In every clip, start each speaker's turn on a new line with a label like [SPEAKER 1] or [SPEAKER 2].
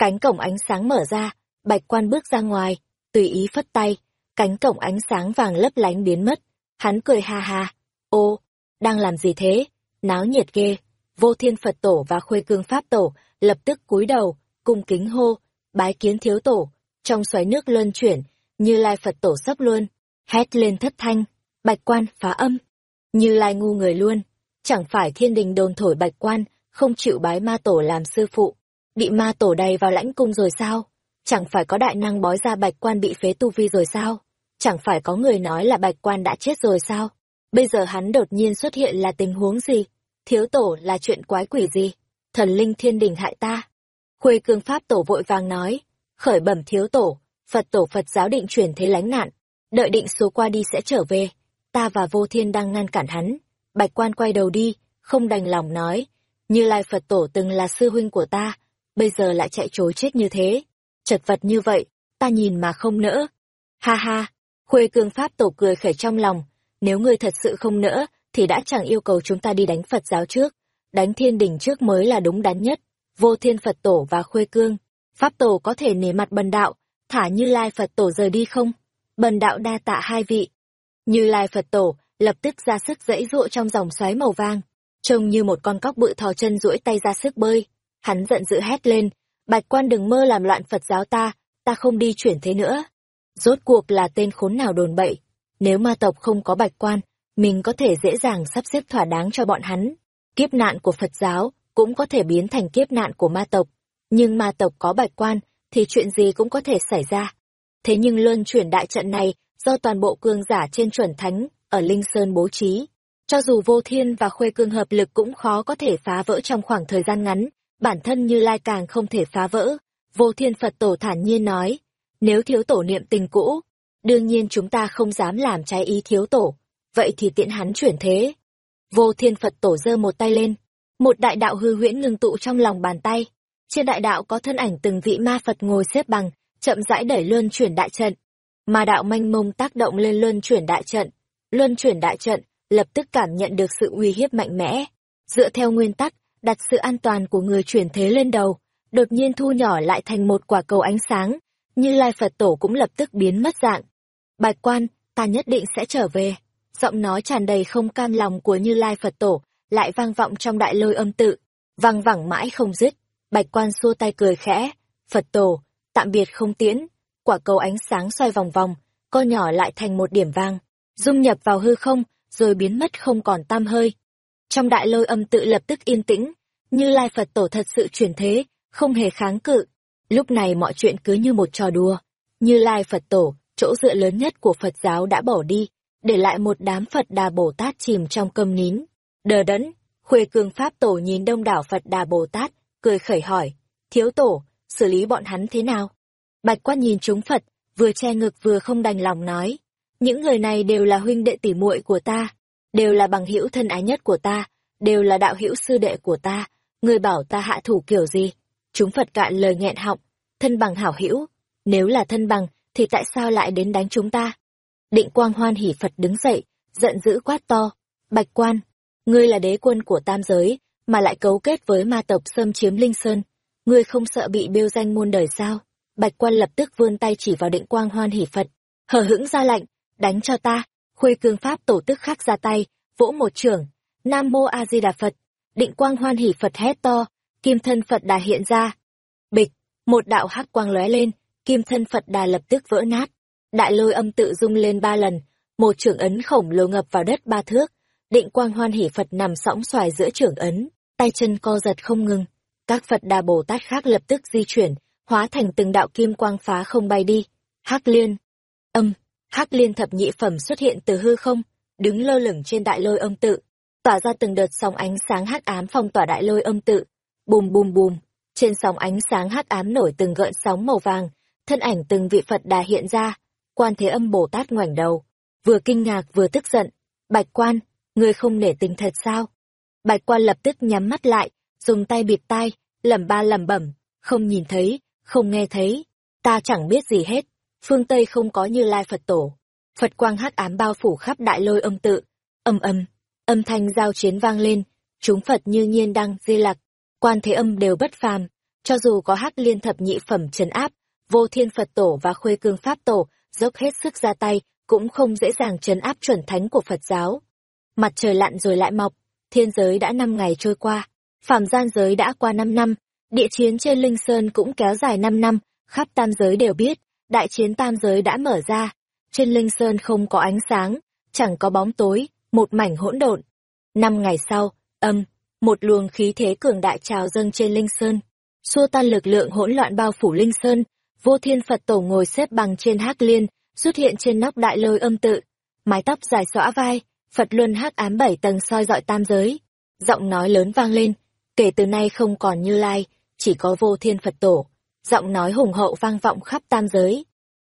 [SPEAKER 1] Cánh cổng ánh sáng mở ra, bạch quan bước ra ngoài, tùy ý phất tay, cánh cổng ánh sáng vàng lấp lánh biến mất. Hắn cười ha ha, ô, đang làm gì thế? Náo nhiệt ghê. Vô thiên Phật tổ và khuê cương Pháp tổ lập tức cúi đầu, cung kính hô, bái kiến thiếu tổ. Trong xoáy nước luân chuyển, như lai Phật tổ sắp luôn, hét lên thất thanh, bạch quan phá âm. Như lai ngu người luôn, chẳng phải thiên đình đồn thổi bạch quan, không chịu bái ma tổ làm sư phụ. Bị ma tổ đầy vào lãnh cung rồi sao? Chẳng phải có đại năng bói ra bạch quan bị phế tu vi rồi sao? Chẳng phải có người nói là bạch quan đã chết rồi sao? Bây giờ hắn đột nhiên xuất hiện là tình huống gì? Thiếu tổ là chuyện quái quỷ gì? Thần linh thiên đình hại ta. Khuê cương pháp tổ vội vàng nói, khởi bẩm thiếu tổ, Phật tổ Phật giáo định chuyển thế lánh nạn, đợi định số qua đi sẽ trở về. Ta và vô thiên đang ngăn cản hắn. Bạch quan quay đầu đi, không đành lòng nói, như lai Phật tổ từng là sư huynh của ta, bây giờ lại chạy trối chết như thế. Chật vật như vậy, ta nhìn mà không nỡ. Ha ha, khuê cương pháp tổ cười khởi trong lòng, nếu ngươi thật sự không nỡ, thì đã chẳng yêu cầu chúng ta đi đánh Phật giáo trước. Đánh thiên đình trước mới là đúng đắn nhất. Vô thiên Phật tổ và khuê cương. Pháp tổ có thể nể mặt bần đạo, thả như lai Phật tổ rời đi không? Bần đạo đa tạ hai vị. Như lai Phật tổ, lập tức ra sức dãy dụa trong dòng xoáy màu vang. Trông như một con cóc bự thò chân duỗi tay ra sức bơi. Hắn giận dữ hét lên, bạch quan đừng mơ làm loạn Phật giáo ta, ta không đi chuyển thế nữa. Rốt cuộc là tên khốn nào đồn bậy, nếu ma tộc không có bạch quan, mình có thể dễ dàng sắp xếp thỏa đáng cho bọn hắn. Kiếp nạn của Phật giáo cũng có thể biến thành kiếp nạn của ma tộc. Nhưng ma tộc có bạch quan, thì chuyện gì cũng có thể xảy ra. Thế nhưng luân chuyển đại trận này do toàn bộ cương giả trên chuẩn thánh ở Linh Sơn bố trí. Cho dù vô thiên và khuê cương hợp lực cũng khó có thể phá vỡ trong khoảng thời gian ngắn, bản thân như lai càng không thể phá vỡ. Vô thiên Phật tổ thản nhiên nói, nếu thiếu tổ niệm tình cũ, đương nhiên chúng ta không dám làm trái ý thiếu tổ, vậy thì tiện hắn chuyển thế. Vô thiên Phật tổ giơ một tay lên, một đại đạo hư huyễn ngưng tụ trong lòng bàn tay. Trên đại đạo có thân ảnh từng vị ma Phật ngồi xếp bằng, chậm rãi đẩy luân chuyển đại trận. Ma đạo manh mông tác động lên luân chuyển đại trận. Luân chuyển đại trận, lập tức cảm nhận được sự uy hiếp mạnh mẽ. Dựa theo nguyên tắc, đặt sự an toàn của người chuyển thế lên đầu, đột nhiên thu nhỏ lại thành một quả cầu ánh sáng, như Lai Phật Tổ cũng lập tức biến mất dạng. Bạch quan, ta nhất định sẽ trở về. Giọng nói tràn đầy không cam lòng của Như Lai Phật Tổ, lại vang vọng trong đại lôi âm tự, vang vẳng mãi không dứt. Bạch quan xua tay cười khẽ, Phật Tổ, tạm biệt không tiễn. Quả cầu ánh sáng xoay vòng vòng, co nhỏ lại thành một điểm vang, dung nhập vào hư không, rồi biến mất không còn tam hơi. Trong đại lôi âm tự lập tức yên tĩnh, Như Lai Phật Tổ thật sự chuyển thế, không hề kháng cự. Lúc này mọi chuyện cứ như một trò đùa. Như Lai Phật Tổ, chỗ dựa lớn nhất của Phật giáo đã bỏ đi, để lại một đám Phật Đà Bồ Tát chìm trong câm nín. Đờ đẫn, Khuê Cương Pháp Tổ nhìn đông đảo Phật Đà Bồ Tát, cười khẩy hỏi, thiếu tổ, xử lý bọn hắn thế nào? Bạch quan nhìn chúng Phật, vừa che ngực vừa không đành lòng nói, những người này đều là huynh đệ tỷ muội của ta, đều là bằng hữu thân ái nhất của ta, đều là đạo hữu sư đệ của ta, người bảo ta hạ thủ kiểu gì? Chúng Phật cạn lời nghẹn họng, thân bằng hảo hữu, nếu là thân bằng thì tại sao lại đến đánh chúng ta? Định quang hoan hỉ Phật đứng dậy, giận dữ quát to. Bạch quan, ngươi là đế quân của tam giới, mà lại cấu kết với ma tộc xâm chiếm Linh Sơn. Ngươi không sợ bị bêu danh muôn đời sao? Bạch quan lập tức vươn tay chỉ vào định quang hoan hỉ Phật, hờ hững ra lệnh, đánh cho ta. Khuê cương pháp tổ tức khắc ra tay, vỗ một trưởng. Nam mô A Di Đà Phật, định quang hoan hỉ Phật hét to, kim thân Phật đà hiện ra. Bịch, một đạo hắc quang lóe lên, kim thân Phật đà lập tức vỡ nát. Đại lôi âm tự rung lên ba lần, một trưởng ấn khổng lồ ngập vào đất ba thước. Định quang hoan hỷ Phật nằm sõng xoài giữa trưởng ấn, tay chân co giật không ngừng. Các Phật đà Bồ Tát khác lập tức di chuyển, hóa thành từng đạo kim quang phá không bay đi. Hắc liên, âm, hắc liên thập nhị phẩm xuất hiện từ hư không, đứng lơ lửng trên đại lôi âm tự, tỏa ra từng đợt sóng ánh sáng hắc ám phong tỏa đại lôi âm tự. Bùm bùm bùm, trên sóng ánh sáng hắc ám nổi từng gợn sóng màu vàng, thân ảnh từng vị Phật đà hiện ra, quan thế âm Bồ Tát ngoảnh đầu, vừa kinh ngạc vừa tức giận, bạch quan, người không nể tình thật sao? Bạch quan lập tức nhắm mắt lại, dùng tay bịt tai, lẩm ba lẩm bẩm, không nhìn thấy, không nghe thấy, ta chẳng biết gì hết, phương Tây không có như lai Phật tổ. Phật quang hắc ám bao phủ khắp đại lôi âm tự, âm âm, âm thanh giao chiến vang lên, chúng Phật như nhiên đăng di lặc, quan thế âm đều bất phàm, cho dù có hắc liên thập nhị phẩm trấn áp, vô thiên Phật tổ và khuê cương Pháp tổ, dốc hết sức ra tay, cũng không dễ dàng trấn áp chuẩn thánh của Phật giáo. Mặt trời lặn rồi lại mọc, thiên giới đã năm ngày trôi qua, phàm gian giới đã qua năm năm, địa chiến trên Linh Sơn cũng kéo dài năm năm, khắp tam giới đều biết, đại chiến tam giới đã mở ra. Trên Linh Sơn không có ánh sáng, chẳng có bóng tối, một mảnh hỗn độn. Năm ngày sau, âm, một luồng khí thế cường đại trào dâng trên Linh Sơn. Xua tan lực lượng hỗn loạn bao phủ Linh Sơn, vô thiên Phật tổ ngồi xếp bằng trên hắc liên, xuất hiện trên nóc đại lôi âm tự. Mái tóc dài xõa vai, Phật luân hắc ám bảy tầng soi dọi tam giới. Giọng nói lớn vang lên, kể từ nay không còn như lai, chỉ có vô thiên Phật tổ. Giọng nói hùng hậu vang vọng khắp tam giới.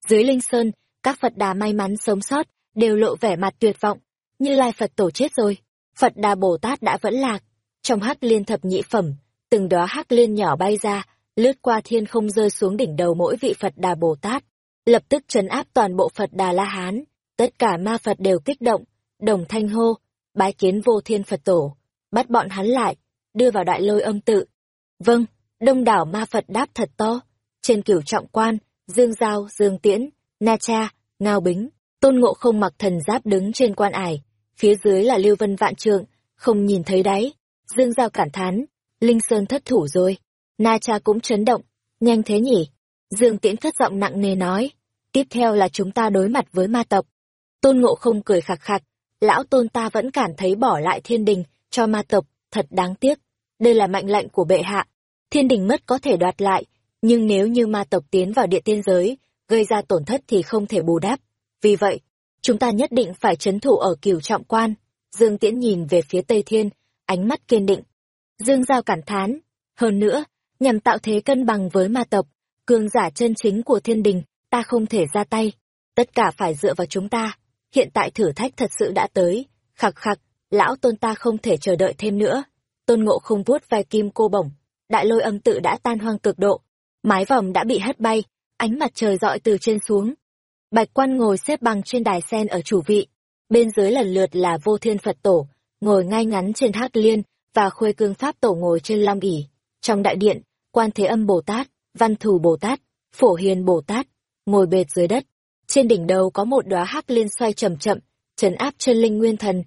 [SPEAKER 1] Dưới Linh Sơn, các Phật đà may mắn sống sót, đều lộ vẻ mặt tuyệt vọng. Như lai Phật tổ chết rồi, Phật đà Bồ Tát đã vẫn lạc. Trong hắc liên thập nhị phẩm, từng đóa hắc liên nhỏ bay ra, lướt qua thiên không rơi xuống đỉnh đầu mỗi vị Phật Đà Bồ Tát, lập tức trấn áp toàn bộ Phật Đà La Hán, tất cả ma Phật đều kích động, đồng thanh hô, bái kiến vô thiên Phật tổ, bắt bọn hắn lại, đưa vào đại lôi âm tự. Vâng, đông đảo ma Phật đáp thật to, trên cửu trọng quan, Dương Giao, Dương Tiễn, Na Cha, Ngao Bính, Tôn Ngộ không mặc thần giáp đứng trên quan ải, phía dưới là Lưu Vân Vạn Trượng, không nhìn thấy đáy. Dương Giao cảm thán, Linh Sơn thất thủ rồi. Na cha cũng chấn động, nhanh thế nhỉ? Dương Tiễn thất giọng nặng nề nói, tiếp theo là chúng ta đối mặt với ma tộc. Tôn Ngộ không cười khạc khạc, lão tôn ta vẫn cảm thấy bỏ lại thiên đình cho ma tộc, thật đáng tiếc. Đây là mệnh lệnh của bệ hạ. Thiên đình mất có thể đoạt lại, nhưng nếu như ma tộc tiến vào địa tiên giới, gây ra tổn thất thì không thể bù đắp. Vì vậy, chúng ta nhất định phải chấn thủ ở cửu trọng quan. Dương Tiễn nhìn về phía Tây Thiên, ánh mắt kiên định. Dương Giao cảm thán. Hơn nữa, nhằm tạo thế cân bằng với ma tộc, cường giả chân chính của thiên đình, ta không thể ra tay. Tất cả phải dựa vào chúng ta. Hiện tại thử thách thật sự đã tới. Khặc khặc, lão tôn ta không thể chờ đợi thêm nữa. Tôn ngộ không vuốt vai kim cô bổng. Đại lôi âm tự đã tan hoang cực độ. Mái vòng đã bị hất bay, ánh mặt trời rọi từ trên xuống. Bạch quan ngồi xếp bằng trên đài sen ở chủ vị. Bên dưới lần lượt là vô thiên Phật tổ, ngồi ngay ngắn trên thác liên, và khuê cương pháp tổ ngồi trên long ỉ. trong đại điện quan thế âm bồ tát văn thù bồ tát phổ hiền bồ tát ngồi bệt dưới đất trên đỉnh đầu có một đóa hắc liên xoay chậm chậm trấn áp chân linh nguyên thần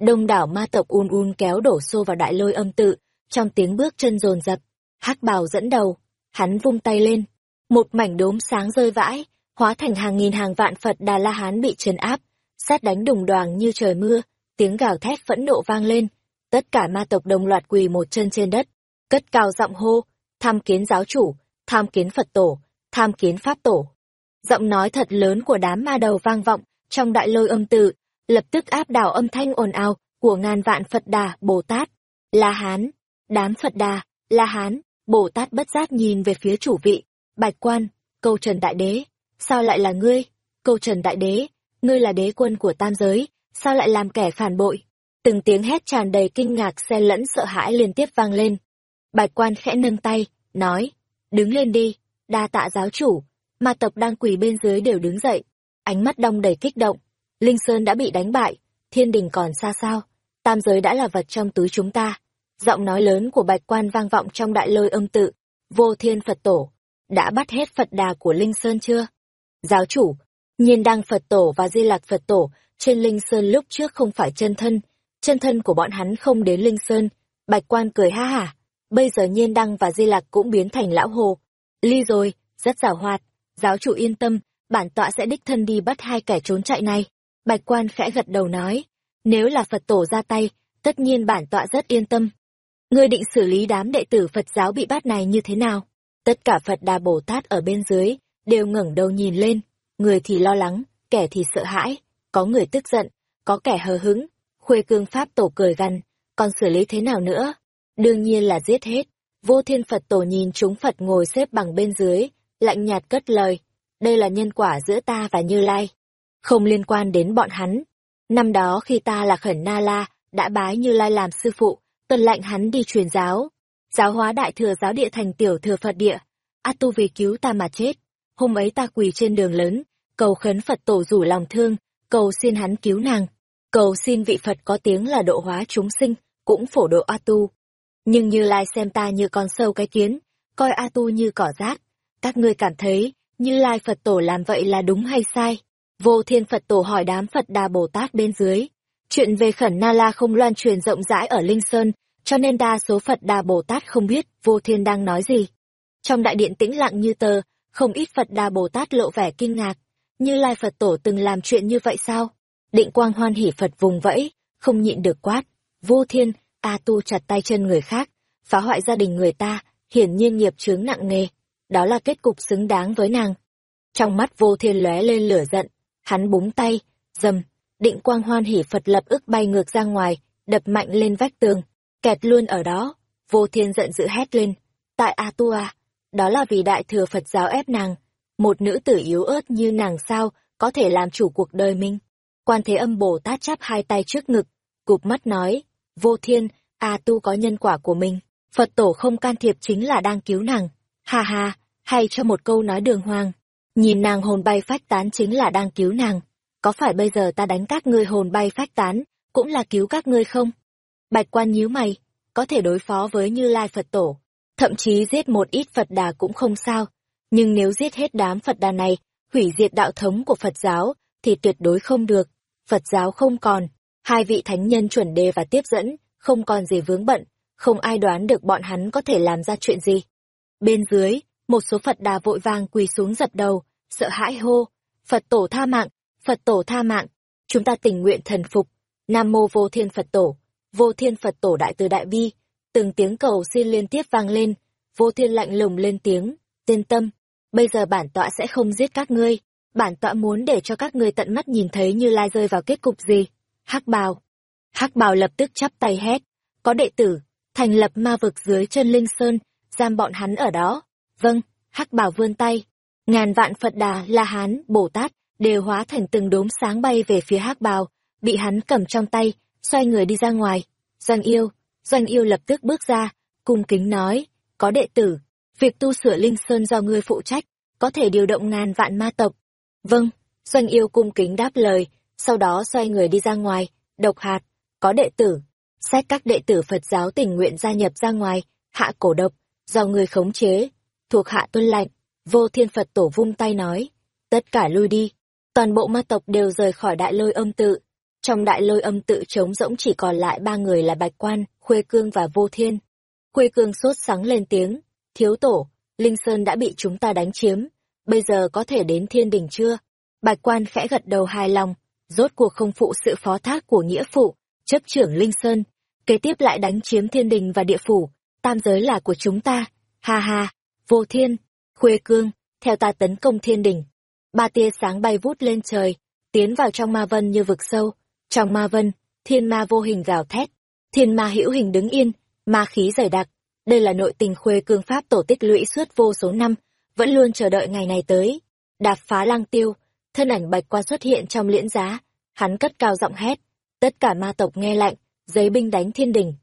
[SPEAKER 1] đông đảo ma tộc un un kéo đổ xô vào đại lôi âm tự trong tiếng bước chân rồn rập hắc bào dẫn đầu hắn vung tay lên. Một mảnh đốm sáng rơi vãi hóa thành hàng nghìn hàng vạn phật đà la hán bị trấn áp sát đánh đùng đoàng như trời mưa tiếng gào thét phẫn nộ vang lên. Tất cả ma tộc đồng loạt quỳ một chân trên đất, cất cao giọng hô, tham kiến giáo chủ, tham kiến Phật tổ, tham kiến Pháp tổ. Giọng nói thật lớn của đám ma đầu vang vọng trong đại lôi âm tự, lập tức áp đảo âm thanh ồn ào của ngàn vạn Phật Đà, Bồ Tát, La Hán, đám Phật Đà, La Hán, Bồ Tát bất giác nhìn về phía chủ vị, Bạch Quan, Câu Trần Đại Đế, sao lại là ngươi? Câu Trần Đại Đế, ngươi là đế quân của tam giới, sao lại làm kẻ phản bội? Từng tiếng hét tràn đầy kinh ngạc xen lẫn sợ hãi liên tiếp vang lên. Bạch quan khẽ nâng tay, nói, đứng lên đi, đa tạ giáo chủ, ma tộc đang quỳ bên dưới đều đứng dậy, ánh mắt đông đầy kích động. Linh Sơn đã bị đánh bại, thiên đình còn xa sao, tam giới đã là vật trong túi chúng ta. Giọng nói lớn của bạch quan vang vọng trong đại lôi âm tự, vô thiên Phật tổ, đã bắt hết Phật đà của Linh Sơn chưa? Giáo chủ, nhiên đăng Phật tổ và di lạc Phật tổ trên Linh Sơn lúc trước không phải chân thân, chân thân của bọn hắn không đến Linh Sơn, Bạch Quan cười ha hả, bây giờ Nhiên Đăng và Di Lạc cũng biến thành lão hồ. Ly rồi, rất giảo hoạt, giáo chủ yên tâm, bản tọa sẽ đích thân đi bắt hai kẻ trốn chạy này. Bạch Quan khẽ gật đầu nói, nếu là Phật tổ ra tay, tất nhiên bản tọa rất yên tâm. Ngươi định xử lý đám đệ tử Phật giáo bị bắt này như thế nào? Tất cả Phật Đà Bồ Tát ở bên dưới, đều ngẩng đầu nhìn lên, người thì lo lắng, kẻ thì sợ hãi, có người tức giận, có kẻ hờ hứng, Khuê cương Pháp tổ cười gằn, còn xử lý thế nào nữa? Đương nhiên là giết hết. Vô thiên Phật tổ nhìn chúng Phật ngồi xếp bằng bên dưới, lạnh nhạt cất lời. Đây là nhân quả giữa ta và Như Lai. Không liên quan đến bọn hắn. Năm đó khi ta là khẩn Na La, đã bái Như Lai làm sư phụ, tuần lạnh hắn đi truyền giáo. Giáo hóa đại thừa giáo địa thành tiểu thừa Phật địa. A tu vì cứu ta mà chết. Hôm ấy ta quỳ trên đường lớn, cầu khấn Phật tổ rủ lòng thương, cầu xin hắn cứu nàng cầu xin vị Phật có tiếng là độ hóa chúng sinh, cũng phổ độ A Tu. Nhưng Như Lai xem ta như con sâu cái kiến, coi A Tu như cỏ rác. Các ngươi cảm thấy, như Lai Phật Tổ làm vậy là đúng hay sai? Vô Thiên Phật Tổ hỏi đám Phật Đà Bồ Tát bên dưới. Chuyện về khẩn Na La không loan truyền rộng rãi ở Linh Sơn, cho nên đa số Phật Đà Bồ Tát không biết Vô Thiên đang nói gì. Trong đại điện tĩnh lặng như tờ, không ít Phật Đà Bồ Tát lộ vẻ kinh ngạc. Như Lai Phật Tổ từng làm chuyện như vậy sao? Định Quang hoan hỉ Phật vùng vẫy, không nhịn được quát. Vô Thiên, ta Tu chặt tay chân người khác, phá hoại gia đình người ta, hiển nhiên nghiệp chướng nặng nề. Đó là kết cục xứng đáng với nàng. Trong mắt Vô Thiên lóe lên lửa giận, hắn búng tay, dầm, định quang hoan hỉ Phật lập ức bay ngược ra ngoài, đập mạnh lên vách tường, kẹt luôn ở đó. Vô Thiên giận dữ hét lên, tại A đó là vì đại thừa Phật giáo ép nàng, một nữ tử yếu ớt như nàng sao có thể làm chủ cuộc đời mình. Quan Thế Âm Bồ Tát chắp hai tay trước ngực, cụp mắt nói, vô thiên, A tu có nhân quả của mình, Phật tổ không can thiệp chính là đang cứu nàng. Ha ha, hay cho một câu nói đường hoàng, nhìn nàng hồn bay phách tán chính là đang cứu nàng. Có phải bây giờ ta đánh các ngươi hồn bay phách tán, cũng là cứu các ngươi không? Bạch quan nhíu mày, có thể đối phó với Như Lai Phật tổ, thậm chí giết một ít Phật đà cũng không sao. Nhưng nếu giết hết đám Phật đà này, hủy diệt đạo thống của Phật giáo, thì tuyệt đối không được. Phật giáo không còn, hai vị thánh nhân chuẩn đề và tiếp dẫn, không còn gì vướng bận, không ai đoán được bọn hắn có thể làm ra chuyện gì. Bên dưới, một số Phật đà vội vàng quỳ xuống dập đầu, sợ hãi hô, Phật tổ tha mạng, Phật tổ tha mạng, chúng ta tình nguyện thần phục, Nam mô vô thiên Phật tổ, vô thiên Phật tổ đại từ đại bi, từng tiếng cầu xin liên tiếp vang lên, vô thiên lạnh lùng lên tiếng, tên tâm, bây giờ bản tọa sẽ không giết các ngươi, bản tọa muốn để cho các ngươi tận mắt nhìn thấy như lai rơi vào kết cục gì. hắc bào. hắc bào lập tức chắp tay hét, có đệ tử, thành lập ma vực dưới chân linh sơn, giam bọn hắn ở đó. Vâng, hắc bào vươn tay. Ngàn vạn Phật Đà, La Hán, Bồ Tát, đều hóa thành từng đốm sáng bay về phía hắc bào, bị hắn cầm trong tay, xoay người đi ra ngoài. Doanh yêu, doanh yêu lập tức bước ra, cung kính nói, có đệ tử, việc tu sửa linh sơn do ngươi phụ trách, có thể điều động ngàn vạn ma tộc. Vâng, doanh yêu cung kính đáp lời, sau đó xoay người đi ra ngoài, độc hạt, có đệ tử, xét các đệ tử Phật giáo tình nguyện gia nhập ra ngoài, hạ cổ độc, do người khống chế, thuộc hạ tuân lạnh, vô thiên Phật tổ vung tay nói, tất cả lui đi, toàn bộ ma tộc đều rời khỏi đại lôi âm tự. Trong đại lôi âm tự trống rỗng chỉ còn lại ba người là Bạch Quan, Khuê Cương và Vô Thiên. Khuê Cương sốt sắng lên tiếng, thiếu tổ, Linh Sơn đã bị chúng ta đánh chiếm, bây giờ có thể đến thiên đình chưa? Bạch quan khẽ gật đầu hài lòng, rốt cuộc không phụ sự phó thác của nghĩa phụ, chấp trưởng Linh Sơn, kế tiếp lại đánh chiếm thiên đình và địa phủ, tam giới là của chúng ta, ha ha, vô thiên, khuê cương, theo ta tấn công thiên đình. Ba tia sáng bay vút lên trời, tiến vào trong ma vân như vực sâu, trong ma vân, thiên ma vô hình gào thét, thiên ma hữu hình đứng yên, ma khí dày đặc, đây là nội tình khuê cương pháp tổ tích lũy suốt vô số năm, vẫn luôn chờ đợi ngày này tới. Đạp phá lang tiêu, thân ảnh bạch quan xuất hiện trong liễn giá, hắn cất cao giọng hét, tất cả ma tộc nghe lạnh, giấy binh đánh thiên đình.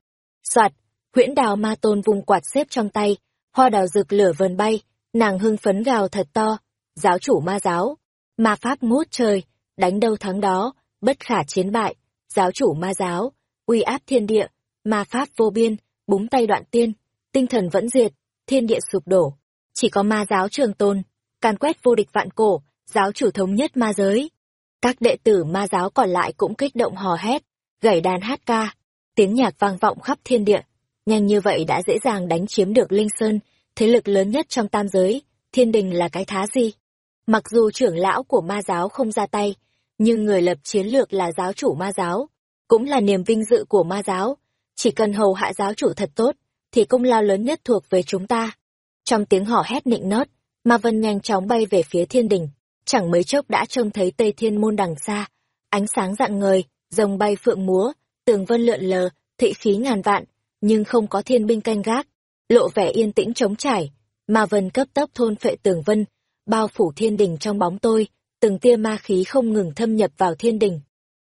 [SPEAKER 1] Soạt, huyễn đào ma tôn vùng quạt xếp trong tay, hoa đào rực lửa vờn bay, nàng hưng phấn gào thật to, giáo chủ ma giáo, ma pháp ngút trời, đánh đâu thắng đó, bất khả chiến bại, giáo chủ ma giáo, uy áp thiên địa, ma pháp vô biên, búng tay đoạn tiên, tinh thần vẫn diệt, thiên địa sụp đổ, chỉ có ma giáo trường tôn, can quét vô địch vạn cổ, giáo chủ thống nhất ma giới. Các đệ tử ma giáo còn lại cũng kích động hò hét, gảy đàn hát ca, tiếng nhạc vang vọng khắp thiên địa. Nhanh như vậy đã dễ dàng đánh chiếm được Linh Sơn, thế lực lớn nhất trong tam giới, thiên đình là cái thá gì? Mặc dù trưởng lão của ma giáo không ra tay, nhưng người lập chiến lược là giáo chủ ma giáo, cũng là niềm vinh dự của ma giáo. Chỉ cần hầu hạ giáo chủ thật tốt, thì công lao lớn nhất thuộc về chúng ta. Trong tiếng hò hét nịnh nót, Ma Vân nhanh chóng bay về phía thiên đình, chẳng mấy chốc đã trông thấy Tây Thiên Môn đằng xa, ánh sáng rạng ngời, rồng bay phượng múa, tường vân lượn lờ, thị khí ngàn vạn, nhưng không có thiên binh canh gác, lộ vẻ yên tĩnh trống trải. Ma Vân cấp tốc thôn phệ tường vân, bao phủ thiên đình trong bóng tôi, từng tia ma khí không ngừng thâm nhập vào thiên đình.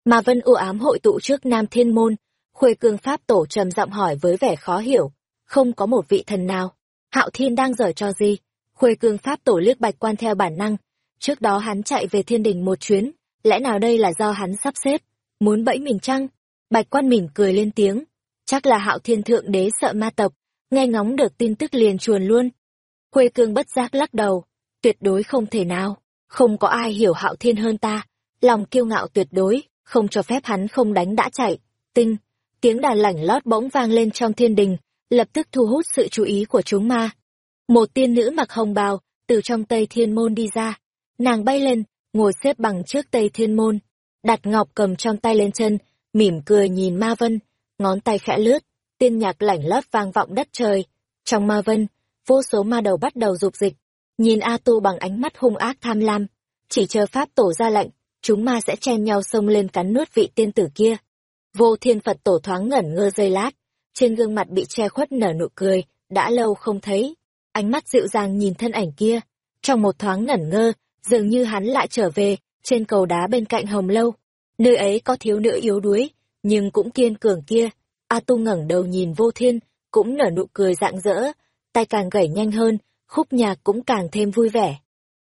[SPEAKER 1] mà Vân u ám hội tụ trước Nam Thiên Môn, Khuê Cương Pháp Tổ trầm giọng hỏi với vẻ khó hiểu, không có một vị thần nào Hạo Thiên đang dở cho gì? Khuê cương pháp tổ liếc bạch quan theo bản năng. Trước đó hắn chạy về thiên đình một chuyến, lẽ nào đây là do hắn sắp xếp? Muốn bẫy mình chăng? Bạch quan mỉm cười lên tiếng. Chắc là hạo thiên thượng đế sợ ma tộc, nghe ngóng được tin tức liền chuồn luôn. Khuê cương bất giác lắc đầu, tuyệt đối không thể nào, không có ai hiểu hạo thiên hơn ta, lòng kiêu ngạo tuyệt đối, không cho phép hắn không đánh đã chạy, tinh, tiếng đàn lảnh lót bỗng vang lên trong thiên đình, lập tức thu hút sự chú ý của chúng ma. Một tiên nữ mặc hồng bào, từ trong tây thiên môn đi ra, nàng bay lên, ngồi xếp bằng trước tây thiên môn, đặt ngọc cầm trong tay lên chân, mỉm cười nhìn ma vân, ngón tay khẽ lướt, tiên nhạc lảnh lót vang vọng đất trời. Trong ma vân, vô số ma đầu bắt đầu dục dịch, nhìn A Tu bằng ánh mắt hung ác tham lam, chỉ chờ pháp tổ ra lệnh, chúng ma sẽ chen nhau xông lên cắn nuốt vị tiên tử kia. Vô thiên Phật tổ thoáng ngẩn ngơ giây lát, trên gương mặt bị che khuất nở nụ cười, đã lâu không thấy. Ánh mắt dịu dàng nhìn thân ảnh kia, trong một thoáng ngẩn ngơ, dường như hắn lại trở về, trên cầu đá bên cạnh hồng lâu. Nơi ấy có thiếu nữ yếu đuối, nhưng cũng kiên cường kia. A Tu ngẩng đầu nhìn vô thiên, cũng nở nụ cười rạng rỡ, tay càng gảy nhanh hơn, khúc nhạc cũng càng thêm vui vẻ.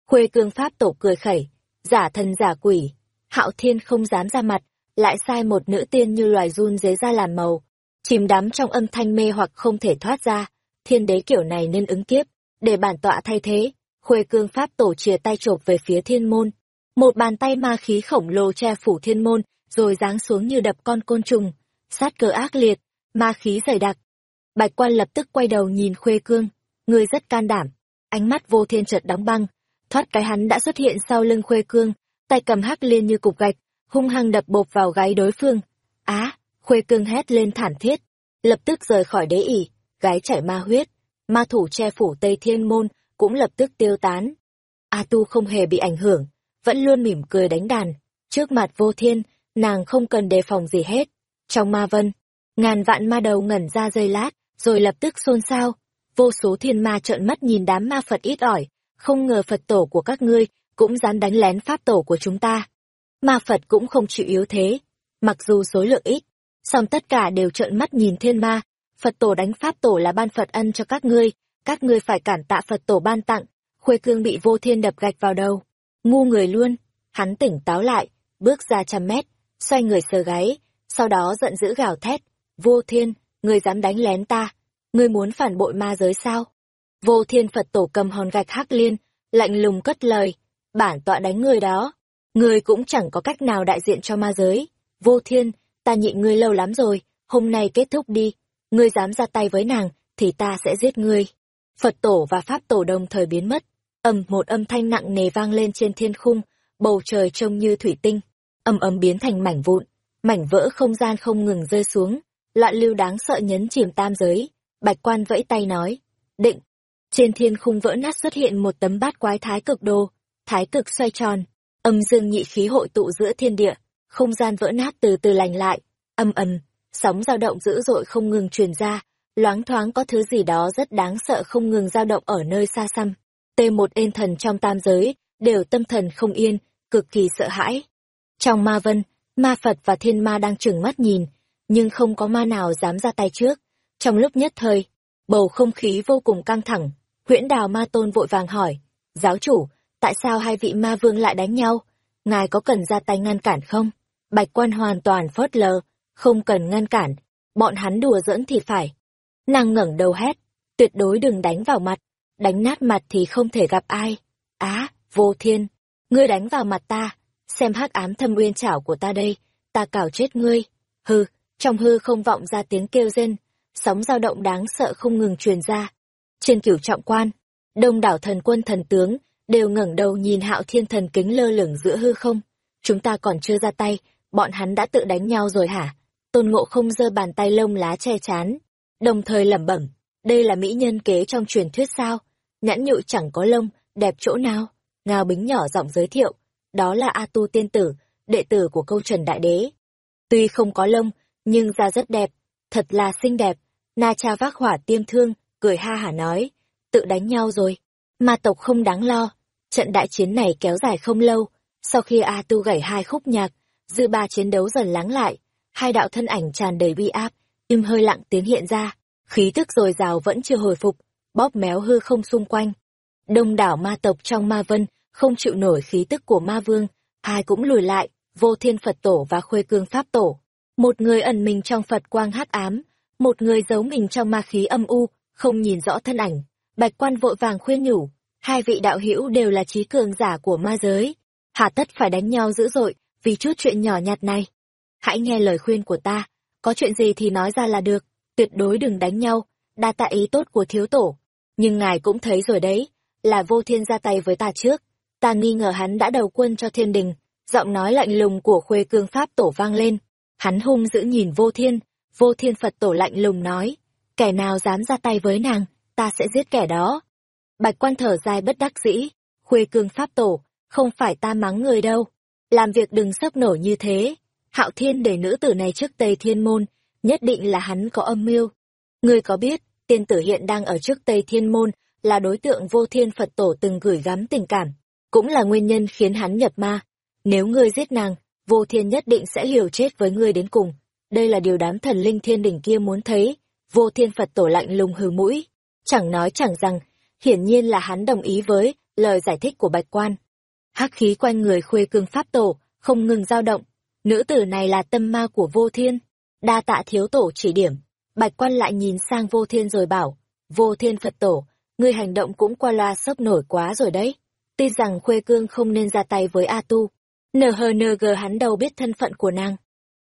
[SPEAKER 1] Khuê cương pháp tổ cười khẩy, giả thần giả quỷ, hạo thiên không dám ra mặt, lại sai một nữ tiên như loài run dế ra làm màu, chìm đắm trong âm thanh mê hoặc không thể thoát ra, thiên đế kiểu này nên ứng kiếp, để bản tọa thay thế, khuê cương pháp tổ chìa tay chộp về phía thiên môn. Một bàn tay ma khí khổng lồ che phủ thiên môn, rồi giáng xuống như đập con côn trùng, sát cơ ác liệt, ma khí dày đặc. Bạch quan lập tức quay đầu nhìn khuê cương, người rất can đảm, ánh mắt vô thiên chợt đóng băng, thoát cái hắn đã xuất hiện sau lưng khuê cương, tay cầm hắc liên như cục gạch, hung hăng đập bộp vào gáy đối phương. Á, khuê cương hét lên thản thiết, lập tức rời khỏi đế ỉ, gái chảy ma huyết, ma thủ che phủ Tây Thiên Môn cũng lập tức tiêu tán. A Tu không hề bị ảnh hưởng, vẫn luôn mỉm cười đánh đàn, trước mặt vô thiên, nàng không cần đề phòng gì hết. Trong ma vân, ngàn vạn ma đầu ngẩn ra giây lát, rồi lập tức xôn xao, vô số thiên ma trợn mắt nhìn đám ma Phật ít ỏi, không ngờ Phật tổ của các ngươi cũng dám đánh lén pháp tổ của chúng ta. Ma Phật cũng không chịu yếu thế, mặc dù số lượng ít, song tất cả đều trợn mắt nhìn thiên ma, Phật tổ đánh pháp tổ là ban Phật ân cho các ngươi, các ngươi phải cản tạ Phật tổ ban tặng. Khuê cương bị vô thiên đập gạch vào đầu, ngu người luôn, hắn tỉnh táo lại, bước ra trăm mét, xoay người sờ gáy, sau đó giận dữ gào thét, vô thiên, người dám đánh lén ta, ngươi muốn phản bội ma giới sao? Vô thiên Phật tổ cầm hòn gạch hắc liên, lạnh lùng cất lời, bản tọa đánh người đó. Ngươi cũng chẳng có cách nào đại diện cho ma giới. Vô thiên, ta nhịn ngươi lâu lắm rồi, hôm nay kết thúc đi. Ngươi dám ra tay với nàng, thì ta sẽ giết ngươi. Phật tổ và Pháp tổ đồng thời biến mất. ầm một âm thanh nặng nề vang lên trên thiên khung, bầu trời trông như thủy tinh. ầm ầm biến thành mảnh vụn, mảnh vỡ không gian không ngừng rơi xuống. Loạn lưu đáng sợ nhấn chìm tam giới. Bạch quan vẫy tay nói, định, trên thiên khung vỡ nát xuất hiện một tấm bát quái thái cực đồ, thái cực xoay tròn, âm dương nhị khí hội tụ giữa thiên địa, không gian vỡ nát từ từ lành lại, âm ầm, sóng dao động dữ dội không ngừng truyền ra, loáng thoáng có thứ gì đó rất đáng sợ không ngừng dao động ở nơi xa xăm. t một ên thần trong tam giới, đều tâm thần không yên, cực kỳ sợ hãi. Trong ma vân, ma Phật và thiên ma đang trừng mắt nhìn, nhưng không có ma nào dám ra tay trước. Trong lúc nhất thời, bầu không khí vô cùng căng thẳng, huyễn đào ma tôn vội vàng hỏi, giáo chủ, tại sao hai vị ma vương lại đánh nhau? Ngài có cần ra tay ngăn cản không? Bạch quan hoàn toàn phớt lờ, không cần ngăn cản, bọn hắn đùa giỡn thì phải. Nàng ngẩng đầu hét, tuyệt đối đừng đánh vào mặt, đánh nát mặt thì không thể gặp ai. Á, vô thiên, ngươi đánh vào mặt ta, xem hắc ám thâm uyên chảo của ta đây, ta cào chết ngươi. Hừ, trong hư không vọng ra tiếng kêu rên, sóng dao động đáng sợ không ngừng truyền ra. Trên cửu trọng quan, đông đảo thần quân thần tướng đều ngẩng đầu nhìn hạo thiên thần kính lơ lửng giữa hư không. Chúng ta còn chưa ra tay, bọn hắn đã tự đánh nhau rồi hả? Tôn ngộ không giơ bàn tay lông lá che chán, đồng thời lẩm bẩm, đây là mỹ nhân kế trong truyền thuyết sao? Nhãn nhụi chẳng có lông, đẹp chỗ nào? Ngao bính nhỏ giọng giới thiệu, đó là A Tu tiên tử, đệ tử của câu trần đại đế. Tuy không có lông, nhưng da rất đẹp, thật là xinh đẹp. Na cha vác hỏa tiêm thương, cười ha hả nói, tự đánh nhau rồi. Ma tộc không đáng lo, trận đại chiến này kéo dài không lâu, sau khi A Tu gảy hai khúc nhạc, dư ba chiến đấu dần lắng lại, hai đạo thân ảnh tràn đầy uy áp, im hơi lặng tiếng hiện ra, khí tức dồi dào vẫn chưa hồi phục, bóp méo hư không xung quanh. Đông đảo ma tộc trong ma vân không chịu nổi khí tức của ma vương, ai cũng lùi lại, vô thiên Phật tổ và khuê cương Pháp tổ. Một người ẩn mình trong Phật quang hát ám, một người giấu mình trong ma khí âm u, không nhìn rõ thân ảnh. Bạch quan vội vàng khuyên nhủ, hai vị đạo hữu đều là trí cường giả của ma giới. Hà tất phải đánh nhau dữ dội, vì chút chuyện nhỏ nhặt này. Hãy nghe lời khuyên của ta, có chuyện gì thì nói ra là được, tuyệt đối đừng đánh nhau, đa tạ ý tốt của thiếu tổ. Nhưng ngài cũng thấy rồi đấy, là vô thiên ra tay với ta trước. Ta nghi ngờ hắn đã đầu quân cho thiên đình, giọng nói lạnh lùng của khuê cương pháp tổ vang lên. Hắn hung dữ nhìn vô thiên, vô thiên Phật tổ lạnh lùng nói, kẻ nào dám ra tay với nàng, ta sẽ giết kẻ đó. Bạch quan thở dài bất đắc dĩ, khuê cương pháp tổ, không phải ta mắng người đâu. Làm việc đừng sốc nổi như thế. Hạo thiên để nữ tử này trước Tây Thiên Môn, nhất định là hắn có âm mưu. Ngươi có biết, tiên tử hiện đang ở trước Tây Thiên Môn, là đối tượng vô thiên Phật tổ từng gửi gắm tình cảm, cũng là nguyên nhân khiến hắn nhập ma. Nếu ngươi giết nàng, vô thiên nhất định sẽ liều chết với ngươi đến cùng. Đây là điều đám thần linh thiên đỉnh kia muốn thấy. Vô thiên Phật tổ lạnh lùng hừ mũi. Chẳng nói chẳng rằng, hiển nhiên là hắn đồng ý với lời giải thích của bạch quan. hắc khí quanh người khuê cương pháp tổ, không ngừng dao động. Nữ tử này là tâm ma của vô thiên. Đa tạ thiếu tổ chỉ điểm. Bạch quan lại nhìn sang vô thiên rồi bảo, vô thiên Phật tổ, ngươi hành động cũng qua loa sốc nổi quá rồi đấy. tin rằng Khuê Cương không nên ra tay với A Tu, NHNG hắn đâu biết thân phận của nàng.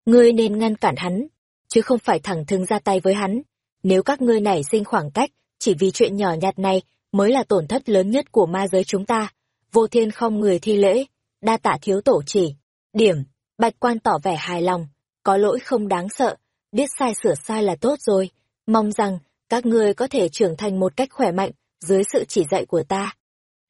[SPEAKER 1] Ngươi nên ngăn cản hắn, chứ không phải thẳng thừng ra tay với hắn. Nếu các ngươi nảy sinh khoảng cách, chỉ vì chuyện nhỏ nhặt này mới là tổn thất lớn nhất của ma giới chúng ta. Vô thiên không người thi lễ, đa tạ thiếu tổ chỉ. Điểm, bạch quan tỏ vẻ hài lòng, có lỗi không đáng sợ, biết sai sửa sai là tốt rồi. Mong rằng, các ngươi có thể trưởng thành một cách khỏe mạnh, dưới sự chỉ dạy của ta.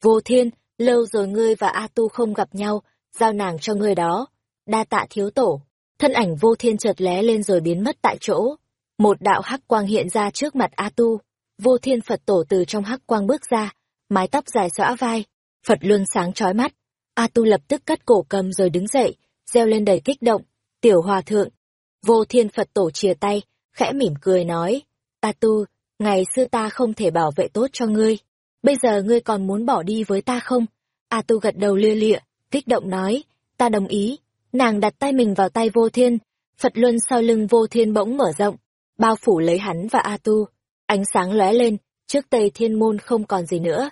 [SPEAKER 1] Vô thiên, lâu rồi ngươi và A Tu không gặp nhau, giao nàng cho ngươi đó. Đa tạ thiếu tổ. Thân ảnh vô thiên chợt lé lên rồi biến mất tại chỗ. Một đạo hắc quang hiện ra trước mặt A Tu. Vô thiên Phật tổ từ trong hắc quang bước ra, mái tóc dài xõa vai, Phật luân sáng chói mắt. A Tu lập tức cất cổ cầm rồi đứng dậy, reo lên đầy kích động. Tiểu hòa thượng. Vô thiên Phật tổ chia tay, khẽ mỉm cười nói. A Tu, ngày xưa ta không thể bảo vệ tốt cho ngươi. Bây giờ ngươi còn muốn bỏ đi với ta không? A Tu gật đầu lia lịa, kích động nói, ta đồng ý. Nàng đặt tay mình vào tay vô thiên, Phật luân sau lưng vô thiên bỗng mở rộng, bao phủ lấy hắn và A Tu. Ánh sáng lóe lên, trước tây thiên môn không còn gì nữa.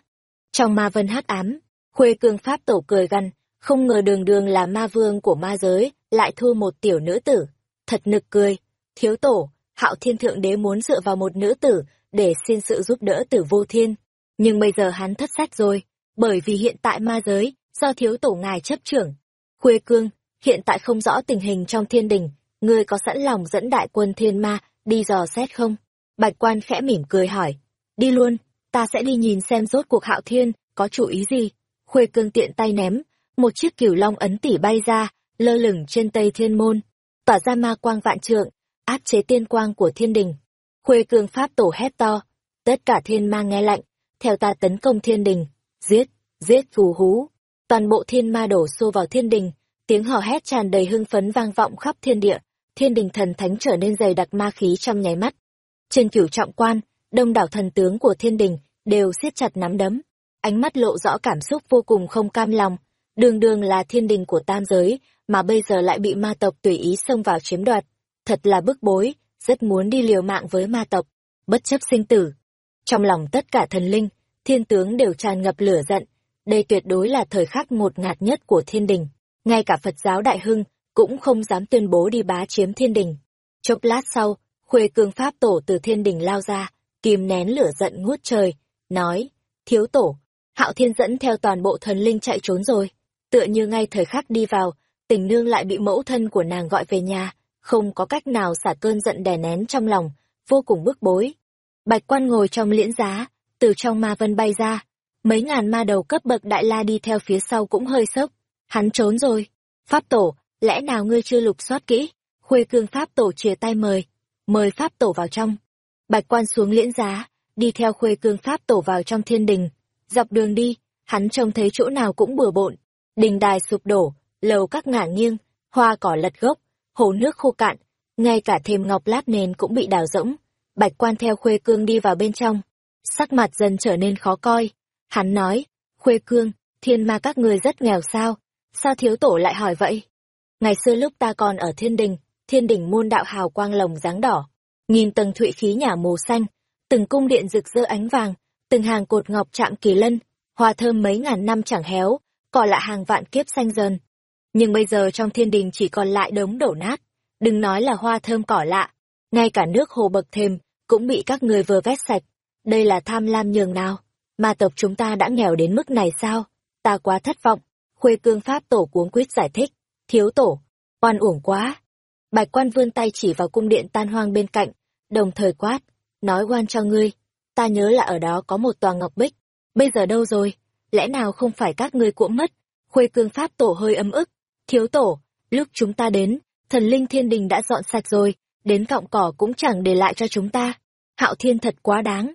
[SPEAKER 1] Trong ma vân hắc ám, khuê cương pháp tổ cười gằn, không ngờ đường đường là ma vương của ma giới, lại thua một tiểu nữ tử. Thật nực cười, thiếu tổ, hạo thiên thượng đế muốn dựa vào một nữ tử để xin sự giúp đỡ từ vô thiên. Nhưng bây giờ hắn thất sách rồi, bởi vì hiện tại ma giới, do thiếu tổ ngài chấp trưởng. Khuê cương, hiện tại không rõ tình hình trong thiên đình, ngươi có sẵn lòng dẫn đại quân thiên ma đi dò xét không? Bạch quan khẽ mỉm cười hỏi. Đi luôn, ta sẽ đi nhìn xem rốt cuộc hạo thiên, có chủ ý gì? Khuê cương tiện tay ném, một chiếc cửu long ấn tỉ bay ra, lơ lửng trên tây thiên môn, tỏa ra ma quang vạn trượng, áp chế tiên quang của thiên đình. Khuê cương pháp tổ hét to, tất cả thiên ma nghe lạnh, theo ta tấn công thiên đình, giết, giết phù hú. Toàn bộ thiên ma đổ xô vào thiên đình, tiếng hò hét tràn đầy hưng phấn vang vọng khắp thiên địa, thiên đình thần thánh trở nên dày đặc ma khí trong nháy mắt. Trên cửu trọng quan, đông đảo thần tướng của thiên đình đều siết chặt nắm đấm, ánh mắt lộ rõ cảm xúc vô cùng không cam lòng, đường đường là thiên đình của tam giới, mà bây giờ lại bị ma tộc tùy ý xông vào chiếm đoạt. Thật là bức bối, rất muốn đi liều mạng với ma tộc, bất chấp sinh tử. Trong lòng tất cả thần linh, thiên tướng đều tràn ngập lửa giận, đây tuyệt đối là thời khắc ngột ngạt nhất của thiên đình. Ngay cả Phật giáo Đại Hưng cũng không dám tuyên bố đi bá chiếm thiên đình. Chốc lát sau, Khuê Cương Pháp Tổ từ thiên đình lao ra, kìm nén lửa giận ngút trời, nói, thiếu tổ, hạo thiên dẫn theo toàn bộ thần linh chạy trốn rồi. Tựa như ngay thời khắc đi vào, tình nương lại bị mẫu thân của nàng gọi về nhà, không có cách nào xả cơn giận đè nén trong lòng, vô cùng bức bối. Bạch quan ngồi trong liễn giá, từ trong ma vân bay ra, mấy ngàn ma đầu cấp bậc đại la đi theo phía sau cũng hơi sốc. Hắn trốn rồi. Pháp tổ, lẽ nào ngươi chưa lục soát kỹ? Khuê cương pháp tổ chìa tay mời, mời pháp tổ vào trong. Bạch quan xuống liễn giá, đi theo khuê cương pháp tổ vào trong thiên đình. Dọc đường đi, hắn trông thấy chỗ nào cũng bừa bộn. Đình đài sụp đổ, lầu các ngả nghiêng, hoa cỏ lật gốc, hồ nước khô cạn, ngay cả thềm ngọc lát nền cũng bị đào rỗng. Bạch quan theo Khuê Cương đi vào bên trong, sắc mặt dần trở nên khó coi. Hắn nói, Khuê Cương, thiên ma các người rất nghèo sao? Sao thiếu tổ lại hỏi vậy? Ngày xưa lúc ta còn ở thiên đình, thiên đỉnh môn đạo hào quang lồng dáng đỏ, nhìn tầng thụy khí nhà màu xanh, từng cung điện rực rỡ ánh vàng, từng hàng cột ngọc chạm kỳ lân, hoa thơm mấy ngàn năm chẳng héo, cỏ lạ hàng vạn kiếp xanh dần. Nhưng bây giờ trong thiên đình chỉ còn lại đống đổ nát, đừng nói là hoa thơm cỏ lạ, ngay cả nước hồ bậc thềm cũng bị các người vừa vét sạch. Đây là tham lam nhường nào? Mà tộc chúng ta đã nghèo đến mức này sao? Ta quá thất vọng. Khuê cương pháp tổ cuống quyết giải thích. Thiếu tổ, oan uổng quá. Bạch quan vươn tay chỉ vào cung điện tan hoang bên cạnh, đồng thời quát, nói oan cho ngươi. Ta nhớ là ở đó có một tòa ngọc bích. Bây giờ đâu rồi? Lẽ nào không phải các ngươi cuỗng mất? Khuê cương pháp tổ hơi ấm ức. Thiếu tổ, lúc chúng ta đến, thần linh thiên đình đã dọn sạch rồi, đến cọng cỏ cũng chẳng để lại cho chúng ta. Hạo thiên thật quá đáng.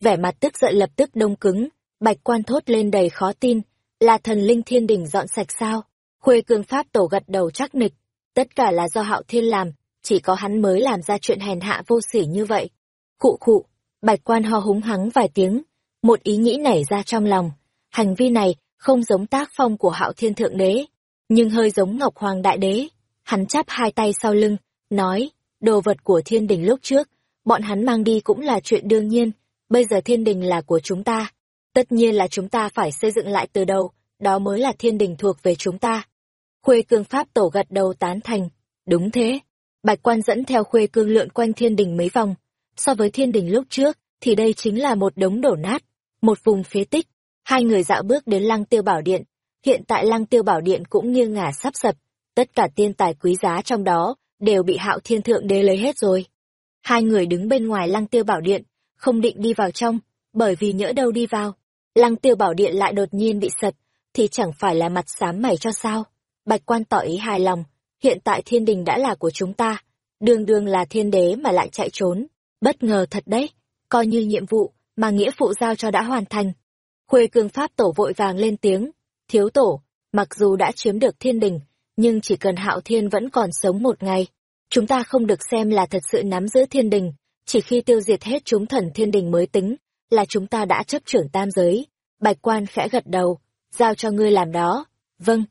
[SPEAKER 1] Vẻ mặt tức giận lập tức đông cứng, bạch quan thốt lên đầy khó tin, là thần linh thiên đình dọn sạch sao? Khuê cương pháp tổ gật đầu chắc nịch, tất cả là do hạo thiên làm, chỉ có hắn mới làm ra chuyện hèn hạ vô sỉ như vậy. Khụ khụ, bạch quan ho húng hắng vài tiếng, một ý nghĩ nảy ra trong lòng, hành vi này không giống tác phong của hạo thiên thượng đế, nhưng hơi giống ngọc hoàng đại đế. Hắn chắp hai tay sau lưng, nói, đồ vật của thiên đình lúc trước, bọn hắn mang đi cũng là chuyện đương nhiên, bây giờ thiên đình là của chúng ta. Tất nhiên là chúng ta phải xây dựng lại từ đầu, đó mới là thiên đình thuộc về chúng ta. Khuê cương pháp tổ gật đầu tán thành, đúng thế. Bạch quan dẫn theo khuê cương lượn quanh thiên đình mấy vòng. So với thiên đình lúc trước, thì đây chính là một đống đổ nát, một vùng phế tích. Hai người dạo bước đến lăng tiêu bảo điện. Hiện tại lăng tiêu bảo điện cũng nghiêng ngả sắp sập. Tất cả tiên tài quý giá trong đó đều bị hạo thiên thượng đế lấy hết rồi. Hai người đứng bên ngoài lăng tiêu bảo điện, không định đi vào trong, bởi vì nhỡ đâu đi vào. Lăng tiêu bảo điện lại đột nhiên bị sập, thì chẳng phải là mặt xám mày cho sao. Bạch quan tỏ ý hài lòng, hiện tại thiên đình đã là của chúng ta, đường đường là thiên đế mà lại chạy trốn. Bất ngờ thật đấy, coi như nhiệm vụ mà nghĩa phụ giao cho đã hoàn thành. Khuê cương pháp tổ vội vàng lên tiếng, thiếu tổ, mặc dù đã chiếm được thiên đình, nhưng chỉ cần hạo thiên vẫn còn sống một ngày, chúng ta không được xem là thật sự nắm giữ thiên đình, chỉ khi tiêu diệt hết chúng thần thiên đình mới tính, là chúng ta đã chấp trưởng tam giới. Bạch quan khẽ gật đầu, giao cho ngươi làm đó. Vâng.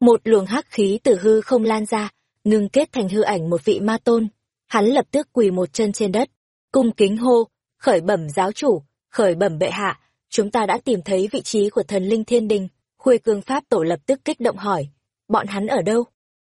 [SPEAKER 1] Một luồng hắc khí từ hư không lan ra, ngưng kết thành hư ảnh một vị ma tôn. Hắn lập tức quỳ một chân trên đất, cung kính hô, khởi bẩm giáo chủ, khởi bẩm bệ hạ, chúng ta đã tìm thấy vị trí của thần linh thiên đình. Khuê cương pháp tổ lập tức kích động hỏi, bọn hắn ở đâu?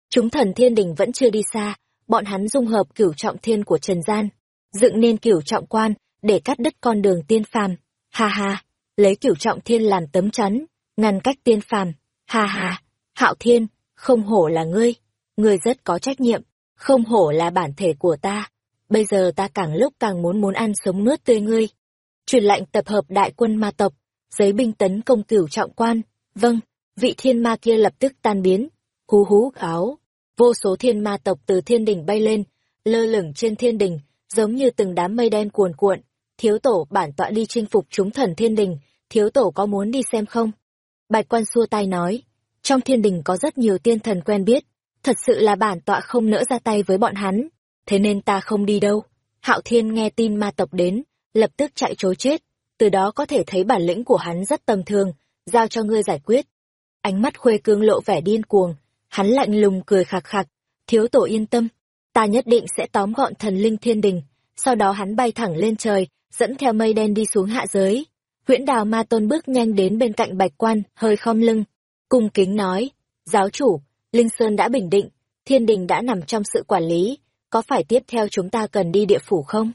[SPEAKER 1] Chúng thần thiên đình vẫn chưa đi xa, bọn hắn dung hợp cửu trọng thiên của Trần Gian, dựng nên cửu trọng quan, để cắt đứt con đường tiên phàm. Ha ha, lấy cửu trọng thiên làm tấm chắn, ngăn cách tiên phàm. Ha ha, hạo thiên, không hổ là ngươi, ngươi rất có trách nhiệm, không hổ là bản thể của ta. Bây giờ ta càng lúc càng muốn muốn ăn sống nuốt tươi ngươi. Truyền lệnh tập hợp đại quân ma tộc, giấy binh tấn công cửu trọng quan. Vâng, vị thiên ma kia lập tức tan biến. Hú hú áo. Vô số thiên ma tộc từ thiên đỉnh bay lên, lơ lửng trên thiên đỉnh, giống như từng đám mây đen cuồn cuộn. Thiếu tổ bản tọa đi chinh phục chúng thần thiên đình, thiếu tổ có muốn đi xem không? Bạch quan xua tay nói, trong thiên đình có rất nhiều tiên thần quen biết, thật sự là bản tọa không nỡ ra tay với bọn hắn, thế nên ta không đi đâu. Hạo thiên nghe tin ma tộc đến, lập tức chạy trối chết, từ đó có thể thấy bản lĩnh của hắn rất tầm thường, giao cho ngươi giải quyết. Ánh mắt khuê cương lộ vẻ điên cuồng, hắn lạnh lùng cười khạc khạc, thiếu tổ yên tâm, ta nhất định sẽ tóm gọn thần linh thiên đình, sau đó hắn bay thẳng lên trời, dẫn theo mây đen đi xuống hạ giới. Huyễn đào ma tôn bước nhanh đến bên cạnh bạch quan, hơi khom lưng, cung kính nói, giáo chủ, Linh Sơn đã bình định, thiên đình đã nằm trong sự quản lý, có phải tiếp theo chúng ta cần đi địa phủ không?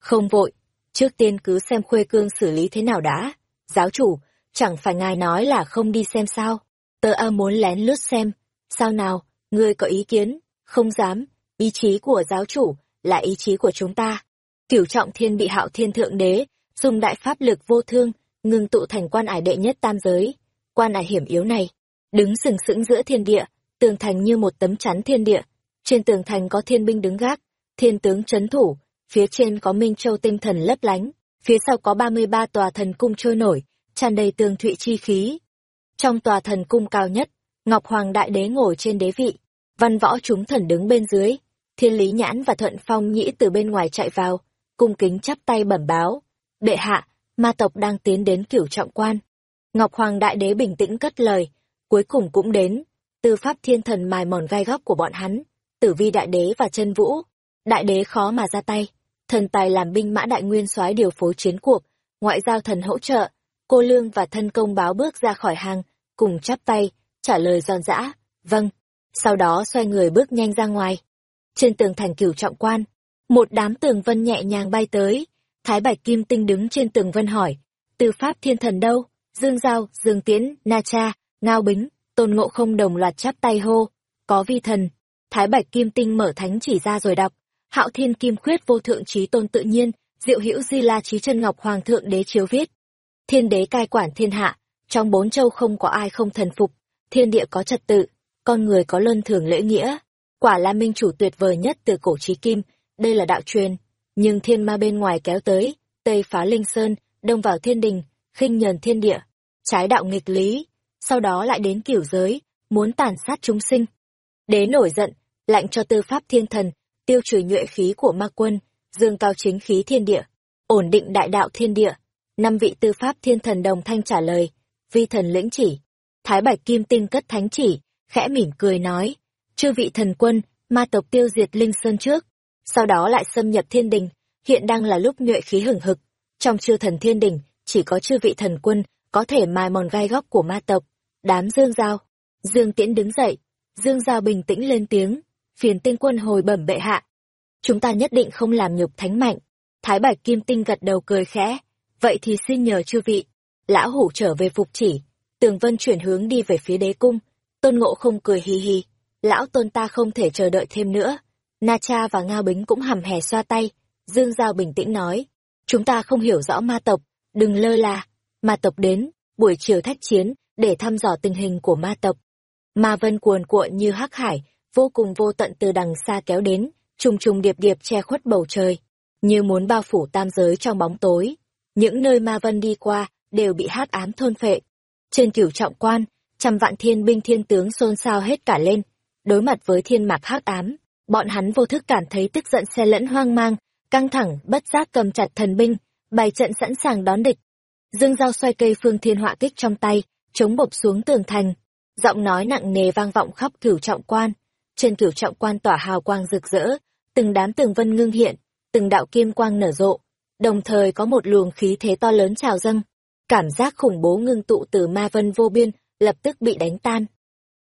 [SPEAKER 1] Không vội, trước tiên cứ xem khuê cương xử lý thế nào đã. Giáo chủ, chẳng phải ngài nói là không đi xem sao? Tớ ơ muốn lén lướt xem, sao nào, ngươi có ý kiến? Không dám, ý chí của giáo chủ là ý chí của chúng ta. Cửu trọng thiên bị hạo thiên thượng đế, dùng đại pháp lực vô thương, ngưng tụ thành quan ải đệ nhất tam giới. Quan ải hiểm yếu này, đứng sừng sững giữa thiên địa, tường thành như một tấm chắn thiên địa. Trên tường thành có thiên binh đứng gác, thiên tướng chấn thủ, phía trên có Minh Châu tinh thần lấp lánh, phía sau có 33 tòa thần cung trôi nổi, tràn đầy tường thụy chi khí. Trong tòa thần cung cao nhất, Ngọc Hoàng Đại Đế ngồi trên đế vị, văn võ chúng thần đứng bên dưới, thiên lý nhãn và thuận phong nhĩ từ bên ngoài chạy vào, cung kính chắp tay bẩm báo. Bệ hạ, ma tộc đang tiến đến cửu trọng quan. Ngọc Hoàng Đại Đế bình tĩnh cất lời, cuối cùng cũng đến, tư pháp thiên thần mài mòn gai góc của bọn hắn, tử vi Đại Đế và chân vũ. Đại Đế khó mà ra tay, thần tài làm binh mã đại nguyên soái điều phối chiến cuộc, ngoại giao thần hỗ trợ, cô Lương và thân công báo bước ra khỏi hàng, cùng chắp tay, trả lời giòn giã, vâng. Sau đó xoay người bước nhanh ra ngoài. Trên tường thành cửu trọng quan, một đám tường vân nhẹ nhàng bay tới. Thái Bạch Kim Tinh đứng trên tường vân hỏi, từ pháp thiên thần đâu? Dương Giao, Dương Tiễn, Na Cha, Ngao Bính, Tôn Ngộ không đồng loạt chắp tay hô, có vi thần. Thái Bạch Kim Tinh mở thánh chỉ ra rồi đọc, Hạo Thiên Kim Khuyết vô thượng trí tôn tự nhiên, Diệu Hữu Di La trí chân ngọc hoàng thượng đế chiếu viết. Thiên đế cai quản thiên hạ, trong bốn châu không có ai không thần phục, thiên địa có trật tự, con người có luân thường lễ nghĩa. Quả là minh chủ tuyệt vời nhất từ cổ chí kim, đây là đạo truyền. Nhưng thiên ma bên ngoài kéo tới, tây phá linh sơn, đông vào thiên đình, khinh nhờn thiên địa, trái đạo nghịch lý, sau đó lại đến kiểu giới, muốn tàn sát chúng sinh. Đế nổi giận, lạnh cho tư pháp thiên thần, tiêu trừ nhuệ khí của ma quân, dương cao chính khí thiên địa, ổn định đại đạo thiên địa. Năm vị tư pháp thiên thần đồng thanh trả lời, vi thần lĩnh chỉ. Thái Bạch Kim Tinh cất thánh chỉ, khẽ mỉm cười nói, chư vị thần quân, ma tộc tiêu diệt Linh Sơn trước, sau đó lại xâm nhập thiên đình, hiện đang là lúc nhuệ khí hừng hực. Trong chư thần thiên đình, chỉ có chư vị thần quân có thể mài mòn gai góc của ma tộc. Đám Dương Giao. Dương Tiễn đứng dậy. Dương Giao bình tĩnh lên tiếng. Phiền tinh quân hồi bẩm bệ hạ. Chúng ta nhất định không làm nhục thánh mạnh. Thái Bạch Kim Tinh gật đầu cười khẽ. Vậy thì xin nhờ chư vị. Lão hủ trở về phục chỉ. Tường Vân chuyển hướng đi về phía đế cung. Tôn Ngộ không cười hì hì. Lão tôn ta không thể chờ đợi thêm nữa. Na Cha và Ngao Bính cũng hầm hè xoa tay. Dương Giao bình tĩnh nói. Chúng ta không hiểu rõ ma tộc, đừng lơ là. Ma tộc đến, buổi chiều thách chiến, để thăm dò tình hình của ma tộc. Ma vân cuồn cuộn như hắc hải, vô cùng vô tận từ đằng xa kéo đến, trùng trùng điệp điệp che khuất bầu trời, như muốn bao phủ tam giới trong bóng tối. Những nơi ma vân đi qua, đều bị hắc ám thôn phệ. Trên cửu trọng quan, trăm vạn thiên binh thiên tướng xôn xao hết cả lên. Đối mặt với thiên mạc hắc ám, bọn hắn vô thức cảm thấy tức giận xe lẫn hoang mang, căng thẳng, bất giác cầm chặt thần binh, bày trận sẵn sàng đón địch. Dương Giao xoay cây phương thiên họa kích trong tay, chống bộp xuống tường thành. Giọng nói nặng nề vang vọng khắp cửu trọng quan. Trên cửu trọng quan tỏa hào quang rực rỡ, từng đám tường vân ngưng hiện, từng đạo kim quang nở rộ. Đồng thời có một luồng khí thế to lớn trào dâng. Cảm giác khủng bố ngưng tụ từ ma vân vô biên, lập tức bị đánh tan.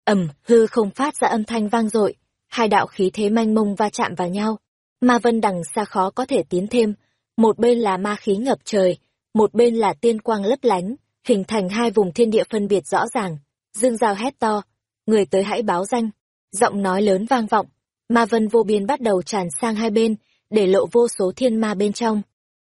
[SPEAKER 1] ầm, hư không phát ra âm thanh vang dội, hai đạo khí thế manh mông va chạm vào nhau. Ma vân đằng xa khó có thể tiến thêm, một bên là ma khí ngập trời, một bên là tiên quang lấp lánh, hình thành hai vùng thiên địa phân biệt rõ ràng. Dương Giao hét to, người tới hãy báo danh. Giọng nói lớn vang vọng, ma vân vô biên bắt đầu tràn sang hai bên, để lộ vô số thiên ma bên trong.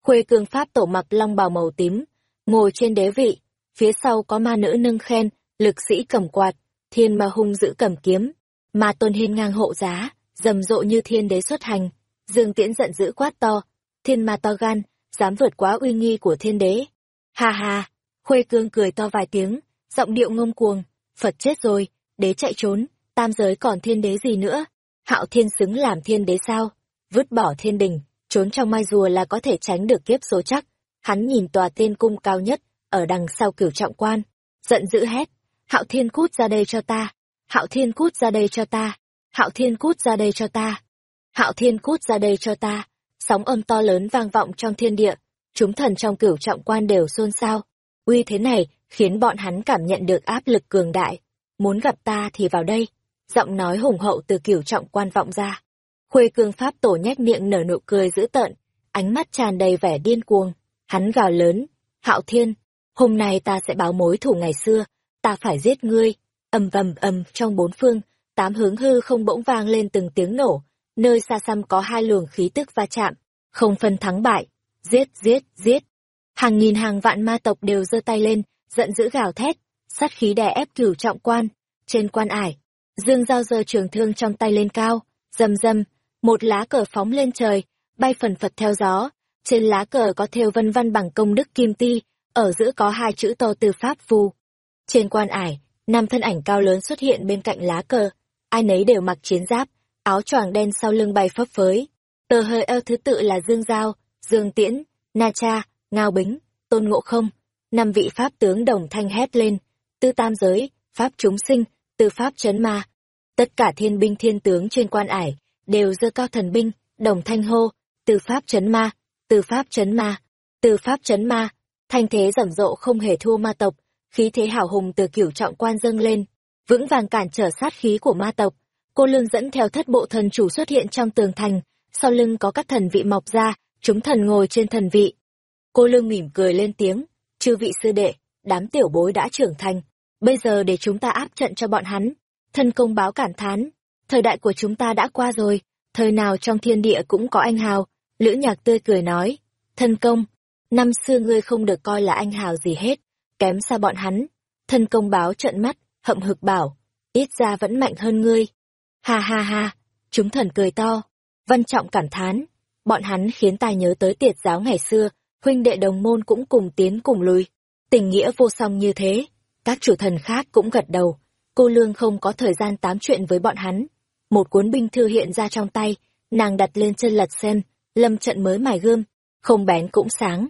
[SPEAKER 1] Khuê cương pháp tổ mặc long bào màu tím, ngồi trên đế vị, phía sau có ma nữ nâng khen, lực sĩ cầm quạt, thiên ma hung giữ cầm kiếm, ma tôn hiên ngang hộ giá, rầm rộ như thiên đế xuất hành. Dương Tiễn giận dữ quát to, thiên ma to gan, dám vượt quá uy nghi của thiên đế. Ha ha, Khuê Cương cười to vài tiếng, giọng điệu ngông cuồng, Phật chết rồi, đế chạy trốn, tam giới còn thiên đế gì nữa? Hạo thiên xứng làm thiên đế sao? Vứt bỏ thiên đình, trốn trong mai rùa là có thể tránh được kiếp số chắc. Hắn nhìn tòa tiên cung cao nhất, ở đằng sau cửu trọng quan, giận dữ hét, Hạo thiên cút ra đây cho ta, Hạo thiên cút ra đây cho ta, Hạo thiên cút ra đây cho ta, Hạo thiên cút ra đây cho ta sóng âm to lớn vang vọng trong thiên địa, chúng thần trong cửu trọng quan đều xôn xao. Uy thế này khiến bọn hắn cảm nhận được áp lực cường đại. Muốn gặp ta thì vào đây. Giọng nói hùng hậu từ cửu trọng quan vọng ra. Khuê cương pháp tổ nhếch miệng nở nụ cười dữ tợn, ánh mắt tràn đầy vẻ điên cuồng. Hắn gào lớn, hạo thiên, hôm nay ta sẽ báo mối thủ ngày xưa, ta phải giết ngươi ầm vầm ầm trong bốn phương, tám hướng hư không bỗng vang lên từng tiếng nổ, nơi xa xăm có hai luồng khí tức va chạm, không phân thắng bại, giết, giết, giết. Hàng nghìn hàng vạn ma tộc đều giơ tay lên, giận dữ gào thét, sát khí đè ép cửu trọng quan, trên quan ải. Dương Giao giơ trường thương trong tay lên cao, rầm rầm, một lá cờ phóng lên trời, bay phần phật theo gió, trên lá cờ có thêu vân văn bằng công đức kim ti, ở giữa có hai chữ to từ pháp phù. Trên quan ải, năm thân ảnh cao lớn xuất hiện bên cạnh lá cờ, ai nấy đều mặc chiến giáp, áo choàng đen sau lưng bay phấp phới. Tờ hơi eo thứ tự là Dương Giao, Dương Tiễn, Na Cha, Ngao Bính, Tôn Ngộ Không. Năm vị Pháp tướng đồng thanh hét lên, tư tam giới, Pháp chúng sinh, tư Pháp chấn ma. Tất cả thiên binh thiên tướng trên quan ải, đều dơ cao thần binh, đồng thanh hô, từ Pháp chấn ma, từ Pháp chấn ma, từ Pháp chấn ma. thanh thế rầm rộ không hề thua ma tộc, khí thế hào hùng từ cửu trọng quan dâng lên, vững vàng cản trở sát khí của ma tộc. Cô lương dẫn theo thất bộ thần chủ xuất hiện trong tường thành, sau lưng có các thần vị mọc ra, chúng thần ngồi trên thần vị. Cô lương mỉm cười lên tiếng, chư vị sư đệ, đám tiểu bối đã trưởng thành, bây giờ để chúng ta áp trận cho bọn hắn. Thân công báo cản thán, thời đại của chúng ta đã qua rồi, thời nào trong thiên địa cũng có anh hào. Lữ nhạc tươi cười nói, thân công, năm xưa ngươi không được coi là anh hào gì hết, kém xa bọn hắn. Thân công báo trợn mắt, hậm hực bảo, ít ra vẫn mạnh hơn ngươi. Ha ha ha, chúng thần cười to, văn trọng cảm thán, bọn hắn khiến ta nhớ tới tiệt giáo ngày xưa, huynh đệ đồng môn cũng cùng tiến cùng lùi. Tình nghĩa vô song như thế, các chủ thần khác cũng gật đầu, cô Lương không có thời gian tám chuyện với bọn hắn. Một cuốn binh thư hiện ra trong tay, nàng đặt lên chân lật xem, lâm trận mới mài gươm, không bén cũng sáng.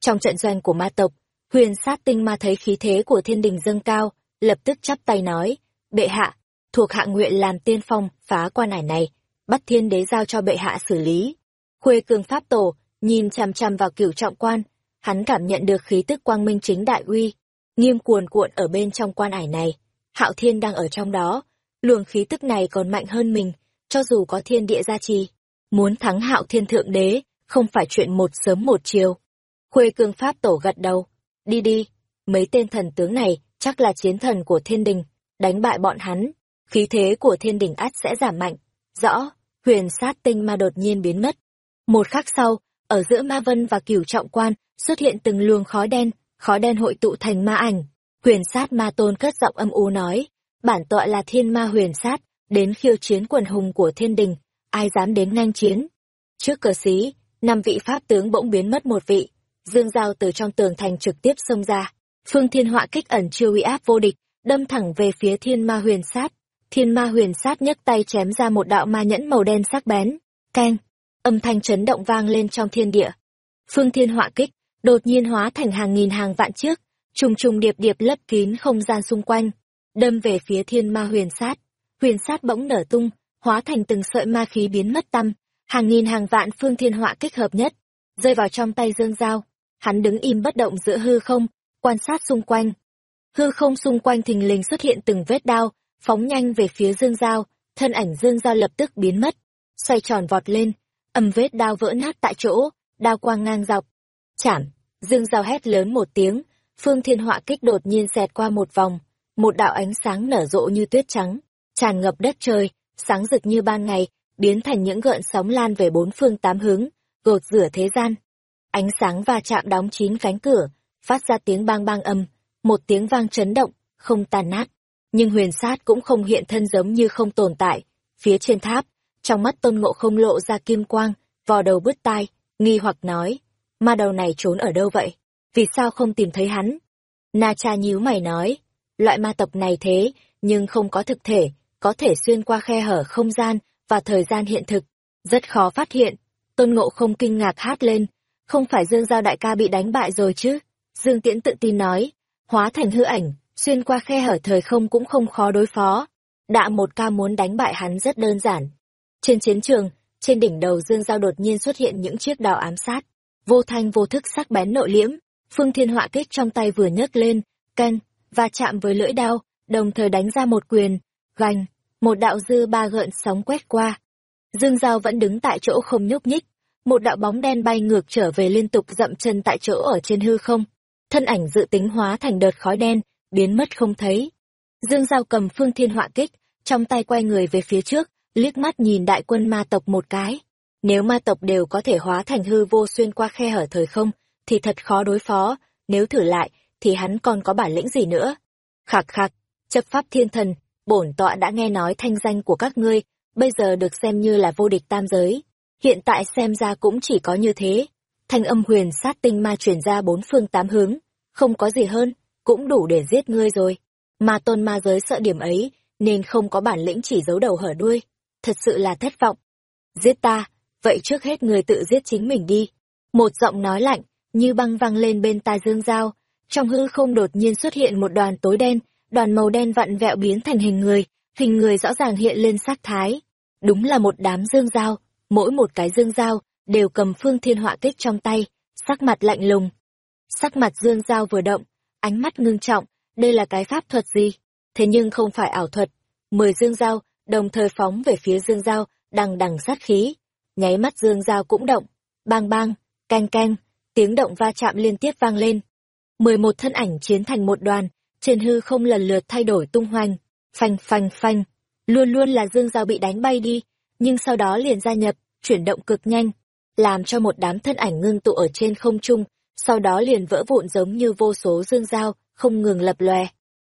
[SPEAKER 1] Trong trận doanh của ma tộc, huyền sát tinh ma thấy khí thế của thiên đình dâng cao, lập tức chắp tay nói, bệ hạ, thuộc hạ nguyện làm tiên phong, phá quan ải này, bắt thiên đế giao cho bệ hạ xử lý. Khuê cường pháp tổ, nhìn chằm chằm vào cửu trọng quan, hắn cảm nhận được khí tức quang minh chính đại uy, nghiêm cuồn cuộn ở bên trong quan ải này. Hạo thiên đang ở trong đó, luồng khí tức này còn mạnh hơn mình, cho dù có thiên địa gia trì. Muốn thắng hạo thiên thượng đế, không phải chuyện một sớm một chiều. Khuê cương pháp tổ gật đầu, đi đi, mấy tên thần tướng này chắc là chiến thần của thiên đình, đánh bại bọn hắn, khí thế của thiên đình át sẽ giảm mạnh. Rõ, huyền sát tinh ma đột nhiên biến mất. Một khắc sau, ở giữa ma vân và cửu trọng quan, xuất hiện từng luồng khói đen, khói đen hội tụ thành ma ảnh. Huyền sát ma tôn cất giọng âm u nói, bản tọa là thiên ma huyền sát, đến khiêu chiến quần hùng của thiên đình, ai dám đến ngang chiến. Trước cờ xí, năm vị pháp tướng bỗng biến mất một vị, dương giao từ trong tường thành trực tiếp xông ra. Phương thiên họa kích ẩn chiêu uy áp vô địch, đâm thẳng về phía thiên ma huyền sát. Thiên ma huyền sát nhấc tay chém ra một đạo ma nhẫn màu đen sắc bén. Keng! Âm thanh chấn động vang lên trong thiên địa. Phương thiên họa kích, đột nhiên hóa thành hàng nghìn hàng vạn trước, trùng trùng điệp điệp lấp kín không gian xung quanh, đâm về phía thiên ma huyền sát. Huyền sát bỗng nở tung, hóa thành từng sợi ma khí biến mất tâm, hàng nghìn hàng vạn phương thiên họa kích hợp nhất, rơi vào trong tay Dương Giao. Hắn đứng im bất động giữa hư không, quan sát xung quanh. Hư không xung quanh thình lình xuất hiện từng vết đao, phóng nhanh về phía Dương Giao, thân ảnh Dương Giao lập tức biến mất, xoay tròn vọt lên, âm vết đao vỡ nát tại chỗ, đao quang ngang dọc. Chảm, Dương Giao hét lớn một tiếng, phương thiên họa kích đột nhiên xẹt qua một vòng, một đạo ánh sáng nở rộ như tuyết trắng, tràn ngập đất trời, sáng rực như ban ngày, biến thành những gợn sóng lan về bốn phương tám hướng, gột rửa thế gian. Ánh sáng va chạm đóng chín cánh cửa, phát ra tiếng bang bang âm, một tiếng vang chấn động, không tàn nát. Nhưng huyền sát cũng không hiện thân giống như không tồn tại. Phía trên tháp, trong mắt tôn ngộ không lộ ra kim quang, vò đầu bứt tai, nghi hoặc nói, ma đầu này trốn ở đâu vậy? Vì sao không tìm thấy hắn? Na cha nhíu mày nói, loại ma tộc này thế, nhưng không có thực thể, có thể xuyên qua khe hở không gian và thời gian hiện thực, rất khó phát hiện. Tôn Ngộ không kinh ngạc hát lên, không phải Dương Giao đại ca bị đánh bại rồi chứ? Dương Tiễn tự tin nói, hóa thành hư ảnh, xuyên qua khe hở thời không cũng không khó đối phó. Đạ một ca muốn đánh bại hắn rất đơn giản. Trên chiến trường, trên đỉnh đầu Dương Giao đột nhiên xuất hiện những chiếc đào ám sát, vô thanh vô thức sắc bén nội liễm, phương thiên họa kích trong tay vừa nhấc lên, canh, và chạm với lưỡi đao, đồng thời đánh ra một quyền, gành, một đạo dư ba gợn sóng quét qua. Dương Giao vẫn đứng tại chỗ không nhúc nhích, một đạo bóng đen bay ngược trở về liên tục dậm chân tại chỗ ở trên hư không. Thân ảnh dự tính hóa thành đợt khói đen, biến mất không thấy. Dương Giao cầm phương thiên họa kích, trong tay quay người về phía trước, liếc mắt nhìn đại quân ma tộc một cái. Nếu ma tộc đều có thể hóa thành hư vô xuyên qua khe hở thời không, thì thật khó đối phó, nếu thử lại, thì hắn còn có bản lĩnh gì nữa. Khạc khạc, chấp pháp thiên thần, bổn tọa đã nghe nói thanh danh của các ngươi, bây giờ được xem như là vô địch tam giới. Hiện tại xem ra cũng chỉ có như thế. Thanh âm huyền sát tinh ma truyền ra bốn phương tám hướng, không có gì hơn, cũng đủ để giết ngươi rồi. Mà tôn ma giới sợ điểm ấy, nên không có bản lĩnh chỉ giấu đầu hở đuôi. Thật sự là thất vọng. Giết ta, vậy trước hết người tự giết chính mình đi. Một giọng nói lạnh, như băng văng lên bên tai dương dao. Trong hư không đột nhiên xuất hiện một đoàn tối đen, đoàn màu đen vặn vẹo biến thành hình người, hình người rõ ràng hiện lên sắc thái. Đúng là một đám dương dao, mỗi một cái dương dao đều cầm phương thiên họa kích trong tay, sắc mặt lạnh lùng. Sắc mặt Dương dao vừa động, ánh mắt ngưng trọng, đây là cái pháp thuật gì? Thế nhưng không phải ảo thuật. Mười Dương dao đồng thời phóng về phía Dương dao đằng đằng sát khí. Nháy mắt Dương dao cũng động. Bang bang, canh canh, tiếng động va chạm liên tiếp vang lên. Mười một thân ảnh chiến thành một đoàn, trên hư không lần lượt thay đổi tung hoành. Phanh phanh phanh, luôn luôn là Dương dao bị đánh bay đi, nhưng sau đó liền gia nhập, chuyển động cực nhanh, làm cho một đám thân ảnh ngưng tụ ở trên không trung, sau đó liền vỡ vụn giống như vô số dương dao, không ngừng lập lòe.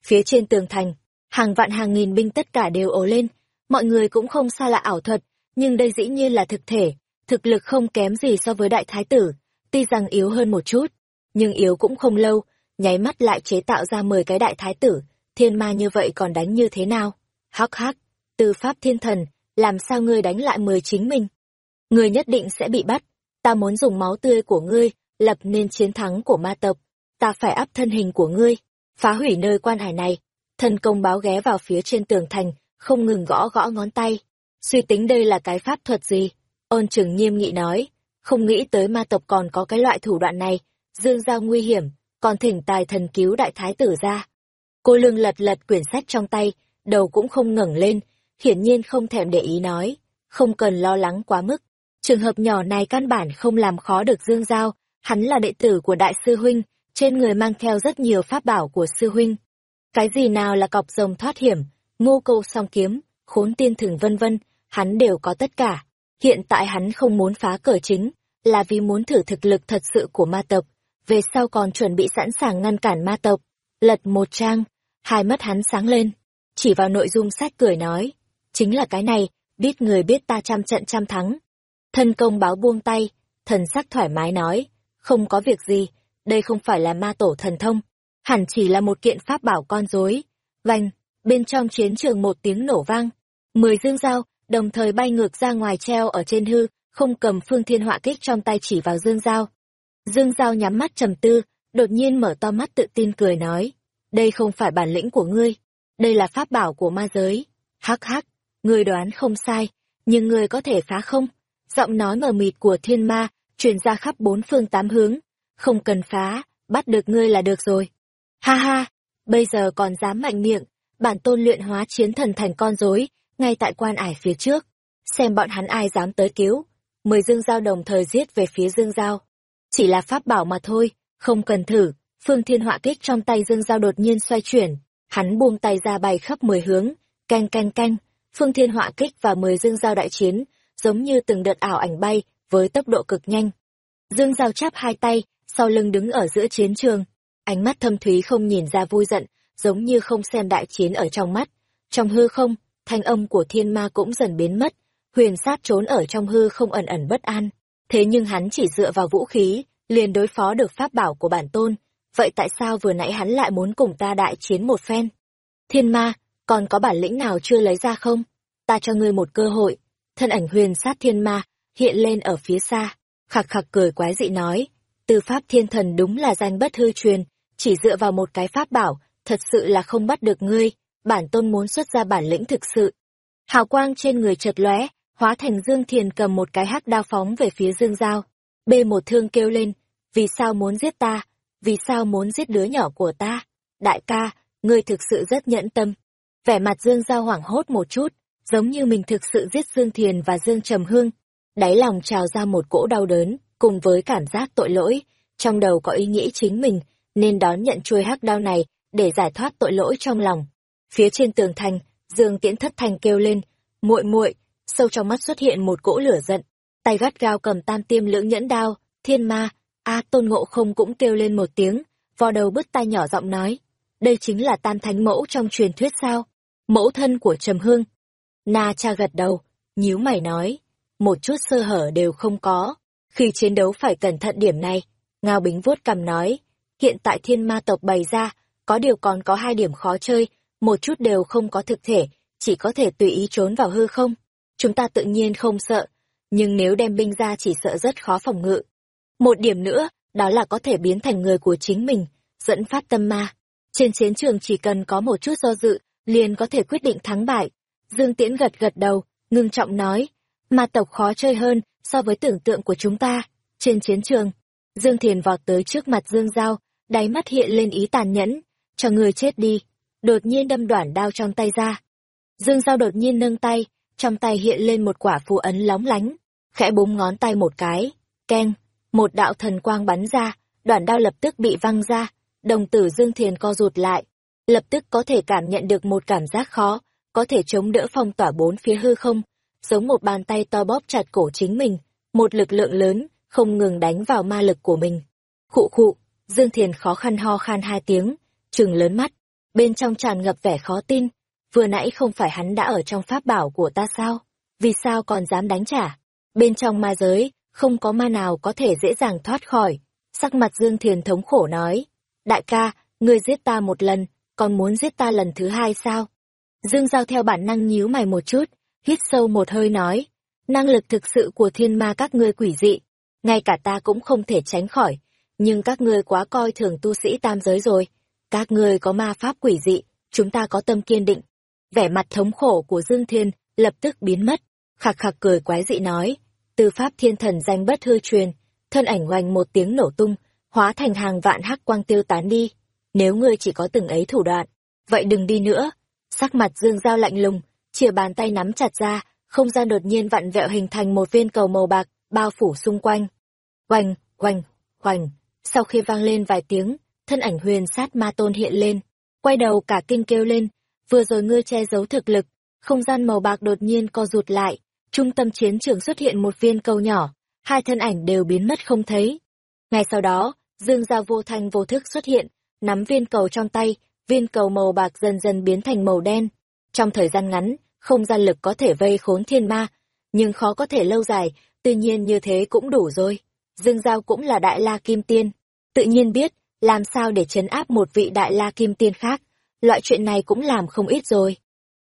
[SPEAKER 1] Phía trên tường thành, hàng vạn hàng nghìn binh tất cả đều ồ lên, mọi người cũng không xa lạ ảo thuật, nhưng đây dĩ nhiên là thực thể, thực lực không kém gì so với đại thái tử, tuy rằng yếu hơn một chút, nhưng yếu cũng không lâu, nháy mắt lại chế tạo ra 10 cái đại thái tử, thiên ma như vậy còn đánh như thế nào? Hắc hắc, tư pháp thiên thần, làm sao ngươi đánh lại 10 chính mình? Ngươi nhất định sẽ bị bắt, ta muốn dùng máu tươi của ngươi, lập nên chiến thắng của ma tộc, ta phải áp thân hình của ngươi, phá hủy nơi quan hải này. Thần công báo ghé vào phía trên tường thành, không ngừng gõ gõ ngón tay. Suy tính đây là cái pháp thuật gì? Ôn trừng nghiêm nghị nói, không nghĩ tới ma tộc còn có cái loại thủ đoạn này, dương giao nguy hiểm, còn thỉnh tài thần cứu đại thái tử ra. Cô lương lật lật quyển sách trong tay, đầu cũng không ngẩng lên, hiển nhiên không thèm để ý nói, không cần lo lắng quá mức. Trường hợp nhỏ này căn bản không làm khó được Dương Giao, hắn là đệ tử của đại sư huynh, trên người mang theo rất nhiều pháp bảo của sư huynh. Cái gì nào là cọc rồng thoát hiểm, ngô câu song kiếm, khốn tiên thừng vân vân, hắn đều có tất cả. Hiện tại hắn không muốn phá cờ chính, là vì muốn thử thực lực thật sự của ma tộc, về sau còn chuẩn bị sẵn sàng ngăn cản ma tộc. Lật một trang, hai mắt hắn sáng lên, chỉ vào nội dung sách cười nói, chính là cái này, biết người biết ta trăm trận trăm thắng. Thân công báo buông tay, thần sắc thoải mái nói, không có việc gì, đây không phải là ma tổ thần thông, hẳn chỉ là một kiện pháp bảo con rối. Vành, bên trong chiến trường một tiếng nổ vang, mười dương dao, đồng thời bay ngược ra ngoài treo ở trên hư, không cầm phương thiên họa kích trong tay chỉ vào dương dao. Dương dao nhắm mắt trầm tư, đột nhiên mở to mắt tự tin cười nói, đây không phải bản lĩnh của ngươi, đây là pháp bảo của ma giới. Hắc hắc, ngươi đoán không sai, nhưng ngươi có thể phá không? Giọng nói mờ mịt của thiên ma, truyền ra khắp bốn phương tám hướng. Không cần phá, bắt được ngươi là được rồi. Ha ha, bây giờ còn dám mạnh miệng, bản tôn luyện hóa chiến thần thành con rối ngay tại quan ải phía trước. Xem bọn hắn ai dám tới cứu. Mười dương giao đồng thời giết về phía dương giao. Chỉ là pháp bảo mà thôi, không cần thử. Phương thiên họa kích trong tay dương giao đột nhiên xoay chuyển. Hắn buông tay ra bay khắp mười hướng, canh canh canh. Phương thiên họa kích và mười dương giao đại chiến, giống như từng đợt ảo ảnh bay, với tốc độ cực nhanh. Dương Giao chắp hai tay, sau lưng đứng ở giữa chiến trường, ánh mắt thâm thúy không nhìn ra vui giận, giống như không xem đại chiến ở trong mắt. Trong hư không, thanh âm của thiên ma cũng dần biến mất, huyền sát trốn ở trong hư không ẩn ẩn bất an. Thế nhưng hắn chỉ dựa vào vũ khí, liền đối phó được pháp bảo của bản tôn. Vậy tại sao vừa nãy hắn lại muốn cùng ta đại chiến một phen? Thiên ma, còn có bản lĩnh nào chưa lấy ra không? Ta cho ngươi một cơ hội. Thân ảnh huyền sát thiên ma, hiện lên ở phía xa, khạc khạc cười quái dị nói, tư pháp thiên thần đúng là danh bất hư truyền, chỉ dựa vào một cái pháp bảo, thật sự là không bắt được ngươi, bản tôn muốn xuất ra bản lĩnh thực sự. Hào quang trên người chợt lóe, hóa thành Dương Thiền cầm một cái hắc đao phóng về phía Dương Giao. Bê một thương kêu lên, vì sao muốn giết ta, vì sao muốn giết đứa nhỏ của ta? Đại ca, ngươi thực sự rất nhẫn tâm. Vẻ mặt Dương Giao hoảng hốt một chút, giống như mình thực sự giết Dương Thiền và Dương Trầm Hương, đáy lòng trào ra một cỗ đau đớn, cùng với cảm giác tội lỗi, trong đầu có ý nghĩ chính mình, nên đón nhận chuôi hắc đao này, để giải thoát tội lỗi trong lòng. Phía trên tường thành, Dương Tiễn thất thành kêu lên, muội muội, sâu trong mắt xuất hiện một cỗ lửa giận, tay gắt gao cầm tam tiêm lưỡng nhẫn đao, thiên ma, a tôn ngộ không cũng kêu lên một tiếng, vò đầu bứt tai nhỏ giọng nói, đây chính là tam thánh mẫu trong truyền thuyết sao, mẫu thân của Trầm Hương. Na cha gật đầu, nhíu mày nói, một chút sơ hở đều không có. Khi chiến đấu phải cẩn thận điểm này, Ngao Bính vuốt cằm nói, hiện tại thiên ma tộc bày ra, có điều còn có hai điểm khó chơi, một chút đều không có thực thể, chỉ có thể tùy ý trốn vào hư không. Chúng ta tự nhiên không sợ, nhưng nếu đem binh ra chỉ sợ rất khó phòng ngự. Một điểm nữa, đó là có thể biến thành người của chính mình, dẫn phát tâm ma. Trên chiến trường chỉ cần có một chút do dự, liền có thể quyết định thắng bại. Dương Tiễn gật gật đầu, ngưng trọng nói, ma tộc khó chơi hơn so với tưởng tượng của chúng ta. Trên chiến trường, Dương Thiền vọt tới trước mặt Dương Giao, đáy mắt hiện lên ý tàn nhẫn, cho người chết đi. Đột nhiên đâm đoạn đao trong tay ra. Dương Giao đột nhiên nâng tay, trong tay hiện lên một quả phù ấn lóng lánh, khẽ búng ngón tay một cái, keng, một đạo thần quang bắn ra, đoạn đao lập tức bị văng ra, đồng tử Dương Thiền co rụt lại, lập tức có thể cảm nhận được một cảm giác khó, có thể chống đỡ phong tỏa bốn phía hư không, giống một bàn tay to bóp chặt cổ chính mình, một lực lượng lớn, không ngừng đánh vào ma lực của mình. Khụ khụ, Dương Thiền khó khăn ho khan hai tiếng, trừng lớn mắt, bên trong tràn ngập vẻ khó tin, vừa nãy không phải hắn đã ở trong pháp bảo của ta sao? Vì sao còn dám đánh trả? Bên trong ma giới, không có ma nào có thể dễ dàng thoát khỏi. Sắc mặt Dương Thiền thống khổ nói, đại ca, ngươi giết ta một lần, còn muốn giết ta lần thứ hai sao? Dương Giao theo bản năng nhíu mày một chút, hít sâu một hơi nói, năng lực thực sự của thiên ma các ngươi quỷ dị, ngay cả ta cũng không thể tránh khỏi, nhưng các ngươi quá coi thường tu sĩ tam giới rồi, các ngươi có ma pháp quỷ dị, chúng ta có tâm kiên định. Vẻ mặt thống khổ của Dương Thiên lập tức biến mất, khạc khạc cười quái dị nói, từ pháp thiên thần danh bất hư truyền, thân ảnh hoành một tiếng nổ tung, hóa thành hàng vạn hắc quang tiêu tán đi. Nếu ngươi chỉ có từng ấy thủ đoạn, vậy đừng đi nữa. Sắc mặt Dương Giao lạnh lùng, chìa bàn tay nắm chặt ra, không gian đột nhiên vặn vẹo hình thành một viên cầu màu bạc, bao phủ xung quanh. Oanh, oanh, oanh, sau khi vang lên vài tiếng, thân ảnh huyền sát ma tôn hiện lên, quay đầu cả kinh kêu lên, vừa rồi ngươi che giấu thực lực, không gian màu bạc đột nhiên co rụt lại, trung tâm chiến trường xuất hiện một viên cầu nhỏ, hai thân ảnh đều biến mất không thấy. Ngay sau đó, Dương Giao vô thanh vô thức xuất hiện, nắm viên cầu trong tay, viên cầu màu bạc dần dần biến thành màu đen. Trong thời gian ngắn, không gian lực có thể vây khốn thiên ma, nhưng khó có thể lâu dài, tuy nhiên như thế cũng đủ rồi. Dương Giao cũng là đại la kim tiên, tự nhiên biết, làm sao để chấn áp một vị đại la kim tiên khác, loại chuyện này cũng làm không ít rồi.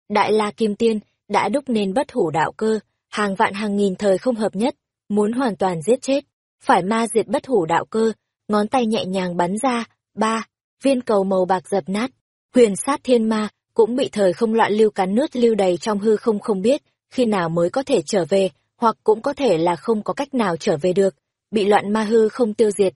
[SPEAKER 1] Đại la kim tiên đã đúc nên bất hủ đạo cơ, hàng vạn hàng nghìn thời không hợp nhất, muốn hoàn toàn giết chết, phải ma diệt bất hủ đạo cơ, ngón tay nhẹ nhàng bắn ra, ba, viên cầu màu bạc dập nát, huyền sát thiên ma, cũng bị thời không loạn lưu cắn nước lưu đầy trong hư không không biết, khi nào mới có thể trở về, hoặc cũng có thể là không có cách nào trở về được, bị loạn ma hư không tiêu diệt.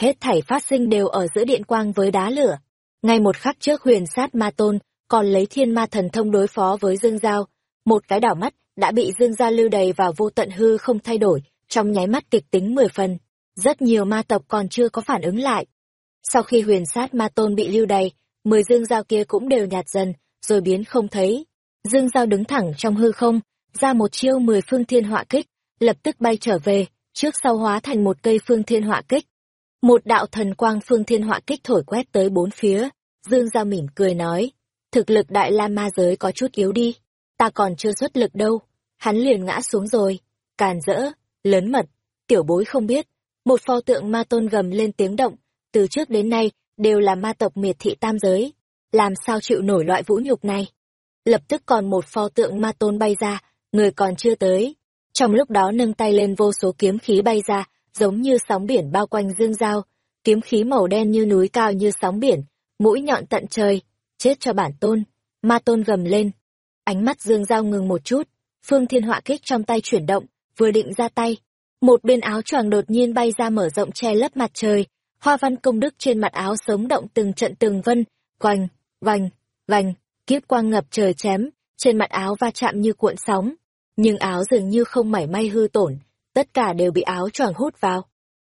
[SPEAKER 1] Hết thảy phát sinh đều ở giữa điện quang với đá lửa. Ngay một khắc trước huyền sát ma tôn, còn lấy thiên ma thần thông đối phó với Dương Giao, một cái đảo mắt đã bị Dương Giao lưu đầy vào vô tận hư không thay đổi, trong nháy mắt kịch tính mười phần. Rất nhiều ma tộc còn chưa có phản ứng lại. Sau khi huyền sát ma tôn bị lưu đầy, mười dương dao kia cũng đều nhạt dần, rồi biến không thấy. Dương dao đứng thẳng trong hư không, ra một chiêu mười phương thiên họa kích, lập tức bay trở về, trước sau hóa thành một cây phương thiên họa kích. Một đạo thần quang phương thiên họa kích thổi quét tới bốn phía, Dương Giao mỉm cười nói, thực lực đại la ma giới có chút yếu đi, ta còn chưa xuất lực đâu, hắn liền ngã xuống rồi, càn rỡ, lớn mật, tiểu bối không biết, một pho tượng ma tôn gầm lên tiếng động, từ trước đến nay, đều là ma tộc miệt thị tam giới, làm sao chịu nổi loại vũ nhục này. Lập tức còn một pho tượng ma tôn bay ra, người còn chưa tới. Trong lúc đó nâng tay lên vô số kiếm khí bay ra, giống như sóng biển bao quanh dương giao, kiếm khí màu đen như núi cao như sóng biển, mũi nhọn tận trời, chết cho bản tôn. Ma tôn gầm lên. Ánh mắt dương giao ngừng một chút, phương thiên họa kích trong tay chuyển động, vừa định ra tay. Một bên áo choàng đột nhiên bay ra mở rộng che lấp mặt trời, hoa văn công đức trên mặt áo sống động từng trận từng vân, quanh, vành, vành, kiếp quang ngập trời chém, trên mặt áo va chạm như cuộn sóng, nhưng áo dường như không mảy may hư tổn, tất cả đều bị áo choàng hút vào.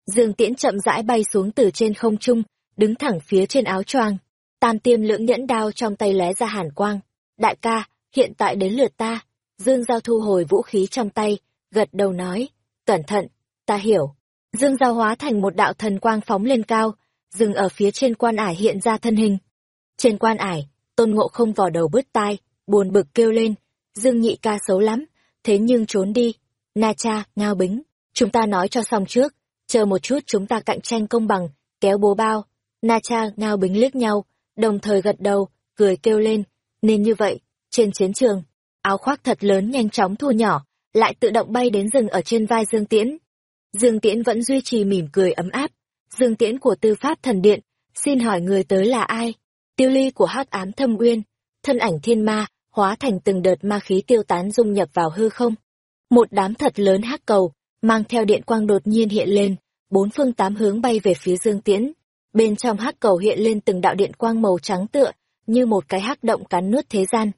[SPEAKER 1] Dương Tiễn chậm rãi bay xuống từ trên không trung, đứng thẳng phía trên áo choàng, tam tiêm lưỡng nhẫn đao trong tay lóe ra hàn quang. Đại ca, hiện tại đến lượt ta. Dương Giao thu hồi vũ khí trong tay, gật đầu nói, cẩn thận, ta hiểu. Dương Giao hóa thành một đạo thần quang phóng lên cao, dừng ở phía trên quan ải hiện ra thân hình. Trên quan ải, tôn ngộ không vò đầu bứt tai, buồn bực kêu lên, Dương nhị ca xấu lắm, thế nhưng trốn đi. Na cha, ngao bính, chúng ta nói cho xong trước, chờ một chút chúng ta cạnh tranh công bằng, kéo bố bao. Na cha, ngao bính liếc nhau, đồng thời gật đầu, cười kêu lên, nên như vậy, trên chiến trường, áo khoác thật lớn nhanh chóng thu nhỏ, lại tự động bay đến rừng ở trên vai Dương Tiễn. Dương Tiễn vẫn duy trì mỉm cười ấm áp. Dương Tiễn của Tư Pháp Thần Điện, xin hỏi người tới là ai? Tiêu ly của hắc ám thâm uyên, thân ảnh thiên ma, hóa thành từng đợt ma khí tiêu tán dung nhập vào hư không. Một đám thật lớn hắc cầu, mang theo điện quang đột nhiên hiện lên, bốn phương tám hướng bay về phía Dương Tiễn. Bên trong hắc cầu hiện lên từng đạo điện quang màu trắng tựa, như một cái hắc động cắn nuốt thế gian.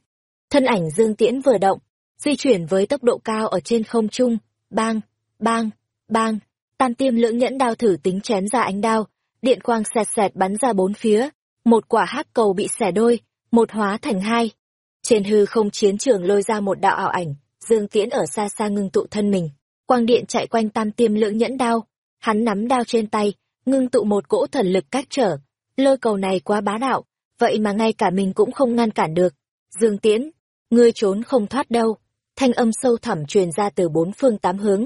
[SPEAKER 1] Thân ảnh Dương Tiễn vừa động, di chuyển với tốc độ cao ở trên không trung, bang, bang, bang, tam tiêm lưỡng nhẫn đao thử tính chém ra ánh đao, điện quang xẹt xẹt bắn ra bốn phía, một quả hắc cầu bị xẻ đôi, một hóa thành hai. Trên hư không chiến trường lôi ra một đạo ảo ảnh, Dương Tiễn ở xa xa ngưng tụ thân mình, quang điện chạy quanh tam tiêm lưỡng nhẫn đao, hắn nắm đao trên tay, ngưng tụ một cỗ thần lực cách trở. Lôi cầu này quá bá đạo, vậy mà ngay cả mình cũng không ngăn cản được. Dương Tiễn, ngươi trốn không thoát đâu. Thanh âm sâu thẳm truyền ra từ bốn phương tám hướng.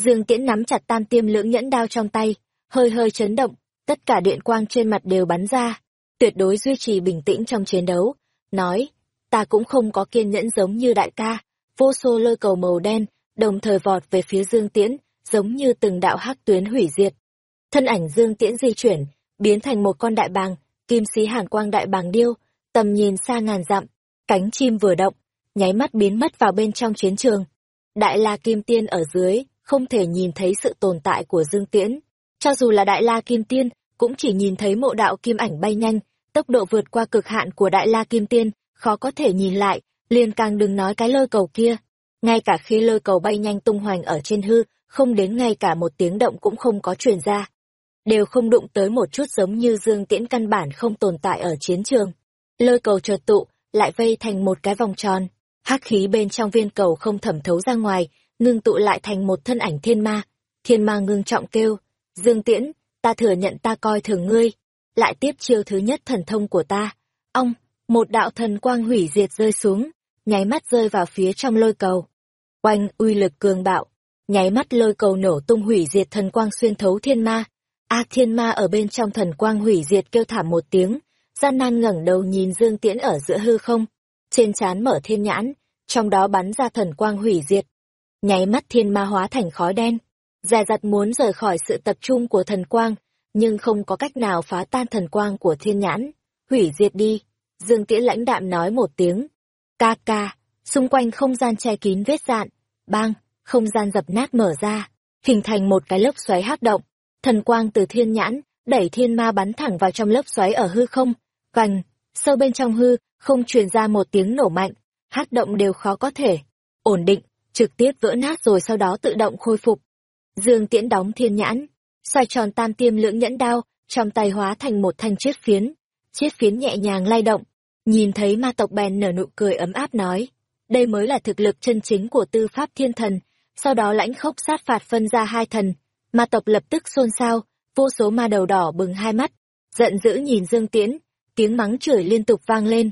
[SPEAKER 1] Dương Tiễn nắm chặt tam tiêm lưỡng nhẫn đao trong tay, hơi hơi chấn động, tất cả điện quang trên mặt đều bắn ra, tuyệt đối duy trì bình tĩnh trong chiến đấu. Nói, ta cũng không có kiên nhẫn giống như đại ca, vô số lôi cầu màu đen, đồng thời vọt về phía Dương Tiễn, giống như từng đạo hắc tuyến hủy diệt. Thân ảnh Dương Tiễn di chuyển, biến thành một con đại bàng, kim sĩ hàn quang đại bàng điêu, tầm nhìn xa ngàn dặm, cánh chim vừa động, nháy mắt biến mất vào bên trong chiến trường. Đại La Kim Tiên ở dưới, không thể nhìn thấy sự tồn tại của Dương Tiễn. Cho dù là Đại La Kim Tiên, cũng chỉ nhìn thấy mộ đạo kim ảnh bay nhanh, tốc độ vượt qua cực hạn của Đại La Kim Tiên, khó có thể nhìn lại, liền càng đừng nói cái lôi cầu kia. Ngay cả khi lôi cầu bay nhanh tung hoành ở trên hư, không đến ngay cả một tiếng động cũng không có truyền ra. Đều không đụng tới một chút giống như Dương Tiễn căn bản không tồn tại ở chiến trường. Lôi cầu trượt tụ, lại vây thành một cái vòng tròn. hắc khí bên trong viên cầu không thẩm thấu ra ngoài, ngưng tụ lại thành một thân ảnh thiên ma. Thiên ma ngưng trọng kêu, Dương Tiễn, ta thừa nhận ta coi thường ngươi. Lại tiếp chiêu thứ nhất thần thông của ta. Ông, một đạo thần quang hủy diệt rơi xuống, nháy mắt rơi vào phía trong lôi cầu. Oanh uy lực cường bạo, nháy mắt lôi cầu nổ tung hủy diệt thần quang xuyên thấu thiên ma. A thiên ma ở bên trong thần quang hủy diệt kêu thảm một tiếng, gian nan ngẩng đầu nhìn Dương Tiễn ở giữa hư không, trên trán mở thiên nhãn, trong đó bắn ra thần quang hủy diệt. Nháy mắt thiên ma hóa thành khói đen, Già giặt muốn rời khỏi sự tập trung của thần quang, nhưng không có cách nào phá tan thần quang của thiên nhãn. Hủy diệt đi, Dương Tiễn lãnh đạm nói một tiếng. Ca ca, xung quanh không gian che kín vết dạn, bang, không gian dập nát mở ra, hình thành một cái lốc xoáy hắc động. Thần quang từ thiên nhãn, đẩy thiên ma bắn thẳng vào trong lốc xoáy ở hư không, Vành, sâu bên trong hư, không truyền ra một tiếng nổ mạnh, hát động đều khó có thể. Ổn định, trực tiếp vỡ nát rồi sau đó tự động khôi phục. Dương tiễn đóng thiên nhãn, xoay tròn tam tiêm lưỡng nhẫn đao, trong tay hóa thành một thanh chiết phiến. Chiết phiến nhẹ nhàng lay động, nhìn thấy ma tộc bèn nở nụ cười ấm áp nói. Đây mới là thực lực chân chính của tư pháp thiên thần, sau đó lãnh khốc sát phạt phân ra hai thần. Ma tộc lập tức xôn xao, vô số ma đầu đỏ bừng hai mắt, giận dữ nhìn Dương Tiễn, tiếng mắng chửi liên tục vang lên.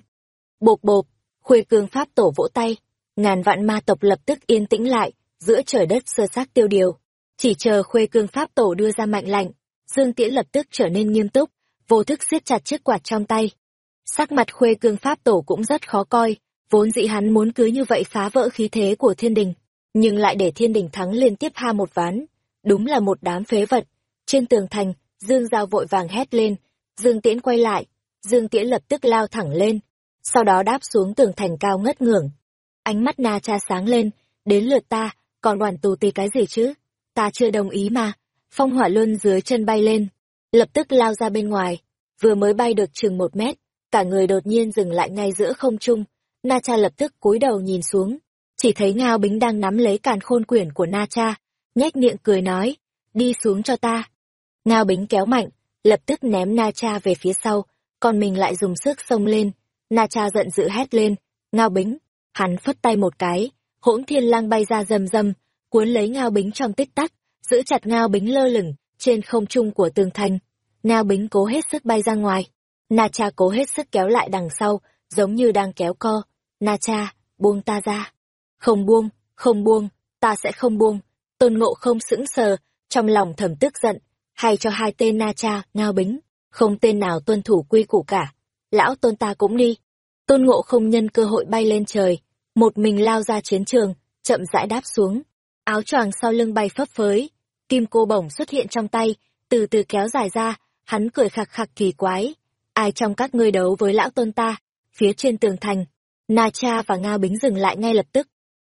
[SPEAKER 1] Bộp bộp, khuê cường pháp tổ vỗ tay, ngàn vạn ma tộc lập tức yên tĩnh lại, giữa trời đất sơ sát tiêu điều. Chỉ chờ khuê cương pháp tổ đưa ra mạnh lạnh, Dương Tiễn lập tức trở nên nghiêm túc, vô thức siết chặt chiếc quạt trong tay. Sắc mặt khuê cương pháp tổ cũng rất khó coi, vốn dĩ hắn muốn cứ như vậy phá vỡ khí thế của thiên đình, nhưng lại để thiên đình thắng liên tiếp ha một ván. Đúng là một đám phế vật. Trên tường thành, Dương Giao vội vàng hét lên, Dương Tiễn quay lại, Dương Tiễn lập tức lao thẳng lên, sau đó đáp xuống tường thành cao ngất ngưởng. Ánh mắt Na Cha sáng lên, đến lượt ta, còn đoàn tù tì cái gì chứ? Ta chưa đồng ý mà. Phong hỏa luân dưới chân bay lên, lập tức lao ra bên ngoài, vừa mới bay được chừng một mét, cả người đột nhiên dừng lại ngay giữa không trung. Na Cha lập tức cúi đầu nhìn xuống, chỉ thấy Ngao Bính đang nắm lấy càn khôn quyển của Na Cha, nhếch miệng cười nói, đi xuống cho ta. Ngao Bính kéo mạnh, lập tức ném Na Cha về phía sau, còn mình lại dùng sức xông lên. Na cha giận dữ hét lên, ngao bính, hắn phất tay một cái, hỗn thiên lang bay ra rầm rầm, cuốn lấy ngao bính trong tích tắc, giữ chặt ngao bính lơ lửng, trên không trung của tường thành. Ngao bính cố hết sức bay ra ngoài. Na cha cố hết sức kéo lại đằng sau, giống như đang kéo co. Na cha, buông ta ra. Không buông, không buông, ta sẽ không buông. Tôn ngộ không sững sờ, trong lòng thầm tức giận, hay cho hai tên Na cha, ngao bính không tên nào tuân thủ quy củ cả. Lão tôn ta cũng đi. Tôn ngộ không nhân cơ hội bay lên trời, một mình lao ra chiến trường, chậm rãi đáp xuống. Áo choàng sau lưng bay phấp phới, kim cô bổng xuất hiện trong tay, từ từ kéo dài ra, hắn cười khạc khạc kỳ quái. Ai trong các ngươi đấu với lão tôn ta? Phía trên tường thành, Na Cha và Ngao Bính dừng lại ngay lập tức.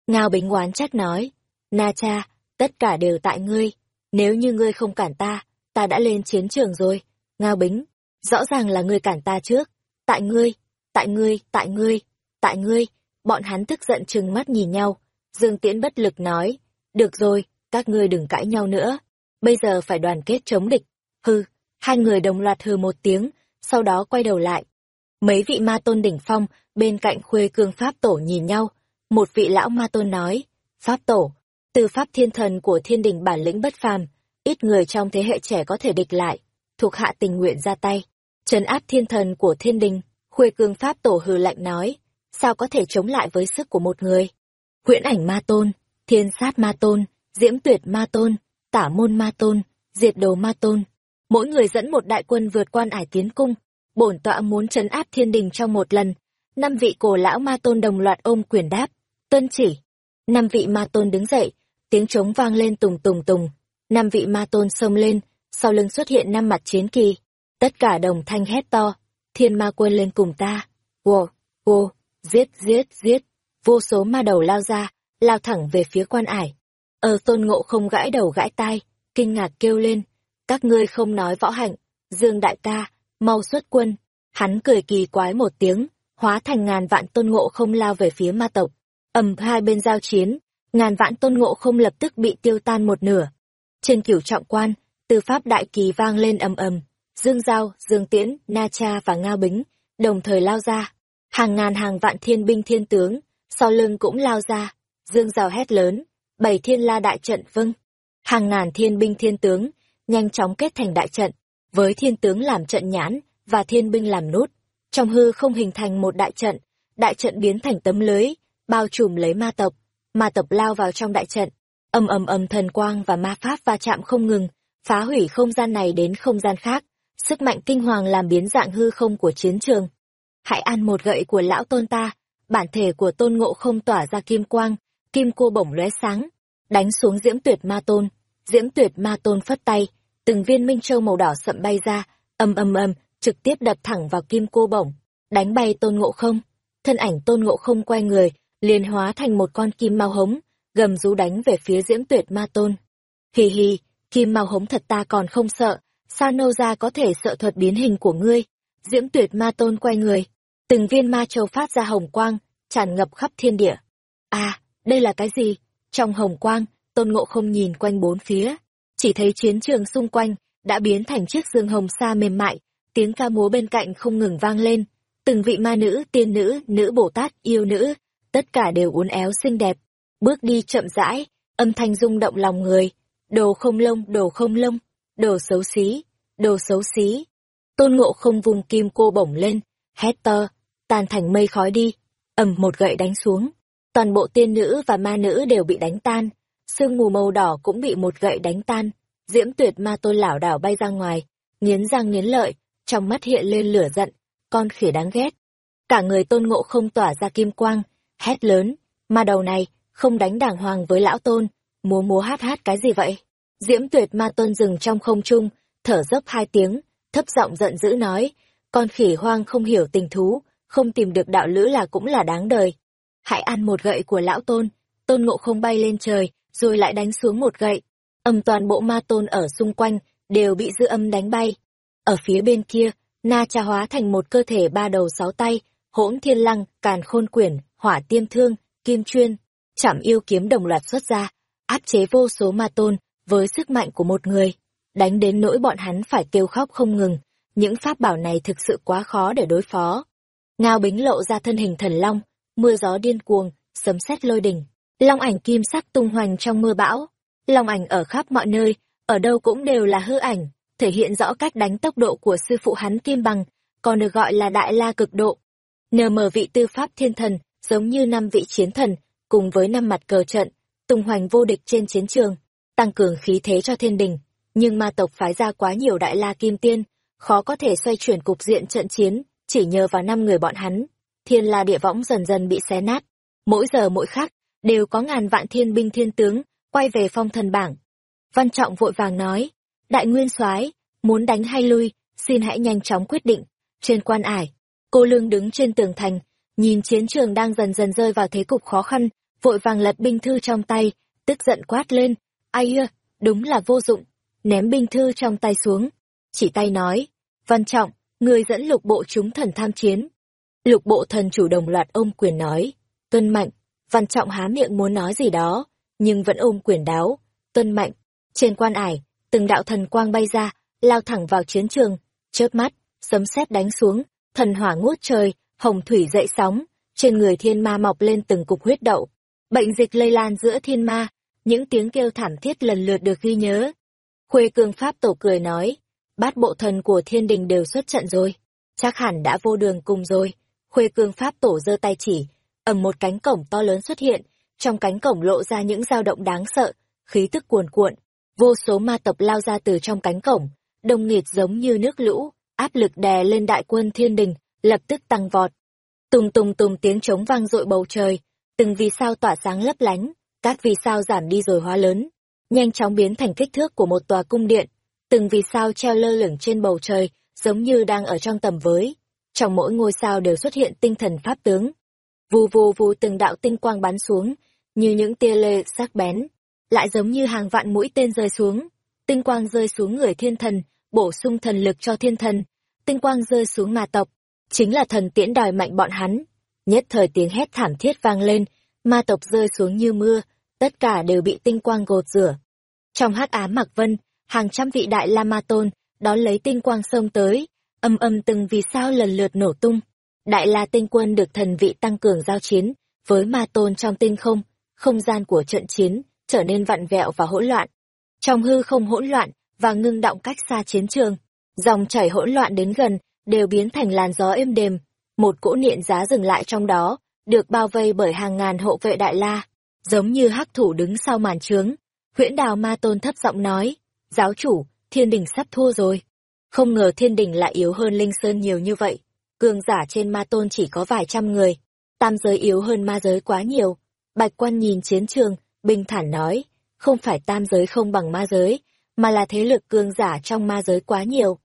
[SPEAKER 1] Ngao Bính oán trách nói, Na Cha, tất cả đều tại ngươi. nếu như ngươi không cản ta, ta đã lên chiến trường rồi. Ngao Bính, rõ ràng là ngươi cản ta trước. Tại ngươi, tại ngươi, tại ngươi, tại ngươi, bọn hắn tức giận chừng mắt nhìn nhau. Dương Tiễn bất lực nói, được rồi, các ngươi đừng cãi nhau nữa. Bây giờ phải đoàn kết chống địch. Hừ, hai người đồng loạt hừ một tiếng, sau đó quay đầu lại. Mấy vị ma tôn đỉnh phong, bên cạnh khuê cương Pháp Tổ nhìn nhau. Một vị lão ma tôn nói, Pháp Tổ, từ Pháp thiên thần của thiên đình bản lĩnh bất phàm, ít người trong thế hệ trẻ có thể địch lại. Thuộc hạ tình nguyện ra tay, trấn áp thiên thần của thiên đình. Khuê cương Pháp Tổ hừ lạnh nói, sao có thể chống lại với sức của một người? Huyễn ảnh ma tôn, thiên sát ma tôn, diễm tuyệt ma tôn, tả môn ma tôn, diệt đồ ma tôn. Mỗi người dẫn một đại quân vượt quan ải tiến cung, bổn tọa muốn trấn áp thiên đình trong một lần. Năm vị cổ lão ma tôn đồng loạt ôm quyền đáp, tuân chỉ. Năm vị ma tôn đứng dậy, tiếng trống vang lên tùng tùng tùng. Năm vị ma tôn xông lên, sau lưng xuất hiện năm mặt chiến kỳ. Tất cả đồng thanh hét to, thiên ma quân lên cùng ta. Wow, wow, giết, giết, giết. Vô số ma đầu lao ra, lao thẳng về phía quan ải. Ở tôn ngộ không gãi đầu gãi tai, kinh ngạc kêu lên. Các ngươi không nói võ hạnh, Dương đại ca, mau xuất quân. Hắn cười kỳ quái một tiếng, hóa thành ngàn vạn tôn ngộ không lao về phía ma tộc. ầm hai bên giao chiến, ngàn vạn tôn ngộ không lập tức bị tiêu tan một nửa. Trên cửu trọng quan, tư pháp đại kỳ vang lên ầm ầm, Dương Giao, Dương Tiễn, Na Cha và Ngao Bính, đồng thời lao ra. Hàng ngàn hàng vạn thiên binh thiên tướng, sau lưng cũng lao ra. Dương rào hét lớn, bảy thiên la đại trận vâng. Hàng ngàn thiên binh thiên tướng, nhanh chóng kết thành đại trận, với thiên tướng làm trận nhãn và thiên binh làm nút. Trong hư không hình thành một đại trận, đại trận biến thành tấm lưới, bao trùm lấy ma tộc. Ma tộc lao vào trong đại trận, âm ầm ầm thần quang và ma pháp va chạm không ngừng, phá hủy không gian này đến không gian khác. Sức mạnh kinh hoàng làm biến dạng hư không của chiến trường. Hãy ăn một gậy của lão tôn ta, bản thể của tôn ngộ không tỏa ra kim quang, kim cô bổng lóe sáng, đánh xuống diễm tuyệt ma tôn. Diễm tuyệt ma tôn phất tay, từng viên minh châu màu đỏ sậm bay ra, âm âm âm, trực tiếp đập thẳng vào kim cô bổng, đánh bay tôn ngộ không. Thân ảnh tôn ngộ không quay người, liền hóa thành một con kim mao hống, gầm rú đánh về phía diễm tuyệt ma tôn. Hì hì, kim mao hống thật ta còn không sợ, sao nâu ra có thể sợ thuật biến hình của ngươi. Diễm tuyệt ma tôn quay người, từng viên ma châu phát ra hồng quang, tràn ngập khắp thiên địa. À, đây là cái gì? Trong hồng quang, tôn ngộ không nhìn quanh bốn phía, chỉ thấy chiến trường xung quanh đã biến thành chiếc giường hồng sa mềm mại, tiếng ca múa bên cạnh không ngừng vang lên. Từng vị ma nữ, tiên nữ, nữ Bồ Tát, yêu nữ, tất cả đều uốn éo xinh đẹp, bước đi chậm rãi, âm thanh rung động lòng người. Đồ không lông, đồ không lông, đồ xấu xí, đồ xấu xí. Tôn ngộ không vùng kim cô bổng lên, hét to, tan thành mây khói đi, ầm một gậy đánh xuống. Toàn bộ tiên nữ và ma nữ đều bị đánh tan, sương mù màu đỏ cũng bị một gậy đánh tan. Diễm tuyệt ma tôn lảo đảo bay ra ngoài, nghiến răng nghiến lợi, trong mắt hiện lên lửa giận, con khỉ đáng ghét. Cả người tôn ngộ không tỏa ra kim quang, hét lớn, ma đầu này, không đánh đàng hoàng với lão tôn, múa múa hát hát cái gì vậy? Diễm tuyệt ma tôn dừng trong không trung, thở dốc hai tiếng, thấp giọng giận dữ nói, con khỉ hoang không hiểu tình thú, không tìm được đạo lữ là cũng là đáng đời. Hãy ăn một gậy của lão tôn, tôn ngộ không bay lên trời, rồi lại đánh xuống một gậy. Âm toàn bộ ma tôn ở xung quanh, đều bị dư âm đánh bay. Ở phía bên kia, Na Cha hóa thành một cơ thể ba đầu sáu tay, hỗn thiên lăng, càn khôn quyển, hỏa tiêm thương, kim chuyên, chảm yêu kiếm đồng loạt xuất ra, áp chế vô số ma tôn, với sức mạnh của một người. Đánh đến nỗi bọn hắn phải kêu khóc không ngừng, những pháp bảo này thực sự quá khó để đối phó. Ngao bính lộ ra thân hình thần long, mưa gió điên cuồng, sấm sét lôi đỉnh. Long ảnh kim sắc tung hoành trong mưa bão. Long ảnh ở khắp mọi nơi, ở đâu cũng đều là hư ảnh, thể hiện rõ cách đánh tốc độ của sư phụ hắn kim bằng, còn được gọi là đại la cực độ. Nờ mờ vị tư pháp thiên thần, giống như năm vị chiến thần, cùng với năm mặt cờ trận, tung hoành vô địch trên chiến trường, tăng cường khí thế cho thiên đình. Nhưng ma tộc phái ra quá nhiều đại la kim tiên, khó có thể xoay chuyển cục diện trận chiến, chỉ nhờ vào năm người bọn hắn. Thiên la địa võng dần dần bị xé nát. Mỗi giờ mỗi khắc, đều có ngàn vạn thiên binh thiên tướng, quay về phong thần bảng. Văn Trọng vội vàng nói, đại nguyên soái muốn đánh hay lui, xin hãy nhanh chóng quyết định. Trên quan ải, cô lương đứng trên tường thành, nhìn chiến trường đang dần dần rơi vào thế cục khó khăn, vội vàng lật binh thư trong tay, tức giận quát lên, ai ưa, đúng là vô dụng, ném binh thư trong tay xuống, chỉ tay nói, văn trọng, người dẫn lục bộ chúng thần tham chiến. Lục bộ thần chủ đồng loạt ôm quyền nói, tuân mạnh, văn trọng há miệng muốn nói gì đó, nhưng vẫn ôm quyền đáo, tuân mạnh. Trên quan ải, từng đạo thần quang bay ra, lao thẳng vào chiến trường, chớp mắt, sấm sét đánh xuống, thần hỏa ngút trời, hồng thủy dậy sóng, trên người thiên ma mọc lên từng cục huyết đậu. Bệnh dịch lây lan giữa thiên ma, những tiếng kêu thảm thiết lần lượt được ghi nhớ. Khuê cương pháp tổ cười nói, bát bộ thần của thiên đình đều xuất trận rồi, chắc hẳn đã vô đường cùng rồi. Khuê cương pháp tổ giơ tay chỉ, ầm một cánh cổng to lớn xuất hiện, trong cánh cổng lộ ra những dao động đáng sợ, khí tức cuồn cuộn, vô số ma tộc lao ra từ trong cánh cổng, đông nghịt giống như nước lũ, áp lực đè lên đại quân thiên đình, lập tức tăng vọt. Tùng tùng tùng tiếng trống vang dội bầu trời, từng vì sao tỏa sáng lấp lánh, các vì sao giảm đi rồi hóa lớn, nhanh chóng biến thành kích thước của một tòa cung điện, từng vì sao treo lơ lửng trên bầu trời, giống như đang ở trong tầm với. Trong mỗi ngôi sao đều xuất hiện tinh thần pháp tướng. Vù vù vù từng đạo tinh quang bắn xuống, như những tia lê sắc bén, lại giống như hàng vạn mũi tên rơi xuống. Tinh quang rơi xuống người thiên thần, bổ sung thần lực cho thiên thần. Tinh quang rơi xuống ma tộc, chính là thần tiễn đòi mạnh bọn hắn. Nhất thời tiếng hét thảm thiết vang lên, ma tộc rơi xuống như mưa, tất cả đều bị tinh quang gột rửa. Trong hắc ám mặc vân, hàng trăm vị đại la ma tôn, đón lấy tinh quang sông tới, âm âm từng vì sao lần lượt nổ tung. Đại la tinh quân được thần vị tăng cường giao chiến, với ma tôn trong tinh không, không gian của trận chiến, trở nên vặn vẹo và hỗn loạn. Trong hư không hỗn loạn, và ngưng động cách xa chiến trường, dòng chảy hỗn loạn đến gần, đều biến thành làn gió êm đềm. Một cỗ niệm giá dừng lại trong đó, được bao vây bởi hàng ngàn hộ vệ đại la, giống như hắc thủ đứng sau màn trướng. Huyễn đào ma tôn thấp giọng nói, giáo chủ, thiên đình sắp thua rồi. Không ngờ thiên đình lại yếu hơn linh sơn nhiều như vậy. Cường giả trên ma tôn chỉ có vài trăm người, tam giới yếu hơn ma giới quá nhiều. Bạch quan nhìn chiến trường, bình thản nói, không phải tam giới không bằng ma giới, mà là thế lực cường giả trong ma giới quá nhiều.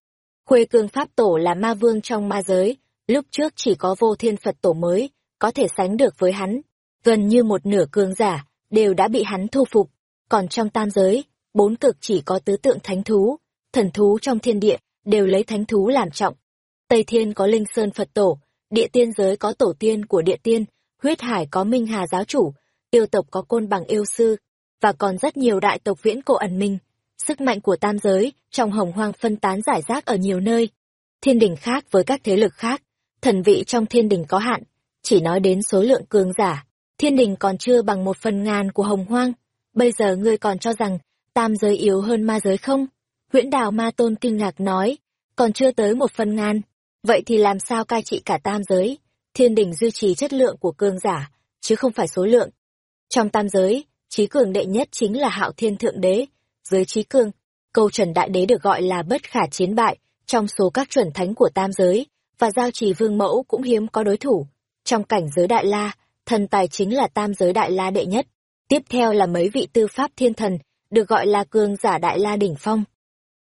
[SPEAKER 1] Khuê cương pháp tổ là ma vương trong ma giới, lúc trước chỉ có vô thiên Phật tổ mới, có thể sánh được với hắn. Gần như một nửa cường giả, đều đã bị hắn thu phục. Còn trong tam giới, bốn cực chỉ có tứ tượng thánh thú, thần thú trong thiên địa, đều lấy thánh thú làm trọng. Tây thiên có linh sơn Phật tổ, địa tiên giới có tổ tiên của địa tiên, huyết hải có minh hà giáo chủ, yêu tộc có côn bằng yêu sư, và còn rất nhiều đại tộc viễn cổ ẩn minh. Sức mạnh của tam giới, trong hồng hoang phân tán giải rác ở nhiều nơi. Thiên đình khác với các thế lực khác, thần vị trong thiên đình có hạn, chỉ nói đến số lượng cường giả, thiên đình còn chưa bằng một phần ngàn của hồng hoang. Bây giờ ngươi còn cho rằng, tam giới yếu hơn ma giới không? Huyễn đào ma tôn kinh ngạc nói, còn chưa tới một phần ngàn. Vậy thì làm sao cai trị cả tam giới? Thiên đình duy trì chất lượng của cường giả, chứ không phải số lượng. Trong tam giới, trí cường đệ nhất chính là hạo thiên thượng đế. Dưới trí cường, câu trần đại đế được gọi là bất khả chiến bại, trong số các chuẩn thánh của tam giới, và giao trì vương mẫu cũng hiếm có đối thủ. Trong cảnh giới đại la, thần tài chính là tam giới đại la đệ nhất. Tiếp theo là mấy vị tư pháp thiên thần, được gọi là cường giả đại la đỉnh phong.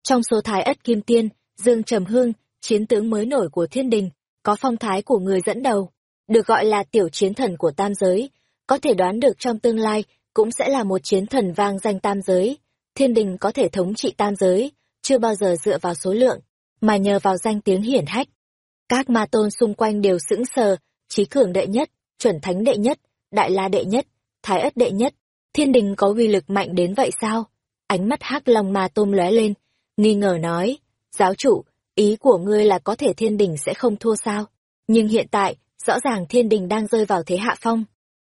[SPEAKER 1] Trong số thái ất kim tiên, Dương Trầm Hương, chiến tướng mới nổi của thiên đình, có phong thái của người dẫn đầu, được gọi là tiểu chiến thần của tam giới, có thể đoán được trong tương lai cũng sẽ là một chiến thần vang danh tam giới. Thiên đình có thể thống trị tam giới, chưa bao giờ dựa vào số lượng, mà nhờ vào danh tiếng hiển hách. Các ma tôn xung quanh đều sững sờ, trí cường đệ nhất, chuẩn thánh đệ nhất, đại la đệ nhất, thái ất đệ nhất. Thiên đình có uy lực mạnh đến vậy sao? Ánh mắt hắc long ma tôm lóe lên, nghi ngờ nói, giáo chủ, ý của ngươi là có thể thiên đình sẽ không thua sao? Nhưng hiện tại, rõ ràng thiên đình đang rơi vào thế hạ phong.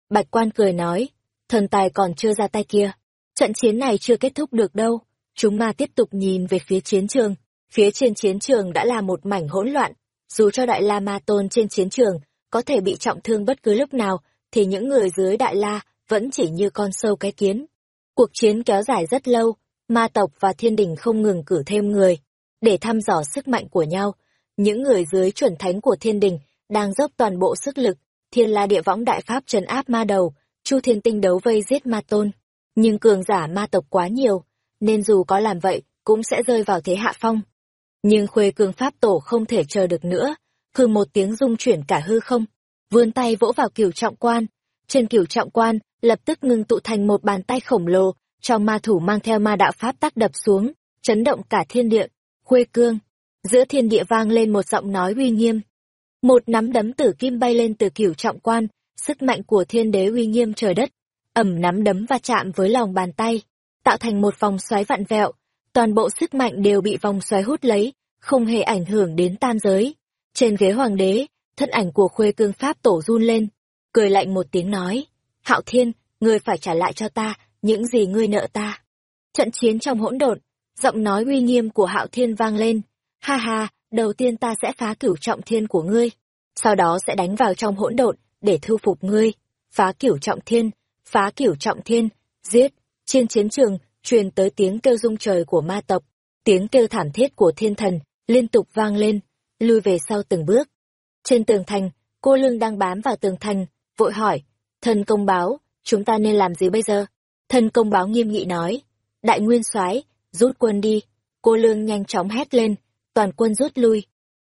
[SPEAKER 1] Bạch quan cười nói, thần tài còn chưa ra tay kia. Trận chiến này chưa kết thúc được đâu. Chúng ma tiếp tục nhìn về phía chiến trường. Phía trên chiến trường đã là một mảnh hỗn loạn. Dù cho Đại La Ma Tôn trên chiến trường có thể bị trọng thương bất cứ lúc nào, thì những người dưới Đại La vẫn chỉ như con sâu cái kiến. Cuộc chiến kéo dài rất lâu, ma tộc và thiên đình không ngừng cử thêm người, để thăm dò sức mạnh của nhau. Những người dưới chuẩn thánh của thiên đình đang dốc toàn bộ sức lực, thiên la địa võng đại pháp trấn áp ma đầu, chu thiên tinh đấu vây giết ma tôn. Nhưng cường giả ma tộc quá nhiều, nên dù có làm vậy, cũng sẽ rơi vào thế hạ phong. Nhưng khuê cường pháp tổ không thể chờ được nữa, hư một tiếng rung chuyển cả hư không, vươn tay vỗ vào cửu trọng quan. Trên cửu trọng quan, lập tức ngưng tụ thành một bàn tay khổng lồ, trong ma thủ mang theo ma đạo pháp tác đập xuống, chấn động cả thiên địa. Khuê cương, giữa thiên địa vang lên một giọng nói uy nghiêm. Một nắm đấm tử kim bay lên từ cửu trọng quan, sức mạnh của thiên đế uy nghiêm trời đất, ẩm nắm đấm va chạm với lòng bàn tay, tạo thành một vòng xoáy vặn vẹo, toàn bộ sức mạnh đều bị vòng xoáy hút lấy, không hề ảnh hưởng đến tam giới. Trên ghế hoàng đế, thân ảnh của khuê cương pháp tổ run lên, cười lạnh một tiếng nói, Hạo Thiên, ngươi phải trả lại cho ta những gì ngươi nợ ta. Trận chiến trong hỗn độn, giọng nói uy nghiêm của Hạo Thiên vang lên, ha ha, đầu tiên ta sẽ phá cửu trọng thiên của ngươi, sau đó sẽ đánh vào trong hỗn độn để thu phục ngươi, phá cửu trọng thiên, phá cửu trọng thiên, giết. Trên chiến trường, truyền tới tiếng kêu rung trời của ma tộc, tiếng kêu thảm thiết của thiên thần, liên tục vang lên, lui về sau từng bước. Trên tường thành, cô lương đang bám vào tường thành, vội hỏi, thần công báo, chúng ta nên làm gì bây giờ? Thần công báo nghiêm nghị nói, đại nguyên soái rút quân đi. Cô lương nhanh chóng hét lên, toàn quân rút lui.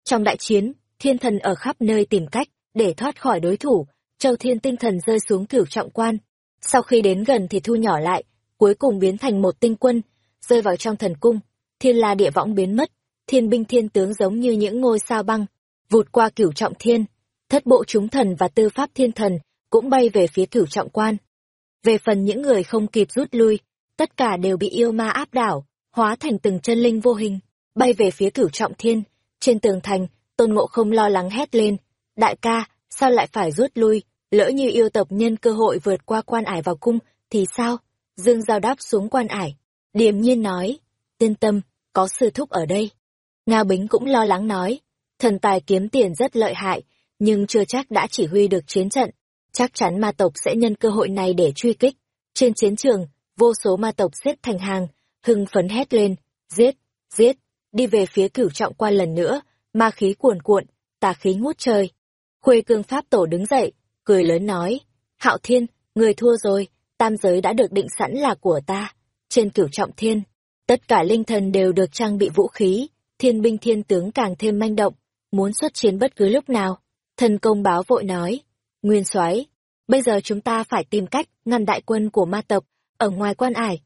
[SPEAKER 1] Trong đại chiến, thiên thần ở khắp nơi tìm cách để thoát khỏi đối thủ, châu thiên tinh thần rơi xuống cửu trọng quan. Sau khi đến gần thì thu nhỏ lại, cuối cùng biến thành một tinh quân, rơi vào trong thần cung, thiên la địa võng biến mất, thiên binh thiên tướng giống như những ngôi sao băng, vụt qua cửu trọng thiên, thất bộ chúng thần và tư pháp thiên thần cũng bay về phía cửu trọng quan. Về phần những người không kịp rút lui, tất cả đều bị yêu ma áp đảo, hóa thành từng chân linh vô hình, bay về phía cửu trọng thiên. Trên tường thành, tôn ngộ không lo lắng hét lên, đại ca, sao lại phải rút lui, lỡ như yêu tộc nhân cơ hội vượt qua quan ải vào cung, thì sao? Dương Giao đáp xuống quan ải, điềm nhiên nói, yên tâm, có sư thúc ở đây. nga Bính cũng lo lắng nói, thần tài kiếm tiền rất lợi hại, nhưng chưa chắc đã chỉ huy được chiến trận. Chắc chắn ma tộc sẽ nhân cơ hội này để truy kích. Trên chiến trường, vô số ma tộc xếp thành hàng, hưng phấn hét lên, giết, giết, đi về phía cửu trọng quan lần nữa, ma khí cuồn cuộn, tà khí ngút trời. Khuê cương pháp tổ đứng dậy, cười lớn nói, Hạo Thiên, người thua rồi, tam giới đã được định sẵn là của ta. Trên cửu trọng thiên, tất cả linh thần đều được trang bị vũ khí, thiên binh thiên tướng càng thêm manh động, muốn xuất chiến bất cứ lúc nào. Thần công báo vội nói, Nguyên soái bây giờ chúng ta phải tìm cách ngăn đại quân của ma tộc ở ngoài quan ải.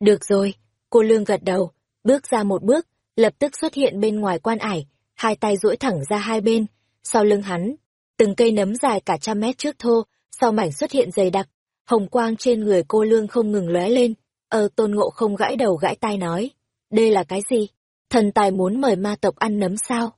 [SPEAKER 1] Được rồi, cô Lương gật đầu, bước ra một bước, lập tức xuất hiện bên ngoài quan ải, hai tay duỗi thẳng ra hai bên, sau lưng hắn, từng cây nấm dài cả trăm mét trước thô, sau mảnh xuất hiện dày đặc, hồng quang trên người cô Lương không ngừng lóe lên, ờ tôn ngộ không gãi đầu gãi tai nói, đây là cái gì? Thần tài muốn mời ma tộc ăn nấm sao?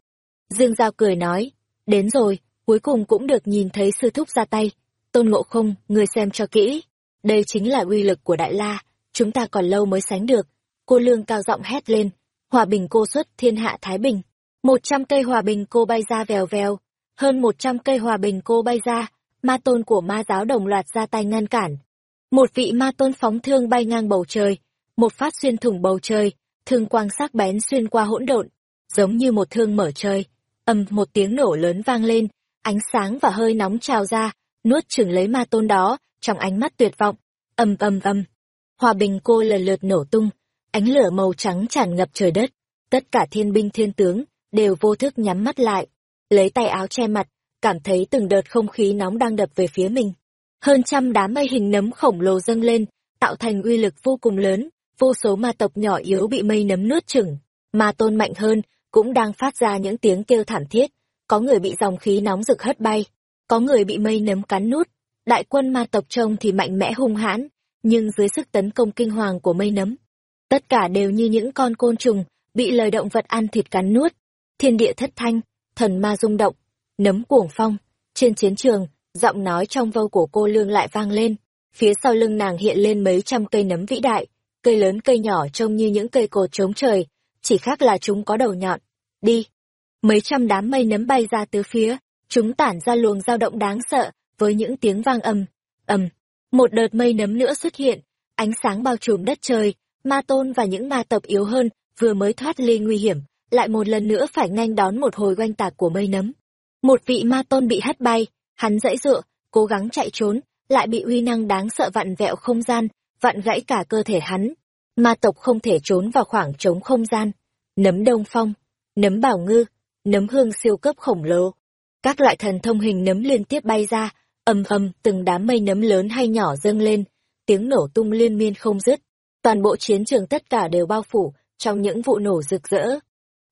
[SPEAKER 1] Dương Giao cười nói, đến rồi, cuối cùng cũng được nhìn thấy sư thúc ra tay. Tôn Ngộ Không, người xem cho kỹ. Đây chính là uy lực của Đại La, chúng ta còn lâu mới sánh được. Cô Lương cao giọng hét lên, hòa bình cô xuất thiên hạ Thái Bình. Một trăm cây hòa bình cô bay ra vèo vèo, hơn một trăm cây hòa bình cô bay ra, ma tôn của ma giáo đồng loạt ra tay ngăn cản. Một vị ma tôn phóng thương bay ngang bầu trời, một phát xuyên thủng bầu trời, thương quang sắc bén xuyên qua hỗn độn, giống như một thương mở trời. ầm một tiếng nổ lớn vang lên, ánh sáng và hơi nóng trào ra, nuốt chửng lấy ma tôn đó, trong ánh mắt tuyệt vọng. ầm ầm ầm, hòa bình cô lần lượt nổ tung, ánh lửa màu trắng tràn ngập trời đất, tất cả thiên binh thiên tướng đều vô thức nhắm mắt lại, lấy tay áo che mặt, cảm thấy từng đợt không khí nóng đang đập về phía mình. Hơn trăm đám mây hình nấm khổng lồ dâng lên, tạo thành uy lực vô cùng lớn, vô số ma tộc nhỏ yếu bị mây nấm nuốt chửng, ma tôn mạnh hơn cũng đang phát ra những tiếng kêu thảm thiết, có người bị dòng khí nóng rực hất bay, có người bị mây nấm cắn nút. Đại quân ma tộc trông thì mạnh mẽ hung hãn, nhưng dưới sức tấn công kinh hoàng của mây nấm, tất cả đều như những con côn trùng bị lời động vật ăn thịt cắn nuốt. Thiên địa thất thanh, thần ma rung động, nấm cuồng phong, trên chiến trường, giọng nói trong vâu của cô lương lại vang lên, phía sau lưng nàng hiện lên mấy trăm cây nấm vĩ đại, cây lớn cây nhỏ trông như những cây cột trống trời, chỉ khác là chúng có đầu nhọn. Đi! Mấy trăm đám mây nấm bay ra tứ phía, chúng tản ra luồng dao động đáng sợ, với những tiếng vang ầm, ầm. Một đợt mây nấm nữa xuất hiện, ánh sáng bao trùm đất trời, ma tôn và những ma tộc yếu hơn, vừa mới thoát ly nguy hiểm, lại một lần nữa phải nhanh đón một hồi oanh tạc của mây nấm. Một vị ma tôn bị hất bay, hắn dãy dựa, cố gắng chạy trốn, lại bị uy năng đáng sợ vặn vẹo không gian, vặn gãy cả cơ thể hắn. Ma tộc không thể trốn vào khoảng trống không gian. Nấm đông phong, nấm bảo ngư, nấm hương siêu cấp khổng lồ. Các loại thần thông hình nấm liên tiếp bay ra, ầm ầm từng đám mây nấm lớn hay nhỏ dâng lên, tiếng nổ tung liên miên không dứt. Toàn bộ chiến trường tất cả đều bao phủ trong những vụ nổ rực rỡ.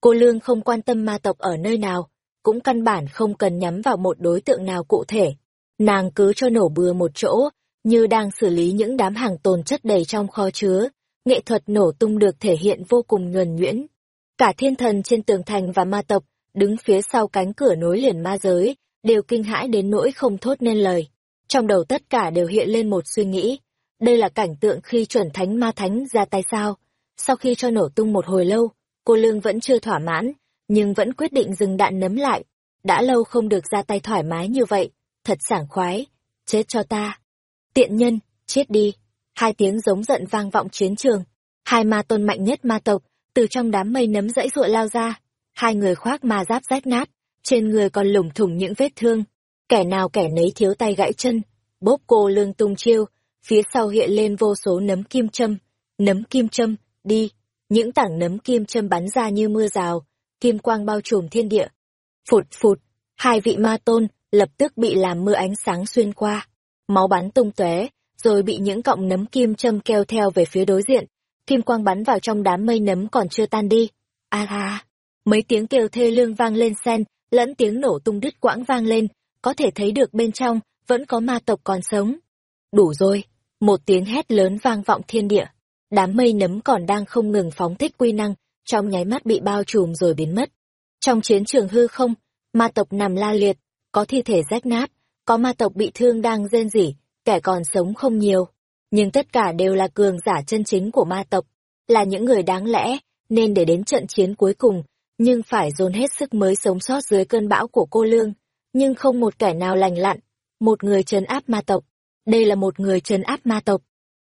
[SPEAKER 1] Cô Lương không quan tâm ma tộc ở nơi nào, cũng căn bản không cần nhắm vào một đối tượng nào cụ thể. Nàng cứ cho nổ bừa một chỗ, như đang xử lý những đám hàng tồn chất đầy trong kho chứa. Nghệ thuật nổ tung được thể hiện vô cùng nhuần nhuyễn. Cả thiên thần trên tường thành và ma tộc, đứng phía sau cánh cửa nối liền ma giới, đều kinh hãi đến nỗi không thốt nên lời. Trong đầu tất cả đều hiện lên một suy nghĩ. Đây là cảnh tượng khi chuẩn thánh ma thánh ra tay sao. Sau khi cho nổ tung một hồi lâu, cô Lương vẫn chưa thỏa mãn, nhưng vẫn quyết định dừng đạn nấm lại. Đã lâu không được ra tay thoải mái như vậy, thật sảng khoái, chết cho ta. Tiện nhân, chết đi. Hai tiếng giống giận vang vọng chiến trường. Hai ma tôn mạnh nhất ma tộc, từ trong đám mây nấm dãy ruộ lao ra. Hai người khoác ma giáp rách nát, trên người còn lủng thủng những vết thương. Kẻ nào kẻ nấy thiếu tay gãy chân, bốp cô lương tung chiêu, phía sau hiện lên vô số nấm kim châm. Nấm kim châm, đi. Những tảng nấm kim châm bắn ra như mưa rào, kim quang bao trùm thiên địa. Phụt phụt, hai vị ma tôn lập tức bị làm mưa ánh sáng xuyên qua. Máu bắn tung tóe, rồi bị những cọng nấm kim châm keo theo về phía đối diện. Kim quang bắn vào trong đám mây nấm còn chưa tan đi. A à, mấy tiếng kêu thê lương vang lên sen, lẫn tiếng nổ tung đứt quãng vang lên, có thể thấy được bên trong vẫn có ma tộc còn sống. Đủ rồi, một tiếng hét lớn vang vọng thiên địa. Đám mây nấm còn đang không ngừng phóng thích quy năng, trong nháy mắt bị bao trùm rồi biến mất. Trong chiến trường hư không, ma tộc nằm la liệt, có thi thể rách nát, có ma tộc bị thương đang rên rỉ, kẻ còn sống không nhiều. Nhưng tất cả đều là cường giả chân chính của ma tộc, là những người đáng lẽ, nên để đến trận chiến cuối cùng, nhưng phải dồn hết sức mới sống sót dưới cơn bão của cô Lương. Nhưng không một kẻ nào lành lặn, một người trấn áp ma tộc. Đây là một người trấn áp ma tộc.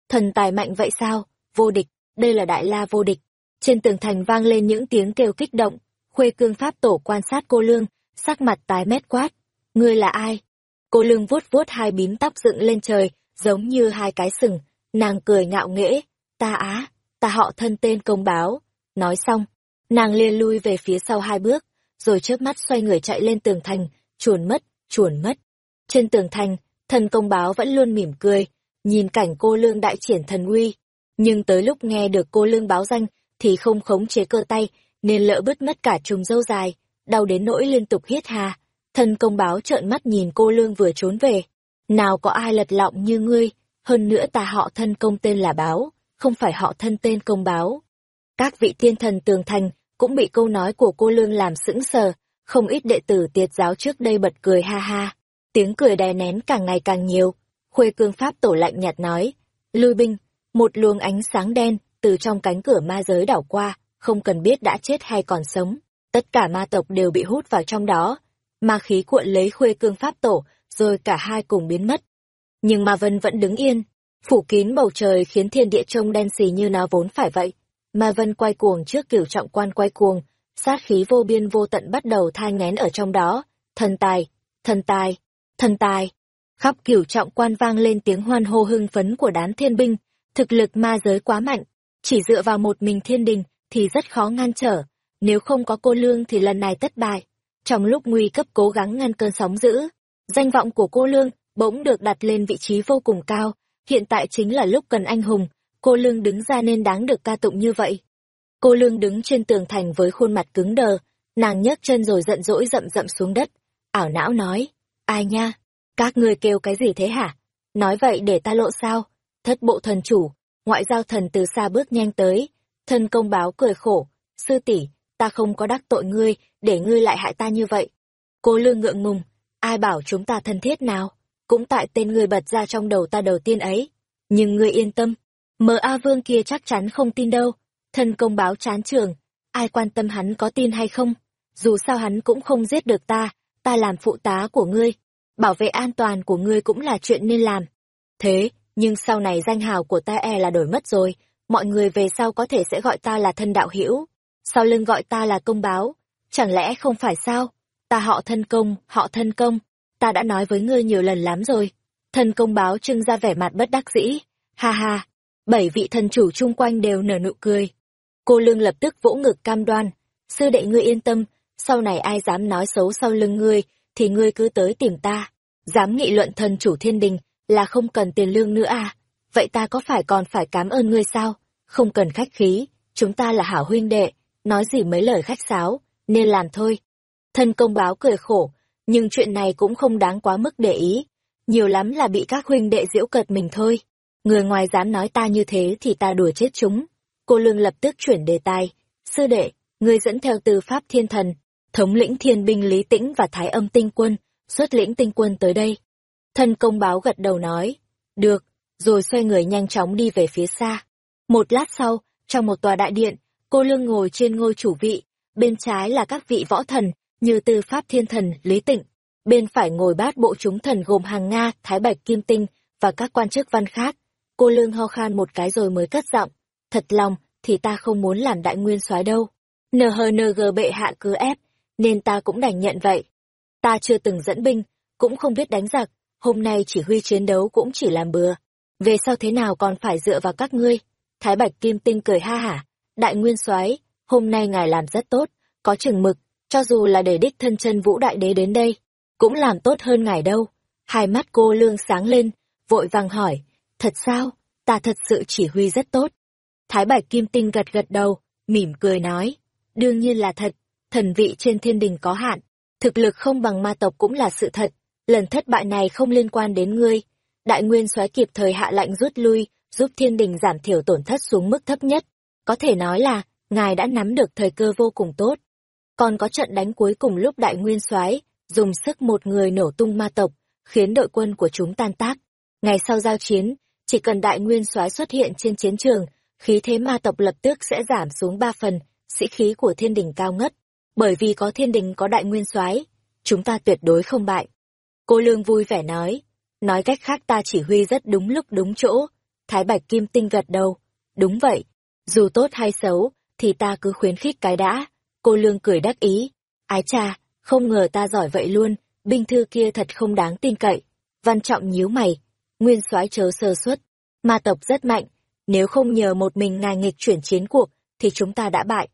[SPEAKER 1] Thần tài mạnh vậy sao? Vô địch, đây là đại la vô địch. Trên tường thành vang lên những tiếng kêu kích động, khuê cương pháp tổ quan sát cô Lương, sắc mặt tái mét quát. Ngươi là ai? Cô Lương vuốt vuốt hai bím tóc dựng lên trời, giống như hai cái sừng, nàng cười ngạo nghễ. Ta á, ta họ thân tên công báo. Nói xong, nàng liền lui về phía sau hai bước, rồi chớp mắt xoay người chạy lên tường thành, chuồn mất, chuồn mất. Trên tường thành, thần công báo vẫn luôn mỉm cười, nhìn cảnh cô lương đại triển thần uy. Nhưng tới lúc nghe được cô lương báo danh, thì không khống chế cơ tay, nên lỡ bứt mất cả chùm dâu dài, đau đến nỗi liên tục hít hà. Thần công báo trợn mắt nhìn cô lương vừa trốn về. Nào có ai lật lọng như ngươi, hơn nữa ta họ thân công tên là báo, không phải họ thân tên công báo. Các vị tiên thần tường thành cũng bị câu nói của cô lương làm sững sờ, không ít đệ tử tiệt giáo trước đây bật cười ha ha. Tiếng cười đè nén càng ngày càng nhiều. Khuê cương pháp tổ lạnh nhạt nói, lui binh, một luồng ánh sáng đen từ trong cánh cửa ma giới đảo qua, không cần biết đã chết hay còn sống. Tất cả ma tộc đều bị hút vào trong đó. Ma khí cuộn lấy khuê cương pháp tổ, rồi cả hai cùng biến mất. Nhưng ma vân vẫn đứng yên, phủ kín bầu trời khiến thiên địa trông đen xì như nó vốn phải vậy. Ma vân quay cuồng trước cửu trọng quan quay cuồng, sát khí vô biên vô tận bắt đầu thai ngén ở trong đó. Thần tài, thần tài, thần tài. Khắp cửu trọng quan vang lên tiếng hoan hô hưng phấn của đám thiên binh, thực lực ma giới quá mạnh, chỉ dựa vào một mình thiên đình thì rất khó ngăn trở, nếu không có cô Lương thì lần này thất bại. Trong lúc nguy cấp cố gắng ngăn cơn sóng dữ, danh vọng của cô Lương bỗng được đặt lên vị trí vô cùng cao, hiện tại chính là lúc cần anh hùng, cô Lương đứng ra nên đáng được ca tụng như vậy. Cô Lương đứng trên tường thành với khuôn mặt cứng đờ, nàng nhấc chân rồi giận dỗi rậm rậm xuống đất, ảo não nói, ai nha, các người kêu cái gì thế hả? Nói vậy để ta lộ sao? Thất bộ thần chủ, ngoại giao thần từ xa bước nhanh tới, thân công báo cười khổ, sư tỷ ta không có đắc tội ngươi, để ngươi lại hại ta như vậy. Cô lương ngượng ngùng, ai bảo chúng ta thân thiết nào, cũng tại tên ngươi bật ra trong đầu ta đầu tiên ấy. Nhưng ngươi yên tâm, mờ A Vương kia chắc chắn không tin đâu, thân công báo chán trường, ai quan tâm hắn có tin hay không, dù sao hắn cũng không giết được ta, ta làm phụ tá của ngươi, bảo vệ an toàn của ngươi cũng là chuyện nên làm. Thế, nhưng sau này danh hào của ta e là đổi mất rồi, mọi người về sau có thể sẽ gọi ta là thân đạo hữu. Sau lưng gọi ta là công báo, chẳng lẽ không phải sao? Ta họ thân công, họ thân công, ta đã nói với ngươi nhiều lần lắm rồi. Thân công báo trưng ra vẻ mặt bất đắc dĩ, ha ha, bảy vị thần chủ chung quanh đều nở nụ cười. Cô lương lập tức vỗ ngực cam đoan, sư đệ ngươi yên tâm, sau này ai dám nói xấu sau lưng ngươi, thì ngươi cứ tới tìm ta. Dám nghị luận thần chủ thiên đình, là không cần tiền lương nữa à? Vậy ta có phải còn phải cảm ơn ngươi sao? không cần khách khí, chúng ta là hảo huynh đệ, nói gì mấy lời khách sáo, nên làm thôi. Thân công báo cười khổ, nhưng chuyện này cũng không đáng quá mức để ý, nhiều lắm là bị các huynh đệ diễu cợt mình thôi. Người ngoài dám nói ta như thế thì ta đùa chết chúng. Cô Lương lập tức chuyển đề tài, sư đệ, người dẫn theo tư Pháp Thiên Thần, thống lĩnh thiên binh Lý Tĩnh và Thái âm tinh quân, xuất lĩnh tinh quân tới đây. Thân công báo gật đầu nói, được, rồi xoay người nhanh chóng đi về phía xa. Một lát sau, trong một tòa đại điện, cô Lương ngồi trên ngôi chủ vị, bên trái là các vị võ thần, như Tư Pháp Thiên Thần, Lý Tịnh, bên phải ngồi bát bộ chúng thần gồm hàng Nga, Thái Bạch Kim Tinh và các quan chức văn khác. Cô Lương ho khan một cái rồi mới cất giọng, thật lòng thì ta không muốn làm đại nguyên soái đâu. NHNG bệ hạ cứ ép, nên ta cũng đành nhận vậy. Ta chưa từng dẫn binh, cũng không biết đánh giặc, hôm nay chỉ huy chiến đấu cũng chỉ làm bừa. Về sau thế nào còn phải dựa vào các ngươi? Thái Bạch Kim Tinh cười ha hả, đại nguyên soái, hôm nay ngài làm rất tốt, có chừng mực, cho dù là để đích thân chân vũ đại đế đến đây, cũng làm tốt hơn ngài đâu. Hai mắt cô lương sáng lên, vội vàng hỏi, thật sao, ta thật sự chỉ huy rất tốt. Thái Bạch Kim Tinh gật gật đầu, mỉm cười nói, đương nhiên là thật, thần vị trên thiên đình có hạn, thực lực không bằng ma tộc cũng là sự thật, lần thất bại này không liên quan đến ngươi. Đại nguyên soái kịp thời hạ lạnh rút lui, giúp thiên đình giảm thiểu tổn thất xuống mức thấp nhất. Có thể nói là, ngài đã nắm được thời cơ vô cùng tốt. Còn có trận đánh cuối cùng lúc đại nguyên soái dùng sức một người nổ tung ma tộc, khiến đội quân của chúng tan tác. Ngày sau giao chiến, chỉ cần đại nguyên soái xuất hiện trên chiến trường, khí thế ma tộc lập tức sẽ giảm xuống ba phần, sĩ khí của thiên đình cao ngất. Bởi vì có thiên đình có đại nguyên soái, chúng ta tuyệt đối không bại. Cô Lương vui vẻ nói, nói cách khác ta chỉ huy rất đúng lúc đúng chỗ. Thái Bạch Kim Tinh gật đầu, đúng vậy, dù tốt hay xấu, thì ta cứ khuyến khích cái đã. Cô Lương cười đắc ý, ái cha, không ngờ ta giỏi vậy luôn, binh thư kia thật không đáng tin cậy. Văn trọng nhíu mày, nguyên soái chớ sơ suất, ma tộc rất mạnh, nếu không nhờ một mình ngài nghịch chuyển chiến cuộc, thì chúng ta đã bại.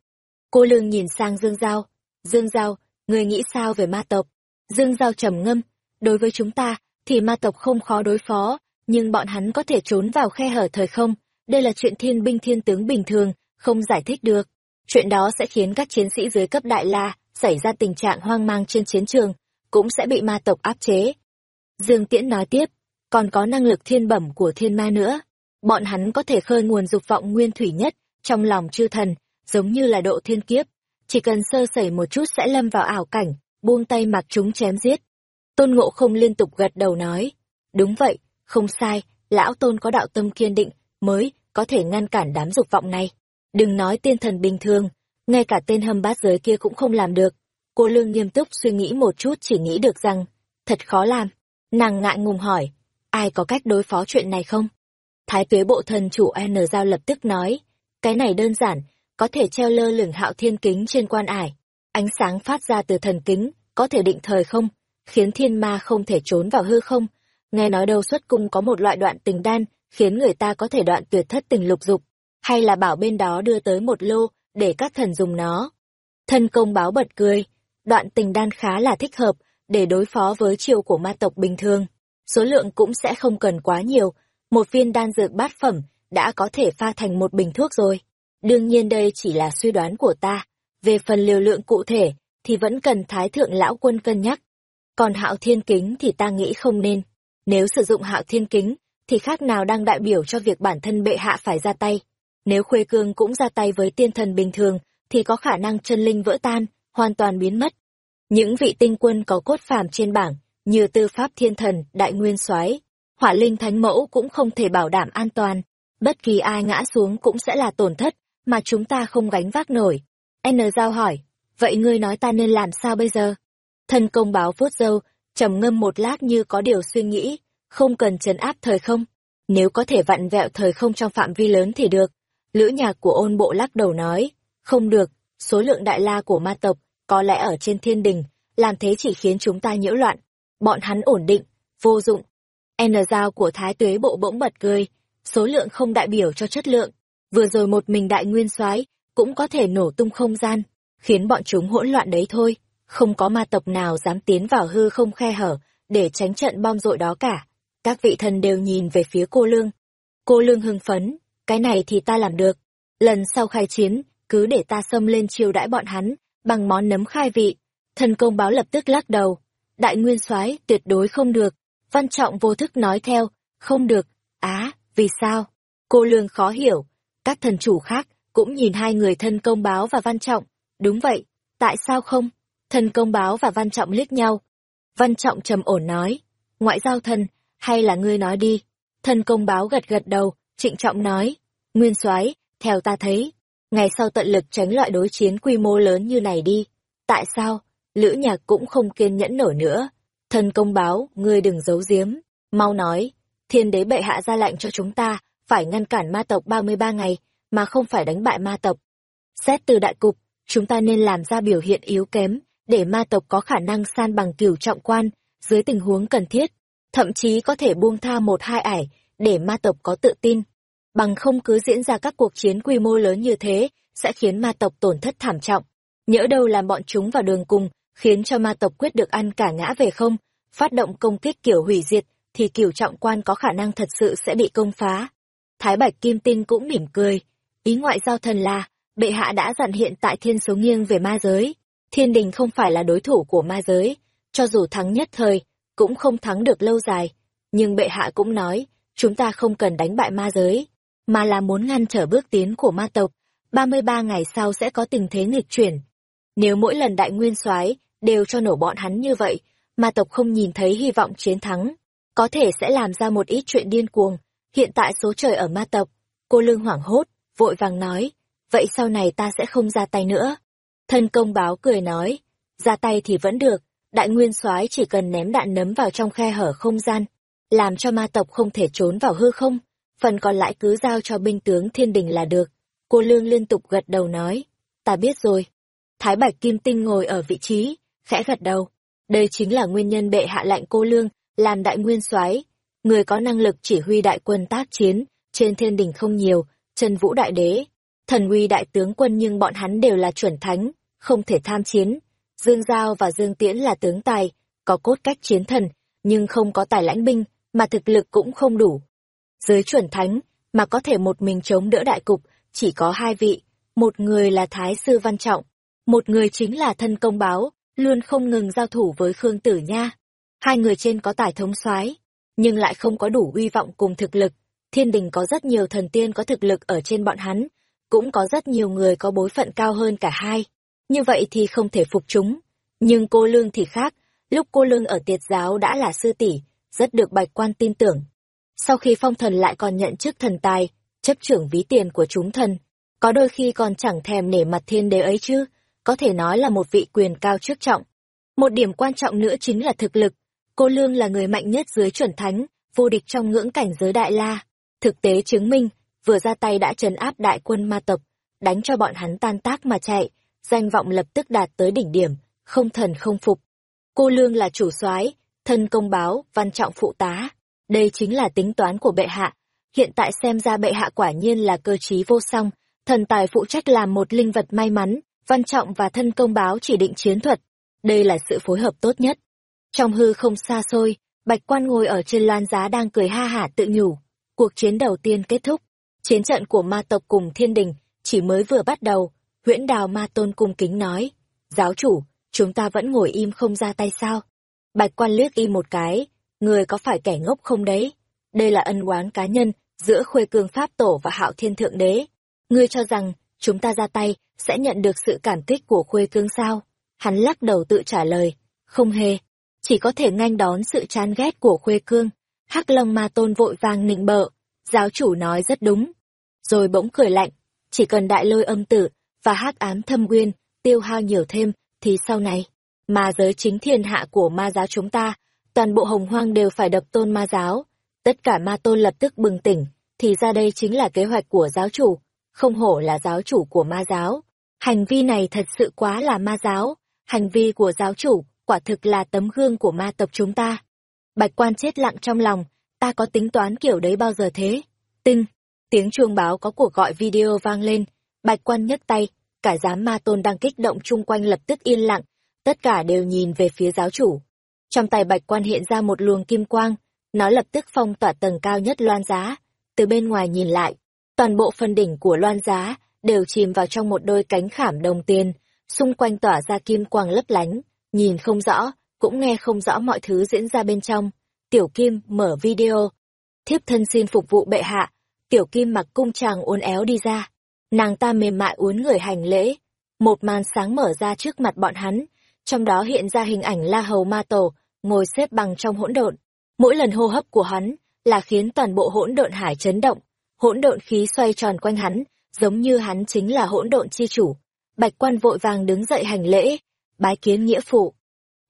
[SPEAKER 1] Cô Lương nhìn sang Dương Giao, Dương Giao, người nghĩ sao về ma tộc? Dương Giao trầm ngâm, đối với chúng ta, thì ma tộc không khó đối phó, nhưng bọn hắn có thể trốn vào khe hở thời không, đây là chuyện thiên binh thiên tướng bình thường, không giải thích được. Chuyện đó sẽ khiến các chiến sĩ dưới cấp đại la xảy ra tình trạng hoang mang trên chiến trường, cũng sẽ bị ma tộc áp chế. Dương Tiễn nói tiếp, còn có năng lực thiên bẩm của thiên ma nữa. Bọn hắn có thể khơi nguồn dục vọng nguyên thủy nhất trong lòng chư thần, giống như là độ thiên kiếp. Chỉ cần sơ sẩy một chút sẽ lâm vào ảo cảnh, buông tay mặc chúng chém giết. Tôn Ngộ không liên tục gật đầu nói, đúng vậy, không sai, lão Tôn có đạo tâm kiên định, mới có thể ngăn cản đám dục vọng này. Đừng nói tiên thần bình thường, ngay cả tên hâm bát giới kia cũng không làm được. Cô Lương nghiêm túc suy nghĩ một chút chỉ nghĩ được rằng, thật khó làm. Nàng ngại ngùng hỏi, ai có cách đối phó chuyện này không? Thái tuế bộ thần chủ N Giao lập tức nói, cái này đơn giản, có thể treo lơ lửng hạo thiên kính trên quan ải. Ánh sáng phát ra từ thần kính, có thể định thời không, khiến thiên ma không thể trốn vào hư không. Nghe nói đâu xuất cung có một loại đoạn tình đan, khiến người ta có thể đoạn tuyệt thất tình lục dục, hay là bảo bên đó đưa tới một lô, để các thần dùng nó. Thân công báo bật cười, đoạn tình đan khá là thích hợp, để đối phó với chiều của ma tộc bình thường. Số lượng cũng sẽ không cần quá nhiều, một viên đan dược bát phẩm đã có thể pha thành một bình thuốc rồi. Đương nhiên đây chỉ là suy đoán của ta, về phần liều lượng cụ thể thì vẫn cần thái thượng lão quân cân nhắc. Còn hạo thiên kính thì ta nghĩ không nên. Nếu sử dụng hạo thiên kính, thì khác nào đang đại biểu cho việc bản thân bệ hạ phải ra tay. Nếu Khuê Cương cũng ra tay với tiên thần bình thường, thì có khả năng chân linh vỡ tan, hoàn toàn biến mất. Những vị tinh quân có cốt phàm trên bảng, như tư pháp thiên thần, đại nguyên soái hỏa linh thánh mẫu cũng không thể bảo đảm an toàn. Bất kỳ ai ngã xuống cũng sẽ là tổn thất, mà chúng ta không gánh vác nổi. N giao hỏi, vậy ngươi nói ta nên làm sao bây giờ? Thân công báo vuốt dâu, trầm ngâm một lát như có điều suy nghĩ, không cần trấn áp thời không. Nếu có thể vặn vẹo thời không trong phạm vi lớn thì được. Lữ nhạc của ôn bộ lắc đầu nói, không được, số lượng đại la của ma tộc, có lẽ ở trên thiên đình, làm thế chỉ khiến chúng ta nhiễu loạn. Bọn hắn ổn định, vô dụng. N giao của thái tuế bộ bỗng bật cười, số lượng không đại biểu cho chất lượng. Vừa rồi một mình đại nguyên soái cũng có thể nổ tung không gian, khiến bọn chúng hỗn loạn đấy thôi. Không có ma tộc nào dám tiến vào hư không khe hở, để tránh trận bom rội đó cả. Các vị thần đều nhìn về phía cô Lương. Cô Lương hưng phấn, cái này thì ta làm được. Lần sau khai chiến, cứ để ta xâm lên chiêu đãi bọn hắn, bằng món nấm khai vị. Thần công báo lập tức lắc đầu. Đại nguyên soái tuyệt đối không được. Văn trọng vô thức nói theo, không được. Á, vì sao? Cô lương khó hiểu. Các thần chủ khác cũng nhìn hai người thân công báo và văn trọng. Đúng vậy, tại sao không? Thân công báo và văn trọng liếc nhau. Văn trọng trầm ổn nói, ngoại giao thần, hay là ngươi nói đi. Thân công báo gật gật đầu, trịnh trọng nói, nguyên soái theo ta thấy, ngày sau tận lực tránh loại đối chiến quy mô lớn như này đi. Tại sao? Lữ nhạc cũng không kiên nhẫn nổi nữa. Thân công báo, ngươi đừng giấu giếm, mau nói, thiên đế bệ hạ ra lệnh cho chúng ta, phải ngăn cản ma tộc 33 ngày, mà không phải đánh bại ma tộc. Xét từ đại cục, chúng ta nên làm ra biểu hiện yếu kém, để ma tộc có khả năng san bằng cửu trọng quan, dưới tình huống cần thiết, thậm chí có thể buông tha một hai ải, để ma tộc có tự tin. Bằng không cứ diễn ra các cuộc chiến quy mô lớn như thế, sẽ khiến ma tộc tổn thất thảm trọng. Nhỡ đâu làm bọn chúng vào đường cùng, khiến cho ma tộc quyết được ăn cả ngã về không, phát động công kích kiểu hủy diệt, thì kiểu trọng quan có khả năng thật sự sẽ bị công phá. Thái Bạch Kim Tinh cũng mỉm cười, ý ngoại giao thần là, bệ hạ đã dặn hiện tại thiên số nghiêng về ma giới, thiên đình không phải là đối thủ của ma giới, cho dù thắng nhất thời, cũng không thắng được lâu dài. Nhưng bệ hạ cũng nói, chúng ta không cần đánh bại ma giới, mà là muốn ngăn trở bước tiến của ma tộc. 33 ngày sau sẽ có tình thế nghịch chuyển. Nếu mỗi lần đại nguyên soái đều cho nổ bọn hắn như vậy, ma tộc không nhìn thấy hy vọng chiến thắng, có thể sẽ làm ra một ít chuyện điên cuồng. Hiện tại số trời ở ma tộc, cô lương hoảng hốt, vội vàng nói, vậy sau này ta sẽ không ra tay nữa. Thân công báo cười nói, ra tay thì vẫn được, đại nguyên soái chỉ cần ném đạn nấm vào trong khe hở không gian, làm cho ma tộc không thể trốn vào hư không, phần còn lại cứ giao cho binh tướng thiên đình là được. Cô Lương liên tục gật đầu nói, ta biết rồi. Thái Bạch Kim Tinh ngồi ở vị trí, khẽ gật đầu. Đây chính là nguyên nhân bệ hạ lạnh cô Lương, làm đại nguyên soái người có năng lực chỉ huy đại quân tác chiến, trên thiên đình không nhiều, Trần Vũ Đại Đế, thần uy đại tướng quân nhưng bọn hắn đều là chuẩn thánh, không thể tham chiến. Dương Giao và Dương Tiễn là tướng tài, có cốt cách chiến thần, nhưng không có tài lãnh binh, mà thực lực cũng không đủ. Dưới chuẩn thánh, mà có thể một mình chống đỡ đại cục, chỉ có hai vị, một người là Thái Sư Văn Trọng, một người chính là thân công báo, luôn không ngừng giao thủ với Khương Tử Nha. Hai người trên có tài thống soái nhưng lại không có đủ uy vọng cùng thực lực. Thiên đình có rất nhiều thần tiên có thực lực ở trên bọn hắn, cũng có rất nhiều người có bối phận cao hơn cả hai. Như vậy thì không thể phục chúng. Nhưng cô Lương thì khác, lúc cô Lương ở tiệt giáo đã là sư tỷ, rất được bạch quan tin tưởng. Sau khi phong thần lại còn nhận chức thần tài, chấp trưởng ví tiền của chúng thần, có đôi khi còn chẳng thèm nể mặt thiên đế ấy chứ, có thể nói là một vị quyền cao trước trọng. Một điểm quan trọng nữa chính là thực lực, cô Lương là người mạnh nhất dưới chuẩn thánh, vô địch trong ngưỡng cảnh giới đại la. Thực tế chứng minh, vừa ra tay đã trấn áp đại quân ma tộc, đánh cho bọn hắn tan tác mà chạy, danh vọng lập tức đạt tới đỉnh điểm, không thần không phục. Cô Lương là chủ soái, thân công báo, văn trọng phụ tá. Đây chính là tính toán của bệ hạ. Hiện tại xem ra bệ hạ quả nhiên là cơ trí vô song, thần tài phụ trách làm một linh vật may mắn, văn trọng và thân công báo chỉ định chiến thuật. Đây là sự phối hợp tốt nhất. Trong hư không xa xôi, bạch quan ngồi ở trên loan giá đang cười ha hả tự nhủ. Cuộc chiến đầu tiên kết thúc. Chiến trận của ma tộc cùng thiên đình chỉ mới vừa bắt đầu. Huyễn đào ma tôn cung kính nói. Giáo chủ, chúng ta vẫn ngồi im không ra tay sao? Bạch quan liếc y một cái, người có phải kẻ ngốc không đấy? Đây là ân oán cá nhân giữa khuê cương pháp tổ và hạo thiên thượng đế. Ngươi cho rằng, chúng ta ra tay, sẽ nhận được sự cảm kích của khuê cương sao? Hắn lắc đầu tự trả lời, không hề, chỉ có thể nganh đón sự chán ghét của khuê cương. Hắc Long Ma Tôn vội vàng nịnh bợ, giáo chủ nói rất đúng. Rồi bỗng cười lạnh, chỉ cần đại lôi âm tử và hắc ám thâm nguyên tiêu hao nhiều thêm thì sau này, ma giới chính thiên hạ của ma giáo chúng ta, toàn bộ hồng hoang đều phải đập tôn ma giáo. Tất cả ma tôn lập tức bừng tỉnh, thì ra đây chính là kế hoạch của giáo chủ, không hổ là giáo chủ của ma giáo. Hành vi này thật sự quá là ma giáo, hành vi của giáo chủ quả thực là tấm gương của ma tộc chúng ta. Bạch quan chết lặng trong lòng, ta có tính toán kiểu đấy bao giờ thế? Tinh, tiếng chuông báo có cuộc gọi video vang lên, bạch quan nhấc tay, cả giám ma tôn đang kích động chung quanh lập tức yên lặng, tất cả đều nhìn về phía giáo chủ. Trong tay bạch quan hiện ra một luồng kim quang, nó lập tức phong tỏa tầng cao nhất loan giá, từ bên ngoài nhìn lại, Toàn bộ phần đỉnh của loan giá đều chìm vào trong một đôi cánh khảm đồng tiền, xung quanh tỏa ra kim quang lấp lánh, nhìn không rõ, cũng nghe không rõ mọi thứ diễn ra bên trong. Tiểu Kim mở video. Thiếp thân xin phục vụ bệ hạ. Tiểu Kim mặc cung tràng uốn éo đi ra. Nàng ta mềm mại uốn người hành lễ. Một màn sáng mở ra trước mặt bọn hắn, trong đó hiện ra hình ảnh La Hầu Ma Tổ, ngồi xếp bằng trong hỗn độn. Mỗi lần hô hấp của hắn là khiến toàn bộ hỗn độn hải chấn động, hỗn độn khí xoay tròn quanh hắn, giống như hắn chính là hỗn độn chi chủ. Bạch quan vội vàng đứng dậy hành lễ, bái kiến nghĩa phụ.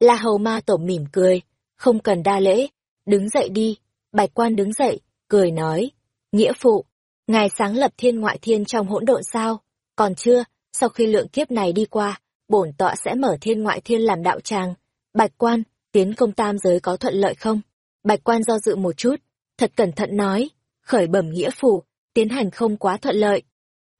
[SPEAKER 1] La Hầu Ma Tổ mỉm cười, không cần đa lễ, đứng dậy đi. Bạch quan đứng dậy, cười nói, nghĩa phụ, ngài sáng lập thiên ngoại thiên trong hỗn độn sao? Còn chưa, sau khi lượng kiếp này đi qua, bổn tọa sẽ mở thiên ngoại thiên làm đạo tràng. Bạch quan, tiến công tam giới có thuận lợi không? Bạch quan do dự một chút, thật cẩn thận nói, khởi bẩm nghĩa phụ, tiến hành không quá thuận lợi.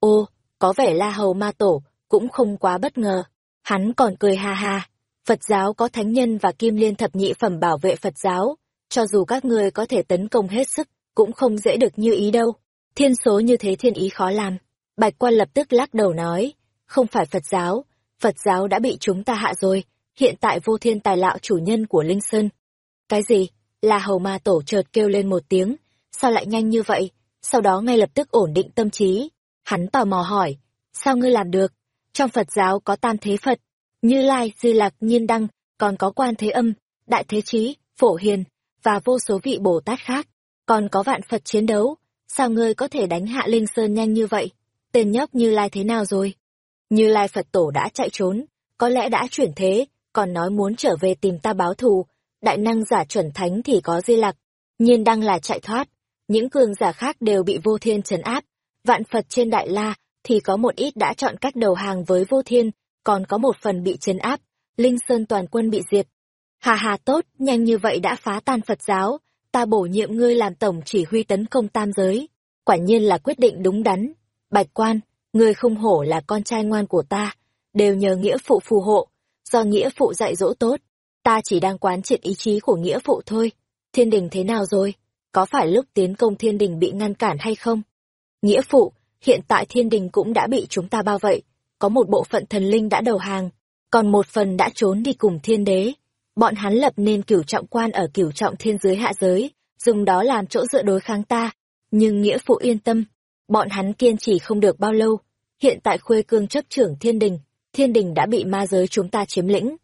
[SPEAKER 1] Ô, có vẻ La Hầu Ma Tổ cũng không quá bất ngờ. Hắn còn cười ha ha. Phật giáo có thánh nhân và kim liên thập nhị phẩm bảo vệ Phật giáo. Cho dù các ngươi có thể tấn công hết sức, cũng không dễ được như ý đâu. Thiên số như thế thiên ý khó làm. Bạch quan lập tức lắc đầu nói, không phải Phật giáo, Phật giáo đã bị chúng ta hạ rồi, hiện tại vô thiên tài lạo chủ nhân của Linh Sơn. Cái gì? La hầu ma tổ chợt kêu lên một tiếng, sao lại nhanh như vậy? Sau đó ngay lập tức ổn định tâm trí. Hắn tò mò hỏi, sao ngươi làm được? Trong Phật giáo có tam thế Phật, như Lai, Di Lạc, Nhiên Đăng, còn có quan thế âm, đại thế chí, phổ hiền, và vô số vị Bồ Tát khác. Còn có vạn Phật chiến đấu, sao ngươi có thể đánh hạ Linh Sơn nhanh như vậy? Tên nhóc Như Lai thế nào rồi? Như Lai Phật Tổ đã chạy trốn, có lẽ đã chuyển thế, còn nói muốn trở về tìm ta báo thù. Đại năng giả chuẩn thánh thì có Di Lạc, nhiên đăng là chạy thoát. Những cường giả khác đều bị vô thiên trấn áp. Vạn Phật trên Đại La thì có một ít đã chọn cách đầu hàng với vô thiên, còn có một phần bị chấn áp. Linh Sơn toàn quân bị diệt. Hà hà tốt, nhanh như vậy đã phá tan Phật giáo, ta bổ nhiệm ngươi làm tổng chỉ huy tấn công tam giới. Quả nhiên là quyết định đúng đắn. Bạch quan, ngươi không hổ là con trai ngoan của ta, đều nhờ nghĩa phụ phù hộ, do nghĩa phụ dạy dỗ tốt, ta chỉ đang quán triệt ý chí của nghĩa phụ thôi. Thiên đình thế nào rồi? Có phải lúc tiến công thiên đình bị ngăn cản hay không? Nghĩa phụ, hiện tại thiên đình cũng đã bị chúng ta bao vây, có một bộ phận thần linh đã đầu hàng, còn một phần đã trốn đi cùng thiên đế. Bọn hắn lập nên cửu trọng quan ở cửu trọng thiên giới hạ giới, dùng đó làm chỗ dựa đối kháng ta. Nhưng nghĩa phụ yên tâm, bọn hắn kiên trì không được bao lâu. Hiện tại Khuê Cương chấp trưởng thiên đình, thiên đình đã bị ma giới chúng ta chiếm lĩnh.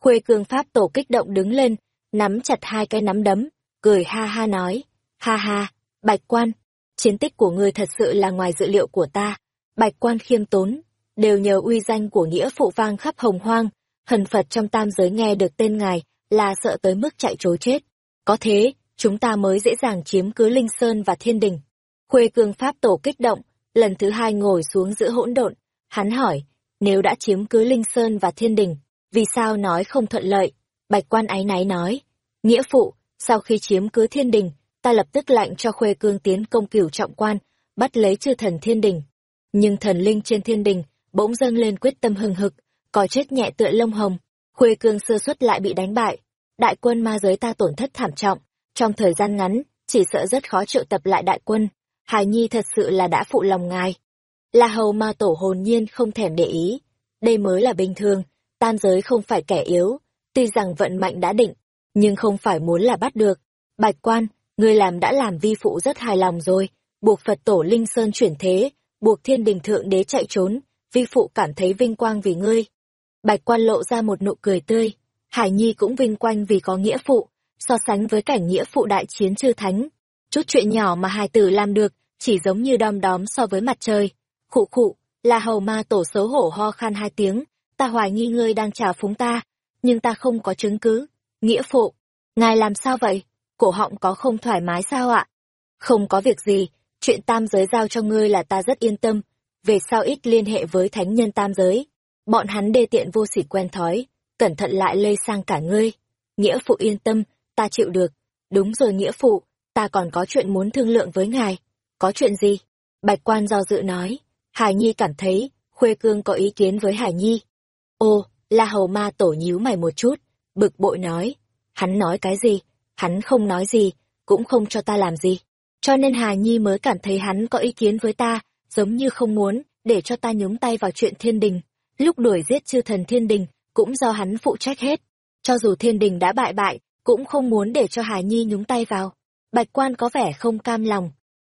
[SPEAKER 1] Khuê Cương Pháp Tổ kích động đứng lên, nắm chặt hai cái nắm đấm, cười ha ha nói, ha ha, bạch quan, chiến tích của ngươi thật sự là ngoài dự liệu của ta. Bạch quan khiêm tốn, đều nhờ uy danh của nghĩa phụ vang khắp hồng hoang, thần Phật trong tam giới nghe được tên ngài là sợ tới mức chạy trối chết. Có thế, chúng ta mới dễ dàng chiếm cứ Linh Sơn và Thiên Đình. Khuê cương Pháp Tổ kích động, lần thứ hai ngồi xuống giữa hỗn độn. Hắn hỏi, nếu đã chiếm cứ Linh Sơn và Thiên Đình, vì sao nói không thuận lợi? Bạch quan ái náy nói, nghĩa phụ, sau khi chiếm cứ Thiên Đình, ta lập tức lạnh cho Khuê cương tiến công cửu trọng quan, bắt lấy chư thần Thiên Đình. Nhưng thần linh trên Thiên Đình bỗng dâng lên quyết tâm hừng hực, coi chết nhẹ tựa lông hồng. Khuê cương sơ xuất lại bị đánh bại. Đại quân ma giới ta tổn thất thảm trọng, trong thời gian ngắn, chỉ sợ rất khó triệu tập lại đại quân Hải Nhi thật sự là đã phụ lòng ngài. La hầu ma tổ hồn nhiên không thèm để ý. Đây mới là bình thường, tam giới không phải kẻ yếu, tuy rằng vận mạnh đã định, nhưng không phải muốn là bắt được. Bạch quan, người làm đã làm vi phụ rất hài lòng rồi, buộc Phật tổ Linh Sơn chuyển thế, buộc thiên đình thượng đế chạy trốn, vi phụ cảm thấy vinh quang vì ngươi. Bạch quan lộ ra một nụ cười tươi, Hải Nhi cũng vinh quang vì có nghĩa phụ, so sánh với cảnh nghĩa phụ đại chiến chư thánh. Chút chuyện nhỏ mà hài tử làm được, chỉ giống như đom đóm so với mặt trời. Khụ khụ, là hầu ma tổ xấu hổ ho khan hai tiếng, ta hoài nghi ngươi đang trào phúng ta, nhưng ta không có chứng cứ. Nghĩa phụ, ngài làm sao vậy? Cổ họng có không thoải mái sao ạ? Không có việc gì, chuyện tam giới giao cho ngươi là ta rất yên tâm, về sau ít liên hệ với thánh nhân tam giới. Bọn hắn đê tiện vô sỉ quen thói, cẩn thận lại lây sang cả ngươi. Nghĩa phụ yên tâm, ta chịu được. Đúng rồi nghĩa phụ, ta còn có chuyện muốn thương lượng với ngài. Có chuyện gì? Bạch quan do dự nói. Hải Nhi cảm thấy, Khuê Cương có ý kiến với Hải Nhi. Ô, La Hầu Ma tổ nhíu mày một chút, bực bội nói. Hắn nói cái gì? Hắn không nói gì, cũng không cho ta làm gì. cho nên Hà Nhi mới cảm thấy hắn có ý kiến với ta, giống như không muốn để cho ta nhúng tay vào chuyện thiên đình. Lúc đuổi giết chư thần thiên đình, cũng do hắn phụ trách hết. Cho dù thiên đình đã bại bại, cũng không muốn để cho Hà Nhi nhúng tay vào. Bạch quan có vẻ không cam lòng.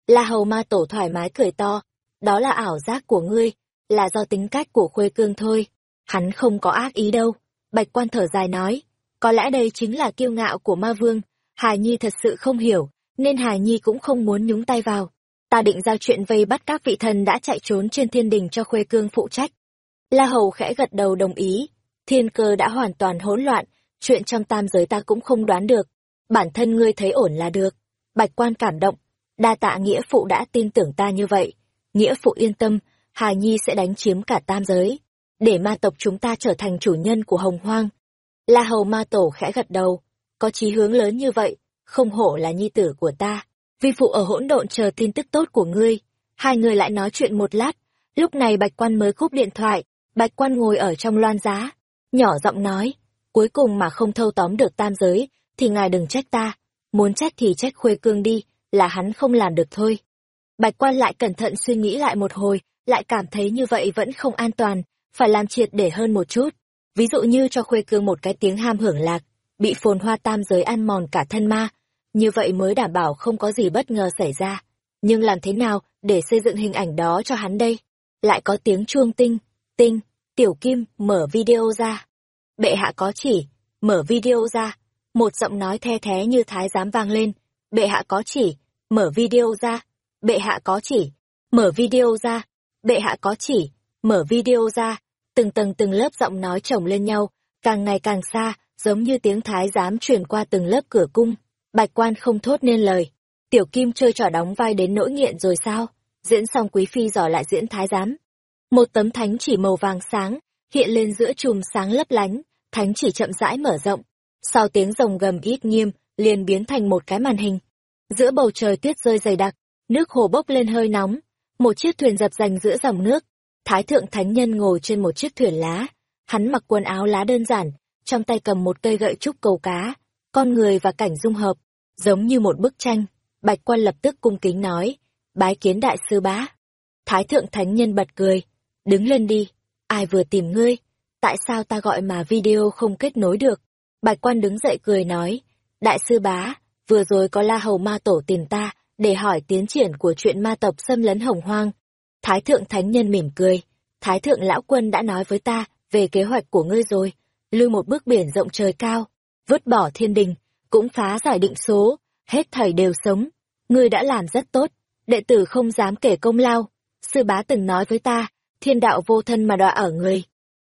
[SPEAKER 1] La hầu ma tổ thoải mái cười to. Đó là ảo giác của ngươi, là do tính cách của khuê cương thôi. Hắn không có ác ý đâu. Bạch quan thở dài nói. Có lẽ đây chính là kiêu ngạo của ma vương. Hà Nhi thật sự không hiểu, nên Hà Nhi cũng không muốn nhúng tay vào. Ta định giao chuyện vây bắt các vị thần đã chạy trốn trên thiên đình cho khuê cương phụ trách. La Hầu khẽ gật đầu đồng ý. Thiên cơ đã hoàn toàn hỗn loạn, chuyện trong tam giới ta cũng không đoán được. Bản thân ngươi thấy ổn là được. Bạch quan cảm động. Đa tạ nghĩa phụ đã tin tưởng ta như vậy. Nghĩa phụ yên tâm, Hà Nhi sẽ đánh chiếm cả tam giới. Để ma tộc chúng ta trở thành chủ nhân của hồng hoang. La Hầu ma tổ khẽ gật đầu. Có chí hướng lớn như vậy, không hổ là nhi tử của ta. Vi phụ ở hỗn độn chờ tin tức tốt của ngươi. Hai người lại nói chuyện một lát. Lúc này Bạch Quan mới cúp điện thoại. Bạch Quan ngồi ở trong loan giá. Nhỏ giọng nói. Cuối cùng mà không thâu tóm được tam giới, thì ngài đừng trách ta. Muốn trách thì trách khuê cương đi, là hắn không làm được thôi. Bạch Quan lại cẩn thận suy nghĩ lại một hồi, lại cảm thấy như vậy vẫn không an toàn, phải làm triệt để hơn một chút. Ví dụ như cho khuê cương một cái tiếng ham hưởng lạc, bị phồn hoa tam giới ăn mòn cả thân ma, như vậy mới đảm bảo không có gì bất ngờ xảy ra. Nhưng làm thế nào để xây dựng hình ảnh đó cho hắn đây? Lại có tiếng chuông tinh, tinh, tiểu kim, mở video ra. Bệ hạ có chỉ, mở video ra. Một giọng nói the thế như thái giám vang lên. Bệ hạ có chỉ, mở video ra. Bệ hạ có chỉ, mở video ra. Bệ hạ có chỉ, mở video ra. Từng tầng từng lớp giọng nói chồng lên nhau, càng ngày càng xa, giống như tiếng thái giám truyền qua từng lớp cửa cung. Bạch quan không thốt nên lời. Tiểu Kim chơi trò đóng vai đến nỗi nghiện rồi sao? Diễn xong quý phi giỏ lại diễn thái giám. Một tấm thánh chỉ màu vàng sáng, hiện lên giữa chùm sáng lấp lánh, thánh chỉ chậm rãi mở rộng. Sau tiếng rồng gầm ít nghiêm, liền biến thành một cái màn hình. Giữa bầu trời tuyết rơi dày đặc, nước hồ bốc lên hơi nóng, một chiếc thuyền dập dành giữa dòng nước. Thái thượng thánh nhân ngồi trên một chiếc thuyền lá, hắn mặc quần áo lá đơn giản, trong tay cầm một cây gậy trúc cầu cá, con người và cảnh dung hợp, giống như một bức tranh. Bạch quan lập tức cung kính nói, bái kiến đại sư bá. Thái thượng thánh nhân bật cười, đứng lên đi, ai vừa tìm ngươi, tại sao ta gọi mà video không kết nối được. Bạch quan đứng dậy cười nói, đại sư bá, vừa rồi có la hầu ma tổ tìm ta, để hỏi tiến triển của chuyện ma tộc xâm lấn hồng hoang. Thái thượng thánh nhân mỉm cười, thái thượng lão quân đã nói với ta về kế hoạch của ngươi rồi, lưu một bước biển rộng trời cao, vứt bỏ thiên đình, cũng phá giải định số, hết thảy đều sống. Ngươi đã làm rất tốt, đệ tử không dám kể công lao. Sư bá từng nói với ta, thiên đạo vô thân mà đọa ở người.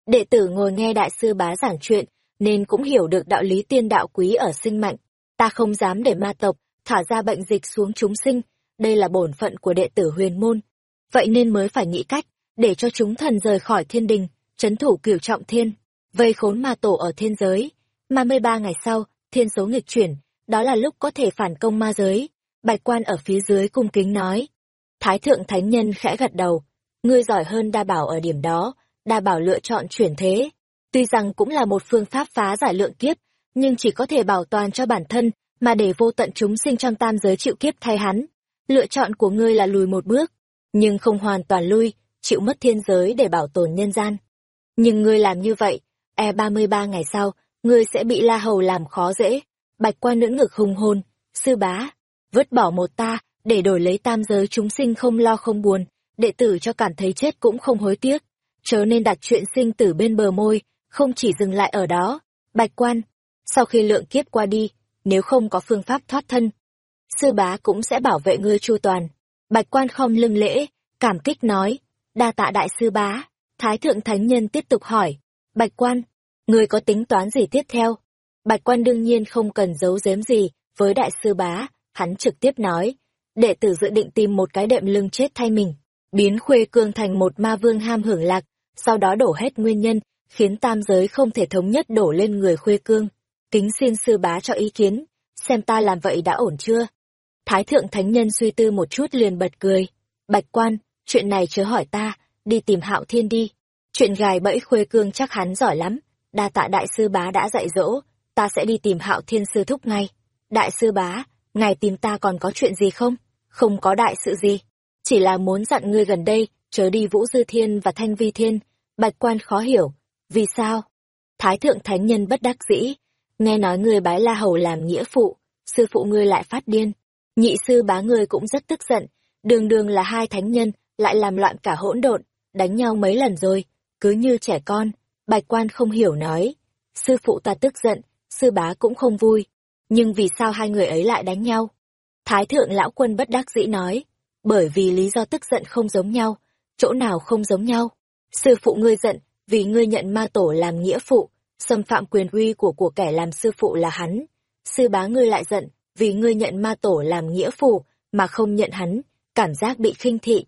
[SPEAKER 1] Đệ tử ngồi nghe đại sư bá giảng chuyện, nên cũng hiểu được đạo lý tiên đạo quý ở sinh mạnh. Ta không dám để ma tộc, thả ra bệnh dịch xuống chúng sinh, đây là bổn phận của đệ tử huyền môn. Vậy nên mới phải nghĩ cách, để cho chúng thần rời khỏi thiên đình, chấn thủ cửu trọng thiên, vây khốn ma tổ ở thiên giới. Mà mươi ba ngày sau, thiên số nghịch chuyển, đó là lúc có thể phản công ma giới. Bạch quan ở phía dưới cung kính nói. Thái thượng thánh nhân khẽ gật đầu. Ngươi giỏi hơn đa bảo ở điểm đó, đa bảo lựa chọn chuyển thế. Tuy rằng cũng là một phương pháp phá giải lượng kiếp, nhưng chỉ có thể bảo toàn cho bản thân, mà để vô tận chúng sinh trong tam giới chịu kiếp thay hắn. Lựa chọn của ngươi là lùi một bước, nhưng không hoàn toàn lui, chịu mất thiên giới để bảo tồn nhân gian. Nhưng ngươi làm như vậy, e ba mươi ba ngày sau, ngươi sẽ bị La Hầu làm khó dễ. Bạch quan nữ ngực hùng hồn, sư bá, vứt bỏ một ta, để đổi lấy tam giới chúng sinh không lo không buồn, đệ tử cho cảm thấy chết cũng không hối tiếc. Chớ nên đặt chuyện sinh tử bên bờ môi, không chỉ dừng lại ở đó. Bạch quan, sau khi lượng kiếp qua đi, nếu không có phương pháp thoát thân, sư bá cũng sẽ bảo vệ ngươi chu toàn. Bạch quan không lưng lễ, cảm kích nói, đa tạ đại sư bá. Thái thượng thánh nhân tiếp tục hỏi, Bạch quan, Người có tính toán gì tiếp theo? Bạch quan đương nhiên không cần giấu giếm gì với đại sư bá, hắn trực tiếp nói. Đệ tử dự định tìm một cái đệm lưng chết thay mình, biến khuê cương thành một ma vương ham hưởng lạc, sau đó đổ hết nguyên nhân, khiến tam giới không thể thống nhất đổ lên người khuê cương. Kính xin sư bá cho ý kiến, xem ta làm vậy đã ổn chưa? Thái thượng thánh nhân suy tư một chút liền bật cười. Bạch quan, chuyện này chớ hỏi ta, đi tìm hạo thiên đi. Chuyện gài bẫy khuê cương chắc hắn giỏi lắm, đa tạ đại sư bá đã dạy dỗ, ta sẽ đi tìm hạo thiên sư thúc ngay. Đại sư bá, ngài tìm ta còn có chuyện gì không? không có đại sự gì. Chỉ là muốn dặn ngươi gần đây, chớ đi Vũ Dư Thiên và Thanh Vi Thiên. Bạch quan khó hiểu. Vì sao? Thái thượng thánh nhân bất đắc dĩ. Nghe nói ngươi bái La Hầu làm nghĩa phụ, sư phụ ngươi lại phát điên. Nhị sư bá ngươi cũng rất tức giận. Đường đường là hai thánh nhân, lại làm loạn cả hỗn độn, đánh nhau mấy lần rồi, cứ như trẻ con. Bạch quan không hiểu nói. Sư phụ ta tức giận, sư bá cũng không vui. Nhưng vì sao hai người ấy lại đánh nhau? Thái thượng lão quân bất đắc dĩ nói. Bởi vì lý do tức giận không giống nhau, chỗ nào không giống nhau. Sư phụ ngươi giận, vì ngươi nhận ma tổ làm nghĩa phụ, xâm phạm quyền uy của của kẻ làm sư phụ là hắn. Sư bá ngươi lại giận, vì ngươi nhận ma tổ làm nghĩa phụ, mà không nhận hắn, cảm giác bị khinh thị.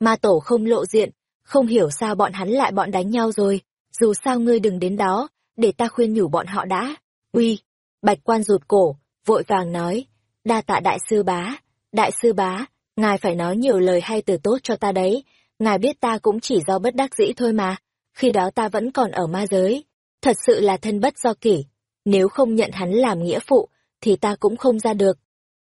[SPEAKER 1] Ma tổ không lộ diện, không hiểu sao bọn hắn lại bọn đánh nhau rồi, dù sao ngươi đừng đến đó, để ta khuyên nhủ bọn họ đã. Uy, bạch quan rụt cổ, vội vàng nói, đa tạ đại sư bá, đại sư bá, ngài phải nói nhiều lời hay từ tốt cho ta đấy, ngài biết ta cũng chỉ do bất đắc dĩ thôi mà, khi đó ta vẫn còn ở ma giới, thật sự là thân bất do kỷ, nếu không nhận hắn làm nghĩa phụ, thì ta cũng không ra được.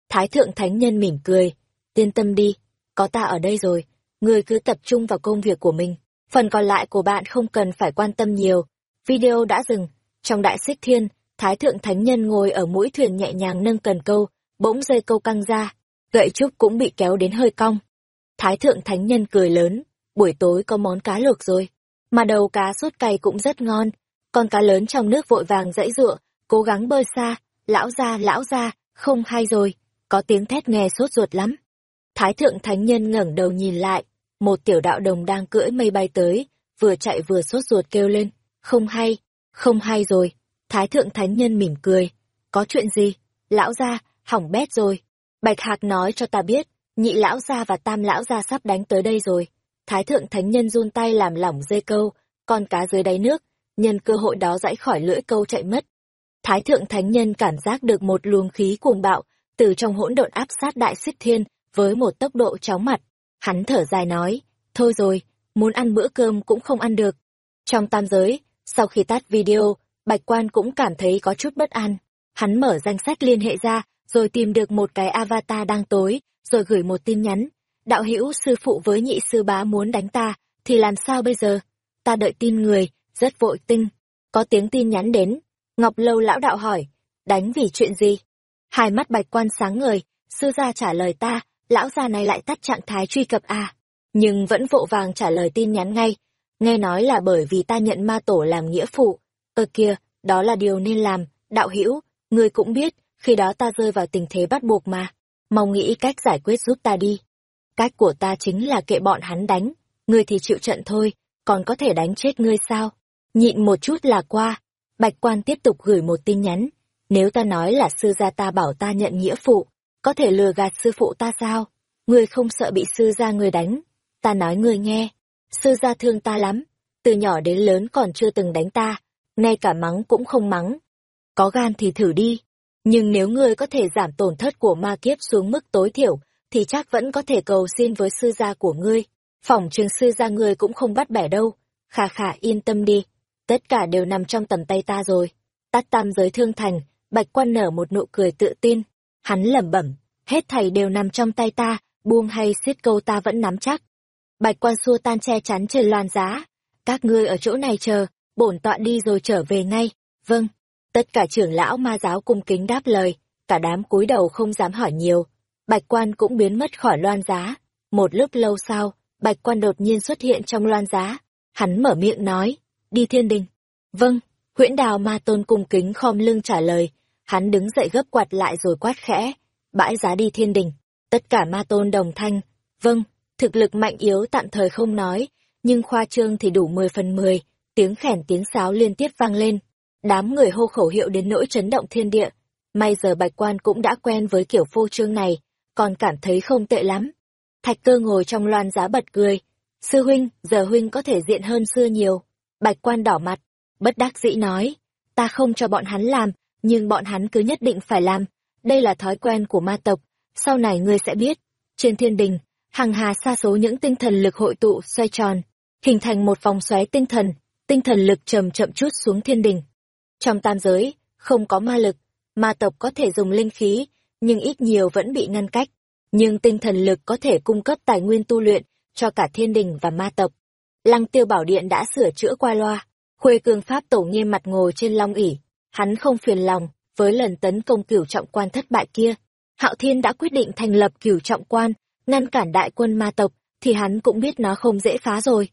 [SPEAKER 1] Thái thượng thánh nhân mỉm cười, yên tâm đi, có ta ở đây rồi, người cứ tập trung vào công việc của mình, phần còn lại của bạn không cần phải quan tâm nhiều. Video đã dừng, trong đại xích thiên, Thái thượng thánh nhân ngồi ở mũi thuyền nhẹ nhàng nâng cần câu, bỗng dây câu căng ra, gậy trúc cũng bị kéo đến hơi cong. Thái thượng thánh nhân cười lớn, buổi tối có món cá luộc rồi, mà đầu cá sốt cay cũng rất ngon, con cá lớn trong nước vội vàng dãy dụa, cố gắng bơi xa, lão ra lão ra, không hay rồi, có tiếng thét nghe sốt ruột lắm. Thái thượng thánh nhân ngẩng đầu nhìn lại, một tiểu đạo đồng đang cưỡi mây bay tới, vừa chạy vừa sốt ruột kêu lên, không hay, không hay rồi. Thái thượng thánh nhân mỉm cười, có chuyện gì? Lão gia, hỏng bét rồi. Bạch Hạc nói cho ta biết, nhị lão gia và tam lão gia sắp đánh tới đây rồi. Thái thượng thánh nhân run tay làm lỏng dây câu, con cá dưới đáy nước, nhân cơ hội đó dãy khỏi lưỡi câu chạy mất. Thái thượng thánh nhân cảm giác được một luồng khí cuồng bạo, từ trong hỗn độn áp sát đại xích thiên, với một tốc độ chóng mặt. Hắn thở dài nói, thôi rồi, muốn ăn bữa cơm cũng không ăn được. Trong tam giới, sau khi tắt video, Bạch Quan cũng cảm thấy có chút bất an. Hắn mở danh sách liên hệ ra, rồi tìm được một cái avatar đang tối, rồi gửi một tin nhắn. Đạo hữu sư phụ với nhị sư bá muốn đánh ta, thì làm sao bây giờ? Ta đợi tin người, rất vội tinh. Có tiếng tin nhắn đến. Ngọc Lâu lão đạo hỏi, đánh vì chuyện gì? Hai mắt bạch quan sáng ngời, sư gia trả lời ta, lão già này lại tắt trạng thái truy cập à. Nhưng vẫn vội vàng trả lời tin nhắn ngay. Nghe nói là bởi vì ta nhận ma tổ làm nghĩa phụ, ờ Ơ kia, đó là điều nên làm, đạo hữu ngươi cũng biết, khi đó ta rơi vào tình thế bắt buộc mà. Mong nghĩ cách giải quyết giúp ta đi. Cách của ta chính là kệ bọn hắn đánh, ngươi thì chịu trận thôi, còn có thể đánh chết ngươi sao? Nhịn một chút là qua. Bạch quan tiếp tục gửi một tin nhắn. Nếu ta nói là sư gia ta bảo ta nhận nghĩa phụ, có thể lừa gạt sư phụ ta sao? Ngươi không sợ bị sư gia ngươi đánh. Ta nói ngươi nghe. Sư gia thương ta lắm. Từ nhỏ đến lớn còn chưa từng đánh ta ngay cả mắng cũng không mắng. Có gan thì thử đi. Nhưng nếu ngươi có thể giảm tổn thất của ma kiếp xuống mức tối thiểu, thì chắc vẫn có thể cầu xin với sư gia của ngươi. Phòng trường sư gia ngươi cũng không bắt bẻ đâu. Khà khà yên tâm đi. Tất cả đều nằm trong tầm tay ta rồi. Tát tam giới thương thành, bạch quan nở một nụ cười tự tin. Hắn lẩm bẩm, hết thảy đều nằm trong tay ta, buông hay xiết câu ta vẫn nắm chắc. Bạch quan xua tan che chắn trên loan giá. Các ngươi ở chỗ này chờ, bổn tọa đi rồi trở về ngay. Vâng. Tất cả trưởng lão ma giáo cung kính đáp lời cả đám cúi đầu không dám hỏi nhiều. Bạch quan cũng biến mất khỏi loan giá. Một lúc lâu sau bạch quan đột nhiên xuất hiện trong loan giá. Hắn mở miệng nói đi thiên đình. Vâng. Huyễn đào ma tôn cung kính khom lưng trả lời hắn đứng dậy gấp quạt lại rồi quát khẽ bãi giá đi thiên đình tất cả ma tôn đồng thanh vâng thực lực mạnh yếu tạm thời không nói nhưng khoa trương thì đủ mười phần mười tiếng khèn tiếng sáo liên tiếp vang lên. Đám người hô khẩu hiệu đến nỗi chấn động thiên địa. May giờ bạch quan cũng đã quen với kiểu phô trương này, còn cảm thấy không tệ lắm. Thạch cơ ngồi trong loan giá bật cười. Sư huynh, giờ huynh có thể diện hơn xưa nhiều. Bạch quan đỏ mặt, bất đắc dĩ nói. Ta không cho bọn hắn làm, nhưng bọn hắn cứ nhất định phải làm. Đây là thói quen của ma tộc, sau này ngươi sẽ biết. Trên thiên đình, hàng hà xa số những tinh thần lực hội tụ xoay tròn, hình thành một vòng xoáy tinh thần, tinh thần lực chậm chậm chút xuống thiên đình. Trong tam giới, không có ma lực, ma tộc có thể dùng linh khí, nhưng ít nhiều vẫn bị ngăn cách. nhưng tinh thần lực có thể cung cấp tài nguyên tu luyện cho cả thiên đình và ma tộc. Lăng tiêu bảo điện đã sửa chữa qua loa, khuê cương pháp tổ nghiêm mặt ngồi trên long ỷ hắn không phiền lòng với lần tấn công cửu trọng quan thất bại kia. Hạo Thiên đã quyết định thành lập cửu trọng quan, ngăn cản đại quân ma tộc, thì hắn cũng biết nó không dễ phá rồi.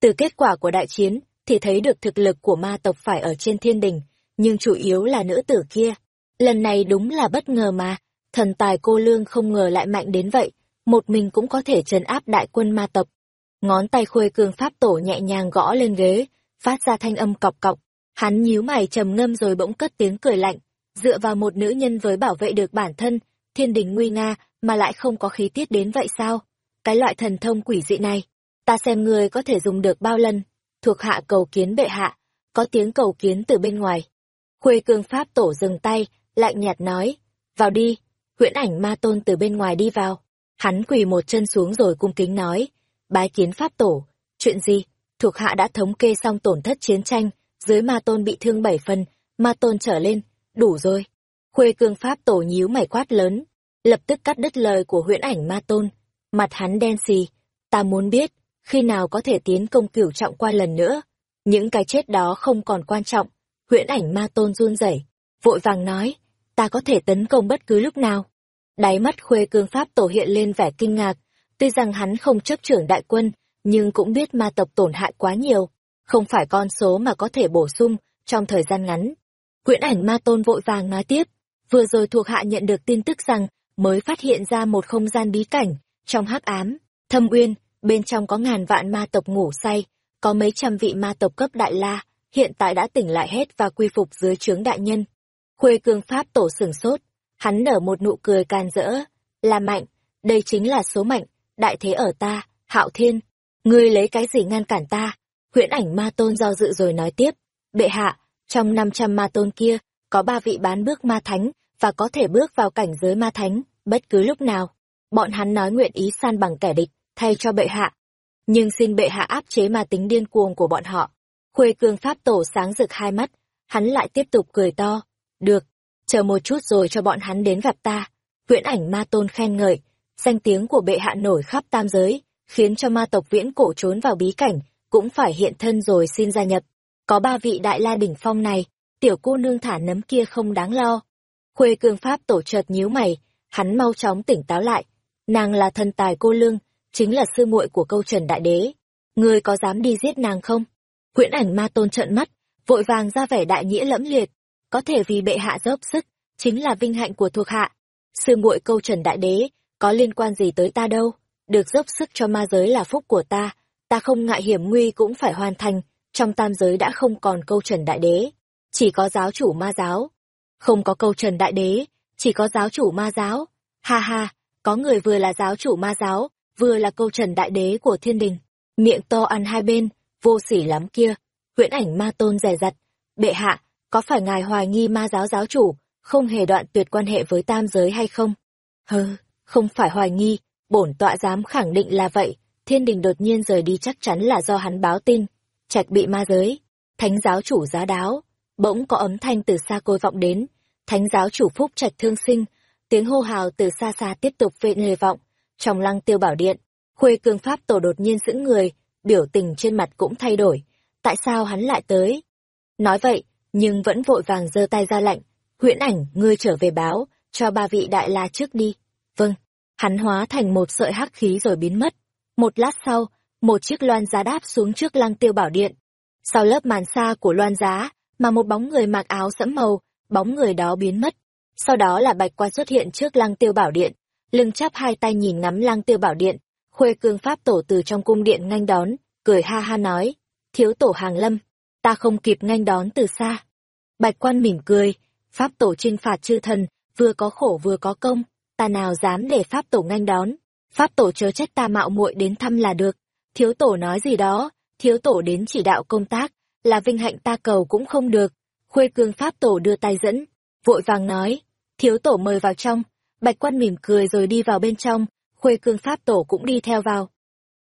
[SPEAKER 1] Từ kết quả của đại chiến, thì thấy được thực lực của ma tộc phải ở trên thiên đình, nhưng chủ yếu là nữ tử kia. Lần này đúng là bất ngờ mà, thần tài cô lương không ngờ lại mạnh đến vậy, một mình cũng có thể trấn áp đại quân ma tộc. Ngón tay khuê cương pháp tổ nhẹ nhàng gõ lên ghế, phát ra thanh âm cọc cọc. Hắn nhíu mày trầm ngâm rồi bỗng cất tiếng cười lạnh, dựa vào một nữ nhân với bảo vệ được bản thân, thiên đình nguy nga, mà lại không có khí tiết đến vậy sao? Cái loại thần thông quỷ dị này, ta xem ngươi có thể dùng được bao lần, thuộc hạ cầu kiến bệ hạ, có tiếng cầu kiến từ bên ngoài. Khuê cương pháp tổ dừng tay, lạnh nhạt nói, vào đi, huyễn ảnh ma tôn từ bên ngoài đi vào. Hắn quỳ một chân xuống rồi cung kính nói, bái kiến pháp tổ, chuyện gì, thuộc hạ đã thống kê xong tổn thất chiến tranh, dưới ma tôn bị thương bảy phần, ma tôn trở lên, đủ rồi. Khuê cương pháp tổ nhíu mày quát lớn, lập tức cắt đứt lời của huyễn ảnh ma tôn. Mặt hắn đen xì, ta muốn biết, khi nào có thể tiến công cửu trọng qua lần nữa. Những cái chết đó không còn quan trọng. Huyễn ảnh ma tôn run rẩy, vội vàng nói, ta có thể tấn công bất cứ lúc nào. Đáy mắt khuê cương pháp tổ hiện lên vẻ kinh ngạc, tuy rằng hắn không chấp trưởng đại quân, nhưng cũng biết ma tộc tổn hại quá nhiều, không phải con số mà có thể bổ sung trong thời gian ngắn. Huyễn ảnh ma tôn vội vàng nói tiếp, vừa rồi thuộc hạ nhận được tin tức rằng mới phát hiện ra một không gian bí cảnh, trong hắc ám, thâm uyên, bên trong có ngàn vạn ma tộc ngủ say, có mấy trăm vị ma tộc cấp đại la, hiện tại đã tỉnh lại hết và quy phục dưới trướng đại nhân. Khuê cương pháp tổ sửng sốt, hắn nở một nụ cười can rỡ, là mạnh, đây chính là số mạnh, đại thế ở ta, hạo thiên, ngươi lấy cái gì ngăn cản ta? Huyễn ảnh ma tôn do dự rồi nói tiếp, bệ hạ, trong 500 ma tôn kia, có ba vị bán bước ma thánh, và có thể bước vào cảnh giới ma thánh, bất cứ lúc nào. Bọn hắn nói nguyện ý san bằng kẻ địch, thay cho bệ hạ. Nhưng xin bệ hạ áp chế ma tính điên cuồng của bọn họ. Khuê cương pháp tổ sáng rực hai mắt, hắn lại tiếp tục cười to. Được, chờ một chút rồi cho bọn hắn đến gặp ta. Viễn ảnh ma tôn khen ngợi, danh tiếng của bệ hạ nổi khắp tam giới, khiến cho ma tộc viễn cổ trốn vào bí cảnh, cũng phải hiện thân rồi xin gia nhập. Có ba vị đại la đỉnh phong này, tiểu cô nương thả nấm kia không đáng lo. Khuê cương pháp tổ chợt nhíu mày, hắn mau chóng tỉnh táo lại. Nàng là thần tài cô lương, chính là sư muội của câu trần đại đế. Ngươi có dám đi giết nàng không? Huyễn ảnh ma tôn trợn mắt, vội vàng ra vẻ đại nghĩa lẫm liệt. Có thể vì bệ hạ dốc sức, chính là vinh hạnh của thuộc hạ. Sư muội câu trần đại đế, có liên quan gì tới ta đâu. Được dốc sức cho ma giới là phúc của ta, ta không ngại hiểm nguy cũng phải hoàn thành. Trong tam giới đã không còn câu trần đại đế, chỉ có giáo chủ ma giáo. Không có câu trần đại đế, chỉ có giáo chủ ma giáo. Ha ha, có người vừa là giáo chủ ma giáo, vừa là câu trần đại đế của thiên đình. Miệng to ăn hai bên, vô sỉ lắm kia. Huyễn ảnh ma tôn rẻ rặt. Bệ hạ, có phải ngài hoài nghi ma giáo giáo chủ, không hề đoạn tuyệt quan hệ với tam giới hay không? Hừ, không phải hoài nghi, bổn tọa dám khẳng định là vậy. Thiên đình đột nhiên rời đi chắc chắn là do hắn báo tin. Trạch bị ma giới. Thánh giáo chủ giá đáo. Bỗng có ấm thanh từ xa côi vọng đến. Thánh giáo chủ phúc trạch thương sinh. Tiếng hô hào từ xa xa tiếp tục vệ người vọng trong lăng tiêu bảo điện, khuê cương pháp tổ đột nhiên giữ người, biểu tình trên mặt cũng thay đổi. Tại sao hắn lại tới? Nói vậy, nhưng vẫn vội vàng giơ tay ra lệnh. Huyễn ảnh, ngươi trở về báo, cho ba vị đại la trước đi. Vâng, hắn hóa thành một sợi hắc khí rồi biến mất. Một lát sau, một chiếc loan giá đáp xuống trước lăng tiêu bảo điện. Sau lớp màn xa của loan giá, mà một bóng người mặc áo sẫm màu, bóng người đó biến mất. Sau đó là bạch quan xuất hiện trước lăng tiêu bảo điện, lưng chắp hai tay nhìn ngắm lăng tiêu bảo điện, khuê cương pháp tổ từ trong cung điện nghênh đón, cười ha ha nói, thiếu tổ hàng lâm, ta không kịp nghênh đón từ xa. Bạch quan mỉm cười, pháp tổ trinh phạt chư thần, vừa có khổ vừa có công, ta nào dám để pháp tổ nghênh đón, pháp tổ chớ trách ta mạo muội đến thăm là được, thiếu tổ nói gì đó, thiếu tổ đến chỉ đạo công tác, là vinh hạnh ta cầu cũng không được, khuê cương pháp tổ đưa tay dẫn, vội vàng nói, thiếu tổ mời vào trong, Bạch quan mỉm cười rồi đi vào bên trong, khuê cương pháp tổ cũng đi theo vào.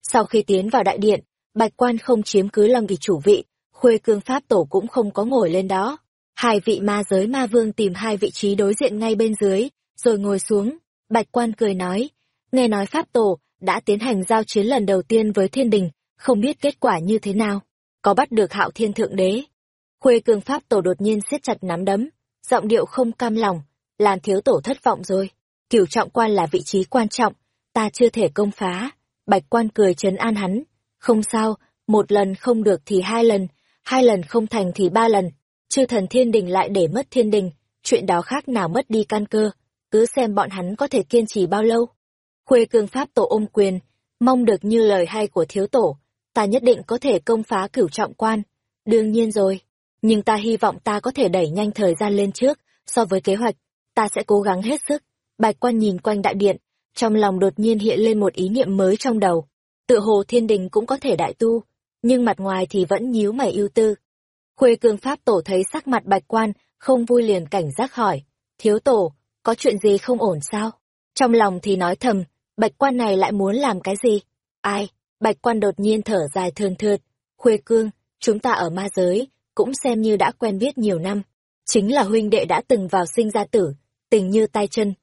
[SPEAKER 1] Sau khi tiến vào đại điện, bạch quan không chiếm cứ lâm vị chủ vị, khuê cương pháp tổ cũng không có ngồi lên đó. Hai vị ma giới ma vương tìm hai vị trí đối diện ngay bên dưới, rồi ngồi xuống. Bạch quan cười nói, nghe nói Pháp Tổ đã tiến hành giao chiến lần đầu tiên với thiên đình, không biết kết quả như thế nào, có bắt được hạo thiên thượng đế. Khuê cương Pháp Tổ đột nhiên siết chặt nắm đấm, giọng điệu không cam lòng, làm thiếu tổ thất vọng rồi. Cửu trọng quan là vị trí quan trọng, ta chưa thể công phá. Bạch quan cười trấn an hắn, không sao, một lần không được thì hai lần, hai lần không thành thì ba lần. Chư thần thiên đình lại để mất thiên đình, chuyện đó khác nào mất đi căn cơ, cứ xem bọn hắn có thể kiên trì bao lâu. Khuê cương pháp tổ ôm quyền, mong được như lời hay của thiếu tổ, ta nhất định có thể công phá cửu trọng quan. Đương nhiên rồi, nhưng ta hy vọng ta có thể đẩy nhanh thời gian lên trước, so với kế hoạch, ta sẽ cố gắng hết sức. Bạch quan nhìn quanh đại điện, trong lòng đột nhiên hiện lên một ý niệm mới trong đầu. Tự hồ thiên đình cũng có thể đại tu, nhưng mặt ngoài thì vẫn nhíu mày ưu tư. Khuê cương pháp tổ thấy sắc mặt bạch quan, không vui liền cảnh giác hỏi, thiếu tổ, có chuyện gì không ổn sao? Trong lòng thì nói thầm, bạch quan này lại muốn làm cái gì? Ai? Bạch quan đột nhiên thở dài thườn thượt, khuê cương, chúng ta ở ma giới, cũng xem như đã quen biết nhiều năm. Chính là huynh đệ đã từng vào sinh ra tử, tình như tay chân.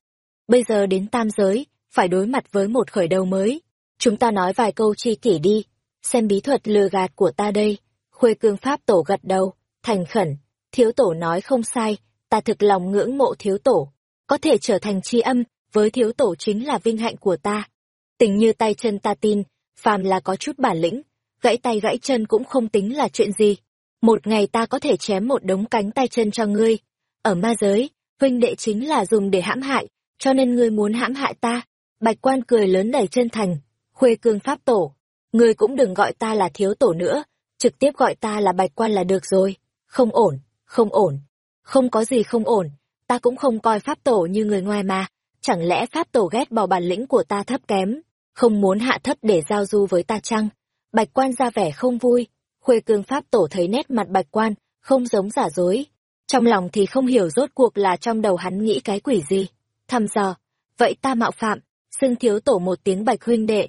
[SPEAKER 1] Bây giờ đến tam giới, phải đối mặt với một khởi đầu mới. Chúng ta nói vài câu chi kỷ đi, xem bí thuật lừa gạt của ta đây. Khuê cương pháp tổ gật đầu, thành khẩn, thiếu tổ nói không sai, ta thực lòng ngưỡng mộ thiếu tổ. Có thể trở thành tri âm, với thiếu tổ chính là vinh hạnh của ta. Tình như tay chân ta tin, phàm là có chút bản lĩnh, gãy tay gãy chân cũng không tính là chuyện gì. Một ngày ta có thể chém một đống cánh tay chân cho ngươi. Ở ma giới, huynh đệ chính là dùng để hãm hại, cho nên ngươi muốn hãm hại ta. Bạch quan cười lớn đầy chân thành, khuê cương pháp tổ. Ngươi cũng đừng gọi ta là thiếu tổ nữa, trực tiếp gọi ta là bạch quan là được rồi. Không ổn, không ổn. Không có gì không ổn, ta cũng không coi pháp tổ như người ngoài mà. Chẳng lẽ pháp tổ ghét bỏ bản lĩnh của ta thấp kém, không muốn hạ thấp để giao du với ta chăng? Bạch quan ra vẻ không vui, khuê cương pháp tổ thấy nét mặt bạch quan, không giống giả dối. Trong lòng thì không hiểu rốt cuộc là trong đầu hắn nghĩ cái quỷ gì. Thăm dò, vậy ta mạo phạm, xưng thiếu tổ một tiếng bạch huynh đệ.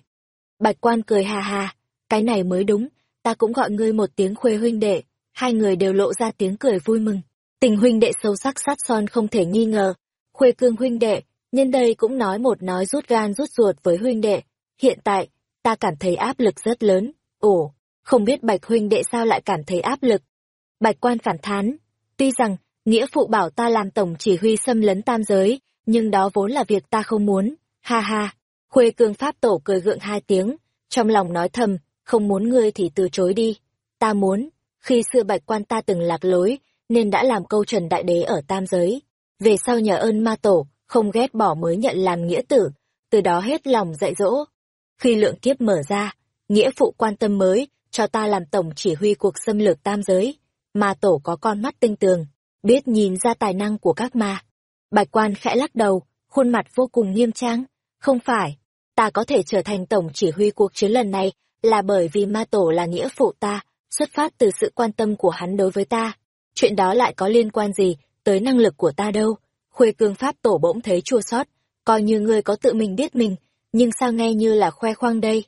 [SPEAKER 1] Bạch quan cười hà hà, cái này mới đúng, ta cũng gọi ngươi một tiếng khuê huynh đệ. Hai người đều lộ ra tiếng cười vui mừng. Tình huynh đệ sâu sắc sát son không thể nghi ngờ. Khuê cương huynh đệ, nhân đây cũng nói một nói rút gan rút ruột với huynh đệ. Hiện tại, ta cảm thấy áp lực rất lớn. Ồ, không biết bạch huynh đệ sao lại cảm thấy áp lực. Bạch quan phản thán, tuy rằng, nghĩa phụ bảo ta làm tổng chỉ huy xâm lấn tam giới, nhưng đó vốn là việc ta không muốn. Ha ha, khuê cương pháp tổ cười gượng hai tiếng, trong lòng nói thầm, không muốn ngươi thì từ chối đi. Ta muốn, khi xưa bạch quan ta từng lạc lối, nên đã làm câu trần đại đế ở tam giới. Về sau nhờ ơn ma tổ, không ghét bỏ mới nhận làm nghĩa tử, từ đó hết lòng dạy dỗ. Khi lượng kiếp mở ra, nghĩa phụ quan tâm mới, cho ta làm tổng chỉ huy cuộc xâm lược tam giới. mà tổ có con mắt tinh tường, biết nhìn ra tài năng của các ma. Bạch quan khẽ lắc đầu, khuôn mặt vô cùng nghiêm trang. Không phải, ta có thể trở thành tổng chỉ huy cuộc chiến lần này là bởi vì ma tổ là nghĩa phụ ta, xuất phát từ sự quan tâm của hắn đối với ta. Chuyện đó lại có liên quan gì tới năng lực của ta đâu. Khuê cương pháp tổ bỗng thấy chua sót, coi như ngươi có tự mình biết mình, nhưng sao nghe như là khoe khoang đây.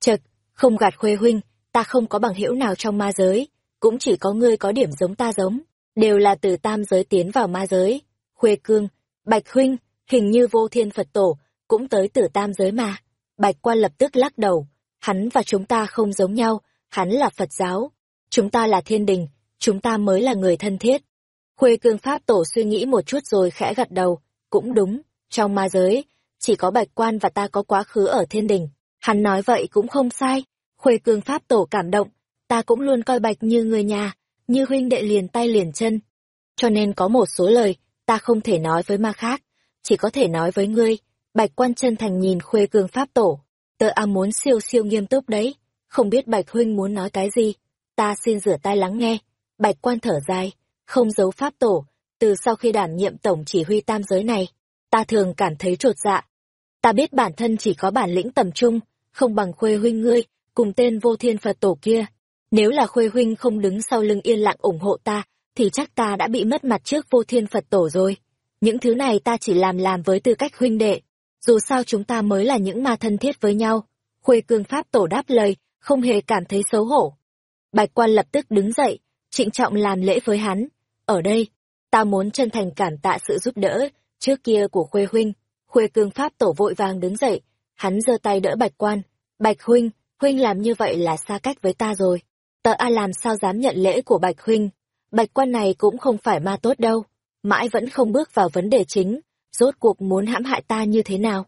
[SPEAKER 1] Chật, không gạt khuê huynh, ta không có bằng hữu nào trong ma giới, cũng chỉ có ngươi có điểm giống ta giống, đều là từ tam giới tiến vào ma giới. Khuê cương, Bạch huynh, hình như vô thiên Phật tổ, cũng tới từ tam giới mà. Bạch quan lập tức lắc đầu, hắn và chúng ta không giống nhau, hắn là Phật giáo, chúng ta là thiên đình, chúng ta mới là người thân thiết. Khuê cương pháp tổ suy nghĩ một chút rồi khẽ gật đầu, cũng đúng, trong ma giới, chỉ có bạch quan và ta có quá khứ ở thiên đình. Hắn nói vậy cũng không sai, khuê cương pháp tổ cảm động, ta cũng luôn coi bạch như người nhà, như huynh đệ liền tay liền chân. Cho nên có một số lời, ta không thể nói với ma khác, chỉ có thể nói với ngươi. Bạch quan chân thành nhìn khuê cương pháp tổ, tớ à muốn siêu siêu nghiêm túc đấy, không biết bạch huynh muốn nói cái gì, ta xin rửa tay lắng nghe. Bạch quan thở dài, không giấu pháp tổ, từ sau khi đảm nhiệm tổng chỉ huy tam giới này, ta thường cảm thấy trột dạ. Ta biết bản thân chỉ có bản lĩnh tầm trung, không bằng khuê huynh ngươi, cùng tên vô thiên Phật tổ kia. Nếu là khuê huynh không đứng sau lưng yên lặng ủng hộ ta, thì chắc ta đã bị mất mặt trước vô thiên Phật tổ rồi. Những thứ này ta chỉ làm làm với tư cách huynh đệ. Dù sao chúng ta mới là những ma thân thiết với nhau. Khuê cương pháp tổ đáp lời, không hề cảm thấy xấu hổ. Bạch quan lập tức đứng dậy, trịnh trọng làm lễ với hắn. Ở đây, ta muốn chân thành cảm tạ sự giúp đỡ trước kia của Khuê huynh. Khuê cương pháp tổ vội vàng đứng dậy, hắn giơ tay đỡ Bạch Quan. Bạch Huynh, Huynh làm như vậy là xa cách với ta rồi. tớ A làm sao dám nhận lễ của Bạch Huynh. Bạch Quan này cũng không phải ma tốt đâu. Mãi vẫn không bước vào vấn đề chính. Rốt cuộc muốn hãm hại ta như thế nào?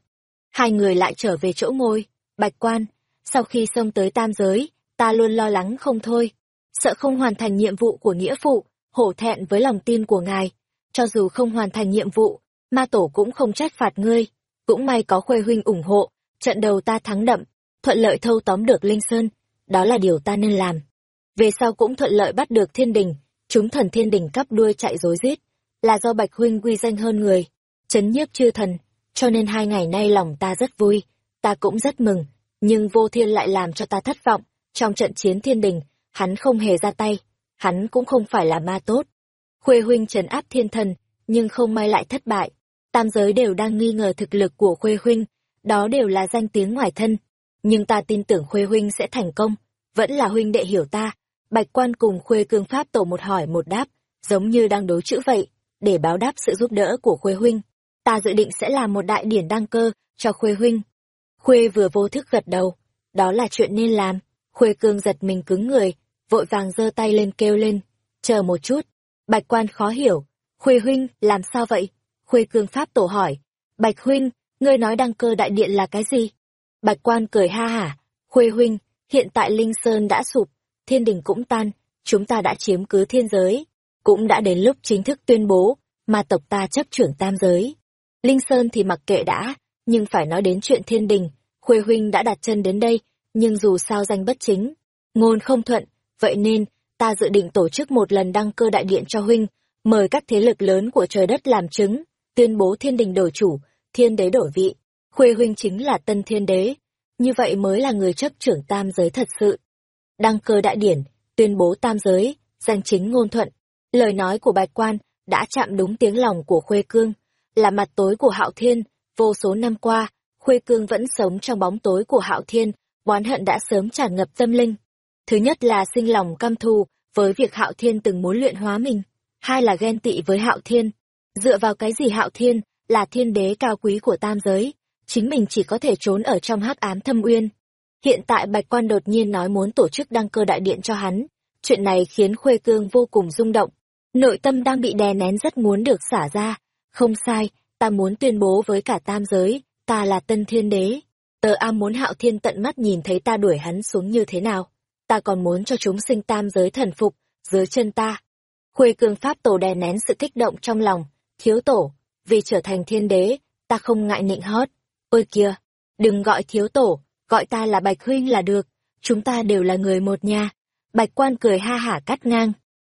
[SPEAKER 1] Hai người lại trở về chỗ ngồi. Bạch Quan, sau khi xông tới tam giới, ta luôn lo lắng không thôi. Sợ không hoàn thành nhiệm vụ của nghĩa phụ, hổ thẹn với lòng tin của ngài. Cho dù không hoàn thành nhiệm vụ, ma tổ cũng không trách phạt ngươi. Cũng may có khuê huynh ủng hộ, trận đầu ta thắng đậm, thuận lợi thâu tóm được Linh Sơn, đó là điều ta nên làm. Về sau cũng thuận lợi bắt được thiên đình, chúng thần thiên đình cắp đuôi chạy rối rít, là do Bạch huynh quy danh hơn người, chấn nhiếp chư thần, cho nên hai ngày nay lòng ta rất vui, ta cũng rất mừng, nhưng vô thiên lại làm cho ta thất vọng, trong trận chiến thiên đình, hắn không hề ra tay, hắn cũng không phải là ma tốt. Khuê huynh trấn áp thiên thần, nhưng không may lại thất bại. Tam giới đều đang nghi ngờ thực lực của Khuê huynh, đó đều là danh tiếng ngoài thân. Nhưng ta tin tưởng Khuê huynh sẽ thành công, vẫn là huynh đệ hiểu ta. Bạch quan cùng Khuê cương pháp tổ một hỏi một đáp, giống như đang đối chữ vậy, để báo đáp sự giúp đỡ của Khuê huynh. Ta dự định sẽ làm một đại điển đăng cơ cho Khuê huynh. Khuê vừa vô thức gật đầu, đó là chuyện nên làm. Khuê cương giật mình cứng người, vội vàng giơ tay lên kêu lên, chờ một chút. Bạch quan khó hiểu, Khuê huynh, làm sao vậy? Khuê cương pháp tổ hỏi, Bạch huynh, ngươi nói đăng cơ đại điện là cái gì? Bạch quan cười ha hả, Khuê huynh, hiện tại Linh Sơn đã sụp, thiên đình cũng tan, chúng ta đã chiếm cứ thiên giới, cũng đã đến lúc chính thức tuyên bố, mà tộc ta chấp trưởng tam giới. Linh Sơn thì mặc kệ đã, nhưng phải nói đến chuyện thiên đình, Khuê huynh đã đặt chân đến đây, nhưng dù sao danh bất chính, ngôn không thuận, vậy nên, ta dự định tổ chức một lần đăng cơ đại điện cho huynh, mời các thế lực lớn của trời đất làm chứng, tuyên bố thiên đình đổi chủ, thiên đế đổi vị, khuê huynh chính là tân thiên đế, như vậy mới là người chấp trưởng tam giới thật sự. Đăng cơ đại điển, tuyên bố tam giới, danh chính ngôn thuận, lời nói của bạch quan đã chạm đúng tiếng lòng của khuê cương, là mặt tối của hạo thiên, vô số năm qua, khuê cương vẫn sống trong bóng tối của hạo thiên, oán hận đã sớm tràn ngập tâm linh. Thứ nhất là sinh lòng căm thù với việc hạo thiên từng muốn luyện hóa mình hai là ghen tị với hạo thiên. Dựa vào cái gì hạo thiên, là thiên đế cao quý của tam giới, chính mình chỉ có thể trốn ở trong hắc ám thâm uyên. Hiện tại Bạch Quan đột nhiên nói muốn tổ chức đăng cơ đại điện cho hắn, chuyện này khiến Khuê Cương vô cùng rung động. Nội tâm đang bị đè nén rất muốn được xả ra, không sai, ta muốn tuyên bố với cả tam giới, ta là tân thiên đế. Tờ am muốn hạo thiên tận mắt nhìn thấy ta đuổi hắn xuống như thế nào. Ta còn muốn cho chúng sinh tam giới thần phục, dưới chân ta. Khuê cương pháp tổ đè nén sự kích động trong lòng, thiếu tổ, vì trở thành thiên đế, ta không ngại nịnh hót. Ôi kìa, đừng gọi thiếu tổ, gọi ta là Bạch Huynh là được, chúng ta đều là người một nhà. Bạch quan cười ha hả cắt ngang.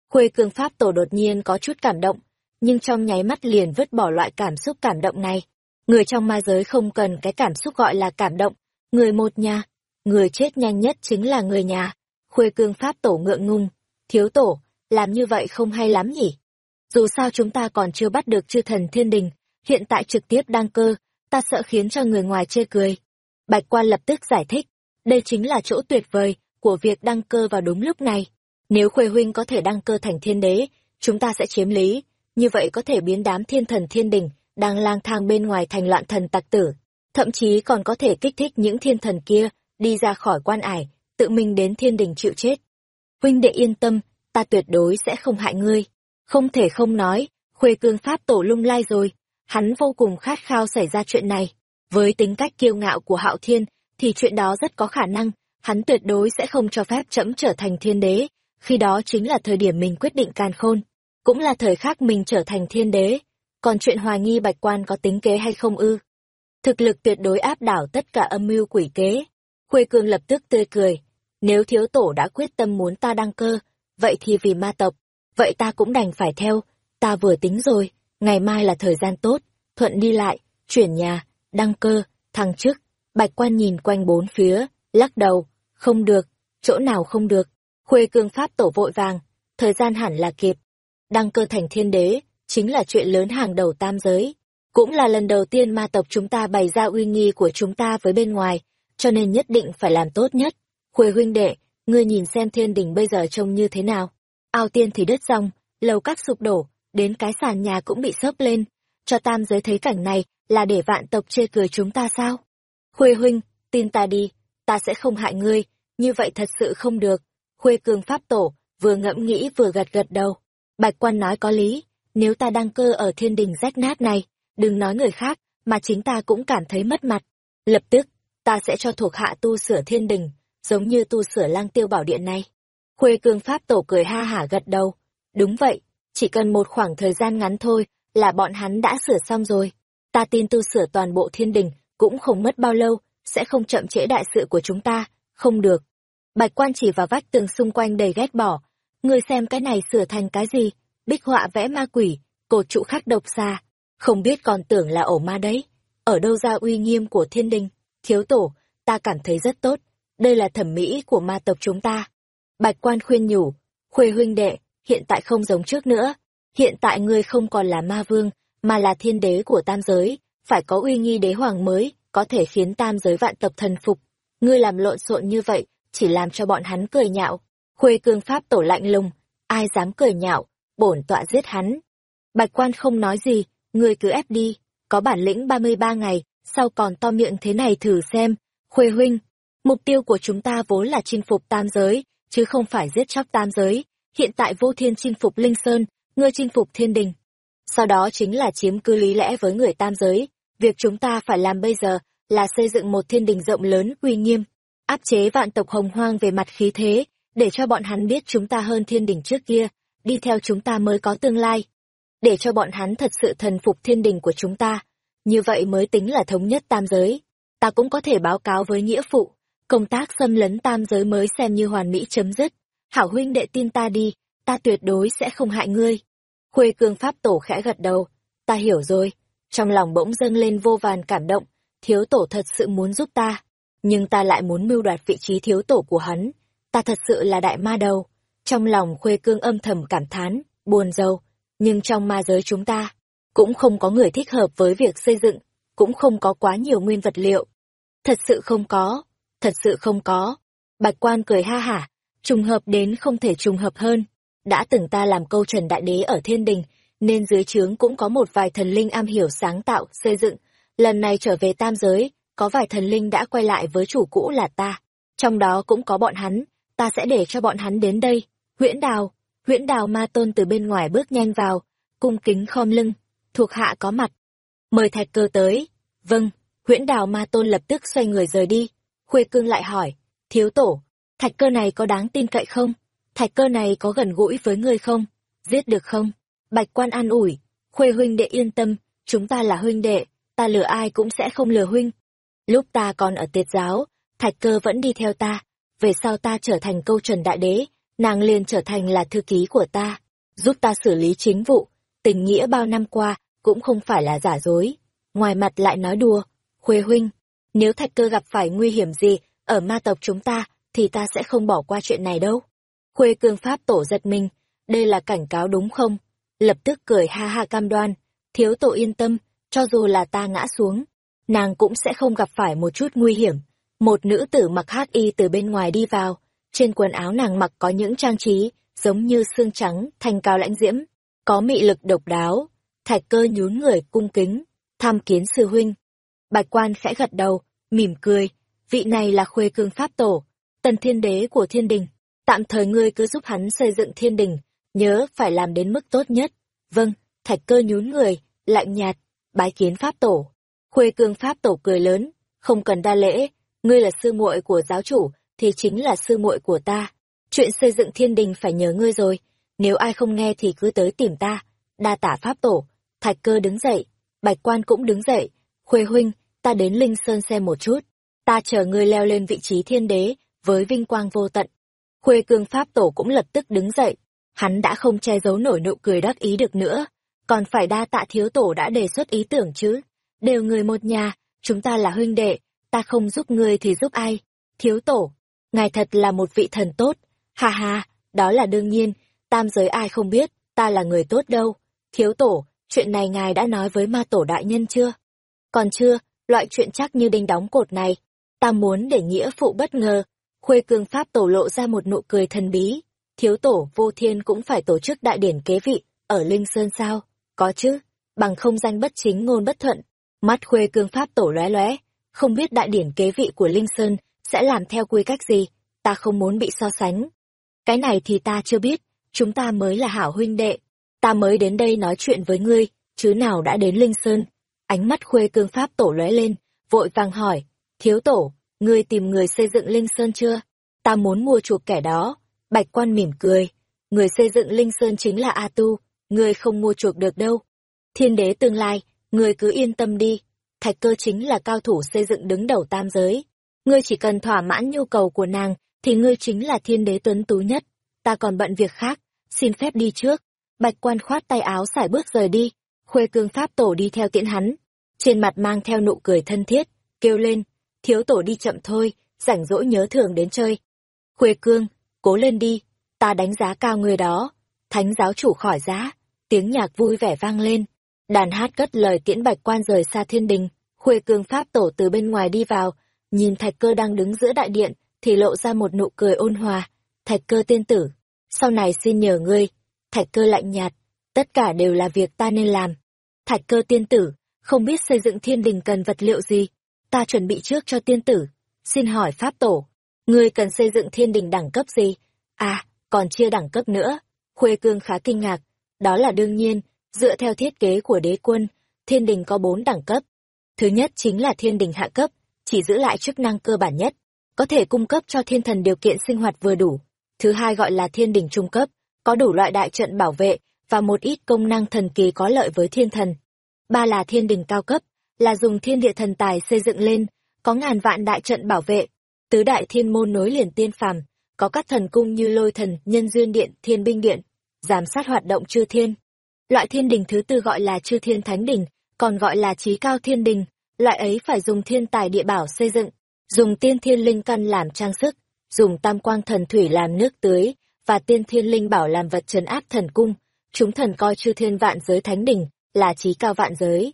[SPEAKER 1] Khuê cương pháp tổ đột nhiên có chút cảm động, nhưng trong nháy mắt liền vứt bỏ loại cảm xúc cảm động này. Người trong ma giới không cần cái cảm xúc gọi là cảm động, người một nhà, người chết nhanh nhất chính là người nhà. Khuê cương pháp tổ ngượng ngung, thiếu tổ, làm như vậy không hay lắm nhỉ? Dù sao chúng ta còn chưa bắt được chư thần thiên đình, hiện tại trực tiếp đăng cơ, ta sợ khiến cho người ngoài chê cười. Bạch quan lập tức giải thích, đây chính là chỗ tuyệt vời của việc đăng cơ vào đúng lúc này. Nếu Khuê Huynh có thể đăng cơ thành thiên đế, chúng ta sẽ chiếm lý, như vậy có thể biến đám thiên thần thiên đình đang lang thang bên ngoài thành loạn thần tặc tử, thậm chí còn có thể kích thích những thiên thần kia đi ra khỏi quan ải, tự mình đến thiên đình chịu chết. Huynh đệ yên tâm, ta tuyệt đối sẽ không hại ngươi. Không thể không nói, khuê cương pháp tổ lung lai rồi, hắn vô cùng khát khao xảy ra chuyện này. Với tính cách kiêu ngạo của hạo thiên, thì chuyện đó rất có khả năng, hắn tuyệt đối sẽ không cho phép trẫm trở thành thiên đế, khi đó chính là thời điểm mình quyết định can khôn, cũng là thời khắc mình trở thành thiên đế. Còn chuyện hoài nghi bạch quan có tính kế hay không ư? Thực lực tuyệt đối áp đảo tất cả âm mưu quỷ kế. Khuê cương lập tức tươi cười, nếu thiếu tổ đã quyết tâm muốn ta đăng cơ, vậy thì vì ma tộc, vậy ta cũng đành phải theo, ta vừa tính rồi, ngày mai là thời gian tốt, thuận đi lại, chuyển nhà, đăng cơ, thăng chức. Bạch quan nhìn quanh bốn phía, lắc đầu, không được, chỗ nào không được. Khuê cương pháp tổ vội vàng, thời gian hẳn là kịp. Đăng cơ thành thiên đế, chính là chuyện lớn hàng đầu tam giới. Cũng là lần đầu tiên ma tộc chúng ta bày ra uy nghi của chúng ta với bên ngoài, cho nên nhất định phải làm tốt nhất. Khuê huynh đệ, ngươi nhìn xem thiên đình bây giờ trông như thế nào. Ao tiên thì đứt rong, lầu các sụp đổ, đến cái sàn nhà cũng bị xốp lên. Cho tam giới thấy cảnh này là để vạn tộc chê cười chúng ta sao? Khuê huynh, tin ta đi, ta sẽ không hại ngươi, như vậy thật sự không được. Khuê cường pháp tổ, vừa ngẫm nghĩ vừa gật gật đầu. Bạch quan nói có lý, nếu ta đăng cơ ở thiên đình rách nát này, đừng nói người khác, mà chính ta cũng cảm thấy mất mặt. Lập tức, ta sẽ cho thuộc hạ tu sửa thiên đình, giống như tu sửa lang tiêu bảo điện này. Khuê cương pháp tổ cười ha hả gật đầu. Đúng vậy, chỉ cần một khoảng thời gian ngắn thôi là bọn hắn đã sửa xong rồi. Ta tin tu sửa toàn bộ thiên đình cũng không mất bao lâu, sẽ không chậm trễ đại sự của chúng ta, không được. Bạch quan chỉ vào vách tường xung quanh đầy ghét bỏ. Người xem cái này sửa thành cái gì? Bích họa vẽ ma quỷ, cột trụ khắc độc xa. Không biết còn tưởng là ổ ma đấy. Ở đâu ra uy nghiêm của thiên đình? Thiếu tổ, ta cảm thấy rất tốt. Đây là thẩm mỹ của ma tộc chúng ta. Bạch quan khuyên nhủ, khuê huynh đệ, hiện tại không giống trước nữa. Hiện tại ngươi không còn là ma vương, mà là thiên đế của tam giới, phải có uy nghi đế hoàng mới, có thể khiến tam giới vạn tộc thần phục. Ngươi làm lộn xộn như vậy, chỉ làm cho bọn hắn cười nhạo. Khuê cương pháp tổ lạnh lùng, ai dám cười nhạo, bổn tọa giết hắn. Bạch quan không nói gì, ngươi cứ ép đi, có bản lĩnh 33 ngày, sau còn to miệng thế này thử xem. Khuê huynh, mục tiêu của chúng ta vốn là chinh phục tam giới, chứ không phải giết chóc tam giới. Hiện tại vô thiên chinh phục Linh Sơn, ngươi chinh phục thiên đình. Sau đó chính là chiếm cư lý lẽ với người tam giới. Việc chúng ta phải làm bây giờ là xây dựng một thiên đình rộng lớn uy nghiêm, áp chế vạn tộc hồng hoang về mặt khí thế, để cho bọn hắn biết chúng ta hơn thiên đình trước kia, đi theo chúng ta mới có tương lai. Để cho bọn hắn thật sự thần phục thiên đình của chúng ta, như vậy mới tính là thống nhất tam giới. Ta cũng có thể báo cáo với nghĩa phụ, công tác xâm lấn tam giới mới xem như hoàn mỹ chấm dứt. Hảo huynh đệ tin ta đi, ta tuyệt đối sẽ không hại ngươi. Khuê cương pháp tổ khẽ gật đầu, ta hiểu rồi. Trong lòng bỗng dâng lên vô vàn cảm động, thiếu tổ thật sự muốn giúp ta. Nhưng ta lại muốn mưu đoạt vị trí thiếu tổ của hắn. Ta thật sự là đại ma đầu. Trong lòng khuê cương âm thầm cảm thán, buồn rầu. Nhưng trong ma giới chúng ta, cũng không có người thích hợp với việc xây dựng, cũng không có quá nhiều nguyên vật liệu. Thật sự không có, thật sự không có. Bạch quan cười ha hả, trùng hợp đến không thể trùng hợp hơn. Đã từng ta làm câu trần đại đế ở thiên đình, nên dưới trướng cũng có một vài thần linh am hiểu sáng tạo, xây dựng. Lần này trở về tam giới, có vài thần linh đã quay lại với chủ cũ là ta. Trong đó cũng có bọn hắn, ta sẽ để cho bọn hắn đến đây. Huyễn đào, huyễn đào ma tôn từ bên ngoài bước nhanh vào, cung kính khom lưng, thuộc hạ có mặt. Mời thạch cơ tới. Vâng, huyễn đào ma tôn lập tức xoay người rời đi. Khuê cương lại hỏi, thiếu tổ, thạch cơ này có đáng tin cậy không? Thạch cơ này có gần gũi với ngươi không? Giết được không? Bạch quan an ủi, khuê huynh đệ yên tâm, chúng ta là huynh đệ, ta lừa ai cũng sẽ không lừa huynh. Lúc ta còn ở tiệt giáo, thạch cơ vẫn đi theo ta, về sau ta trở thành câu trần đại đế, nàng liền trở thành là thư ký của ta, giúp ta xử lý chính vụ, tình nghĩa bao năm qua cũng không phải là giả dối. Ngoài mặt lại nói đùa, khuê huynh, nếu thạch cơ gặp phải nguy hiểm gì ở ma tộc chúng ta, thì ta sẽ không bỏ qua chuyện này đâu. Khuê cương pháp tổ giật mình, đây là cảnh cáo đúng không? Lập tức cười ha ha cam đoan, thiếu tổ yên tâm, cho dù là ta ngã xuống, nàng cũng sẽ không gặp phải một chút nguy hiểm. Một nữ tử mặc hắc y từ bên ngoài đi vào, trên quần áo nàng mặc có những trang trí, giống như xương trắng, thanh cao lãnh diễm, có mị lực độc đáo. Thạch cơ nhún người cung kính, tham kiến sư huynh. Bạch quan khẽ gật đầu, mỉm cười, vị này là khuê cương pháp tổ, tần thiên đế của thiên đình. Tạm thời ngươi cứ giúp hắn xây dựng thiên đình, nhớ phải làm đến mức tốt nhất. Vâng, thạch cơ nhún người, lạnh nhạt, bái kiến pháp tổ. Khuê cương pháp tổ cười lớn, không cần đa lễ, ngươi là sư muội của giáo chủ, thì chính là sư muội của ta. Chuyện xây dựng thiên đình phải nhớ ngươi rồi, nếu ai không nghe thì cứ tới tìm ta. Đa tả pháp tổ, thạch cơ đứng dậy, bạch quan cũng đứng dậy, khuê huynh, ta đến Linh Sơn xem một chút. Ta chờ ngươi leo lên vị trí thiên đế, với vinh quang vô tận. Khuê cương pháp tổ cũng lập tức đứng dậy, hắn đã không che giấu nổi nụ cười đắc ý được nữa, còn phải đa tạ thiếu tổ đã đề xuất ý tưởng chứ. Đều người một nhà, chúng ta là huynh đệ, ta không giúp ngươi thì giúp ai. Thiếu tổ, ngài thật là một vị thần tốt, ha ha, đó là đương nhiên, tam giới ai không biết, ta là người tốt đâu. Thiếu tổ, chuyện này ngài đã nói với ma tổ đại nhân chưa? Còn chưa, loại chuyện chắc như đinh đóng cột này, ta muốn để nghĩa phụ bất ngờ. Khuê cương pháp tổ lộ ra một nụ cười thần bí, thiếu tổ vô thiên cũng phải tổ chức đại điển kế vị, ở Linh Sơn sao? Có chứ, bằng không danh bất chính ngôn bất thuận. Mắt khuê cương pháp tổ lóe lóe, không biết đại điển kế vị của Linh Sơn sẽ làm theo quy cách gì, ta không muốn bị so sánh. Cái này thì ta chưa biết, chúng ta mới là hảo huynh đệ. Ta mới đến đây nói chuyện với ngươi, chứ nào đã đến Linh Sơn. Ánh mắt khuê cương pháp tổ lóe lên, vội vàng hỏi, thiếu tổ, ngươi tìm người xây dựng Linh Sơn chưa? Ta muốn mua chuộc kẻ đó. Bạch quan mỉm cười, người xây dựng Linh Sơn chính là A Tu, ngươi không mua chuộc được đâu. Thiên đế tương lai, ngươi cứ yên tâm đi, thạch cơ chính là cao thủ xây dựng đứng đầu tam giới. Ngươi chỉ cần thỏa mãn nhu cầu của nàng, thì ngươi chính là thiên đế tuấn tú nhất. Ta còn bận việc khác, xin phép đi trước. Bạch quan khoát tay áo xải bước rời đi, khuê cương pháp tổ đi theo tiễn hắn. Trên mặt mang theo nụ cười thân thiết, kêu lên, thiếu tổ đi chậm thôi, rảnh rỗi nhớ thường đến chơi. Khuê cương, cố lên đi, ta đánh giá cao người đó. Thánh giáo chủ khỏi giá, tiếng nhạc vui vẻ vang lên. Đàn hát cất lời tiễn bạch quan rời xa thiên đình, khuê cương pháp tổ từ bên ngoài đi vào, nhìn thạch cơ đang đứng giữa đại điện, thì lộ ra một nụ cười ôn hòa. Thạch cơ tiên tử, sau này xin nhờ ngươi. Thạch cơ lạnh nhạt, tất cả đều là việc ta nên làm. Thạch cơ tiên tử, không biết xây dựng thiên đình cần vật liệu gì, ta chuẩn bị trước cho tiên tử. Xin hỏi pháp tổ, ngươi cần xây dựng thiên đình đẳng cấp gì? À, còn chia đẳng cấp nữa. Khuê cương khá kinh ngạc, đó là đương nhiên, dựa theo thiết kế của đế quân, thiên đình có bốn đẳng cấp. Thứ nhất chính là thiên đình hạ cấp, chỉ giữ lại chức năng cơ bản nhất, có thể cung cấp cho thiên thần điều kiện sinh hoạt vừa đủ. Thứ hai gọi là thiên đình trung cấp, có đủ loại đại trận bảo vệ và một ít công năng thần kỳ có lợi với thiên thần. Ba là thiên đình cao cấp, là dùng thiên địa thần tài xây dựng lên, có ngàn vạn đại trận bảo vệ. Tứ đại thiên môn nối liền tiên phàm, có các thần cung như lôi thần, nhân duyên điện, thiên binh điện, giám sát hoạt động chư thiên. Loại thiên đình thứ tư gọi là chư thiên thánh đình, còn gọi là trí cao thiên đình, loại ấy phải dùng thiên tài địa bảo xây dựng, dùng tiên thiên linh căn làm trang sức, dùng tam quang thần thủy làm nước tưới, và tiên thiên linh bảo làm vật trấn áp thần cung. Chúng thần coi chư thiên vạn giới thánh đình là trí cao vạn giới.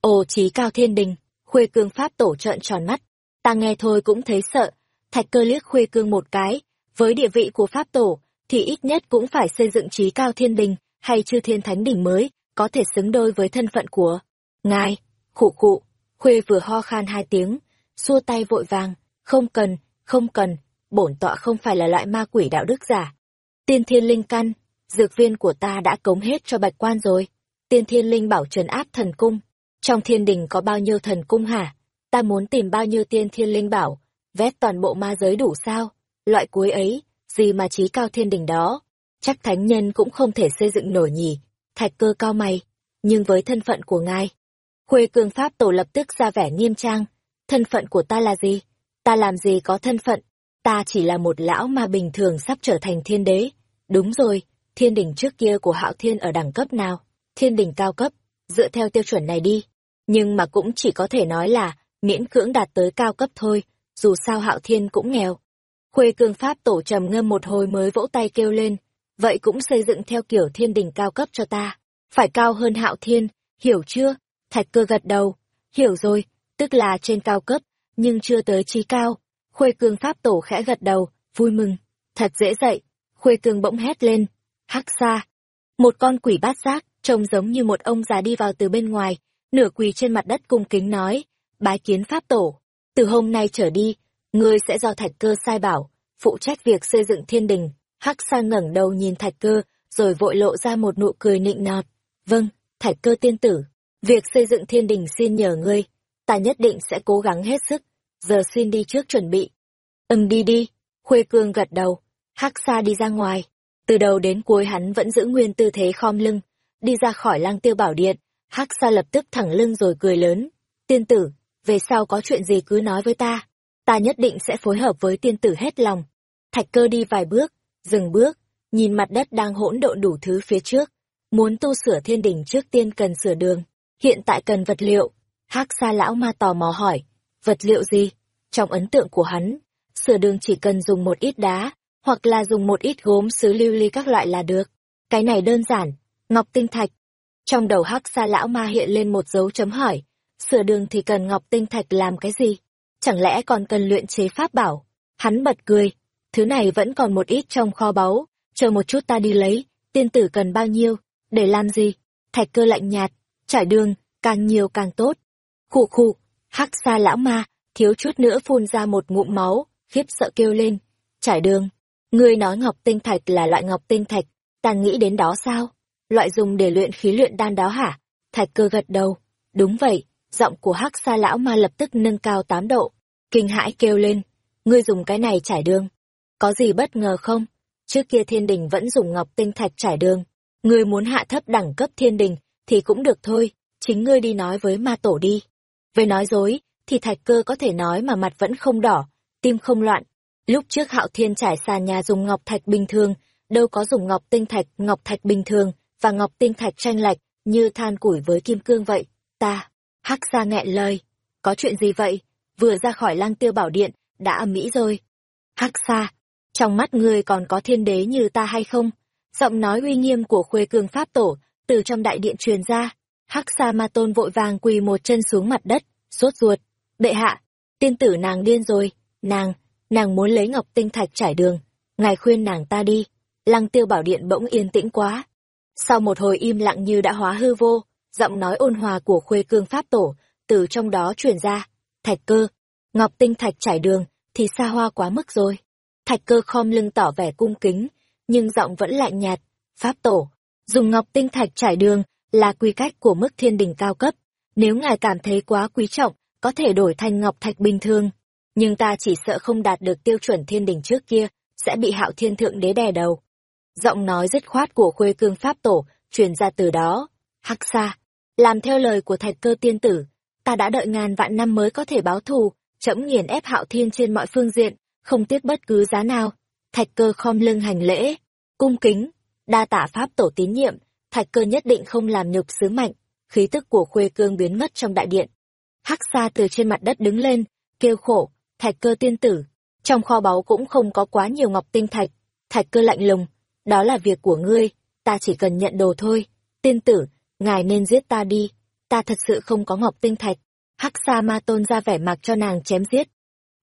[SPEAKER 1] Ồ trí cao thiên đình, khuê cương pháp tổ trợn tròn mắt. Ta nghe thôi cũng thấy sợ. Thạch cơ liếc khuê cương một cái, với địa vị của pháp tổ, thì ít nhất cũng phải xây dựng trí cao thiên đình hay chư thiên thánh đỉnh mới, có thể xứng đôi với thân phận của ngài. Khụ khụ, khuê vừa ho khan hai tiếng, xua tay vội vàng, không cần, không cần, bổn tọa không phải là loại ma quỷ đạo đức giả. Tiên thiên linh căn, dược viên của ta đã cống hết cho bạch quan rồi. Tiên thiên linh bảo trấn áp thần cung. Trong thiên đình có bao nhiêu thần cung hả? Ta muốn tìm bao nhiêu tiên thiên linh bảo, vét toàn bộ ma giới đủ sao? Loại cuối ấy, gì mà trí cao thiên đình đó, chắc thánh nhân cũng không thể xây dựng nổi nhỉ. Thạch cơ cao mày, nhưng với thân phận của ngài. Khuê cương pháp tổ lập tức ra vẻ nghiêm trang. Thân phận của ta là gì? Ta làm gì có thân phận? Ta chỉ là một lão ma bình thường sắp trở thành thiên đế. Đúng rồi, thiên đỉnh trước kia của hạo thiên ở đẳng cấp nào? Thiên đỉnh cao cấp, dựa theo tiêu chuẩn này đi. Nhưng mà cũng chỉ có thể nói là miễn cưỡng đạt tới cao cấp thôi, dù sao hạo thiên cũng nghèo. Khuê cương pháp tổ trầm ngâm một hồi mới vỗ tay kêu lên, vậy cũng xây dựng theo kiểu thiên đình cao cấp cho ta, phải cao hơn hạo thiên, hiểu chưa? Thạch cơ gật đầu, hiểu rồi, tức là trên cao cấp, nhưng chưa tới trí cao. Khuê cương pháp tổ khẽ gật đầu, vui mừng, thật dễ dậy. Khuê cương bỗng hét lên, hắc xa. Một con quỷ bát giác, trông giống như một ông già đi vào từ bên ngoài, nửa quỳ trên mặt đất cung kính nói, bái kiến pháp tổ. Từ hôm nay trở đi, ngươi sẽ do thạch cơ sai bảo, phụ trách việc xây dựng thiên đình. Hắc xa ngẩng đầu nhìn thạch cơ, rồi vội lộ ra một nụ cười nịnh nọt. Vâng, thạch cơ tiên tử, việc xây dựng thiên đình xin nhờ ngươi, ta nhất định sẽ cố gắng hết sức, giờ xin đi trước chuẩn bị. Ừm đi đi, Khuê Cương gật đầu, Hắc xa đi ra ngoài, từ đầu đến cuối hắn vẫn giữ nguyên tư thế khom lưng, đi ra khỏi lang tiêu bảo điện, Hắc xa lập tức thẳng lưng rồi cười lớn, tiên tử, về sau có chuyện gì cứ nói với ta, ta nhất định sẽ phối hợp với tiên tử hết lòng. Thạch cơ đi vài bước, dừng bước, nhìn mặt đất đang hỗn độn đủ thứ phía trước, muốn tu sửa thiên đình trước tiên cần sửa đường, hiện tại cần vật liệu. Hắc xa lão ma tò mò hỏi, vật liệu gì? Trong ấn tượng của hắn, sửa đường chỉ cần dùng một ít đá, hoặc là dùng một ít gốm sứ lưu ly các loại là được. Cái này đơn giản, ngọc tinh thạch. Trong đầu hắc xa lão ma hiện lên một dấu chấm hỏi, sửa đường thì cần ngọc tinh thạch làm cái gì? Chẳng lẽ còn cần luyện chế pháp bảo? Hắn bật cười, thứ này vẫn còn một ít trong kho báu, chờ một chút ta đi lấy, tiên tử cần bao nhiêu, để làm gì? Thạch cơ lạnh nhạt, trải đường, càng nhiều càng tốt. Khụ khụ, hắc xa lão ma, thiếu chút nữa phun ra một ngụm máu, khiếp sợ kêu lên. Trải đường, ngươi nói ngọc tinh thạch là loại ngọc tinh thạch, ta nghĩ đến đó sao? Loại dùng để luyện khí luyện đan đó hả? Thạch cơ gật đầu. Đúng vậy, giọng của hắc xa lão ma lập tức nâng cao tám độ. Kinh hãi kêu lên, ngươi dùng cái này trải đường. Có gì bất ngờ không? Trước kia thiên đình vẫn dùng ngọc tinh thạch trải đường. Ngươi muốn hạ thấp đẳng cấp thiên đình, thì cũng được thôi, chính ngươi đi nói với ma tổ đi. Về nói dối, thì thạch cơ có thể nói mà mặt vẫn không đỏ, tim không loạn. Lúc trước hạo thiên trải sàn nhà dùng ngọc thạch bình thường, đâu có dùng ngọc tinh thạch, ngọc thạch bình thường, và ngọc tinh thạch tranh lệch, như than củi với kim cương vậy. Ta, hắc xa nghẹn lời. Có chuyện gì vậy? Vừa ra khỏi lăng tiêu bảo điện, đã âm mỹ rồi. Hắc xa, trong mắt ngươi còn có thiên đế như ta hay không? Giọng nói uy nghiêm của khuê cương pháp tổ, từ trong đại điện truyền ra. Hắc Sa ma tôn vội vàng quỳ một chân xuống mặt đất, sốt ruột. Bệ hạ, tiên tử nàng điên rồi, nàng, nàng muốn lấy ngọc tinh thạch trải đường. Ngài khuyên nàng ta đi. Lăng tiêu bảo điện bỗng yên tĩnh quá. Sau một hồi im lặng như đã hóa hư vô, giọng nói ôn hòa của khuê cương pháp tổ, từ trong đó truyền ra. Thạch cơ, ngọc tinh thạch trải đường, thì xa hoa quá mức rồi. Thạch cơ khom lưng tỏ vẻ cung kính, nhưng giọng vẫn lạnh nhạt. Pháp tổ, dùng ngọc tinh thạch trải đường là quy cách của mức thiên đình cao cấp. Nếu ngài cảm thấy quá quý trọng, có thể đổi thành ngọc thạch bình thường. Nhưng ta chỉ sợ không đạt được tiêu chuẩn thiên đình trước kia, sẽ bị hạo thiên thượng đế đè đầu. Giọng nói dứt khoát của khuê cương pháp tổ, truyền ra từ đó. Hắc xa, làm theo lời của thạch cơ tiên tử, ta đã đợi ngàn vạn năm mới có thể báo thù, chẫm nghiền ép hạo thiên trên mọi phương diện, không tiếc bất cứ giá nào. Thạch cơ khom lưng hành lễ, cung kính, đa tả pháp tổ tín nhiệm, thạch cơ nhất định không làm nhục sứ mạnh, khí tức của khuê cương biến mất trong đại điện. Hắc xa từ trên mặt đất đứng lên, kêu khổ, thạch cơ tiên tử, trong kho báu cũng không có quá nhiều ngọc tinh thạch, thạch cơ lạnh lùng, đó là việc của ngươi, ta chỉ cần nhận đồ thôi, tiên tử, ngài nên giết ta đi, ta thật sự không có ngọc tinh thạch. Hắc Sa Ma Tôn ra vẻ mặt cho nàng chém giết.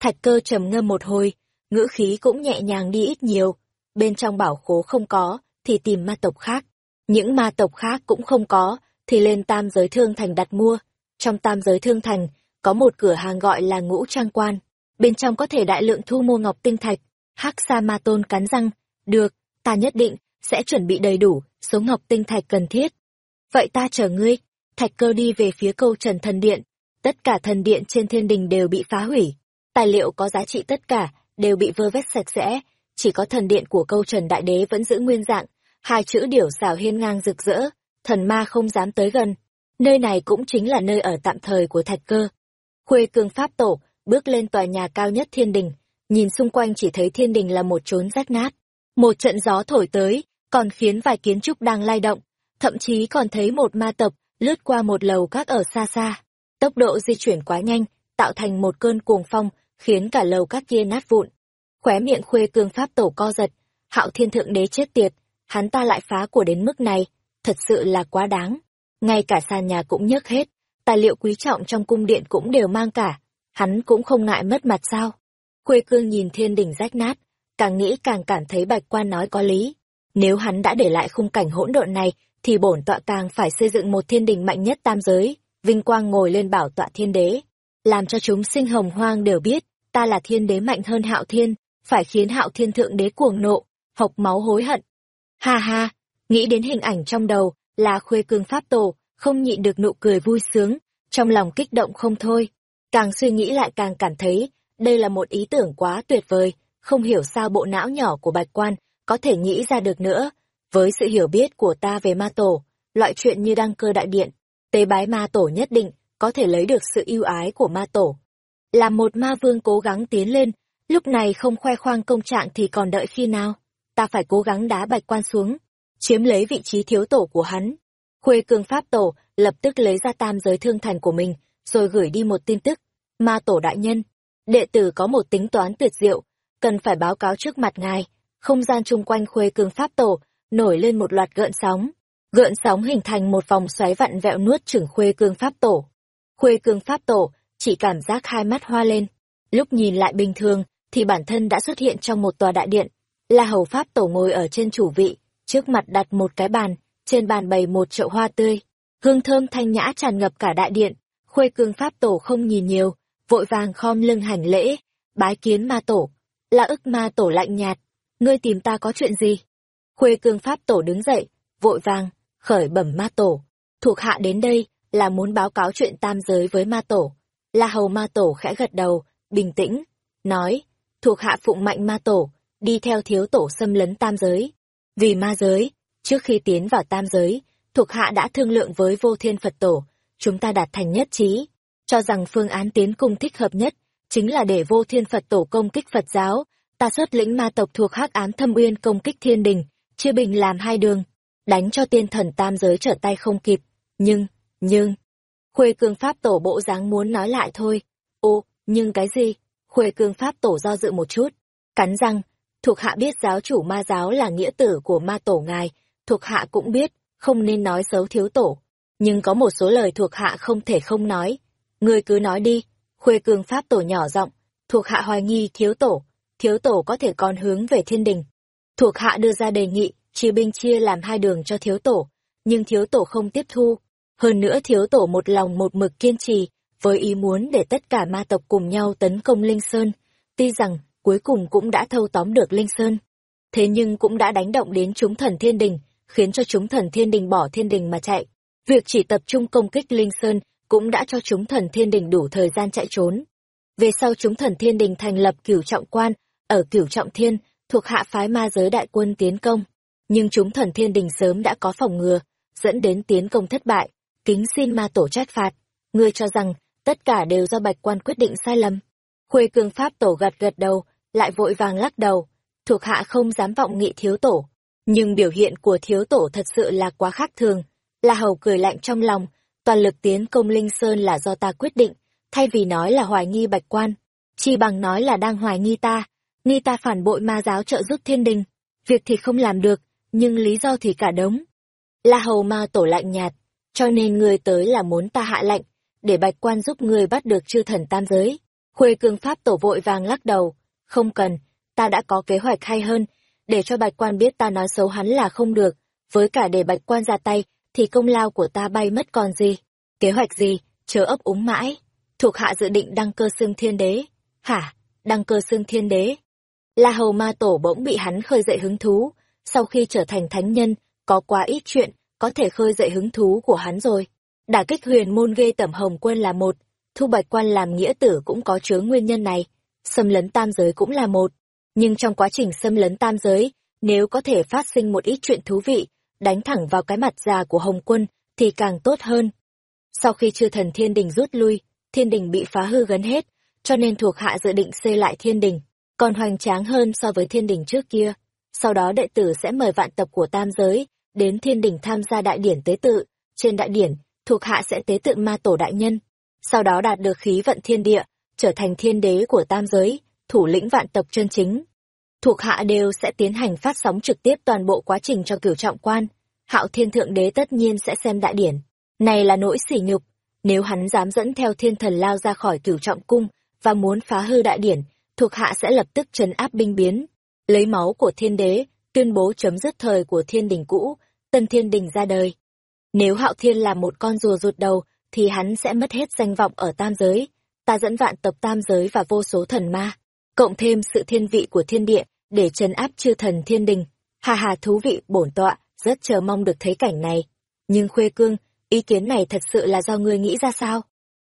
[SPEAKER 1] Thạch cơ trầm ngâm một hồi, ngữ khí cũng nhẹ nhàng đi ít nhiều, bên trong bảo khố không có, thì tìm ma tộc khác. Những ma tộc khác cũng không có, thì lên tam giới thương thành đặt mua. Trong tam giới thương thành, có một cửa hàng gọi là ngũ trang quan. Bên trong có thể đại lượng thu mua ngọc tinh thạch. Hắc Sa Ma Tôn cắn răng, được, ta nhất định, sẽ chuẩn bị đầy đủ, số ngọc tinh thạch cần thiết. Vậy ta chờ ngươi, thạch cơ đi về phía câu trần thần điện. Tất cả thần điện trên thiên đình đều bị phá hủy. Tài liệu có giá trị tất cả, đều bị vơ vét sạch sẽ. Chỉ có thần điện của câu trần đại đế vẫn giữ nguyên dạng, hai chữ điểu xảo hiên ngang rực rỡ, thần ma không dám tới gần. Nơi này cũng chính là nơi ở tạm thời của thạch cơ. Khuê cương pháp tổ, bước lên tòa nhà cao nhất thiên đình, nhìn xung quanh chỉ thấy thiên đình là một chốn rách nát. Một trận gió thổi tới, còn khiến vài kiến trúc đang lay động, thậm chí còn thấy một ma tộc lướt qua một lầu các ở xa xa. Tốc độ di chuyển quá nhanh, tạo thành một cơn cuồng phong, khiến cả lầu các kia nát vụn. Khóe miệng khuê cương pháp tổ co giật, hạo thiên thượng đế chết tiệt, hắn ta lại phá của đến mức này, thật sự là quá đáng. Ngay cả sàn nhà cũng nhấc hết, tài liệu quý trọng trong cung điện cũng đều mang cả, hắn cũng không ngại mất mặt sao. Khuê cương nhìn thiên đỉnh rách nát, càng nghĩ càng cảm thấy bạch quan nói có lý. Nếu hắn đã để lại khung cảnh hỗn độn này, thì bổn tọa càng phải xây dựng một thiên đình mạnh nhất tam giới, vinh quang ngồi lên bảo tọa thiên đế. Làm cho chúng sinh hồng hoang đều biết, ta là thiên đế mạnh hơn hạo thiên, phải khiến hạo thiên thượng đế cuồng nộ, hộc máu hối hận. Ha ha, nghĩ đến hình ảnh trong đầu, là khuê cương pháp tổ, không nhịn được nụ cười vui sướng, trong lòng kích động không thôi. Càng suy nghĩ lại càng cảm thấy, đây là một ý tưởng quá tuyệt vời, không hiểu sao bộ não nhỏ của bạch quan có thể nghĩ ra được nữa. Với sự hiểu biết của ta về ma tổ, loại chuyện như đăng cơ đại điện, tế bái ma tổ nhất định có thể lấy được sự yêu ái của ma tổ. Là một ma vương cố gắng tiến lên, lúc này không khoe khoang công trạng thì còn đợi khi nào? Ta phải cố gắng đá bạch quan xuống, chiếm lấy vị trí thiếu tổ của hắn. Khuê cương pháp tổ lập tức lấy ra tam giới thương thành của mình, rồi gửi đi một tin tức. Ma tổ đại nhân, đệ tử có một tính toán tuyệt diệu, cần phải báo cáo trước mặt ngài. Không gian chung quanh khuê cương pháp tổ, nổi lên một loạt gợn sóng. Gợn sóng hình thành một vòng xoáy vặn vẹo nuốt chửng khuê cương pháp tổ. Khuê cương pháp tổ, chỉ cảm giác hai mắt hoa lên. Lúc nhìn lại bình thường, thì bản thân đã xuất hiện trong một tòa đại điện. La hầu pháp tổ ngồi ở trên chủ vị, trước mặt đặt một cái bàn, trên bàn bày một chậu hoa tươi. Hương thơm thanh nhã tràn ngập cả đại điện. Khuê cương pháp tổ không nhìn nhiều, vội vàng khom lưng hành lễ, bái kiến ma tổ. La ức ma tổ lạnh nhạt, ngươi tìm ta có chuyện gì? Khuê cương pháp tổ đứng dậy, vội vàng, khởi bẩm ma tổ. Thuộc hạ đến đây, là muốn báo cáo chuyện tam giới với ma tổ. La hầu ma tổ khẽ gật đầu, bình tĩnh, nói, thuộc hạ phụng mạnh ma tổ, đi theo thiếu tổ xâm lấn tam giới. Vì ma giới, trước khi tiến vào tam giới, thuộc hạ đã thương lượng với vô thiên Phật tổ, chúng ta đạt thành nhất trí, cho rằng phương án tiến cung thích hợp nhất, chính là để vô thiên Phật tổ công kích Phật giáo, ta xuất lĩnh ma tộc thuộc hắc ám thâm uyên công kích thiên đình, chia bình làm hai đường, đánh cho tiên thần tam giới trở tay không kịp. Nhưng, nhưng, Khuê cương pháp tổ bộ dáng muốn nói lại thôi. Ô, nhưng cái gì? Khuê cương pháp tổ do dự một chút. Cắn răng, thuộc hạ biết giáo chủ ma giáo là nghĩa tử của ma tổ ngài, thuộc hạ cũng biết, không nên nói xấu thiếu tổ. Nhưng có một số lời thuộc hạ không thể không nói. Người cứ nói đi, khuê cương pháp tổ nhỏ giọng thuộc hạ hoài nghi thiếu tổ, thiếu tổ có thể còn hướng về thiên đình. Thuộc hạ đưa ra đề nghị, chia binh chia làm hai đường cho thiếu tổ, nhưng thiếu tổ không tiếp thu. Hơn nữa thiếu tổ một lòng một mực kiên trì, với ý muốn để tất cả ma tộc cùng nhau tấn công Linh Sơn. Tuy rằng, cuối cùng cũng đã thâu tóm được Linh Sơn. Thế nhưng cũng đã đánh động đến chúng thần thiên đình, khiến cho chúng thần thiên đình bỏ thiên đình mà chạy. Việc chỉ tập trung công kích Linh Sơn cũng đã cho chúng thần thiên đình đủ thời gian chạy trốn. Về sau chúng thần thiên đình thành lập cửu trọng quan, ở cửu trọng thiên, thuộc hạ phái ma giới đại quân tiến công. Nhưng chúng thần thiên đình sớm đã có phòng ngừa, dẫn đến tiến công thất bại, kính xin ma tổ trách phạt. Ngươi cho rằng, tất cả đều do bạch quan quyết định sai lầm. Khuê cương pháp tổ gật gật đầu, lại vội vàng lắc đầu. Thuộc hạ không dám vọng nghị thiếu tổ. Nhưng biểu hiện của thiếu tổ thật sự là quá khác thường. La Hầu cười lạnh trong lòng, toàn lực tiến công Linh Sơn là do ta quyết định, thay vì nói là hoài nghi bạch quan. Chi bằng nói là đang hoài nghi ta, nghi ta phản bội ma giáo trợ giúp thiên đình. Việc thì không làm được, nhưng lý do thì cả đống. La Hầu ma tổ lạnh nhạt, cho nên người tới là muốn ta hạ lệnh, để bạch quan giúp người bắt được chư thần tam giới. Khuê cương pháp tổ vội vàng lắc đầu, không cần, ta đã có kế hoạch hay hơn, để cho bạch quan biết ta nói xấu hắn là không được, với cả để bạch quan ra tay, thì công lao của ta bay mất còn gì. Kế hoạch gì, chớ ấp úng mãi. Thuộc hạ dự định đăng cơ xương thiên đế. Hả, đăng cơ xương thiên đế. La hầu ma tổ bỗng bị hắn khơi dậy hứng thú, sau khi trở thành thánh nhân, có quá ít chuyện, có thể khơi dậy hứng thú của hắn rồi. Đả kích huyền môn ghê tẩm hồng quân là một, thu bạch quan làm nghĩa tử cũng có chứa nguyên nhân này, xâm lấn tam giới cũng là một. Nhưng trong quá trình xâm lấn tam giới, nếu có thể phát sinh một ít chuyện thú vị, đánh thẳng vào cái mặt già của hồng quân, thì càng tốt hơn. Sau khi chư thần thiên đình rút lui, thiên đình bị phá hư gần hết, cho nên thuộc hạ dự định xây lại thiên đình, còn hoành tráng hơn so với thiên đình trước kia. Sau đó đệ tử sẽ mời vạn tập của tam giới, đến thiên đình tham gia đại điển tế tự. Trên đại điển, thuộc hạ sẽ tế tự ma tổ đại nhân. Sau đó đạt được khí vận thiên địa, trở thành thiên đế của tam giới, thủ lĩnh vạn tộc chân chính. Thuộc hạ đều sẽ tiến hành phát sóng trực tiếp toàn bộ quá trình cho cửu trọng quan. Hạo thiên thượng đế tất nhiên sẽ xem đại điển. Này là nỗi sỉ nhục. Nếu hắn dám dẫn theo thiên thần lao ra khỏi cửu trọng cung và muốn phá hư đại điển, thuộc hạ sẽ lập tức trấn áp binh biến. Lấy máu của thiên đế, tuyên bố chấm dứt thời của thiên đình cũ, tân thiên đình ra đời. Nếu hạo thiên là một con rùa rụt đầu, thì hắn sẽ mất hết danh vọng ở tam giới. Ta dẫn vạn tộc tam giới và vô số thần ma, cộng thêm sự thiên vị của thiên địa, để trấn áp chư thần thiên đình. Hà hà thú vị bổn tọa, rất chờ mong được thấy cảnh này. Nhưng Khuê Cương, ý kiến này thật sự là do ngươi nghĩ ra sao?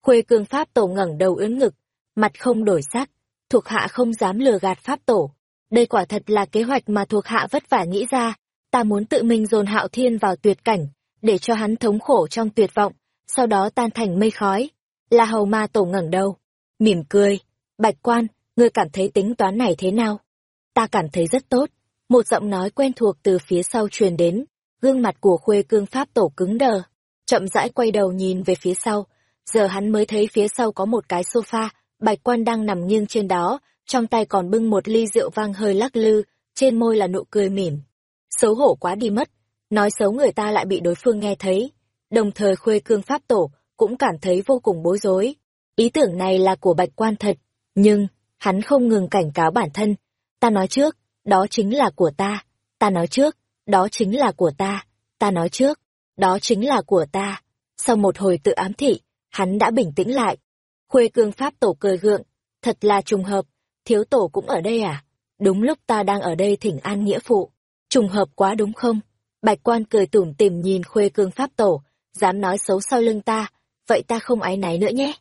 [SPEAKER 1] Khuê Cương Pháp Tổ ngẩng đầu ưỡn ngực, mặt không đổi sắc, thuộc hạ không dám lừa gạt Pháp Tổ. Đây quả thật là kế hoạch mà thuộc hạ vất vả nghĩ ra, ta muốn tự mình dồn hạo thiên vào tuyệt cảnh, để cho hắn thống khổ trong tuyệt vọng, sau đó tan thành mây khói. La hầu ma tổ ngẩng đầu, mỉm cười, bạch quan, ngươi cảm thấy tính toán này thế nào? Ta cảm thấy rất tốt. Một giọng nói quen thuộc từ phía sau truyền đến, gương mặt của khuê cương pháp tổ cứng đờ, chậm rãi quay đầu nhìn về phía sau, giờ hắn mới thấy phía sau có một cái sofa, bạch quan đang nằm nghiêng trên đó, trong tay còn bưng một ly rượu vang hơi lắc lư, trên môi là nụ cười mỉm. Xấu hổ quá đi mất, nói xấu người ta lại bị đối phương nghe thấy. Đồng thời khuê cương pháp tổ cũng cảm thấy vô cùng bối rối. Ý tưởng này là của bạch quan thật, nhưng hắn không ngừng cảnh cáo bản thân. Ta nói trước, đó chính là của ta. Ta nói trước, đó chính là của ta. Ta nói trước, đó chính là của ta. Sau một hồi tự ám thị, hắn đã bình tĩnh lại. Khuê cương pháp tổ cười gượng, thật là trùng hợp, thiếu tổ cũng ở đây à? Đúng lúc ta đang ở đây thỉnh an nghĩa phụ. Trùng hợp quá đúng không? Bạch quan cười tủm tỉm nhìn khuê cương pháp tổ, dám nói xấu sau lưng ta, vậy ta không ái náy nữa nhé.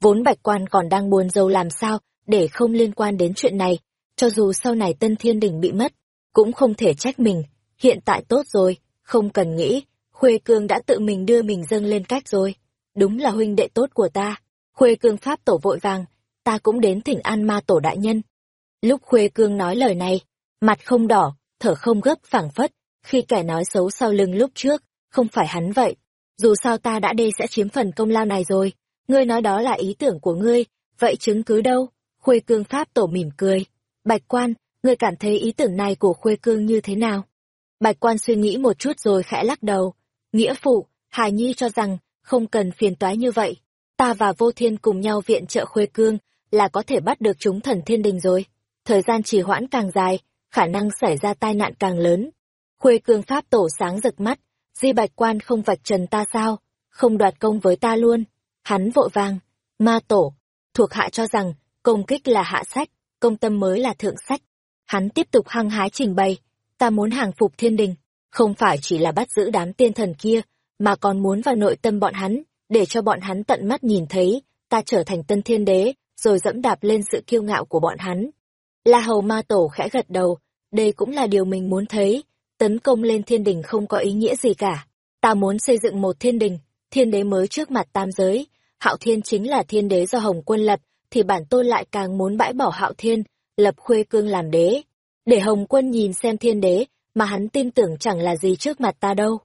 [SPEAKER 1] Vốn bạch quan còn đang buồn rầu làm sao để không liên quan đến chuyện này, cho dù sau này tân thiên đình bị mất, cũng không thể trách mình. Hiện tại tốt rồi, không cần nghĩ, Khuê Cương đã tự mình đưa mình dâng lên cách rồi. Đúng là huynh đệ tốt của ta. Khuê Cương Pháp tổ vội vàng, ta cũng đến thỉnh an ma tổ đại nhân. Lúc Khuê Cương nói lời này, mặt không đỏ, thở không gấp phảng phất, khi kẻ nói xấu sau lưng lúc trước, không phải hắn vậy. Dù sao ta đã đê sẽ chiếm phần công lao này rồi, ngươi nói đó là ý tưởng của ngươi, vậy chứng cứ đâu? Khuê Cương Pháp tổ mỉm cười. Bạch quan, ngươi cảm thấy ý tưởng này của Khuê Cương như thế nào? Bạch quan suy nghĩ một chút rồi khẽ lắc đầu. Nghĩa phụ, hài Nhi cho rằng, không cần phiền toái như vậy. Ta và Vô Thiên cùng nhau viện trợ Khuê Cương, là có thể bắt được chúng thần thiên đình rồi. Thời gian trì hoãn càng dài, khả năng xảy ra tai nạn càng lớn. Khuê Cương Pháp tổ sáng rực mắt, Di Bạch Quan không vạch trần ta sao, không đoạt công với ta luôn. Hắn vội vàng, ma tổ, thuộc hạ cho rằng, công kích là hạ sách, công tâm mới là thượng sách. Hắn tiếp tục hăng hái trình bày, ta muốn hàng phục thiên đình, không phải chỉ là bắt giữ đám tiên thần kia, mà còn muốn vào nội tâm bọn hắn, để cho bọn hắn tận mắt nhìn thấy, ta trở thành tân thiên đế, rồi dẫm đạp lên sự kiêu ngạo của bọn hắn. La Hầu Ma Tổ khẽ gật đầu, đây cũng là điều mình muốn thấy, tấn công lên thiên đình không có ý nghĩa gì cả. Ta muốn xây dựng một thiên đình, thiên đế mới trước mặt tam giới, hạo thiên chính là thiên đế do Hồng Quân lập, thì bản tôn lại càng muốn bãi bỏ hạo thiên, lập khuê cương làm đế. Để Hồng Quân nhìn xem thiên đế, mà hắn tin tưởng chẳng là gì trước mặt ta đâu.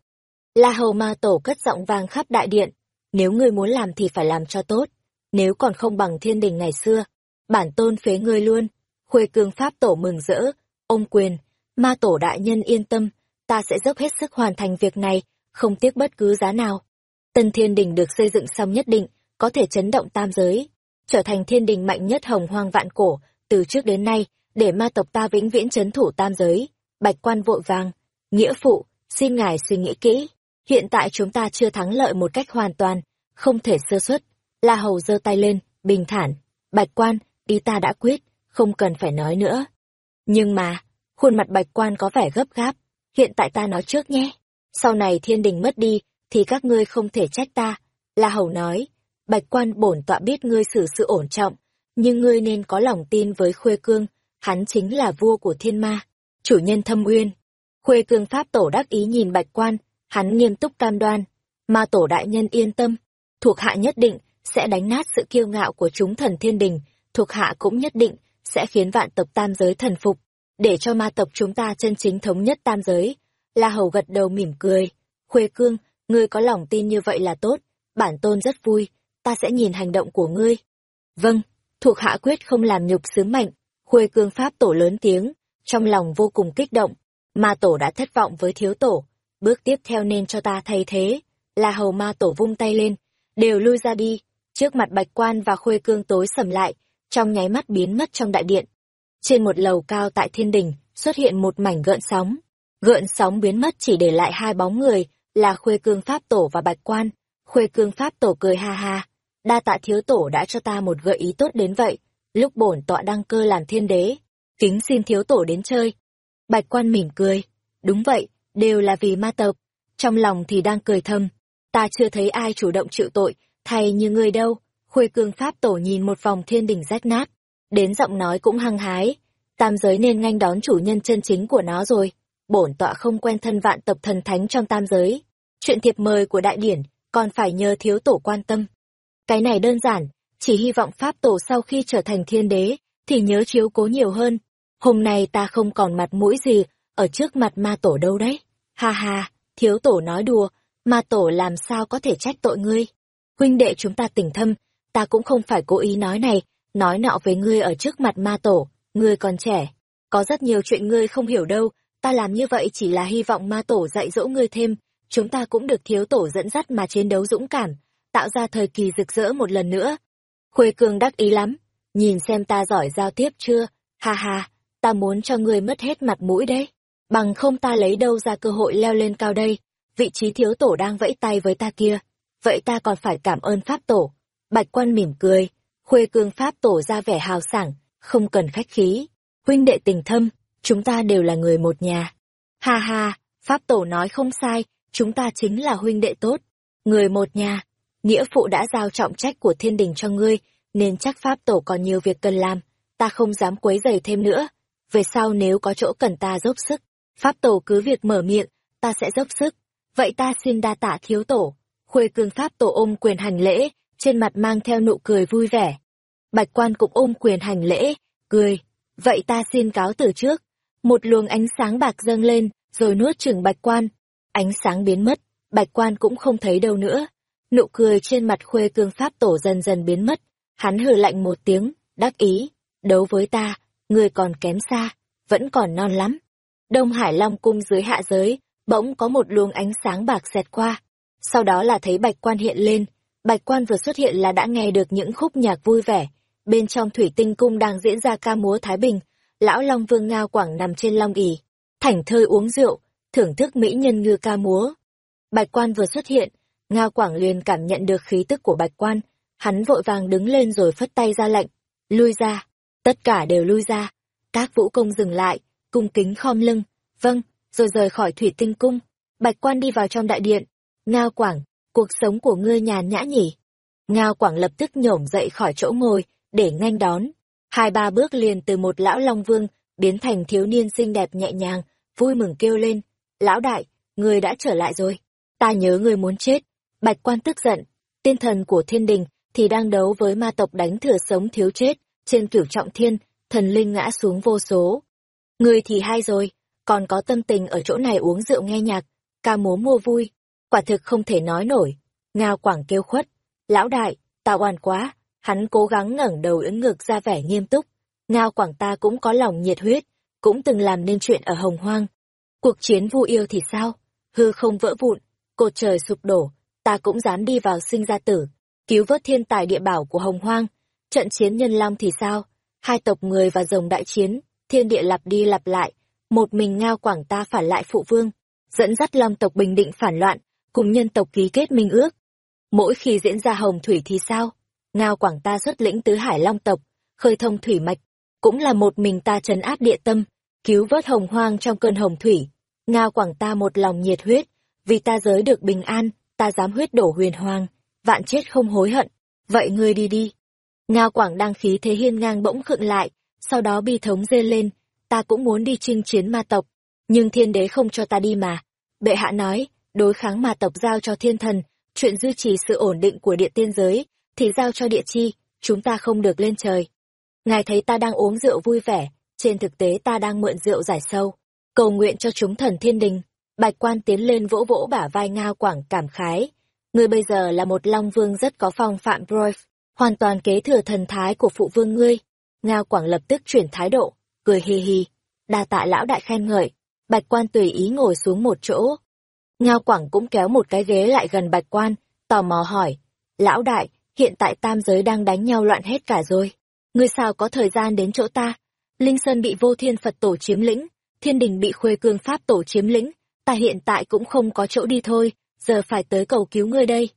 [SPEAKER 1] La Hầu Ma Tổ cất giọng vang khắp đại điện, nếu ngươi muốn làm thì phải làm cho tốt, nếu còn không bằng thiên đình ngày xưa, bản tôn phế ngươi luôn. Khuê cương Pháp Tổ mừng rỡ, ông quyền, Ma Tổ đại nhân yên tâm, ta sẽ dốc hết sức hoàn thành việc này, không tiếc bất cứ giá nào. Tân thiên đình được xây dựng xong nhất định, có thể chấn động tam giới, trở thành thiên đình mạnh nhất hồng hoang vạn cổ, từ trước đến nay, để ma tộc ta vĩnh viễn chấn thủ tam giới. Bạch quan vội vàng, nghĩa phụ, xin ngài suy nghĩ kỹ. Hiện tại chúng ta chưa thắng lợi một cách hoàn toàn, không thể sơ suất. La Hầu giơ tay lên, bình thản. Bạch quan, ý ta đã quyết, không cần phải nói nữa. Nhưng mà, khuôn mặt bạch quan có vẻ gấp gáp. Hiện tại ta nói trước nhé. Sau này thiên đình mất đi, thì các ngươi không thể trách ta. La Hầu nói, bạch quan bổn tọa biết ngươi xử sự ổn trọng, nhưng ngươi nên có lòng tin với Khuê Cương, hắn chính là vua của thiên ma, chủ nhân thâm uyên. Khuê Cương Pháp Tổ đắc ý nhìn bạch quan, hắn nghiêm túc cam đoan, ma tổ đại nhân yên tâm, thuộc hạ nhất định sẽ đánh nát sự kiêu ngạo của chúng thần thiên đình, thuộc hạ cũng nhất định sẽ khiến vạn tộc tam giới thần phục, để cho ma tộc chúng ta chân chính thống nhất tam giới. La Hầu gật đầu mỉm cười, Khuê Cương, ngươi có lòng tin như vậy là tốt, bản tôn rất vui, ta sẽ nhìn hành động của ngươi. Vâng, thuộc hạ quyết không làm nhục sứ mệnh, Khuê Cương Pháp Tổ lớn tiếng, trong lòng vô cùng kích động, ma tổ đã thất vọng với thiếu tổ, bước tiếp theo nên cho ta thay thế. La Hầu ma tổ vung tay lên, đều lui ra đi, trước mặt bạch quan và khuê cương tối sầm lại, trong nháy mắt biến mất trong đại điện. Trên một lầu cao tại thiên đình, xuất hiện một mảnh gợn sóng. Gợn sóng biến mất chỉ để lại hai bóng người, là khuê cương pháp tổ và bạch quan. Khuê cương pháp tổ cười ha ha, đa tạ thiếu tổ đã cho ta một gợi ý tốt đến vậy, lúc bổn tọa đăng cơ làm thiên đế, kính xin thiếu tổ đến chơi. Bạch quan mỉm cười, đúng vậy, đều là vì ma tộc, trong lòng thì đang cười thầm, ta chưa thấy ai chủ động chịu tội, thay như ngươi đâu. Khuê cương pháp tổ nhìn một vòng thiên đình rách nát, đến giọng nói cũng hăng hái, tam giới nên nhanh đón chủ nhân chân chính của nó rồi. Bổn tọa không quen thân vạn tộc thần thánh trong tam giới, chuyện thiệp mời của đại điển còn phải nhờ thiếu tổ quan tâm. Cái này đơn giản, chỉ hy vọng pháp tổ sau khi trở thành thiên đế, thì nhớ chiếu cố nhiều hơn. Hôm nay ta không còn mặt mũi gì, ở trước mặt ma tổ đâu đấy. Ha ha, thiếu tổ nói đùa, ma tổ làm sao có thể trách tội ngươi. Huynh đệ chúng ta tỉnh thâm, ta cũng không phải cố ý nói này, nói nọ với ngươi ở trước mặt ma tổ, ngươi còn trẻ. Có rất nhiều chuyện ngươi không hiểu đâu, ta làm như vậy chỉ là hy vọng ma tổ dạy dỗ ngươi thêm, chúng ta cũng được thiếu tổ dẫn dắt mà chiến đấu dũng cảm, tạo ra thời kỳ rực rỡ một lần nữa. Khuê Cương đắc ý lắm, nhìn xem ta giỏi giao tiếp chưa, ha ha, ta muốn cho ngươi mất hết mặt mũi đấy, bằng không ta lấy đâu ra cơ hội leo lên cao đây, vị trí thiếu tổ đang vẫy tay với ta kia, vậy ta còn phải cảm ơn pháp tổ. Bạch quan mỉm cười, Khuê cương pháp tổ ra vẻ hào sảng, không cần khách khí. Huynh đệ tình thâm, chúng ta đều là người một nhà. Ha ha, pháp tổ nói không sai, chúng ta chính là huynh đệ tốt. Người một nhà, nghĩa phụ đã giao trọng trách của thiên đình cho ngươi, nên chắc pháp tổ còn nhiều việc cần làm, ta không dám quấy rầy thêm nữa. Về sau nếu có chỗ cần ta dốc sức, pháp tổ cứ việc mở miệng, ta sẽ dốc sức. Vậy ta xin đa tạ thiếu tổ. Khuê cương pháp tổ ôm quyền hành lễ, trên mặt mang theo nụ cười vui vẻ. Bạch quan cũng ôm quyền hành lễ, cười. Vậy ta xin cáo từ trước. Một luồng ánh sáng bạc dâng lên, rồi nuốt chừng bạch quan. Ánh sáng biến mất, bạch quan cũng không thấy đâu nữa. Nụ cười trên mặt khuê cương pháp tổ dần dần biến mất. Hắn hừ lạnh một tiếng, đắc ý. Đấu với ta, người còn kém xa, vẫn còn non lắm. Đông Hải Long cung dưới hạ giới, bỗng có một luồng ánh sáng bạc xẹt qua. Sau đó là thấy bạch quan hiện lên, bạch quan vừa xuất hiện là đã nghe được những khúc nhạc vui vẻ. Bên trong thủy tinh cung đang diễn ra ca múa Thái Bình, lão Long Vương Ngao Quảng nằm trên long ỉ, thảnh thơi uống rượu, thưởng thức mỹ nhân ngư ca múa. Bạch quan vừa xuất hiện, Ngao Quảng liền cảm nhận được khí tức của bạch quan, hắn vội vàng đứng lên rồi phất tay ra lệnh, lui ra, tất cả đều lui ra. Các vũ công dừng lại, cung kính khom lưng, vâng, rồi rời khỏi thủy tinh cung. Bạch quan đi vào trong đại điện. Ngao Quảng, cuộc sống của ngươi nhàn nhã nhỉ? Ngao Quảng lập tức nhổm dậy khỏi chỗ ngồi, để nhanh đón. Hai ba bước liền từ một lão long vương, biến thành thiếu niên xinh đẹp nhẹ nhàng, vui mừng kêu lên. Lão đại, ngươi đã trở lại rồi. Ta nhớ ngươi muốn chết. Bạch quan tức giận. Tiên thần của thiên đình thì đang đấu với ma tộc đánh thừa sống thiếu chết. Trên cửu trọng thiên, thần linh ngã xuống vô số. Ngươi thì hay rồi, còn có tâm tình ở chỗ này uống rượu nghe nhạc, ca múa mua vui. Quả thực không thể nói nổi. Ngao Quảng kêu khuất. Lão đại, ta oan quá. Hắn cố gắng ngẩng đầu ứng ngực ra vẻ nghiêm túc. Ngao Quảng ta cũng có lòng nhiệt huyết, cũng từng làm nên chuyện ở Hồng Hoang. Cuộc chiến vu yêu thì sao? Hư không vỡ vụn, cột trời sụp đổ, ta cũng dám đi vào sinh ra tử, cứu vớt thiên tài địa bảo của Hồng Hoang. Trận chiến nhân long thì sao? Hai tộc người và rồng đại chiến, thiên địa lặp đi lặp lại, một mình ngao quảng ta phản lại phụ vương, dẫn dắt long tộc bình định phản loạn, cùng nhân tộc ký kết minh ước. Mỗi khi diễn ra hồng thủy thì sao? Ngao quảng ta xuất lĩnh tứ hải long tộc, khơi thông thủy mạch, cũng là một mình ta trấn áp địa tâm, cứu vớt hồng hoang trong cơn hồng thủy. Ngao quảng ta một lòng nhiệt huyết, vì ta giới được bình an, ta dám huyết đổ huyền hoàng, vạn chết không hối hận. Vậy ngươi đi đi. Ngao quảng đang khí thế hiên ngang bỗng khựng lại, sau đó bi thống rên lên, ta cũng muốn đi chinh chiến ma tộc, nhưng thiên đế không cho ta đi mà. Bệ hạ nói, đối kháng ma tộc giao cho thiên thần, chuyện duy trì sự ổn định của địa tiên giới, thì giao cho địa chi, chúng ta không được lên trời. Ngài thấy ta đang uống rượu vui vẻ, trên thực tế ta đang mượn rượu giải sâu, cầu nguyện cho chúng thần thiên đình. Bạch quan tiến lên vỗ vỗ bả vai ngao quảng cảm khái. Ngươi bây giờ là một long vương rất có phong phạm Broif, hoàn toàn kế thừa thần thái của phụ vương ngươi. Ngao Quảng lập tức chuyển thái độ, cười hì hì đa tạ lão đại khen ngợi, bạch quan tùy ý ngồi xuống một chỗ. Ngao Quảng cũng kéo một cái ghế lại gần bạch quan, tò mò hỏi, lão đại, hiện tại tam giới đang đánh nhau loạn hết cả rồi, ngươi sao có thời gian đến chỗ ta? Linh Sơn bị vô thiên Phật tổ chiếm lĩnh, thiên đình bị khuê cương Pháp tổ chiếm lĩnh, ta hiện tại cũng không có chỗ đi thôi, giờ phải tới cầu cứu ngươi đây.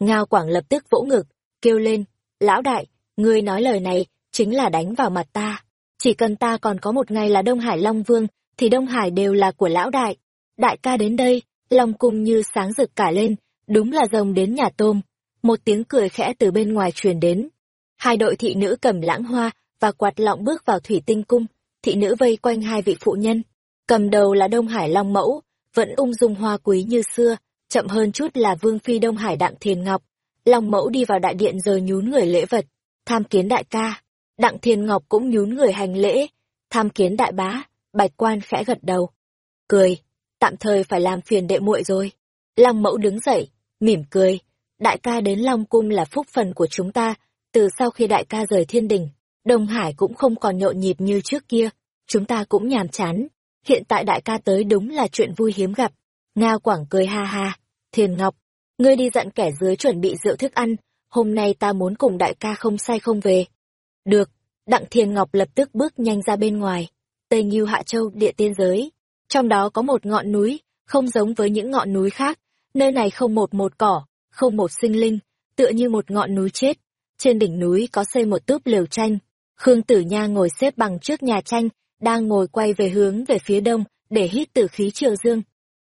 [SPEAKER 1] Ngao Quảng lập tức vỗ ngực, kêu lên, lão đại, ngươi nói lời này, chính là đánh vào mặt ta. Chỉ cần ta còn có một ngày là Đông Hải Long Vương, thì Đông Hải đều là của lão đại. Đại ca đến đây, Long cung như sáng rực cả lên, đúng là rồng đến nhà tôm. Một tiếng cười khẽ từ bên ngoài truyền đến. Hai đội thị nữ cầm lãng hoa và quạt lọng bước vào thủy tinh cung, thị nữ vây quanh hai vị phụ nhân. Cầm đầu là Đông Hải Long Mẫu, vẫn ung dung hoa quý như xưa, chậm hơn chút là Vương Phi Đông Hải Đặng Thiền Ngọc. Long Mẫu đi vào đại điện rồi nhún người lễ vật, tham kiến đại ca. Đặng thiền Ngọc cũng nhún người hành lễ, tham kiến đại bá, bạch quan khẽ gật đầu. Cười, tạm thời phải làm phiền đệ muội rồi. Long mẫu đứng dậy, mỉm cười, đại ca đến Long Cung là phúc phần của chúng ta, từ sau khi đại ca rời thiên đình, Đông Hải cũng không còn nhộn nhịp như trước kia, chúng ta cũng nhàm chán. Hiện tại đại ca tới đúng là chuyện vui hiếm gặp. Ngao Quảng cười ha ha, thiền Ngọc, ngươi đi dặn kẻ dưới chuẩn bị rượu thức ăn, hôm nay ta muốn cùng đại ca không say không về. Được, Đặng thiền Ngọc lập tức bước nhanh ra bên ngoài. Tây Nghiêu Hạ Châu địa tiên giới. Trong đó có một ngọn núi, không giống với những ngọn núi khác. Nơi này không một một cỏ, không một sinh linh, tựa như một ngọn núi chết. trên đỉnh núi có xây một túp lều tranh. Khương Tử Nha ngồi xếp bằng trước nhà tranh, đang ngồi quay về hướng về phía đông, để hít từ khí triều dương.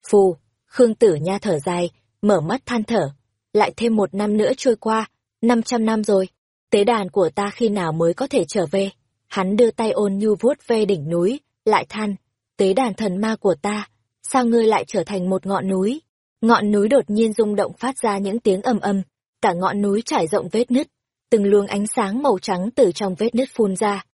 [SPEAKER 1] Phù, Khương Tử Nha thở dài, mở mắt than thở. Lại thêm một năm nữa trôi qua, năm trăm năm rồi. Tế đàn của ta khi nào mới có thể trở về? Hắn đưa tay ôn nhu vuốt ve đỉnh núi, lại than. Tế đàn thần ma của ta, sao ngươi lại trở thành một ngọn núi? Ngọn núi đột nhiên rung động phát ra những tiếng ầm ầm, cả ngọn núi trải rộng vết nứt, từng luồng ánh sáng màu trắng từ trong vết nứt phun ra.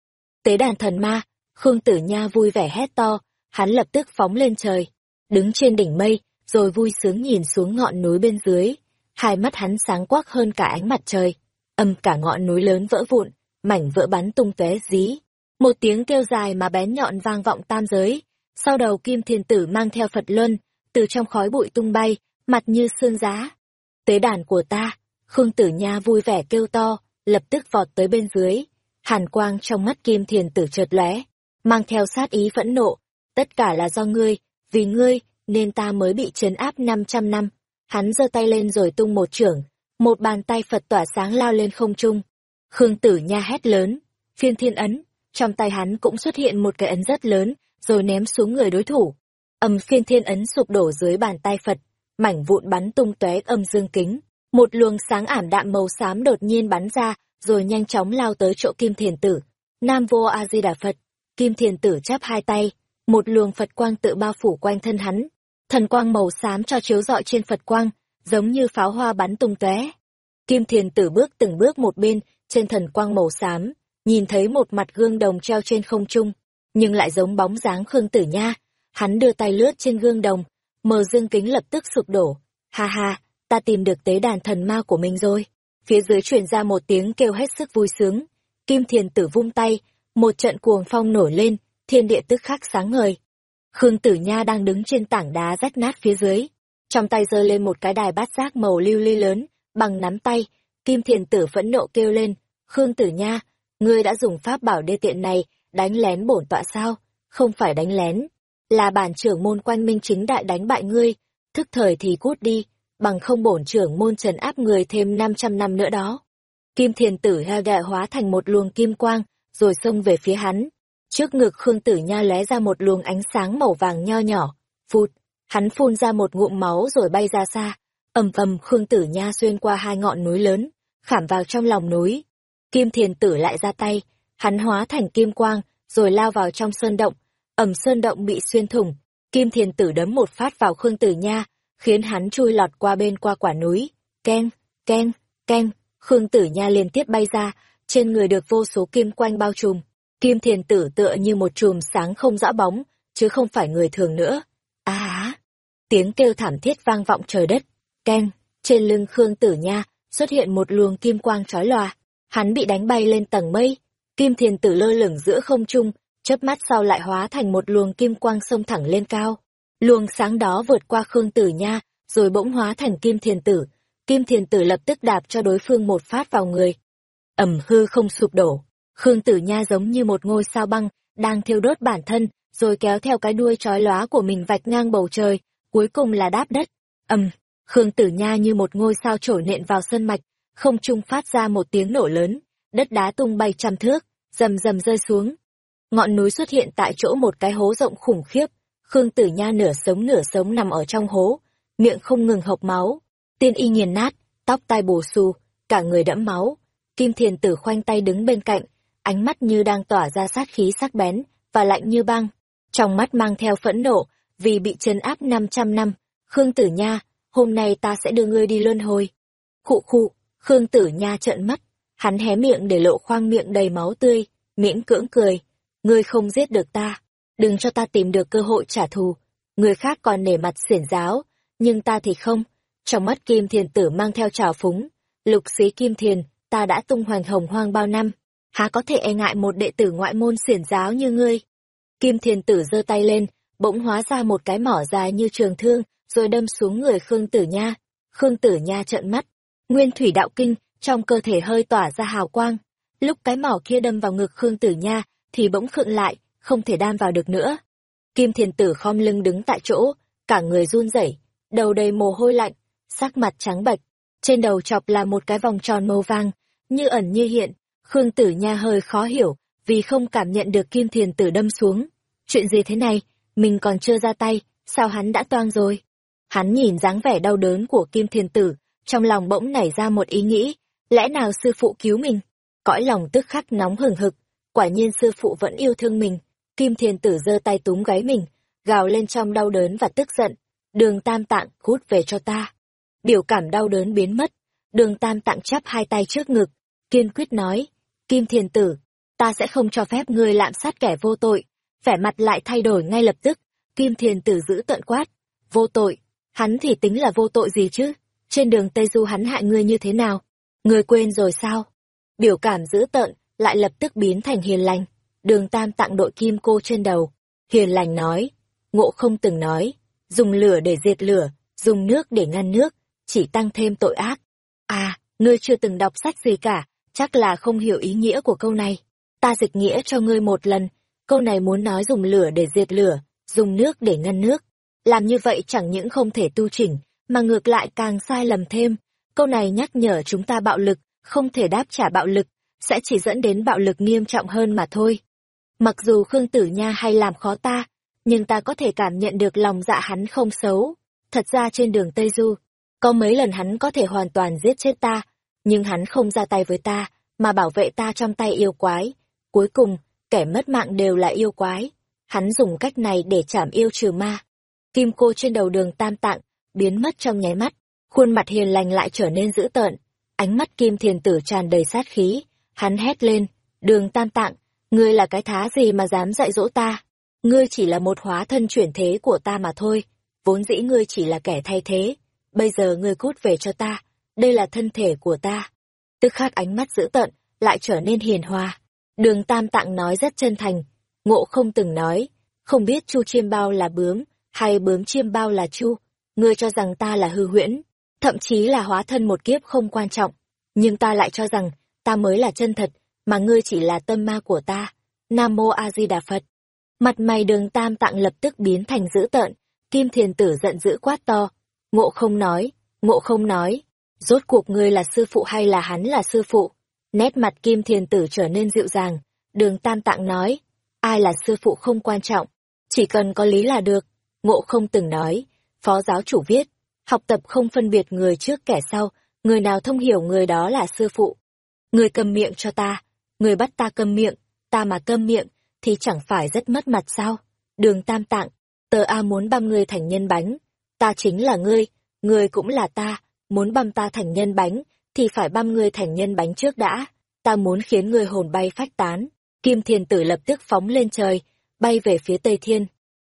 [SPEAKER 1] Tế đàn thần ma, Khương Tử Nha vui vẻ hét to, hắn lập tức phóng lên trời, đứng trên đỉnh mây, rồi vui sướng nhìn xuống ngọn núi bên dưới. Hai mắt hắn sáng quắc hơn cả ánh mặt trời, âm cả ngọn núi lớn vỡ vụn, mảnh vỡ bắn tung tóe dí. Một tiếng kêu dài mà bén nhọn vang vọng tam giới, sau đầu kim thiên tử mang theo Phật Luân, từ trong khói bụi tung bay, mặt như xương giá. Tế đàn của ta, Khương Tử Nha vui vẻ kêu to, lập tức vọt tới bên dưới. Hàn quang trong mắt kim thiền tử chợt lóe, mang theo sát ý phẫn nộ. Tất cả là do ngươi, vì ngươi, nên ta mới bị trấn áp 500 năm. Hắn giơ tay lên rồi tung một trưởng, một bàn tay Phật tỏa sáng lao lên không trung. Khương Tử Nha hét lớn, phiên thiên ấn, trong tay hắn cũng xuất hiện một cái ấn rất lớn, rồi ném xuống người đối thủ. Âm phiên thiên ấn sụp đổ dưới bàn tay Phật, mảnh vụn bắn tung tóe âm dương kính. Một luồng sáng ảm đạm màu xám đột nhiên bắn ra, rồi nhanh chóng lao tới chỗ Kim Thiền Tử. Nam Vô A Di Đà Phật, Kim Thiền Tử chắp hai tay, một luồng Phật quang tự bao phủ quanh thân hắn. Thần quang màu xám cho chiếu rọi trên Phật quang, giống như pháo hoa bắn tung tóe. Kim Thiền Tử bước từng bước một bên, trên thần quang màu xám, nhìn thấy một mặt gương đồng treo trên không trung, nhưng lại giống bóng dáng Khương Tử Nha. Hắn đưa tay lướt trên gương đồng, mờ dương kính lập tức sụp đổ. Ha ha, ta tìm được tế đàn thần ma của mình rồi. Phía dưới truyền ra một tiếng kêu hết sức vui sướng. Kim Thiền Tử vung tay, một trận cuồng phong nổi lên, thiên địa tức khắc sáng ngời. Khương Tử Nha đang đứng trên tảng đá rách nát phía dưới, trong tay giơ lên một cái đài bát giác màu lưu ly lớn, bằng nắm tay, Kim Thiền Tử phẫn nộ kêu lên, "Khương Tử Nha, ngươi đã dùng pháp bảo đê tiện này đánh lén bổn tọa sao? Không phải đánh lén, là bản trưởng môn quanh minh chính đại đánh bại ngươi, thức thời thì cút đi, bằng không bổn trưởng môn trần áp người thêm 500 năm nữa đó. Kim thiền tử ha gạ hóa thành một luồng kim quang, rồi xông về phía hắn. Trước ngực Khương Tử Nha lóe ra một luồng ánh sáng màu vàng nho nhỏ, phụt, hắn phun ra một ngụm máu rồi bay ra xa. ầm ầm Khương Tử Nha xuyên qua hai ngọn núi lớn, khảm vào trong lòng núi. Kim thiền tử lại ra tay, hắn hóa thành kim quang, rồi lao vào trong sơn động. ầm sơn động bị xuyên thủng, Kim thiền tử đấm một phát vào Khương Tử Nha, khiến hắn chui lọt qua bên qua quả núi. Ken, ken, ken, Khương Tử Nha liên tiếp bay ra, trên người được vô số kim quanh bao trùm. Kim thiền tử tựa như một chùm sáng không rõ bóng, chứ không phải người thường nữa. Á á! Tiếng kêu thảm thiết vang vọng trời đất. Ken, trên lưng Khương Tử Nha xuất hiện một luồng kim quang chói lòa. Hắn bị đánh bay lên tầng mây. Kim thiền tử lơ lửng giữa không trung, chớp mắt sau lại hóa thành một luồng kim quang sông thẳng lên cao. Luồng sáng đó vượt qua Khương Tử Nha, rồi bỗng hóa thành Kim Thiền Tử. Kim Thiền Tử lập tức đạp cho đối phương một phát vào người. ẩm hư không sụp đổ. Khương Tử Nha giống như một ngôi sao băng, đang thiêu đốt bản thân, rồi kéo theo cái đuôi trói lóa của mình vạch ngang bầu trời, cuối cùng là đáp đất. ầm, Khương Tử Nha như một ngôi sao trổi nện vào sân mạch, không trung phát ra một tiếng nổ lớn, đất đá tung bay trăm thước, rầm rầm rơi xuống. Ngọn núi xuất hiện tại chỗ một cái hố rộng khủng khiếp, Khương Tử Nha nửa sống nửa sống nằm ở trong hố, miệng không ngừng hộc máu, tiên y nghiền nát, tóc tai bù xù, cả người đẫm máu. Kim Thiền Tử khoanh tay đứng bên cạnh, ánh mắt như đang tỏa ra sát khí sắc bén và lạnh như băng, trong mắt mang theo phẫn nộ vì bị trấn áp 500 năm. Khương Tử Nha, hôm nay ta sẽ đưa ngươi đi luân hồi. Khụ khụ, Khương Tử Nha trợn mắt, hắn hé miệng để lộ khoang miệng đầy máu tươi, miễn cưỡng cười, ngươi không giết được ta đừng cho ta tìm được cơ hội trả thù. Người khác còn nể mặt xiển giáo, nhưng ta thì không. Trong mắt Kim Thiền tử mang theo trào phúng, lục xí Kim Thiền, ta đã tung hoành hồng hoang bao năm, há có thể e ngại một đệ tử ngoại môn xiển giáo như ngươi. Kim Thiền tử giơ tay lên, bỗng hóa ra một cái mỏ dài như trường thương, rồi đâm xuống người Khương Tử Nha. Khương Tử Nha trợn mắt, nguyên thủy đạo kinh, trong cơ thể hơi tỏa ra hào quang. Lúc cái mỏ kia đâm vào ngực Khương Tử Nha, thì bỗng khựng lại, không thể đan vào được nữa. Kim thiền tử khom lưng đứng tại chỗ, cả người run rẩy, đầu đầy mồ hôi lạnh, sắc mặt trắng bệch, trên đầu chọc là một cái vòng tròn màu vàng, như ẩn như hiện, Khương Tử Nha hơi khó hiểu, vì không cảm nhận được kim thiền tử đâm xuống. Chuyện gì thế này, mình còn chưa ra tay, sao hắn đã toang rồi? Hắn nhìn dáng vẻ đau đớn của kim thiền tử, trong lòng bỗng nảy ra một ý nghĩ, lẽ nào sư phụ cứu mình? Cõi lòng tức khắc nóng hừng hực, quả nhiên sư phụ vẫn yêu thương mình. Kim thiền tử giơ tay túm gáy mình, gào lên trong đau đớn và tức giận. Đường tam tạng, hút về cho ta. Biểu cảm đau đớn biến mất. Đường tam tạng chắp hai tay trước ngực, kiên quyết nói, Kim thiền tử, ta sẽ không cho phép ngươi lạm sát kẻ vô tội. Vẻ mặt lại thay đổi ngay lập tức, Kim thiền tử giữ tận quát, vô tội, hắn thì tính là vô tội gì chứ? Trên đường Tây Du hắn hại ngươi như thế nào? Ngươi quên rồi sao? Biểu cảm dữ tợn, lại lập tức biến thành hiền lành. Đường Tam tặng đội kim cô trên đầu. Hiền lành nói, ngộ không từng nói, dùng lửa để diệt lửa, dùng nước để ngăn nước, chỉ tăng thêm tội ác. À, ngươi chưa từng đọc sách gì cả, chắc là không hiểu ý nghĩa của câu này. Ta dịch nghĩa cho ngươi một lần, câu này muốn nói dùng lửa để diệt lửa, dùng nước để ngăn nước. Làm như vậy chẳng những không thể tu chỉnh, mà ngược lại càng sai lầm thêm. Câu này nhắc nhở chúng ta bạo lực, không thể đáp trả bạo lực, sẽ chỉ dẫn đến bạo lực nghiêm trọng hơn mà thôi. Mặc dù Khương Tử Nha hay làm khó ta, nhưng ta có thể cảm nhận được lòng dạ hắn không xấu. Thật ra trên đường Tây Du, có mấy lần hắn có thể hoàn toàn giết chết ta, nhưng hắn không ra tay với ta, mà bảo vệ ta trong tay yêu quái. Cuối cùng, kẻ mất mạng đều là yêu quái. Hắn dùng cách này để chảm yêu trừ ma. Kim cô trên đầu đường tam tạng, biến mất trong nháy mắt, khuôn mặt hiền lành lại trở nên dữ tợn. Ánh mắt kim thiền tử tràn đầy sát khí, hắn hét lên, đường tam tạng, ngươi là cái thá gì mà dám dạy dỗ ta? Ngươi chỉ là một hóa thân chuyển thế của ta mà thôi, vốn dĩ ngươi chỉ là kẻ thay thế, bây giờ ngươi cút về cho ta, đây là thân thể của ta. Tức khắc ánh mắt dữ tợn, lại trở nên hiền hòa. Đường Tam Tạng nói rất chân thành, ngộ không từng nói, không biết chu chiêm bao là bướm, hay bướm chiêm bao là chu, ngươi cho rằng ta là hư huyễn, thậm chí là hóa thân một kiếp không quan trọng, nhưng ta lại cho rằng, ta mới là chân thật, mà ngươi chỉ là tâm ma của ta. Nam Mô A Di Đà Phật. Mặt mày đường tam tạng lập tức biến thành dữ tợn, kim thiền tử giận dữ quát to. Ngộ không nói, ngộ không nói, rốt cuộc ngươi là sư phụ hay là hắn là sư phụ? Nét mặt kim thiền tử trở nên dịu dàng, đường tam tạng nói, ai là sư phụ không quan trọng, chỉ cần có lý là được. Ngộ không từng nói, phó giáo chủ viết, học tập không phân biệt người trước kẻ sau, người nào thông hiểu người đó là sư phụ. Người cầm miệng cho ta, người bắt ta cầm miệng, ta mà cầm miệng, thì chẳng phải rất mất mặt sao? Đường tam tạng, tờ A muốn băm ngươi thành nhân bánh, ta chính là ngươi, ngươi cũng là ta, muốn băm ta thành nhân bánh, thì phải băm ngươi thành nhân bánh trước đã, ta muốn khiến ngươi hồn bay phách tán. Kim thiền Tử lập tức phóng lên trời, bay về phía Tây Thiên.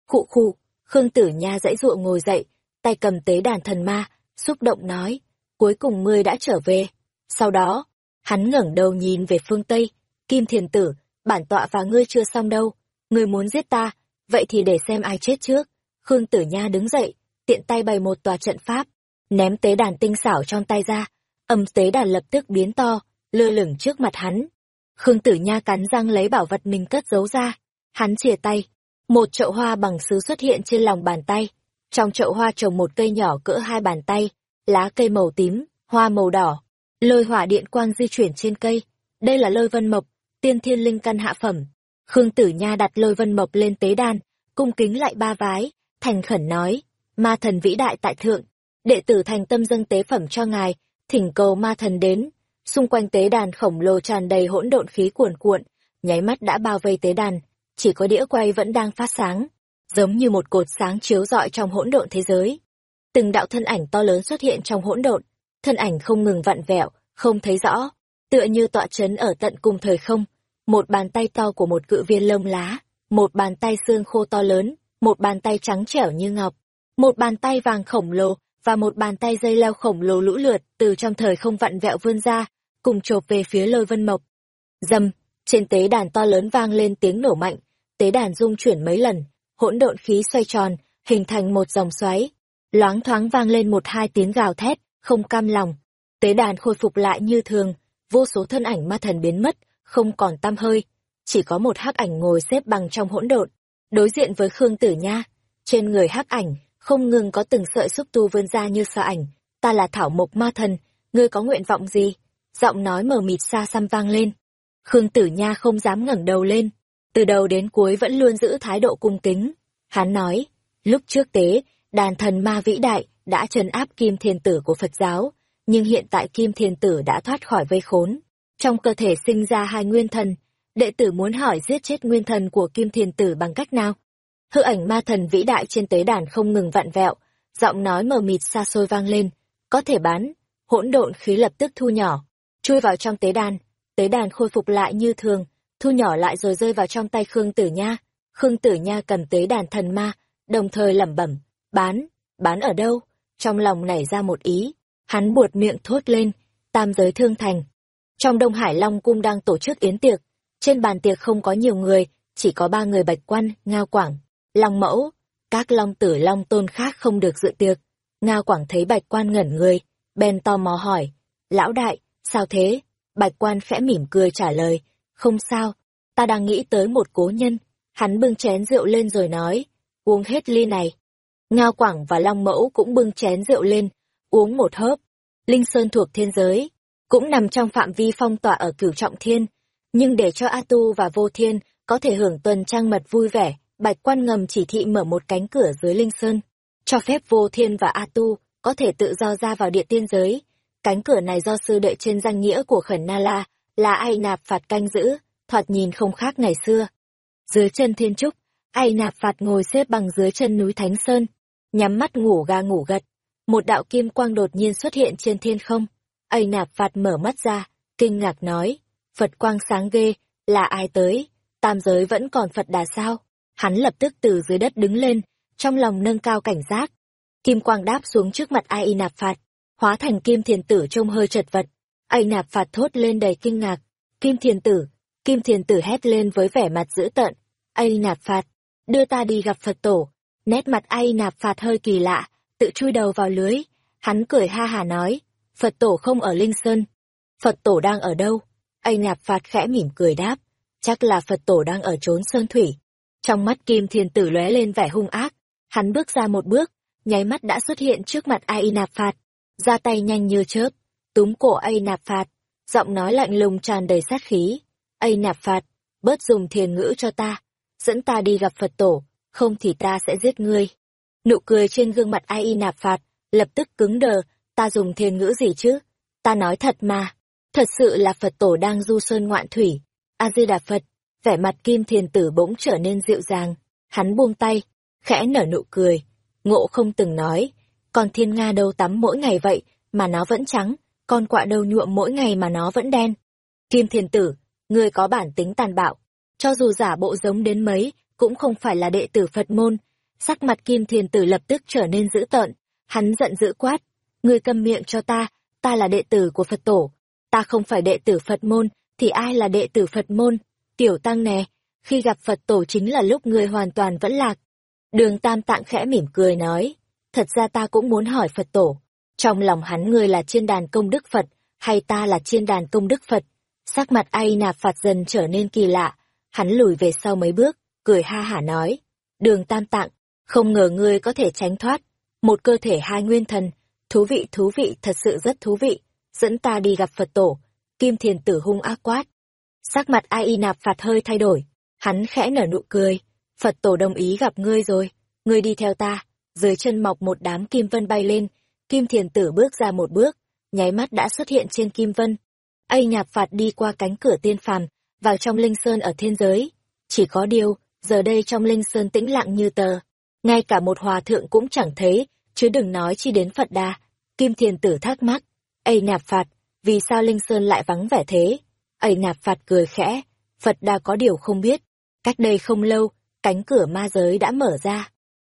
[SPEAKER 1] Khụ khụ, Khương Tử Nha dãy dụa ngồi dậy, tay cầm tế đàn thần ma, xúc động nói, cuối cùng ngươi đã trở về. Sau đó, hắn ngẩng đầu nhìn về phương Tây, Kim Thiền Tử, bản tọa và ngươi chưa xong đâu, ngươi muốn giết ta, vậy thì để xem ai chết trước. Khương Tử Nha đứng dậy, tiện tay bày một tòa trận pháp, ném tế đàn tinh xảo trong tay ra, âm tế đàn lập tức biến to, lơ lửng trước mặt hắn. Khương Tử Nha cắn răng lấy bảo vật mình cất giấu ra, hắn chìa tay, một chậu hoa bằng sứ xuất hiện trên lòng bàn tay, trong chậu hoa trồng một cây nhỏ cỡ hai bàn tay, lá cây màu tím, hoa màu đỏ, lôi hỏa điện quang di chuyển trên cây. Đây là lôi vân mộc, tiên thiên linh căn hạ phẩm. Khương Tử Nha đặt lôi vân mộc lên tế đàn, cung kính lại ba vái, thành khẩn nói, ma thần vĩ đại tại thượng, đệ tử thành tâm dâng tế phẩm cho ngài, thỉnh cầu ma thần đến. Xung quanh tế đàn khổng lồ tràn đầy hỗn độn khí cuồn cuộn, nháy mắt đã bao vây tế đàn, chỉ có đĩa quay vẫn đang phát sáng, giống như một cột sáng chiếu rọi trong hỗn độn thế giới. Từng đạo thân ảnh to lớn xuất hiện trong hỗn độn, thân ảnh không ngừng vặn vẹo, không thấy rõ, tựa như tọa chấn ở tận cùng thời không. Một bàn tay to của một cự viên lông lá, một bàn tay xương khô to lớn, một bàn tay trắng trẻo như ngọc, một bàn tay vàng khổng lồ và một bàn tay dây leo khổng lồ lũ lượt từ trong thời không vặn vẹo vươn ra, cùng chộp về phía lôi vân mộc. Dầm, trên tế đàn to lớn vang lên tiếng nổ mạnh, tế đàn rung chuyển mấy lần, hỗn độn khí xoay tròn, hình thành một dòng xoáy. Loáng thoáng vang lên một hai tiếng gào thét, không cam lòng. Tế đàn khôi phục lại như thường, vô số thân ảnh ma thần biến mất, không còn tăm hơi. Chỉ có một hắc ảnh ngồi xếp bằng trong hỗn độn, đối diện với Khương Tử Nha. Trên người hắc ảnh, không ngừng có từng sợi xúc tu vươn ra như sa ảnh. Ta là thảo mộc ma thần, ngươi có nguyện vọng gì? giọng nói mờ mịt xa xăm vang lên. Khương Tử Nha không dám ngẩng đầu lên, từ đầu đến cuối vẫn luôn giữ thái độ cung kính. Hắn nói, lúc trước tế, đàn thần ma vĩ đại đã trấn áp kim thiên tử của Phật giáo, nhưng hiện tại kim thiên tử đã thoát khỏi vây khốn. Trong cơ thể sinh ra hai nguyên thần, đệ tử muốn hỏi giết chết nguyên thần của kim thiên tử bằng cách nào? Hư ảnh ma thần vĩ đại trên tế đàn không ngừng vặn vẹo, giọng nói mờ mịt xa xôi vang lên, có thể bán, hỗn độn khí lập tức thu nhỏ, chui vào trong tế đàn, tế đàn khôi phục lại như thường, thu nhỏ lại rồi rơi vào trong tay Khương Tử Nha. Khương Tử Nha cầm tế đàn thần ma, đồng thời lẩm bẩm, bán, bán ở đâu? Trong lòng nảy ra một ý, hắn buột miệng thốt lên, tam giới thương thành. Trong Đông Hải Long Cung đang tổ chức yến tiệc, trên bàn tiệc không có nhiều người, chỉ có ba người bạch quan, ngao quảng, long mẫu, các long tử long tôn khác không được dự tiệc. Ngao quảng thấy bạch quan ngẩn người, bèn tò mò hỏi, lão đại, sao thế? Bạch quan khẽ mỉm cười trả lời, không sao, ta đang nghĩ tới một cố nhân. Hắn bưng chén rượu lên rồi nói, uống hết ly này. Ngao Quảng và Long Mẫu cũng bưng chén rượu lên, uống một hớp. Linh Sơn thuộc thiên giới, cũng nằm trong phạm vi phong tỏa ở cửu trọng thiên. Nhưng để cho A Tu và Vô Thiên có thể hưởng tuần trăng mật vui vẻ, Bạch Quan ngầm chỉ thị mở một cánh cửa dưới Linh Sơn, cho phép Vô Thiên và A Tu có thể tự do ra vào địa tiên giới. Cánh cửa này do sư đệ trên danh nghĩa của Khẩn Na La, là ai nạp phạt canh giữ, thoạt nhìn không khác ngày xưa. Dưới chân thiên trúc, ai nạp phạt ngồi xếp bằng dưới chân núi Thánh Sơn, nhắm mắt ngủ ga ngủ gật. Một đạo kim quang đột nhiên xuất hiện trên thiên không. ai nạp phạt mở mắt ra, kinh ngạc nói, Phật quang sáng ghê, là ai tới, tam giới vẫn còn Phật đà sao? Hắn lập tức từ dưới đất đứng lên, trong lòng nâng cao cảnh giác. Kim quang đáp xuống trước mặt ai nạp phạt, hóa thành kim thiền tử trông hơi chật vật, anh nạp phạt thốt lên đầy kinh ngạc. Kim thiền tử, kim thiền tử hét lên với vẻ mặt dữ tợn. Anh nạp phạt, đưa ta đi gặp Phật tổ. Nét mặt ai nạp phạt hơi kỳ lạ, tự chui đầu vào lưới. Hắn cười ha hà nói, Phật tổ không ở Linh Sơn. Phật tổ đang ở đâu? Anh nạp phạt khẽ mỉm cười đáp, chắc là Phật tổ đang ở trốn Sơn Thủy. Trong mắt kim thiền tử lóe lên vẻ hung ác, hắn bước ra một bước, nháy mắt đã xuất hiện trước mặt Ai nạp phạt, ra tay nhanh như chớp, túm cổ A nạp phạt, giọng nói lạnh lùng tràn đầy sát khí. A nạp phạt, bớt dùng thiền ngữ cho ta, dẫn ta đi gặp Phật tổ, không thì ta sẽ giết ngươi. Nụ cười trên gương mặt A nạp phạt, lập tức cứng đờ, ta dùng thiền ngữ gì chứ? Ta nói thật mà, thật sự là Phật tổ đang du sơn ngoạn thủy. A di đà Phật, vẻ mặt kim thiền tử bỗng trở nên dịu dàng, hắn buông tay, khẽ nở nụ cười. Ngộ không từng nói, còn thiên Nga đâu tắm mỗi ngày vậy, mà nó vẫn trắng, con quạ đầu nhuộm mỗi ngày mà nó vẫn đen. Kim thiền tử, ngươi có bản tính tàn bạo, cho dù giả bộ giống đến mấy, cũng không phải là đệ tử Phật môn. Sắc mặt kim thiền tử lập tức trở nên dữ tợn, hắn giận dữ quát, ngươi câm miệng cho ta, ta là đệ tử của Phật tổ, ta không phải đệ tử Phật môn, thì ai là đệ tử Phật môn? Tiểu tăng nè, khi gặp Phật tổ chính là lúc ngươi hoàn toàn vẫn lạc. Đường Tam Tạng khẽ mỉm cười nói, thật ra ta cũng muốn hỏi Phật tổ, trong lòng hắn ngươi là chiên đàn công đức Phật, hay ta là chiên đàn công đức Phật? Sắc mặt ai nạp phạt dần trở nên kỳ lạ, hắn lùi về sau mấy bước, cười ha hả nói. Đường tam tạng, không ngờ ngươi có thể tránh thoát. Một cơ thể hai nguyên thần, thú vị thú vị thật sự rất thú vị, dẫn ta đi gặp Phật tổ. Kim thiền tử hung ác quát. Sắc mặt ai nạp phạt hơi thay đổi, hắn khẽ nở nụ cười. Phật tổ đồng ý gặp ngươi rồi, ngươi đi theo ta, dưới chân mọc một đám kim vân bay lên, Kim Thiền Tử bước ra một bước, nháy mắt đã xuất hiện trên Kim Vân. Ây nhạp phạt đi qua cánh cửa tiên phàm, vào trong Linh Sơn ở thiên giới. Chỉ có điều, giờ đây trong Linh Sơn tĩnh lặng như tờ. Ngay cả một hòa thượng cũng chẳng thấy, chứ đừng nói chi đến Phật đà. Kim Thiền Tử thắc mắc. Ây nạp phạt, vì sao Linh Sơn lại vắng vẻ thế? Ây nạp phạt cười khẽ, Phật đà có điều không biết. Cách đây không lâu, cánh cửa ma giới đã mở ra.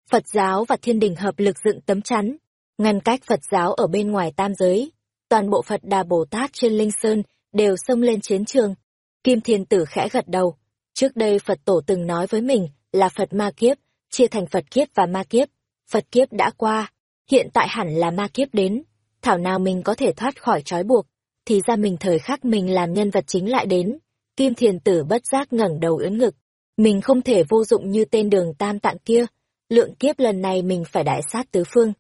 [SPEAKER 1] Phật giáo và thiên đình hợp lực dựng tấm chắn, ngăn cách Phật giáo ở bên ngoài tam giới. Toàn bộ Phật Đà Bồ Tát trên Linh Sơn đều xông lên chiến trường. Kim Thiên Tử khẽ gật đầu. Trước đây Phật Tổ từng nói với mình là Phật Ma Kiếp, chia thành Phật Kiếp và Ma Kiếp. Phật Kiếp đã qua, hiện tại hẳn là Ma Kiếp đến. Thảo nào mình có thể thoát khỏi trói buộc, thì ra mình thời khắc mình làm nhân vật chính lại đến. Kim Thiền Tử bất giác ngẩng đầu ưỡn ngực. Mình không thể vô dụng như tên đường tam tạng kia. Lượng kiếp lần này mình phải đại sát tứ phương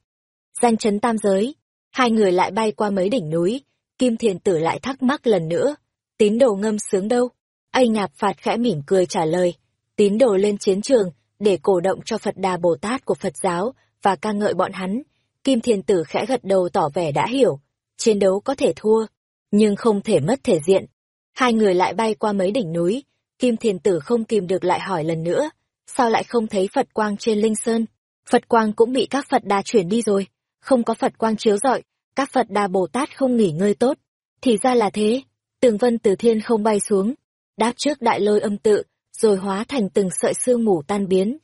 [SPEAKER 1] danh chấn tam giới. Hai người lại bay qua mấy đỉnh núi, Kim Thiền Tử lại thắc mắc lần nữa, tín đồ ngâm sướng đâu? Ây Nhạp Phạt khẽ mỉm cười trả lời, tín đồ lên chiến trường để cổ động cho Phật Đà Bồ Tát của Phật giáo và ca ngợi bọn hắn. Kim Thiền Tử khẽ gật đầu tỏ vẻ đã hiểu, chiến đấu có thể thua, nhưng không thể mất thể diện. Hai người lại bay qua mấy đỉnh núi, Kim Thiền Tử không kìm được lại hỏi lần nữa, sao lại không thấy Phật quang trên Linh Sơn? Phật quang cũng bị các Phật đà chuyển đi rồi, không có Phật quang chiếu rọi, các Phật đà Bồ Tát không nghỉ ngơi tốt. Thì ra là thế, tường vân từ thiên không bay xuống, đáp trước đại lôi âm tự, rồi hóa thành từng sợi sương mù tan biến.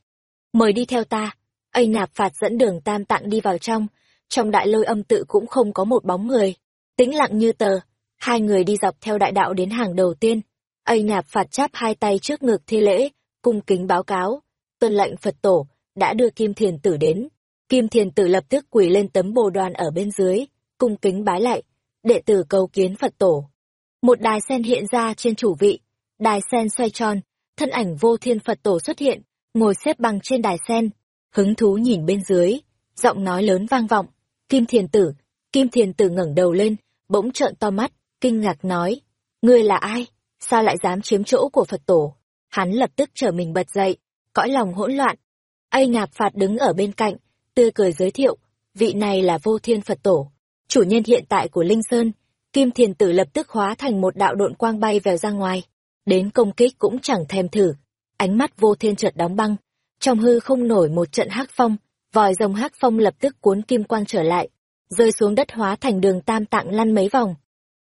[SPEAKER 1] Mời đi theo ta, Ây nạp phạt dẫn đường tam tạng đi vào trong, trong đại lôi âm tự cũng không có một bóng người. Tĩnh lặng như tờ, hai người đi dọc theo đại đạo đến hàng đầu tiên. Ây nạp phạt chắp hai tay trước ngực thi lễ, cung kính báo cáo, tuân lệnh Phật tổ, đã đưa Kim Thiền Tử đến. Kim Thiền Tử lập tức quỳ lên tấm bồ đoàn ở bên dưới, cung kính bái lại, đệ tử cầu kiến Phật tổ. Một đài sen hiện ra trên chủ vị, đài sen xoay tròn, thân ảnh vô thiên Phật tổ xuất hiện, ngồi xếp bằng trên đài sen, hứng thú nhìn bên dưới, giọng nói lớn vang vọng, Kim Thiền Tử, Kim Thiền Tử ngẩng đầu lên, bỗng trợn to mắt, kinh ngạc nói, ngươi là ai, sao lại dám chiếm chỗ của Phật tổ? Hắn lập tức trở mình bật dậy, cõi lòng hỗn loạn. Ây ngạp phạt đứng ở bên cạnh, tươi cười giới thiệu, vị này là vô thiên Phật tổ, chủ nhân hiện tại của Linh Sơn. Kim Thiền Tử lập tức hóa thành một đạo độn quang bay vèo ra ngoài, đến công kích cũng chẳng thèm thử. Ánh mắt vô thiên chợt đóng băng, trong hư không nổi một trận hắc phong, vòi rồng hắc phong lập tức cuốn kim quang trở lại, rơi xuống đất hóa thành đường tam tạng lăn mấy vòng.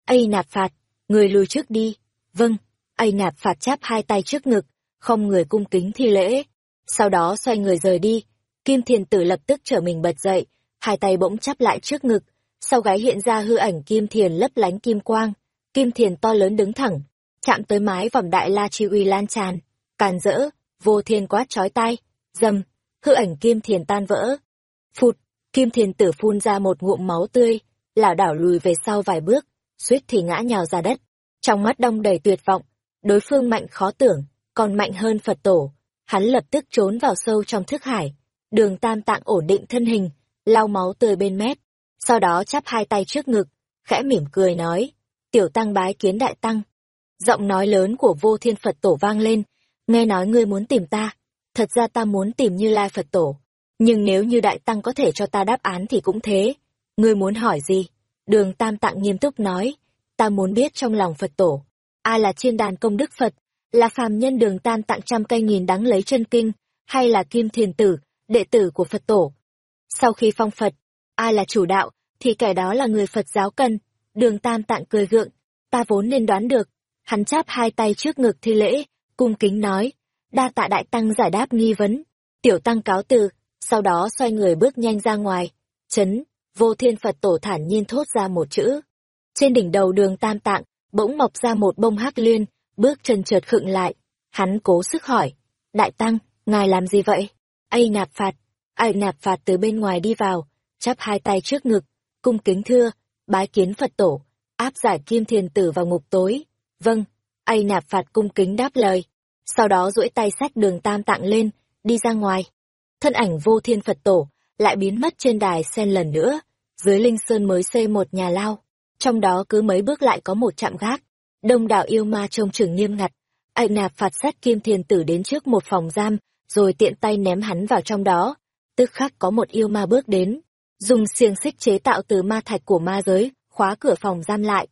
[SPEAKER 1] Ây nạp phạt, người lùi trước đi. Vâng, Ây nạp phạt chắp hai tay trước ngực, không người cung kính thi lễ. Sau đó xoay người rời đi, Kim Thiền Tử lập tức trở mình bật dậy, hai tay bỗng chắp lại trước ngực, sau gáy hiện ra hư ảnh Kim Thiền lấp lánh kim quang. Kim Thiền to lớn đứng thẳng, chạm tới mái vòng đại la chi uy lan tràn, càn rỡ, vô thiên quát chói tai, dầm, hư ảnh Kim Thiền tan vỡ. Phụt, Kim Thiền Tử phun ra một ngụm máu tươi, lảo đảo lùi về sau vài bước, suýt thì ngã nhào ra đất. Trong mắt đông đầy tuyệt vọng, đối phương mạnh khó tưởng, còn mạnh hơn Phật tổ. Hắn lập tức trốn vào sâu trong thức hải. Đường tam tạng ổn định thân hình, lau máu tươi bên mép. Sau đó chắp hai tay trước ngực, khẽ mỉm cười nói, tiểu tăng bái kiến đại tăng. Giọng nói lớn của vô thiên Phật tổ vang lên, nghe nói ngươi muốn tìm ta. Thật ra ta muốn tìm như lai Phật tổ. Nhưng nếu như đại tăng có thể cho ta đáp án thì cũng thế. Ngươi muốn hỏi gì? Đường tam tạng nghiêm túc nói, ta muốn biết trong lòng Phật tổ, ai là chiên đàn công đức Phật, là phàm nhân đường tam tặng trăm cây nghìn đắng lấy chân kinh, hay là kim thiền tử, đệ tử của Phật tổ. Sau khi phong Phật, ai là chủ đạo, thì kẻ đó là người Phật giáo cần. Đường tam tạng cười gượng, ta vốn nên đoán được. Hắn chắp hai tay trước ngực thi lễ, cung kính nói, đa tạ đại tăng giải đáp nghi vấn. Tiểu tăng cáo từ, sau đó xoay người bước nhanh ra ngoài. Chấn, vô thiên Phật tổ thản nhiên thốt ra một chữ. Trên đỉnh đầu đường tam tạng, bỗng mọc ra một bông hắc liên, bước chân trượt khựng lại. Hắn cố sức hỏi, Đại Tăng, ngài làm gì vậy? Ây nạp phạt, Ây nạp phạt từ bên ngoài đi vào, chắp hai tay trước ngực, cung kính thưa, bái kiến Phật tổ, áp giải kim thiền tử vào ngục tối. Vâng, Ây nạp phạt cung kính đáp lời. Sau đó duỗi tay xách đường tam tạng lên, đi ra ngoài. Thân ảnh vô thiên Phật tổ, lại biến mất trên đài sen lần nữa. Dưới Linh Sơn mới xây một nhà lao, trong đó cứ mấy bước lại có một trạm gác đông đảo yêu ma trông chừng nghiêm ngặt ai nạp phạt sát kim thiền tử đến trước một phòng giam rồi tiện tay ném hắn vào trong đó tức khắc có một yêu ma bước đến, dùng xiềng xích chế tạo từ ma thạch của ma giới, khóa cửa phòng giam lại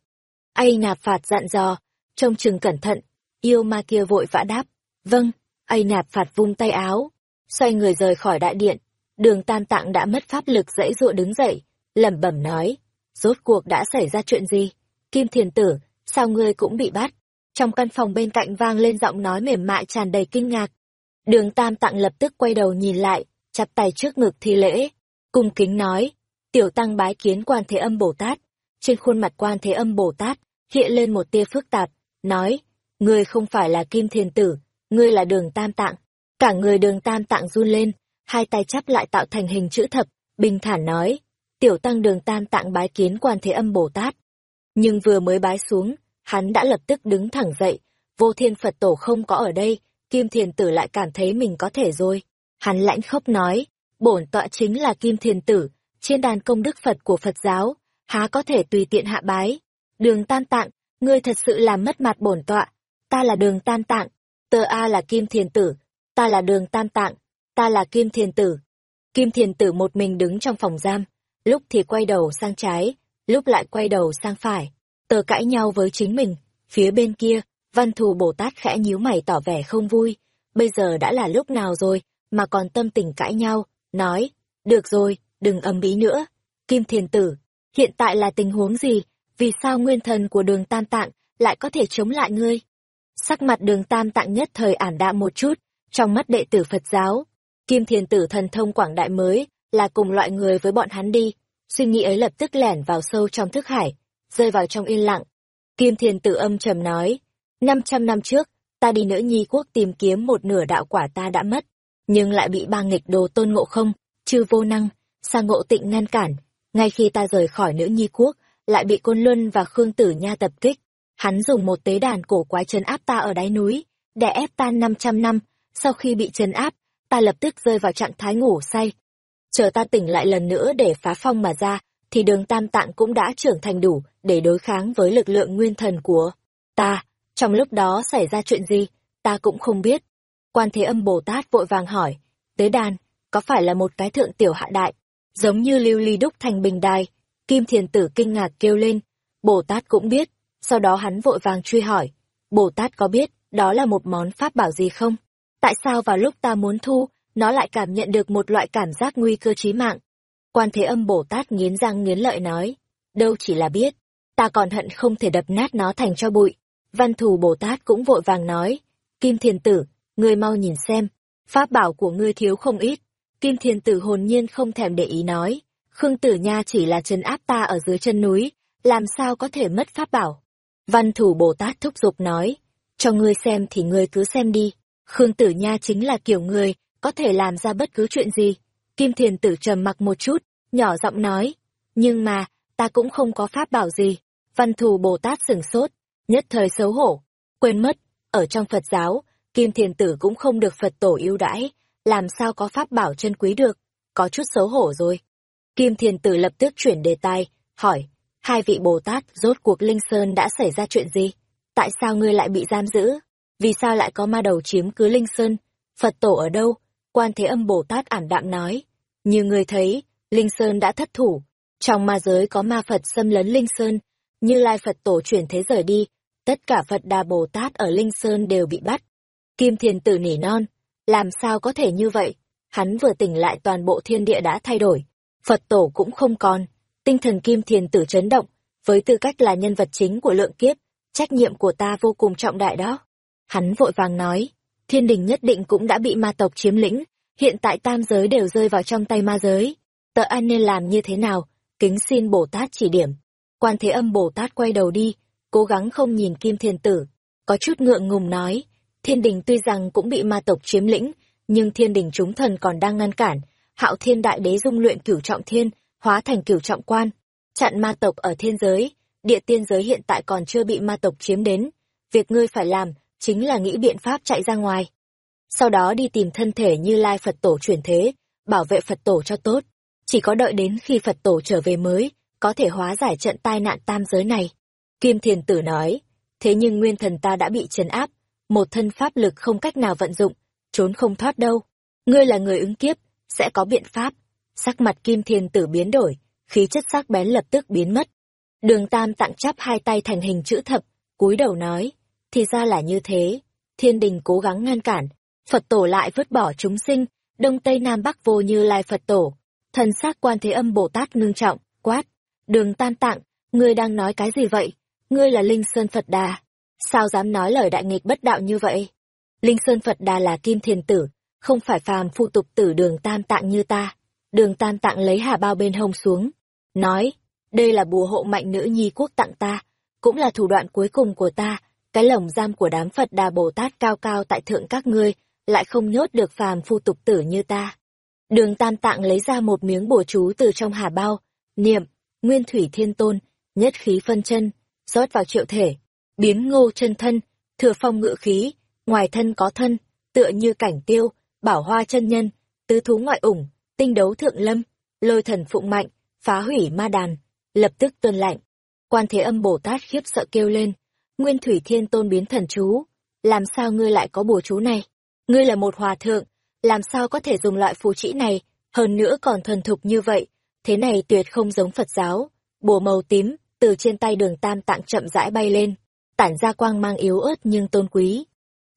[SPEAKER 1] ây nạp phạt dặn dò, trông chừng cẩn thận, yêu ma kia vội vã đáp vâng ây nạp phạt vung tay áo xoay người rời khỏi đại điện, đường tam tạng đã mất pháp lực dãy dụa đứng dậy, lẩm bẩm nói, rốt cuộc đã xảy ra chuyện gì kim thiền tử, sao ngươi cũng bị bắt? Trong căn phòng bên cạnh vang lên giọng nói mềm mại tràn đầy kinh ngạc. Đường Tam Tạng lập tức quay đầu nhìn lại, chắp tay trước ngực thi lễ, cung kính nói, tiểu tăng bái kiến quan thế âm Bồ Tát. Trên khuôn mặt quan thế âm Bồ Tát, hiện lên một tia phức tạp, nói, ngươi không phải là Kim Thiền Tử, ngươi là đường Tam Tạng. Cả người đường Tam Tạng run lên, hai tay chắp lại tạo thành hình chữ thập, bình thản nói, tiểu tăng đường Tam Tạng bái kiến quan thế âm Bồ Tát. Nhưng vừa mới bái xuống, hắn đã lập tức đứng thẳng dậy, vô thiên Phật tổ không có ở đây, Kim Thiền Tử lại cảm thấy mình có thể rồi. Hắn lãnh khóc nói, bổn tọa chính là Kim Thiền Tử, trên đàn công đức Phật của Phật giáo, há có thể tùy tiện hạ bái. Đường tam tạng, ngươi thật sự làm mất mặt bổn tọa. Ta là đường tam tạng, tờ A là kim thiền tử, ta là đường tam tạng, ta là kim thiền tử. Kim thiền tử một mình đứng trong phòng giam, lúc thì quay đầu sang trái, lúc lại quay đầu sang phải, tờ cãi nhau với chính mình. Phía bên kia, văn thù Bồ Tát khẽ nhíu mày tỏ vẻ không vui. Bây giờ đã là lúc nào rồi, mà còn tâm tình cãi nhau, nói, được rồi, đừng ầm bí nữa. Kim thiền tử, hiện tại là tình huống gì? Vì sao nguyên thần của đường tam tạng lại có thể chống lại ngươi? Sắc mặt đường tam tạng nhất thời ảm đạm một chút, trong mắt đệ tử Phật giáo. Kim thiền tử thần thông quảng đại mới, là cùng loại người với bọn hắn đi. Suy nghĩ ấy lập tức lẻn vào sâu trong thức hải, rơi vào trong yên lặng. Kim thiền tử âm trầm nói, 500 năm trước, ta đi nữ nhi quốc tìm kiếm một nửa đạo quả ta đã mất, nhưng lại bị ba nghịch đồ tôn ngộ không, chư vô năng, sa ngộ tịnh ngăn cản. Ngay khi ta rời khỏi nữ nhi quốc, lại bị Côn Luân và Khương Tử Nha tập kích. Hắn dùng một tế đàn cổ quái trấn áp ta ở đáy núi, đè ép ta 500 năm. Sau khi bị trấn áp, ta lập tức rơi vào trạng thái ngủ say. Chờ ta tỉnh lại lần nữa để phá phong mà ra, thì đường tam tạng cũng đã trưởng thành đủ để đối kháng với lực lượng nguyên thần của ta. Trong lúc đó xảy ra chuyện gì, ta cũng không biết. Quan Thế Âm Bồ Tát vội vàng hỏi, tế đàn, có phải là một cái thượng tiểu hạ đại, giống như lưu ly đúc thành bình đài? Kim Thiền Tử kinh ngạc kêu lên, Bồ Tát cũng biết, sau đó hắn vội vàng truy hỏi, Bồ Tát có biết đó là một món pháp bảo gì không? Tại sao vào lúc ta muốn thu, nó lại cảm nhận được một loại cảm giác nguy cơ chí mạng? Quan Thế Âm Bồ Tát nghiến răng nghiến lợi nói, đâu chỉ là biết, ta còn hận không thể đập nát nó thành cho bụi. Văn thù Bồ Tát cũng vội vàng nói, Kim Thiền Tử, ngươi mau nhìn xem, pháp bảo của ngươi thiếu không ít. Kim Thiền Tử hồn nhiên không thèm để ý nói, Khương Tử Nha chỉ là chân áp ta ở dưới chân núi, làm sao có thể mất pháp bảo. Văn thủ Bồ Tát thúc giục nói, cho ngươi xem thì ngươi cứ xem đi. Khương Tử Nha chính là kiểu người, có thể làm ra bất cứ chuyện gì. Kim Thiền Tử trầm mặc một chút, nhỏ giọng nói, nhưng mà, ta cũng không có pháp bảo gì. Văn thù Bồ Tát sửng sốt, nhất thời xấu hổ, quên mất, ở trong Phật giáo, Kim Thiền Tử cũng không được Phật tổ ưu đãi, làm sao có pháp bảo chân quý được, có chút xấu hổ rồi. Kim Thiền Tử lập tức chuyển đề tài, hỏi, hai vị Bồ Tát rốt cuộc Linh Sơn đã xảy ra chuyện gì? Tại sao ngươi lại bị giam giữ? Vì sao lại có ma đầu chiếm cứ Linh Sơn? Phật tổ ở đâu? Quan Thế Âm Bồ Tát ảm đạm nói, như ngươi thấy, Linh Sơn đã thất thủ, trong ma giới có ma Phật xâm lấn Linh Sơn, như Lai Phật tổ chuyển thế rời đi, tất cả Phật Đà Bồ Tát ở Linh Sơn đều bị bắt. Kim Thiền Tử nỉ non, làm sao có thể như vậy? Hắn vừa tỉnh lại toàn bộ thiên địa đã thay đổi, Phật tổ cũng không còn. Tinh thần Kim Thiền Tử chấn động, với tư cách là nhân vật chính của lượng kiếp, trách nhiệm của ta vô cùng trọng đại đó. Hắn vội vàng nói, thiên đình nhất định cũng đã bị ma tộc chiếm lĩnh, hiện tại tam giới đều rơi vào trong tay ma giới. Tợ an nên làm như thế nào? Kính xin Bồ Tát chỉ điểm. Quan Thế Âm Bồ Tát quay đầu đi, cố gắng không nhìn Kim Thiền Tử, có chút ngượng ngùng nói, thiên đình tuy rằng cũng bị ma tộc chiếm lĩnh, nhưng thiên đình chúng thần còn đang ngăn cản, hạo thiên đại đế dung luyện cửu trọng thiên, hóa thành cửu trọng quan, chặn ma tộc ở thiên giới, địa tiên giới hiện tại còn chưa bị ma tộc chiếm đến. Việc ngươi phải làm, chính là nghĩ biện pháp chạy ra ngoài. Sau đó đi tìm thân thể như lai Phật tổ chuyển thế, bảo vệ Phật tổ cho tốt. Chỉ có đợi đến khi Phật tổ trở về mới, có thể hóa giải trận tai nạn tam giới này. Kim Thiền Tử nói, thế nhưng nguyên thần ta đã bị trấn áp, một thân pháp lực không cách nào vận dụng, trốn không thoát đâu. Ngươi là người ứng kiếp, sẽ có biện pháp. Sắc mặt Kim Thiền Tử biến đổi, khí chất sắc bén lập tức biến mất. Đường Tam tặng chắp hai tay thành hình chữ thập, cúi đầu nói, thì ra là như thế. Thiên đình cố gắng ngăn cản, Phật tổ lại vứt bỏ chúng sinh, đông tây nam bắc vô như lai Phật tổ. Thần sắc quan thế âm Bồ Tát ngưng trọng, quát. Đường Tam tặng, ngươi đang nói cái gì vậy? Ngươi là Linh Sơn Phật Đà. Sao dám nói lời đại nghịch bất đạo như vậy? Linh Sơn Phật Đà là Kim Thiền Tử, không phải phàm phụ tục tử đường tam tạng như ta. Đường tam tạng lấy hà bao bên hông xuống, nói, đây là bùa hộ mạnh nữ nhi quốc tặng ta, cũng là thủ đoạn cuối cùng của ta, cái lồng giam của đám Phật Đà Bồ Tát cao cao tại thượng các ngươi, lại không nhốt được phàm phu tục tử như ta. Đường tam tạng lấy ra một miếng bùa chú từ trong hà bao, niệm, nguyên thủy thiên tôn, nhất khí phân chân, rót vào triệu thể, biến ngô chân thân, thừa phong ngự khí, ngoài thân có thân, tựa như cảnh tiêu, bảo hoa chân nhân, tứ thú ngoại ủng, tinh đấu thượng lâm, lôi thần phụng mạnh, phá hủy ma đàn, lập tức tuân lạnh. Quan Thế Âm Bồ Tát khiếp sợ kêu lên, Nguyên Thủy Thiên Tôn biến thần chú, làm sao ngươi lại có bùa chú này? Ngươi là một hòa thượng, làm sao có thể dùng loại phù chỉ này, hơn nữa còn thuần thục như vậy, thế này tuyệt không giống Phật giáo. Bùa màu tím, từ trên tay đường tam tạng chậm rãi bay lên, tản ra quang mang yếu ớt nhưng tôn quý.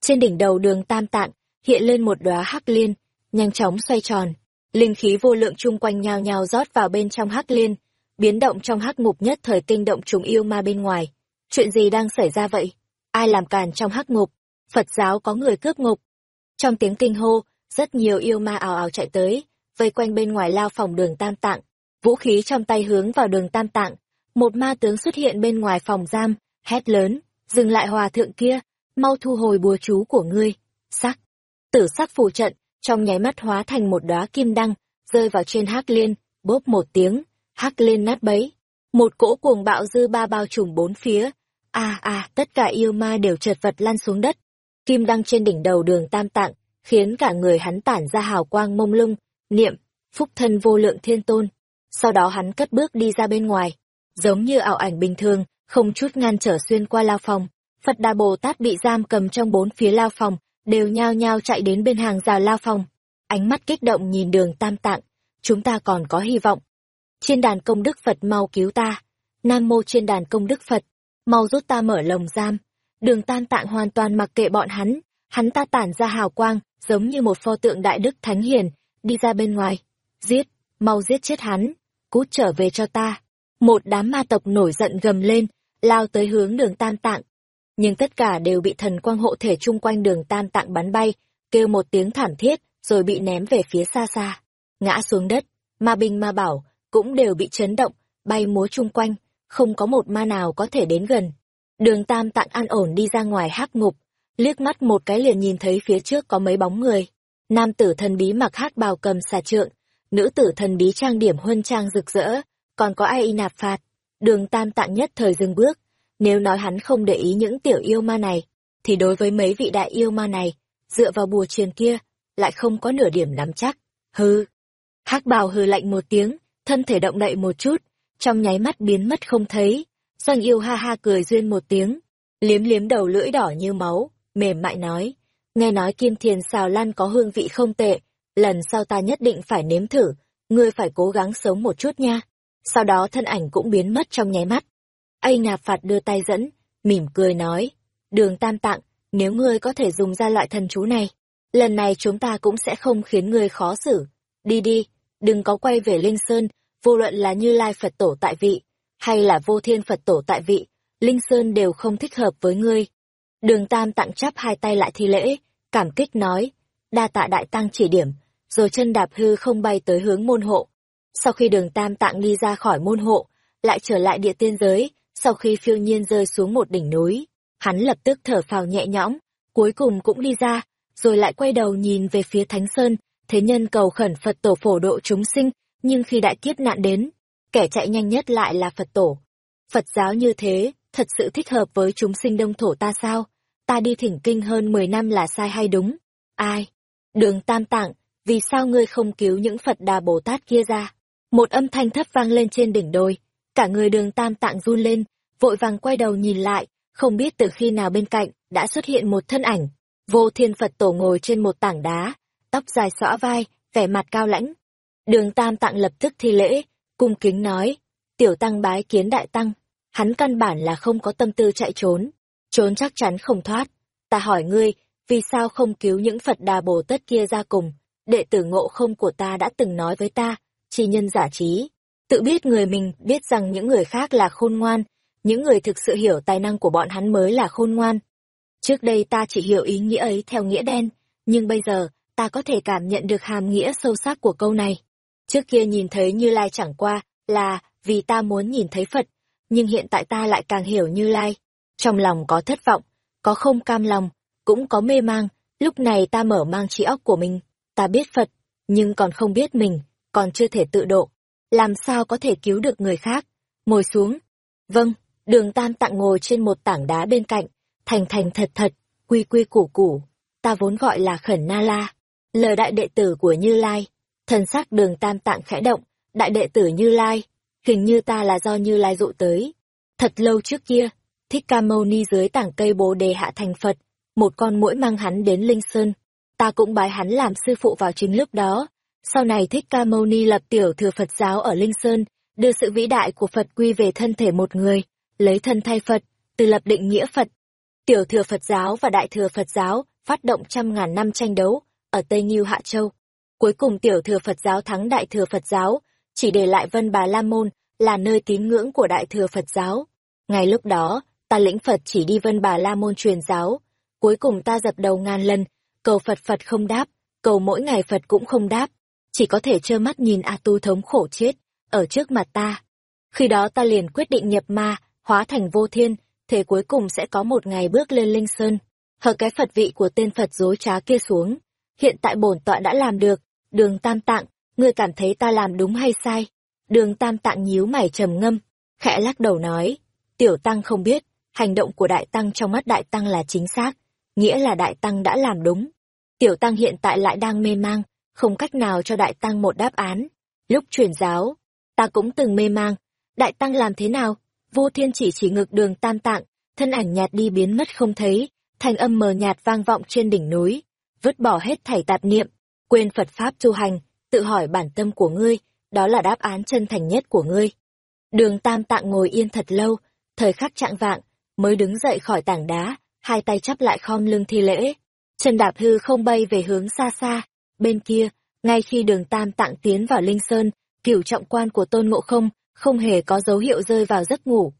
[SPEAKER 1] Trên đỉnh đầu đường tam tạng, hiện lên một đóa hắc liên, nhanh chóng xoay tròn. Linh khí vô lượng chung quanh nhao nhao rót vào bên trong hắc liên, biến động trong hắc ngục nhất thời kinh động chúng yêu ma bên ngoài. Chuyện gì đang xảy ra vậy? Ai làm càn trong hắc ngục? Phật giáo có người cướp ngục. Trong tiếng kinh hô, rất nhiều yêu ma ảo ảo chạy tới, vây quanh bên ngoài lao phòng đường tam tạng. Vũ khí trong tay hướng vào đường tam tạng. Một ma tướng xuất hiện bên ngoài phòng giam, hét lớn, dừng lại hòa thượng kia, mau thu hồi bùa chú của ngươi. Sắc. Tử sắc phù trận, trong nháy mắt hóa thành một đóa kim đăng, rơi vào trên hắc liên, bốp một tiếng, hắc liên nát bấy. Một cỗ cuồng bạo dư ba bao trùm bốn phía. À à, tất cả yêu ma đều trượt vật lăn xuống đất. Kim đăng trên đỉnh đầu đường tam tạng, khiến cả người hắn tản ra hào quang mông lung, niệm, phúc thân vô lượng thiên tôn. Sau đó hắn cất bước đi ra bên ngoài, giống như ảo ảnh bình thường, không chút ngăn trở xuyên qua lao phòng. Phật Đà Bồ Tát bị giam cầm trong bốn phía lao phòng, đều nhao nhao chạy đến bên hàng rào lao phòng. Ánh mắt kích động nhìn đường tam tạng, chúng ta còn có hy vọng. Trên đàn công đức Phật mau cứu ta. Nam mô trên đàn công đức Phật, mau rút ta mở lồng giam. Đường tam tạng hoàn toàn mặc kệ bọn hắn, hắn ta tản ra hào quang, giống như một pho tượng đại đức thánh hiền, đi ra bên ngoài. Giết, mau giết chết hắn, cút trở về cho ta. Một đám ma tộc nổi giận gầm lên, lao tới hướng đường tam tạng. Nhưng tất cả đều bị thần quang hộ thể chung quanh đường tam tạng bắn bay, kêu một tiếng thảm thiết, rồi bị ném về phía xa xa. Ngã xuống đất, ma binh ma bảo, cũng đều bị chấn động, bay múa chung quanh, không có một ma nào có thể đến gần. Đường tam tạng an ổn đi ra ngoài hắc ngục, liếc mắt một cái liền nhìn thấy phía trước có mấy bóng người. Nam tử thần bí mặc hát bào cầm xà trượng, nữ tử thần bí trang điểm huân trang rực rỡ, còn có ai y nạp phạt. Đường tam tạng nhất thời dừng bước, nếu nói hắn không để ý những tiểu yêu ma này, thì đối với mấy vị đại yêu ma này, dựa vào bùa truyền kia, lại không có nửa điểm nắm chắc. hừ hắc bào hừ lạnh một tiếng, thân thể động đậy một chút, trong nháy mắt biến mất không thấy. Doanh yêu ha ha cười duyên một tiếng, liếm liếm đầu lưỡi đỏ như máu, mềm mại nói, nghe nói kim thiền xào lan có hương vị không tệ, lần sau ta nhất định phải nếm thử, ngươi phải cố gắng sống một chút nha. Sau đó thân ảnh cũng biến mất trong nháy mắt. Ây nạp phạt đưa tay dẫn, mỉm cười nói, đường tam tạng, nếu ngươi có thể dùng ra loại thần chú này, lần này chúng ta cũng sẽ không khiến ngươi khó xử. Đi đi, đừng có quay về Linh Sơn, vô luận là Như Lai Phật Tổ tại vị, hay là Vô Thiên Phật Tổ tại vị, Linh Sơn đều không thích hợp với ngươi. Đường Tam tặng chắp hai tay lại thi lễ, cảm kích nói, đa tạ đại tăng chỉ điểm, rồi chân đạp hư không bay tới hướng môn hộ. Sau khi đường Tam tạng đi ra khỏi môn hộ, lại trở lại địa tiên giới, sau khi phiêu nhiên rơi xuống một đỉnh núi, hắn lập tức thở phào nhẹ nhõm, cuối cùng cũng đi ra, rồi lại quay đầu nhìn về phía Thánh Sơn, thế nhân cầu khẩn Phật tổ phổ độ chúng sinh, nhưng khi đại kiếp nạn đến, kẻ chạy nhanh nhất lại là Phật tổ. Phật giáo như thế, thật sự thích hợp với chúng sinh đông thổ ta sao? Ta đi thỉnh kinh hơn 10 năm là sai hay đúng? Ai? Đường Tam Tạng, vì sao ngươi không cứu những Phật Đà Bồ Tát kia ra? Một âm thanh thấp vang lên trên đỉnh đồi, cả người đường Tam Tạng run lên, vội vàng quay đầu nhìn lại, không biết từ khi nào bên cạnh đã xuất hiện một thân ảnh. Vô Thiên Phật Tổ ngồi trên một tảng đá, tóc dài xõa vai, vẻ mặt cao lãnh. Đường Tam Tạng lập tức thi lễ, cung kính nói, tiểu tăng bái kiến đại tăng, hắn căn bản là không có tâm tư chạy trốn, trốn chắc chắn không thoát. Ta hỏi ngươi, vì sao không cứu những Phật đà bồ tất kia ra cùng? Đệ tử ngộ không của ta đã từng nói với ta, chi nhân giả trí, tự biết người mình biết rằng những người khác là khôn ngoan, những người thực sự hiểu tài năng của bọn hắn mới là khôn ngoan. Trước đây ta chỉ hiểu ý nghĩa ấy theo nghĩa đen, nhưng bây giờ, ta có thể cảm nhận được hàm nghĩa sâu sắc của câu này. Trước kia nhìn thấy Như Lai chẳng qua là vì ta muốn nhìn thấy Phật, nhưng hiện tại ta lại càng hiểu Như Lai. Trong lòng có thất vọng, có không cam lòng, cũng có mê mang, lúc này ta mở mang trí óc của mình, ta biết Phật, nhưng còn không biết mình, còn chưa thể tự độ. Làm sao có thể cứu được người khác? Ngồi xuống. Vâng, đường tam tặng ngồi trên một tảng đá bên cạnh, thành thành thật thật, quy quy củ củ. Ta vốn gọi là khẩn na la, lời đại đệ tử của Như Lai. Thần sắc đường tam tạng khẽ động, đại đệ tử Như Lai, hình như ta là do Như Lai dụ tới. Thật lâu trước kia, Thích Ca Mâu Ni dưới tảng cây bồ đề hạ thành Phật, một con muỗi mang hắn đến Linh Sơn. Ta cũng bái hắn làm sư phụ vào chính lúc đó. Sau này Thích Ca Mâu Ni lập tiểu thừa Phật giáo ở Linh Sơn, đưa sự vĩ đại của Phật quy về thân thể một người, lấy thân thay Phật, từ lập định nghĩa Phật. Tiểu thừa Phật giáo và đại thừa Phật giáo phát động trăm ngàn năm tranh đấu ở Tây Nhiêu Hạ Châu. Cuối cùng tiểu thừa Phật giáo thắng đại thừa Phật giáo, chỉ để lại Vân Bà La Môn là nơi tín ngưỡng của đại thừa Phật giáo. Ngay lúc đó, ta lĩnh Phật chỉ đi Vân Bà La Môn truyền giáo. Cuối cùng ta dập đầu ngàn lần, cầu Phật Phật không đáp, cầu mỗi ngày Phật cũng không đáp. Chỉ có thể trơ mắt nhìn A Tu thống khổ chết, ở trước mặt ta. Khi đó ta liền quyết định nhập ma, hóa thành vô thiên, thế cuối cùng sẽ có một ngày bước lên linh sơn, hờ cái Phật vị của tên Phật dối trá kia xuống. Hiện tại bổn tọa đã làm được, đường tam tạng, ngươi cảm thấy ta làm đúng hay sai? Đường tam tạng nhíu mày trầm ngâm, khẽ lắc đầu nói, tiểu tăng không biết, hành động của đại tăng trong mắt đại tăng là chính xác, nghĩa là đại tăng đã làm đúng. Tiểu tăng hiện tại lại đang mê mang, không cách nào cho đại tăng một đáp án. Lúc truyền giáo, ta cũng từng mê mang, đại tăng làm thế nào? Vô thiên chỉ chỉ ngực đường tam tạng, thân ảnh nhạt đi biến mất không thấy, thanh âm mờ nhạt vang vọng trên đỉnh núi, vứt bỏ hết thảy tạp niệm, quên Phật Pháp tu hành, tự hỏi bản tâm của ngươi, đó là đáp án chân thành nhất của ngươi. Đường tam tạng ngồi yên thật lâu, thời khắc trạng vạng, mới đứng dậy khỏi tảng đá, hai tay chắp lại khom lưng thi lễ. Chân đạp hư không bay về hướng xa xa, bên kia, ngay khi đường tam tạng tiến vào linh sơn, cửu trọng quan của tôn ngộ không, không hề có dấu hiệu rơi vào giấc ngủ.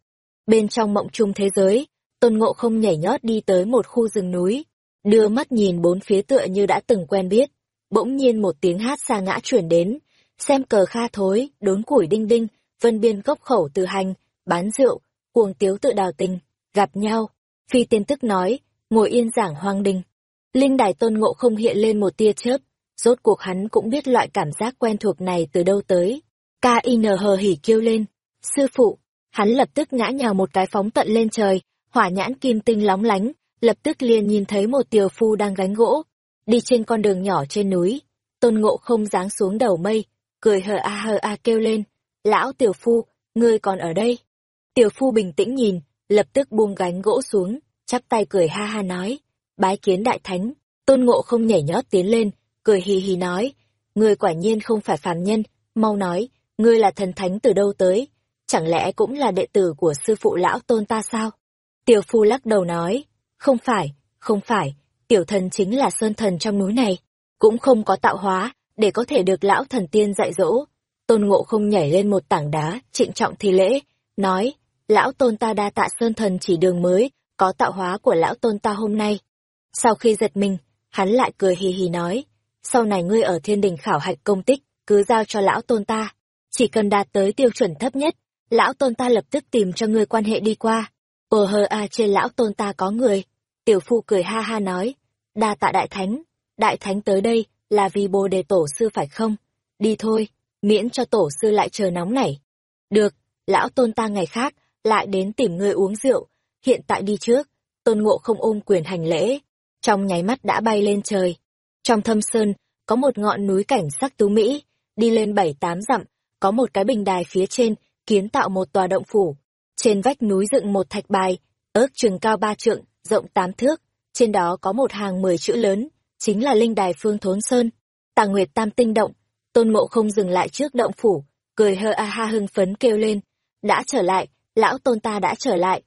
[SPEAKER 1] Bên trong mộng trung thế giới, tôn ngộ không nhảy nhót đi tới một khu rừng núi, đưa mắt nhìn bốn phía tựa như đã từng quen biết. Bỗng nhiên một tiếng hát xa ngã chuyển đến, xem cờ kha thối, đốn củi đinh đinh, vân biên gốc khẩu từ hành, bán rượu, cuồng tiếu tự đào tình, gặp nhau. Phi tiên tức nói, ngồi yên giảng hoang đình. Linh đài tôn ngộ không hiện lên một tia chớp, rốt cuộc hắn cũng biết loại cảm giác quen thuộc này từ đâu tới. K.I.N hờ hỉ kêu lên, sư phụ, hắn lập tức ngã nhào một cái phóng tận lên trời, hỏa nhãn kim tinh lóng lánh, lập tức liền nhìn thấy một tiều phu đang gánh gỗ, đi trên con đường nhỏ trên núi. Tôn ngộ không giáng xuống đầu mây, cười hờ a hờ a kêu lên, lão tiểu phu, ngươi còn ở đây. Tiểu phu bình tĩnh nhìn, lập tức buông gánh gỗ xuống, chắp tay cười ha ha nói, bái kiến đại thánh, tôn ngộ không nhảy nhót tiến lên, cười hì hì nói, ngươi quả nhiên không phải phàm nhân, mau nói, ngươi là thần thánh từ đâu tới, chẳng lẽ cũng là đệ tử của sư phụ lão tôn ta sao? Tiểu phu lắc đầu nói, không phải, không phải, tiểu thần chính là sơn thần trong núi này, cũng không có tạo hóa, để có thể được lão thần tiên dạy dỗ. Tôn ngộ không nhảy lên một tảng đá, trịnh trọng thi lễ, nói, lão tôn ta đa tạ sơn thần chỉ đường mới, có tạo hóa của lão tôn ta hôm nay. Sau khi giật mình, hắn lại cười hì hì nói, sau này ngươi ở thiên đình khảo hạch công tích, cứ giao cho lão tôn ta. Chỉ cần đạt tới tiêu chuẩn thấp nhất, lão tôn ta lập tức tìm cho ngươi quan hệ đi qua. Ờ hơ a trên lão tôn ta có người. Tiểu phu cười ha ha nói, đa tạ đại thánh, đại thánh tới đây là vì bồ đề tổ sư phải không? Đi thôi, miễn cho tổ sư lại chờ nóng nảy. Được, lão tôn ta ngày khác, lại đến tìm ngươi uống rượu, hiện tại đi trước, tôn ngộ không ôm quyền hành lễ, trong nháy mắt đã bay lên trời. Trong thâm sơn, có một ngọn núi cảnh sắc tú Mỹ, đi lên bảy tám dặm, có một cái bình đài phía trên, kiến tạo một tòa động phủ. Trên vách núi dựng một thạch bài, ước chừng cao ba trượng, rộng tám thước, trên đó có một hàng mười chữ lớn, chính là linh đài phương thốn sơn. Tà Nguyệt Tam Tinh Động, tôn ngộ không dừng lại trước động phủ, cười hơ a ha hưng phấn kêu lên, đã trở lại, lão tôn ta đã trở lại.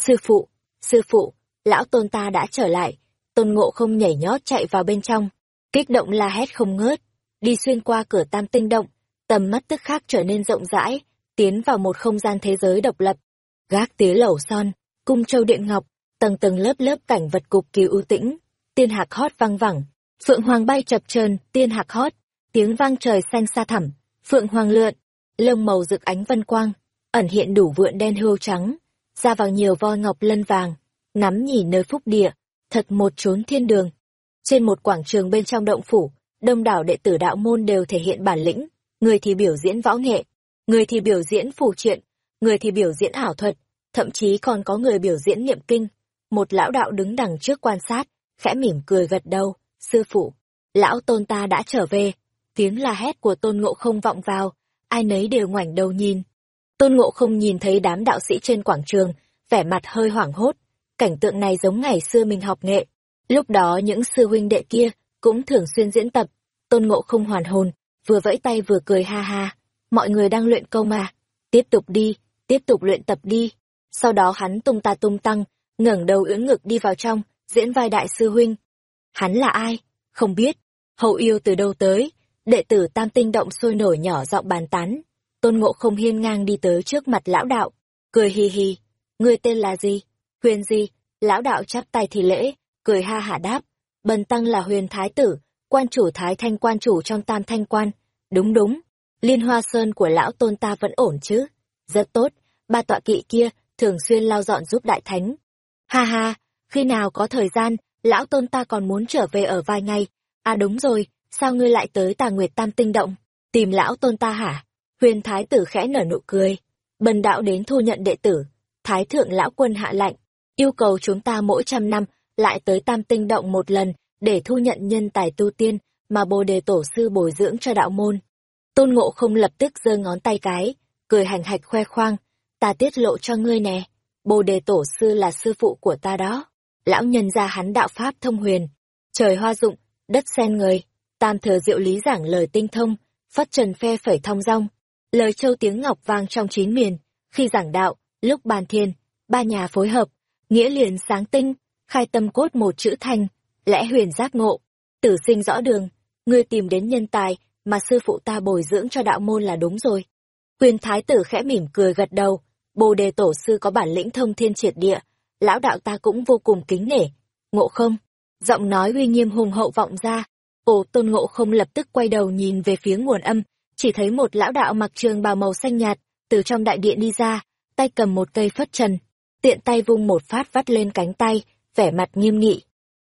[SPEAKER 1] Sư phụ, sư phụ, lão tôn ta đã trở lại, tôn ngộ không nhảy nhót chạy vào bên trong, kích động la hét không ngớt, đi xuyên qua cửa tam tinh động, tầm mắt tức khắc trở nên rộng rãi, tiến vào một không gian thế giới độc lập. Gác tía lẩu son, cung châu điện ngọc, tầng tầng lớp lớp cảnh vật cục kỳ ưu tĩnh, tiên hạc hót vang vẳng, phượng hoàng bay chập chờn, tiên hạc hót, tiếng vang trời xanh xa thẳm, phượng hoàng lượn, lông màu rực ánh vân quang, ẩn hiện đủ vượn đen hươu trắng, ra vào nhiều voi ngọc lân vàng, nắm nhỉ nơi phúc địa, thật một chốn thiên đường. Trên một quảng trường bên trong động phủ, đông đảo đệ tử đạo môn đều thể hiện bản lĩnh, người thì biểu diễn võ nghệ, người thì biểu diễn phù truyện, người thì biểu diễn ảo thuật, thậm chí còn có người biểu diễn niệm kinh. Một lão đạo đứng đằng trước quan sát, khẽ mỉm cười gật đầu, sư phụ, lão tôn ta đã trở về. Tiếng la hét của tôn ngộ không vọng vào, ai nấy đều ngoảnh đầu nhìn. Tôn Ngộ không nhìn thấy đám đạo sĩ trên quảng trường, vẻ mặt hơi hoảng hốt. Cảnh tượng này giống ngày xưa mình học nghệ. Lúc đó những sư huynh đệ kia cũng thường xuyên diễn tập. Tôn Ngộ không hoàn hồn, vừa vẫy tay vừa cười ha ha. Mọi người đang luyện câu mà. Tiếp tục đi, tiếp tục luyện tập đi. Sau đó hắn tung ta tung tăng, ngẩng đầu ưỡn ngực đi vào trong, diễn vai đại sư huynh. Hắn là ai? Không biết. Hậu yêu từ đâu tới? Đệ tử tam tinh động sôi nổi nhỏ giọng bàn tán. Tôn ngộ không hiên ngang đi tới trước mặt lão đạo. Cười hì hì. Ngươi tên là gì? Huyền gì? Lão đạo chắp tay thì lễ, cười ha hả đáp. Bần tăng là huyền thái tử, quan chủ thái thanh quan chủ trong tam thanh quan. Đúng đúng. Liên hoa sơn của lão tôn ta vẫn ổn chứ? Rất tốt. Ba tọa kỵ kia thường xuyên lao dọn giúp đại thánh. Ha ha, khi nào có thời gian, lão tôn ta còn muốn trở về ở vài ngày. À đúng rồi, sao ngươi lại tới tà nguyệt tam tinh động? Tìm lão tôn ta hả? Huyền thái tử khẽ nở nụ cười. Bần đạo đến thu nhận đệ tử. Thái thượng lão quân hạ lạnh, yêu cầu chúng ta mỗi trăm năm lại tới tam tinh động một lần để thu nhận nhân tài tu tiên mà bồ đề tổ sư bồi dưỡng cho đạo môn. Tôn ngộ không lập tức giơ ngón tay cái, cười hành hạch khoe khoang, ta tiết lộ cho ngươi nè, bồ đề tổ sư là sư phụ của ta đó. Lão nhân ra hắn đạo pháp thông huyền, trời hoa dụng, đất sen người, tam thừa diệu lý giảng lời tinh thông, phát trần phe phẩy thong dong, lời châu tiếng ngọc vang trong chín miền, khi giảng đạo, lúc bàn thiên, ba nhà phối hợp, nghĩa liền sáng tinh, khai tâm cốt một chữ thành, lẽ huyền giác ngộ, tử sinh rõ đường, ngươi tìm đến nhân tài mà sư phụ ta bồi dưỡng cho đạo môn là đúng rồi. Quyền thái tử khẽ mỉm cười gật đầu, bồ đề tổ sư có bản lĩnh thông thiên triệt địa, lão đạo ta cũng vô cùng kính nể. Ngộ không? Giọng nói uy nghiêm hùng hậu vọng ra. Ồ tôn ngộ không lập tức quay đầu nhìn về phía nguồn âm, chỉ thấy một lão đạo mặc trường bào màu xanh nhạt, từ trong đại điện đi ra, tay cầm một cây phất trần, tiện tay vung một phát vắt lên cánh tay, vẻ mặt nghiêm nghị.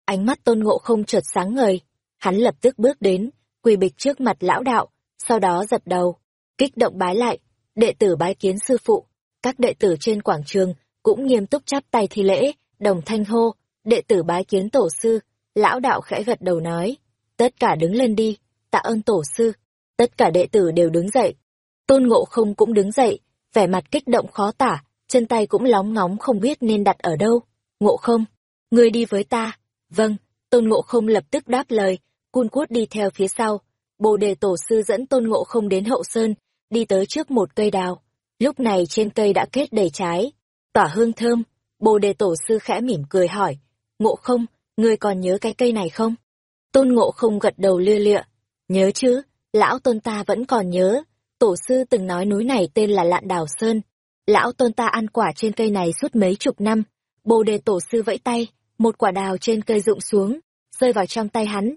[SPEAKER 1] Ánh mắt tôn ngộ không chợt sáng ngời, hắn lập tức bước đến, quỳ bịch trước mặt lão đạo, sau đó dập đầu, kích động bái lại, đệ tử bái kiến sư phụ. Các đệ tử trên quảng trường cũng nghiêm túc chắp tay thi lễ, đồng thanh hô, đệ tử bái kiến tổ sư, lão đạo khẽ gật đầu nói, tất cả đứng lên đi, tạ ơn tổ sư, tất cả đệ tử đều đứng dậy. Tôn ngộ không cũng đứng dậy, vẻ mặt kích động khó tả, chân tay cũng lóng ngóng không biết nên đặt ở đâu. Ngộ không, ngươi đi với ta. Vâng, tôn ngộ không lập tức đáp lời, cun cuốt đi theo phía sau. Bồ đề tổ sư dẫn tôn ngộ không đến hậu sơn, đi tới trước một cây đào. Lúc này trên cây đã kết đầy trái, tỏa hương thơm. Bồ đề tổ sư khẽ mỉm cười hỏi, ngộ không, ngươi còn nhớ cái cây này không? Tôn ngộ không gật đầu lia lịa, nhớ chứ, lão tôn ta vẫn còn nhớ, tổ sư từng nói núi này tên là Lạn Đào Sơn. Lão tôn ta ăn quả trên cây này suốt mấy chục năm, bồ đề tổ sư vẫy tay, một quả đào trên cây rụng xuống, rơi vào trong tay hắn.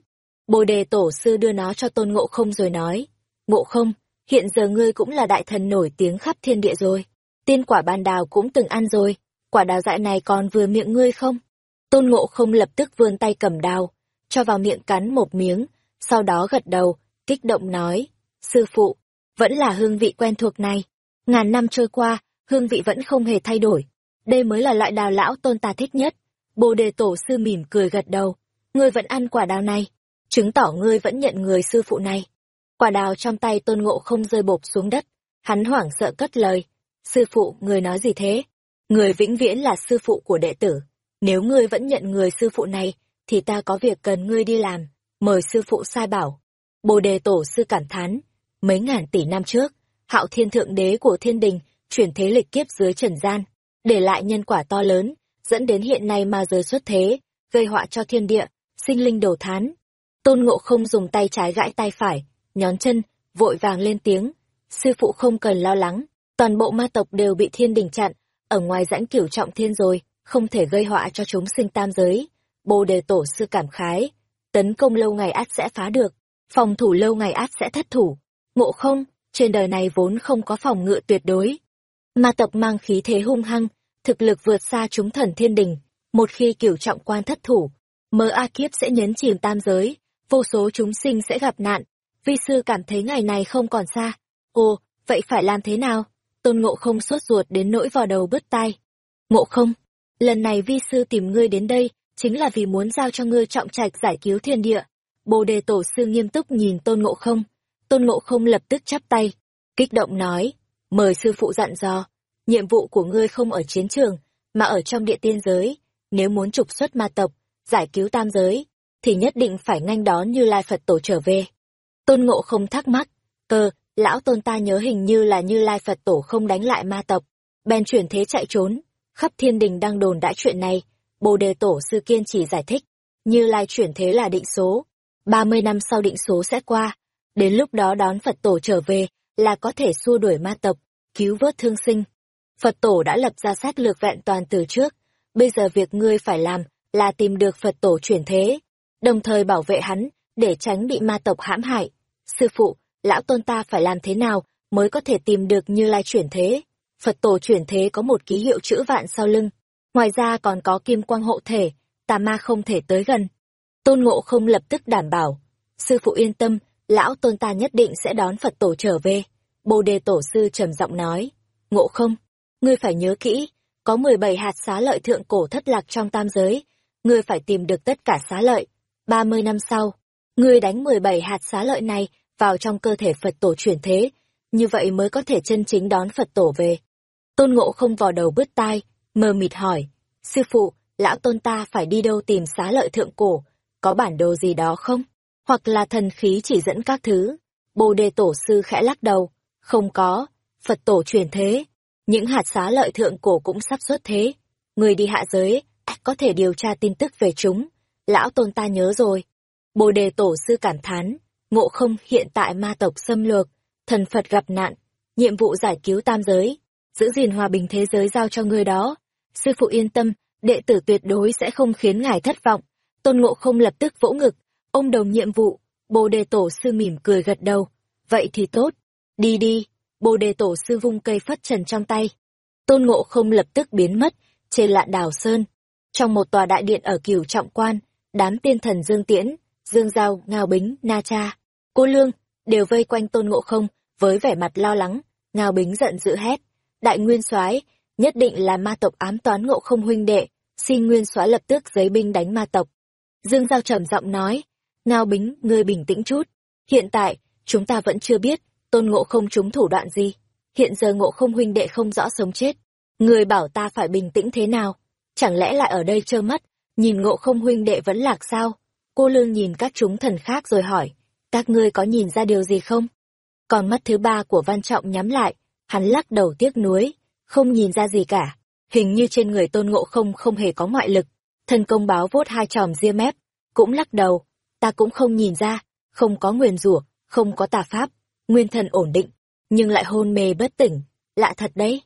[SPEAKER 1] Bồ đề tổ sư đưa nó cho tôn ngộ không rồi nói, ngộ không, hiện giờ ngươi cũng là đại thần nổi tiếng khắp thiên địa rồi. Tiên quả ban đào cũng từng ăn rồi, quả đào dại này còn vừa miệng ngươi không? Tôn ngộ không lập tức vươn tay cầm đào, cho vào miệng cắn một miếng, sau đó gật đầu, kích động nói, sư phụ, vẫn là hương vị quen thuộc này. Ngàn năm trôi qua, hương vị vẫn không hề thay đổi. Đây mới là loại đào lão tôn ta thích nhất. Bồ đề tổ sư mỉm cười gật đầu. Ngươi vẫn ăn quả đào này, chứng tỏ ngươi vẫn nhận người sư phụ này. Quả đào trong tay tôn ngộ không rơi bộp xuống đất. Hắn hoảng sợ cất lời. Sư phụ, người nói gì thế? Người vĩnh viễn là sư phụ của đệ tử. Nếu ngươi vẫn nhận người sư phụ này, thì ta có việc cần ngươi đi làm. Mời sư phụ sai bảo. Bồ đề tổ sư cảm thán. Mấy ngàn tỷ năm trước, hạo thiên thượng đế của thiên đình chuyển thế lịch kiếp dưới trần gian, để lại nhân quả to lớn, dẫn đến hiện nay ma giới xuất thế, gây họa cho thiên địa, sinh linh đổ thán. Tôn ngộ không dùng tay trái gãi tay phải, nhón chân, vội vàng lên tiếng. Sư phụ không cần lo lắng, toàn bộ ma tộc đều bị thiên đình chặn, ở ngoài rãnh cửu trọng thiên rồi, không thể gây họa cho chúng sinh tam giới. Bồ đề tổ sư cảm khái, tấn công lâu ngày át sẽ phá được, phòng thủ lâu ngày át sẽ thất thủ. Ngộ không, trên đời này vốn không có phòng ngự tuyệt đối. Ma tộc mang khí thế hung hăng, thực lực vượt xa chúng thần thiên đình. Một khi cửu trọng quan thất thủ, mơ A kiếp sẽ nhấn chìm tam giới, vô số chúng sinh sẽ gặp nạn. Vi sư cảm thấy ngày này không còn xa. Ồ, vậy phải làm thế nào? Tôn ngộ không sốt ruột đến nỗi vào đầu bứt tai. Ngộ không, lần này vi sư tìm ngươi đến đây, chính là vì muốn giao cho ngươi trọng trạch giải cứu thiên địa. Bồ đề tổ sư nghiêm túc nhìn tôn ngộ không. Tôn ngộ không lập tức chắp tay, kích động nói, mời sư phụ dặn dò, nhiệm vụ của ngươi không ở chiến trường, mà ở trong địa tiên giới, nếu muốn trục xuất ma tộc, giải cứu tam giới, thì nhất định phải nhanh đón Như Lai Phật Tổ trở về. Tôn Ngộ không thắc mắc, cơ, lão tôn ta nhớ hình như là Như Lai Phật Tổ không đánh lại ma tộc, bèn chuyển thế chạy trốn, khắp thiên đình đang đồn đãi chuyện này, Bồ Đề Tổ sư kiên chỉ giải thích, Như Lai chuyển thế là định số, 30 năm sau định số sẽ qua, đến lúc đó đón Phật Tổ trở về là có thể xua đuổi ma tộc, cứu vớt thương sinh. Phật Tổ đã lập ra sát lược vẹn toàn từ trước, bây giờ việc ngươi phải làm là tìm được Phật Tổ chuyển thế, đồng thời bảo vệ hắn, để tránh bị ma tộc hãm hại. Sư phụ, lão tôn ta phải làm thế nào mới có thể tìm được Như Lai chuyển thế? Phật Tổ chuyển thế có một ký hiệu chữ vạn sau lưng, ngoài ra còn có kim quang hộ thể, tà ma không thể tới gần. Tôn Ngộ không lập tức đảm bảo, sư phụ yên tâm, lão tôn ta nhất định sẽ đón Phật Tổ trở về. Bồ Đề Tổ sư trầm giọng nói, Ngộ không, ngươi phải nhớ kỹ, có 17 hạt xá lợi thượng cổ thất lạc trong tam giới, ngươi phải tìm được tất cả xá lợi. 30 năm sau, ngươi đánh 17 hạt xá lợi này vào trong cơ thể Phật tổ chuyển thế, như vậy mới có thể chân chính đón Phật tổ về. Tôn Ngộ không vò đầu bứt tai, mờ mịt hỏi, sư phụ, lão tôn ta phải đi đâu tìm xá lợi thượng cổ, có bản đồ gì đó không? Hoặc là thần khí chỉ dẫn các thứ? Bồ đề tổ sư khẽ lắc đầu, không có, Phật tổ chuyển thế, những hạt xá lợi thượng cổ cũng sắp xuất thế. Người đi hạ giới, à, có thể điều tra tin tức về chúng. Lão tôn ta nhớ rồi. Bồ đề tổ sư cảm thán, ngộ không hiện tại ma tộc xâm lược, thần Phật gặp nạn, nhiệm vụ giải cứu tam giới, giữ gìn hòa bình thế giới giao cho người đó. Sư phụ yên tâm, đệ tử tuyệt đối sẽ không khiến ngài thất vọng. Tôn ngộ không lập tức vỗ ngực, ông đồng nhiệm vụ, bồ đề tổ sư mỉm cười gật đầu. Vậy thì tốt, đi đi, bồ đề tổ sư vung cây phất trần trong tay. Tôn ngộ không lập tức biến mất, trên lạn đảo Sơn. Trong một tòa đại điện ở cửu trọng quan, đám tiên thần Dương Tiễn, Dương Giao, Ngao Bính, Na Cha, Cô Lương, đều vây quanh tôn ngộ không, với vẻ mặt lo lắng, Ngao Bính giận dữ hét. Đại nguyên soái nhất định là ma tộc ám toán ngộ không huynh đệ, xin nguyên soái lập tức giấy binh đánh ma tộc. Dương Giao trầm giọng nói, Ngao Bính, ngươi bình tĩnh chút. Hiện tại, chúng ta vẫn chưa biết, tôn ngộ không trúng thủ đoạn gì. Hiện giờ ngộ không huynh đệ không rõ sống chết. Người bảo ta phải bình tĩnh thế nào? Chẳng lẽ lại ở đây trơ mắt, nhìn ngộ không huynh đệ vẫn lạc sao? Cô lương nhìn các chúng thần khác rồi hỏi, các ngươi có nhìn ra điều gì không? Còn mắt thứ ba của Văn Trọng nhắm lại, hắn lắc đầu tiếc nuối, không nhìn ra gì cả. Hình như trên người tôn ngộ không không hề có ngoại lực. Thần công báo vốt hai tròm ria mép, cũng lắc đầu, ta cũng không nhìn ra, không có nguyền rủa, không có tà pháp, nguyên thần ổn định, nhưng lại hôn mê bất tỉnh, lạ thật đấy.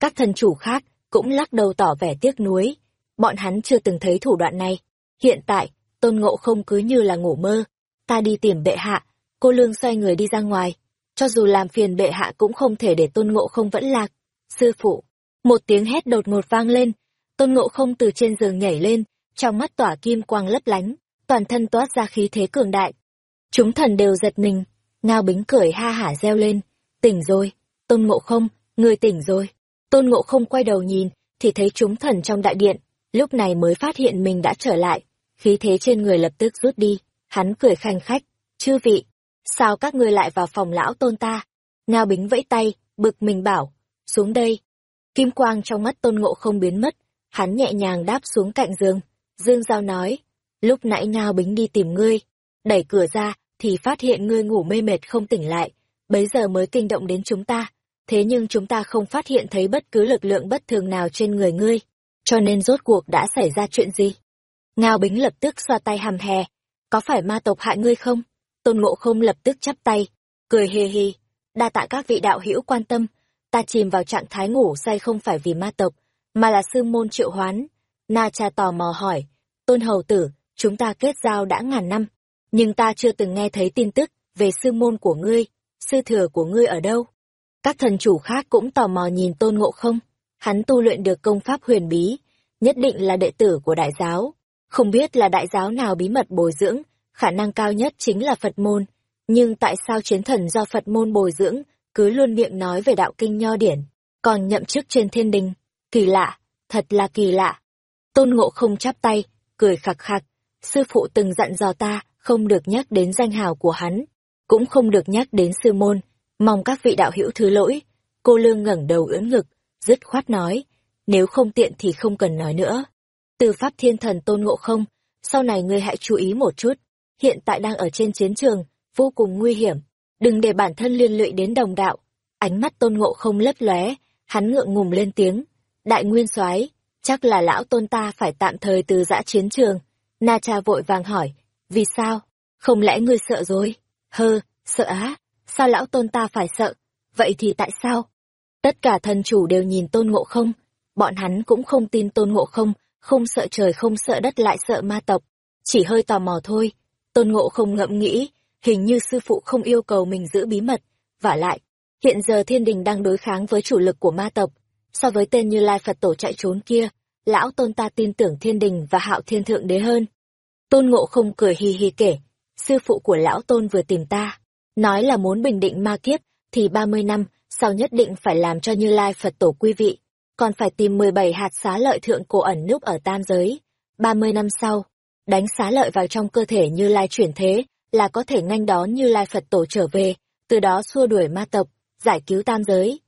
[SPEAKER 1] Các thần chủ khác cũng lắc đầu tỏ vẻ tiếc nuối, bọn hắn chưa từng thấy thủ đoạn này. Hiện tại, tôn ngộ không cứ như là ngủ mơ, ta đi tìm bệ hạ, cô lương xoay người đi ra ngoài, cho dù làm phiền bệ hạ cũng không thể để tôn ngộ không vẫn lạc. Sư phụ, một tiếng hét đột ngột vang lên, tôn ngộ không từ trên giường nhảy lên, trong mắt tỏa kim quang lấp lánh, toàn thân toát ra khí thế cường đại. Chúng thần đều giật mình, ngao bính cười ha hả reo lên, tỉnh rồi, tôn ngộ không, người tỉnh rồi. Tôn ngộ không quay đầu nhìn, thì thấy chúng thần trong đại điện, lúc này mới phát hiện mình đã trở lại, khí thế trên người lập tức rút đi, hắn cười khanh khách, chư vị, sao các ngươi lại vào phòng lão tôn ta? Ngao bính vẫy tay, bực mình bảo, xuống đây. Kim quang trong mắt tôn ngộ không biến mất, hắn nhẹ nhàng đáp xuống cạnh giường. Dương Giao nói, lúc nãy Ngao bính đi tìm ngươi, đẩy cửa ra, thì phát hiện ngươi ngủ mê mệt không tỉnh lại, bấy giờ mới kinh động đến chúng ta. Thế nhưng chúng ta không phát hiện thấy bất cứ lực lượng bất thường nào trên người ngươi, cho nên rốt cuộc đã xảy ra chuyện gì? Ngao Bính lập tức xoa tay hàm hè, có phải ma tộc hại ngươi không? Tôn Ngộ không lập tức chắp tay, cười hề hề, đa tạ các vị đạo hữu quan tâm, ta chìm vào trạng thái ngủ say không phải vì ma tộc, mà là sư môn triệu hoán. Na cha tò mò hỏi, Tôn Hầu Tử, chúng ta kết giao đã ngàn năm, nhưng ta chưa từng nghe thấy tin tức về sư môn của ngươi, sư thừa của ngươi ở đâu. Các thần chủ khác cũng tò mò nhìn Tôn Ngộ không, hắn tu luyện được công pháp huyền bí, nhất định là đệ tử của đại giáo. Không biết là đại giáo nào bí mật bồi dưỡng, khả năng cao nhất chính là Phật môn. Nhưng tại sao chiến thần do Phật môn bồi dưỡng, cứ luôn miệng nói về đạo kinh nho điển, còn nhậm chức trên thiên đình? Kỳ lạ, thật là kỳ lạ. Tôn ngộ không chắp tay, cười khặc khặc. Sư phụ từng dặn dò ta, không được nhắc đến danh hào của hắn, cũng không được nhắc đến sư môn. Mong các vị đạo hữu thứ lỗi. Cô Lương ngẩng đầu ưỡn ngực, dứt khoát nói, nếu không tiện thì không cần nói nữa. Từ pháp thiên thần tôn ngộ không, sau này ngươi hãy chú ý một chút, hiện tại đang ở trên chiến trường, vô cùng nguy hiểm, đừng để bản thân liên lụy đến đồng đạo. Ánh mắt tôn ngộ không lấp lóe, hắn ngượng ngùng lên tiếng, đại nguyên soái chắc là lão tôn ta phải tạm thời từ giã chiến trường. Na cha vội vàng hỏi, vì sao? Không lẽ ngươi sợ rồi? Hơ, sợ á, sao lão tôn ta phải sợ? Vậy thì tại sao? Tất cả thần chủ đều nhìn tôn ngộ không, bọn hắn cũng không tin tôn ngộ không, không sợ trời không sợ đất lại sợ ma tộc, chỉ hơi tò mò thôi. Tôn ngộ không ngẫm nghĩ, hình như sư phụ không yêu cầu mình giữ bí mật, vả lại, hiện giờ thiên đình đang đối kháng với chủ lực của ma tộc, so với tên như Lai Phật Tổ chạy trốn kia, lão tôn ta tin tưởng thiên đình và hạo thiên thượng đế hơn. Tôn ngộ không cười hì hì kể, sư phụ của lão tôn vừa tìm ta, nói là muốn bình định ma kiếp, thì ba mươi năm, sau nhất định phải làm cho Như Lai Phật Tổ quý vị, còn phải tìm mười bảy hạt xá lợi thượng cổ ẩn núp ở tam giới. ba mươi năm sau, đánh xá lợi vào trong cơ thể Như Lai chuyển thế, là có thể nhanh đón Như Lai Phật Tổ trở về, từ đó xua đuổi ma tộc, giải cứu tam giới.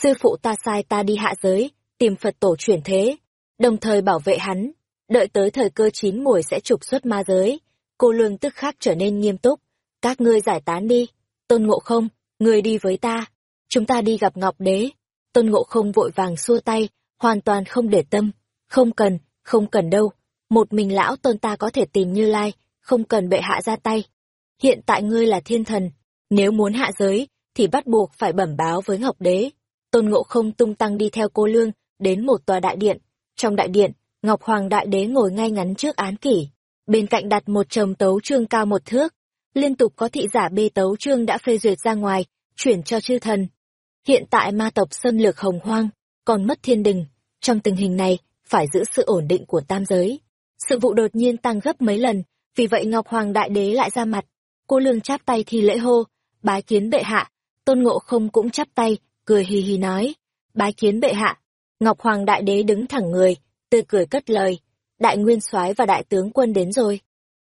[SPEAKER 1] Sư phụ ta sai ta đi hạ giới, tìm Phật Tổ chuyển thế, đồng thời bảo vệ hắn, đợi tới thời cơ chín mùi sẽ trục xuất ma giới. Cô Lương tức khắc trở nên nghiêm túc, các ngươi giải tán đi, tôn ngộ không, ngươi đi với ta, chúng ta đi gặp Ngọc Đế. Tôn Ngộ không vội vàng xua tay, hoàn toàn không để tâm, không cần, không cần đâu, một mình lão tôn ta có thể tìm Như Lai, không cần bệ hạ ra tay. Hiện tại ngươi là thiên thần, nếu muốn hạ giới, thì bắt buộc phải bẩm báo với Ngọc Đế. Tôn Ngộ không tung tăng đi theo cô Lương, đến một tòa đại điện. Trong đại điện, Ngọc Hoàng Đại Đế ngồi ngay ngắn trước án kỷ. Bên cạnh đặt một trầm tấu trương cao một thước. Liên tục có thị giả bê tấu trương đã phê duyệt ra ngoài, chuyển cho chư thần. Hiện tại ma tộc xâm lược hồng hoang, còn mất thiên đình. Trong tình hình này, phải giữ sự ổn định của tam giới. Sự vụ đột nhiên tăng gấp mấy lần, vì vậy Ngọc Hoàng Đại Đế lại ra mặt. Cô lương chắp tay thi lễ hô, bái kiến bệ hạ. Tôn Ngộ không cũng chắp tay, cười hì hì nói, bái kiến bệ hạ. Ngọc Hoàng Đại Đế đứng thẳng người, tươi cười cất lời, đại nguyên soái và đại tướng quân đến rồi.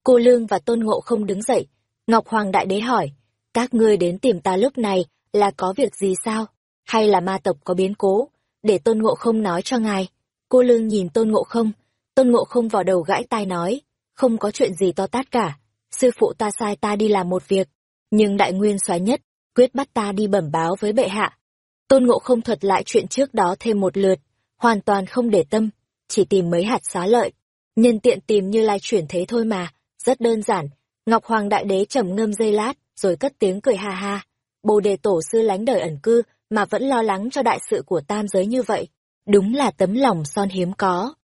[SPEAKER 1] Cô Lương và Tôn Ngộ không đứng dậy, Ngọc Hoàng Đại Đế hỏi, các ngươi đến tìm ta lúc này là có việc gì sao? Hay là ma tộc có biến cố? Để Tôn Ngộ không nói cho ngài. Cô Lương nhìn Tôn Ngộ không, Tôn Ngộ không vào đầu gãi tai nói, không có chuyện gì to tát cả. Sư phụ ta sai ta đi làm một việc, nhưng đại nguyên soái nhất, quyết bắt ta đi bẩm báo với bệ hạ. Tôn Ngộ không thuật lại chuyện trước đó thêm một lượt, hoàn toàn không để tâm, chỉ tìm mấy hạt xá lợi. Nhân tiện tìm như lai chuyển thế thôi mà, rất đơn giản. Ngọc Hoàng Đại Đế trầm ngâm dây lát, rồi cất tiếng cười ha ha. Bồ đề tổ sư lánh đời ẩn cư, mà vẫn lo lắng cho đại sự của tam giới như vậy. Đúng là tấm lòng son hiếm có.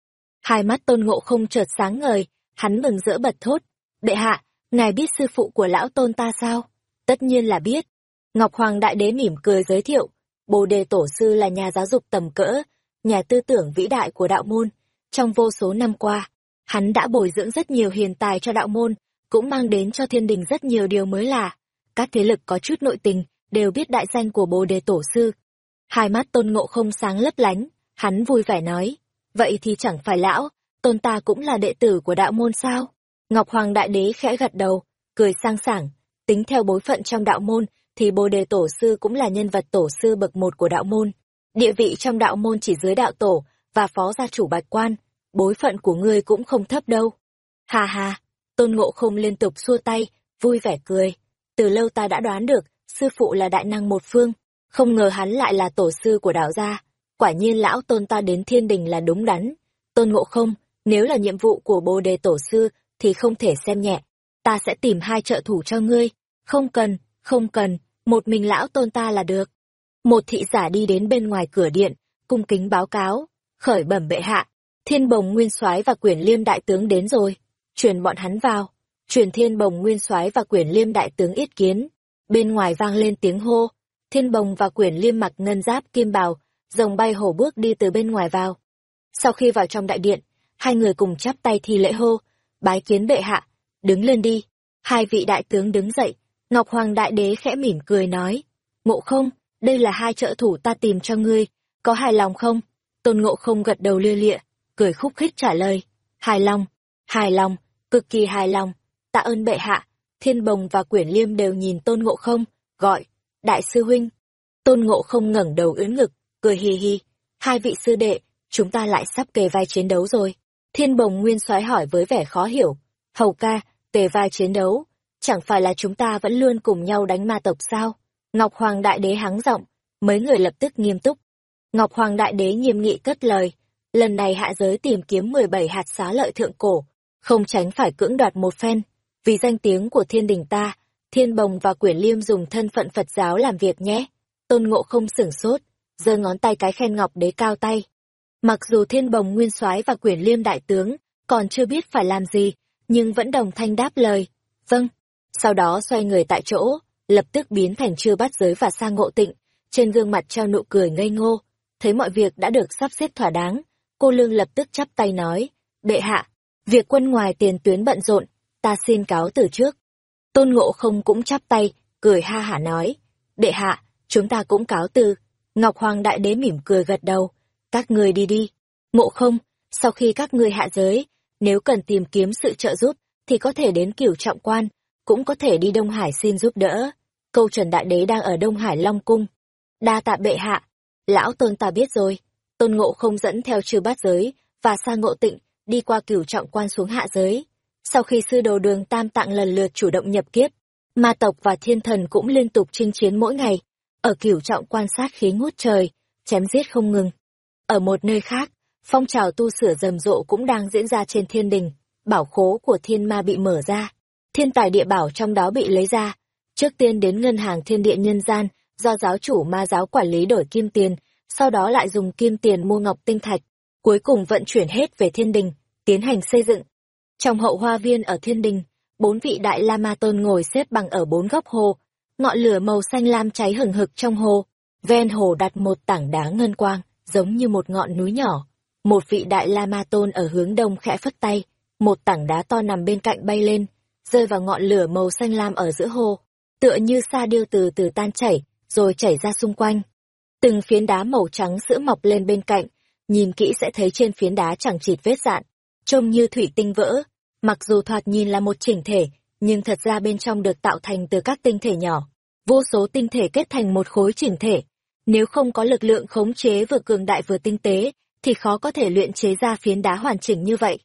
[SPEAKER 1] Hai mắt tôn ngộ không chợt sáng ngời, hắn mừng rỡ bật thốt. Đệ hạ, ngài biết sư phụ của lão tôn ta sao? Tất nhiên là biết. Ngọc Hoàng Đại Đế mỉm cười giới thiệu. Bồ đề tổ sư là nhà giáo dục tầm cỡ, nhà tư tưởng vĩ đại của đạo môn. Trong vô số năm qua, hắn đã bồi dưỡng rất nhiều hiền tài cho đạo môn, cũng mang đến cho thiên đình rất nhiều điều mới lạ. Các thế lực có chút nội tình, đều biết đại danh của bồ đề tổ sư. Hai mắt tôn ngộ không sáng lấp lánh, hắn vui vẻ nói, vậy thì chẳng phải lão, tôn ta cũng là đệ tử của đạo môn sao? Ngọc Hoàng Đại Đế khẽ gật đầu, cười sang sảng, tính theo bối phận trong đạo môn, thì bồ đề tổ sư cũng là nhân vật tổ sư bậc một của đạo môn. Địa vị trong đạo môn chỉ dưới đạo tổ, và phó gia chủ bạch quan, bối phận của ngươi cũng không thấp đâu. Hà hà, tôn ngộ không liên tục xua tay, vui vẻ cười. Từ lâu ta đã đoán được, sư phụ là đại năng một phương, không ngờ hắn lại là tổ sư của đạo gia. Quả nhiên lão tôn ta đến thiên đình là đúng đắn. Tôn ngộ không, nếu là nhiệm vụ của bồ đề tổ sư, thì không thể xem nhẹ. Ta sẽ tìm hai trợ thủ cho ngươi. Không cần, không cần, một mình lão tôn ta là được. Một thị giả đi đến bên ngoài cửa điện, cung kính báo cáo, khởi bẩm bệ hạ, thiên bồng nguyên soái và quyển liêm đại tướng đến rồi, truyền bọn hắn vào, truyền thiên bồng nguyên soái và quyển liêm đại tướng yết kiến. Bên ngoài vang lên tiếng hô, thiên bồng và quyển liêm mặc ngân giáp kim bào, rồng bay hổ bước đi từ bên ngoài vào. Sau khi vào trong đại điện, hai người cùng chắp tay thi lễ hô, bái kiến bệ hạ, đứng lên đi. Hai vị đại tướng đứng dậy, Ngọc Hoàng Đại Đế khẽ mỉm cười nói, ngộ không, đây là hai trợ thủ ta tìm cho ngươi, có hài lòng không? Tôn ngộ không gật đầu lia lịa, cười khúc khích trả lời, hài lòng, hài lòng, cực kỳ hài lòng, tạ ơn bệ hạ. Thiên bồng và quyển liêm đều nhìn tôn ngộ không, gọi, đại sư huynh. Tôn ngộ không ngẩng đầu ưỡn ngực, cười hì hì. Hai vị sư đệ, chúng ta lại sắp kề vai chiến đấu rồi. Thiên bồng nguyên soái hỏi với vẻ khó hiểu. Hầu ca, kề vai chiến đấu, chẳng phải là chúng ta vẫn luôn cùng nhau đánh ma tộc sao? Ngọc Hoàng Đại Đế hắng giọng, mấy người lập tức nghiêm túc. Ngọc Hoàng Đại Đế nghiêm nghị cất lời, lần này hạ giới tìm kiếm 17 hạt xá lợi thượng cổ, không tránh phải cưỡng đoạt một phen, vì danh tiếng của thiên đình ta, thiên bồng và quyển liêm dùng thân phận Phật giáo làm việc nhé. Tôn ngộ không sửng sốt, giơ ngón tay cái khen ngọc đế cao tay. Mặc dù thiên bồng nguyên soái và quyển liêm đại tướng còn chưa biết phải làm gì, nhưng vẫn đồng thanh đáp lời. Vâng. Sau đó xoay người tại chỗ, lập tức biến thành chưa bắt giới và sang ngộ tịnh, trên gương mặt treo nụ cười ngây ngô. Thấy mọi việc đã được sắp xếp thỏa đáng, cô lương lập tức chắp tay nói, bệ hạ, việc quân ngoài tiền tuyến bận rộn, ta xin cáo từ trước. Tôn ngộ không cũng chắp tay, cười ha hả nói, bệ hạ, chúng ta cũng cáo từ. Ngọc Hoàng Đại Đế mỉm cười gật đầu, các người đi đi. Ngộ không, sau khi các ngươi hạ giới, nếu cần tìm kiếm sự trợ giúp, thì có thể đến cửu trọng quan, cũng có thể đi Đông Hải xin giúp đỡ. Câu Trần Đại Đế đang ở Đông Hải Long Cung. Đa tạ bệ hạ. Lão Tôn ta biết rồi. Tôn Ngộ không dẫn theo trừ bát giới, và sang ngộ tịnh, đi qua cửu trọng quan xuống hạ giới. Sau khi sư đồ đường tam tạng lần lượt chủ động nhập kiếp, ma tộc và thiên thần cũng liên tục chinh chiến mỗi ngày. Ở cửu trọng quan sát khí ngút trời, chém giết không ngừng. Ở một nơi khác, phong trào tu sửa rầm rộ cũng đang diễn ra trên thiên đình. Bảo khố của thiên ma bị mở ra. Thiên tài địa bảo trong đó bị lấy ra. Trước tiên đến ngân hàng thiên địa nhân gian, do giáo chủ ma giáo quản lý đổi kim tiền, sau đó lại dùng kim tiền mua ngọc tinh thạch, cuối cùng vận chuyển hết về thiên đình, tiến hành xây dựng. Trong hậu hoa viên ở thiên đình, bốn vị đại la ma tôn ngồi xếp bằng ở bốn góc hồ, ngọn lửa màu xanh lam cháy hừng hực trong hồ, ven hồ đặt một tảng đá ngân quang, giống như một ngọn núi nhỏ. Một vị đại la ma tôn ở hướng đông khẽ phất tay, một tảng đá to nằm bên cạnh bay lên, rơi vào ngọn lửa màu xanh lam ở giữa hồ, tựa như sa điêu từ từ tan chảy, rồi chảy ra xung quanh. Từng phiến đá màu trắng sữa mọc lên bên cạnh, nhìn kỹ sẽ thấy trên phiến đá chẳng chịt vết dạn, trông như thủy tinh vỡ. Mặc dù thoạt nhìn là một chỉnh thể, nhưng thật ra bên trong được tạo thành từ các tinh thể nhỏ. Vô số tinh thể kết thành một khối chỉnh thể. Nếu không có lực lượng khống chế vừa cường đại vừa tinh tế, thì khó có thể luyện chế ra phiến đá hoàn chỉnh như vậy.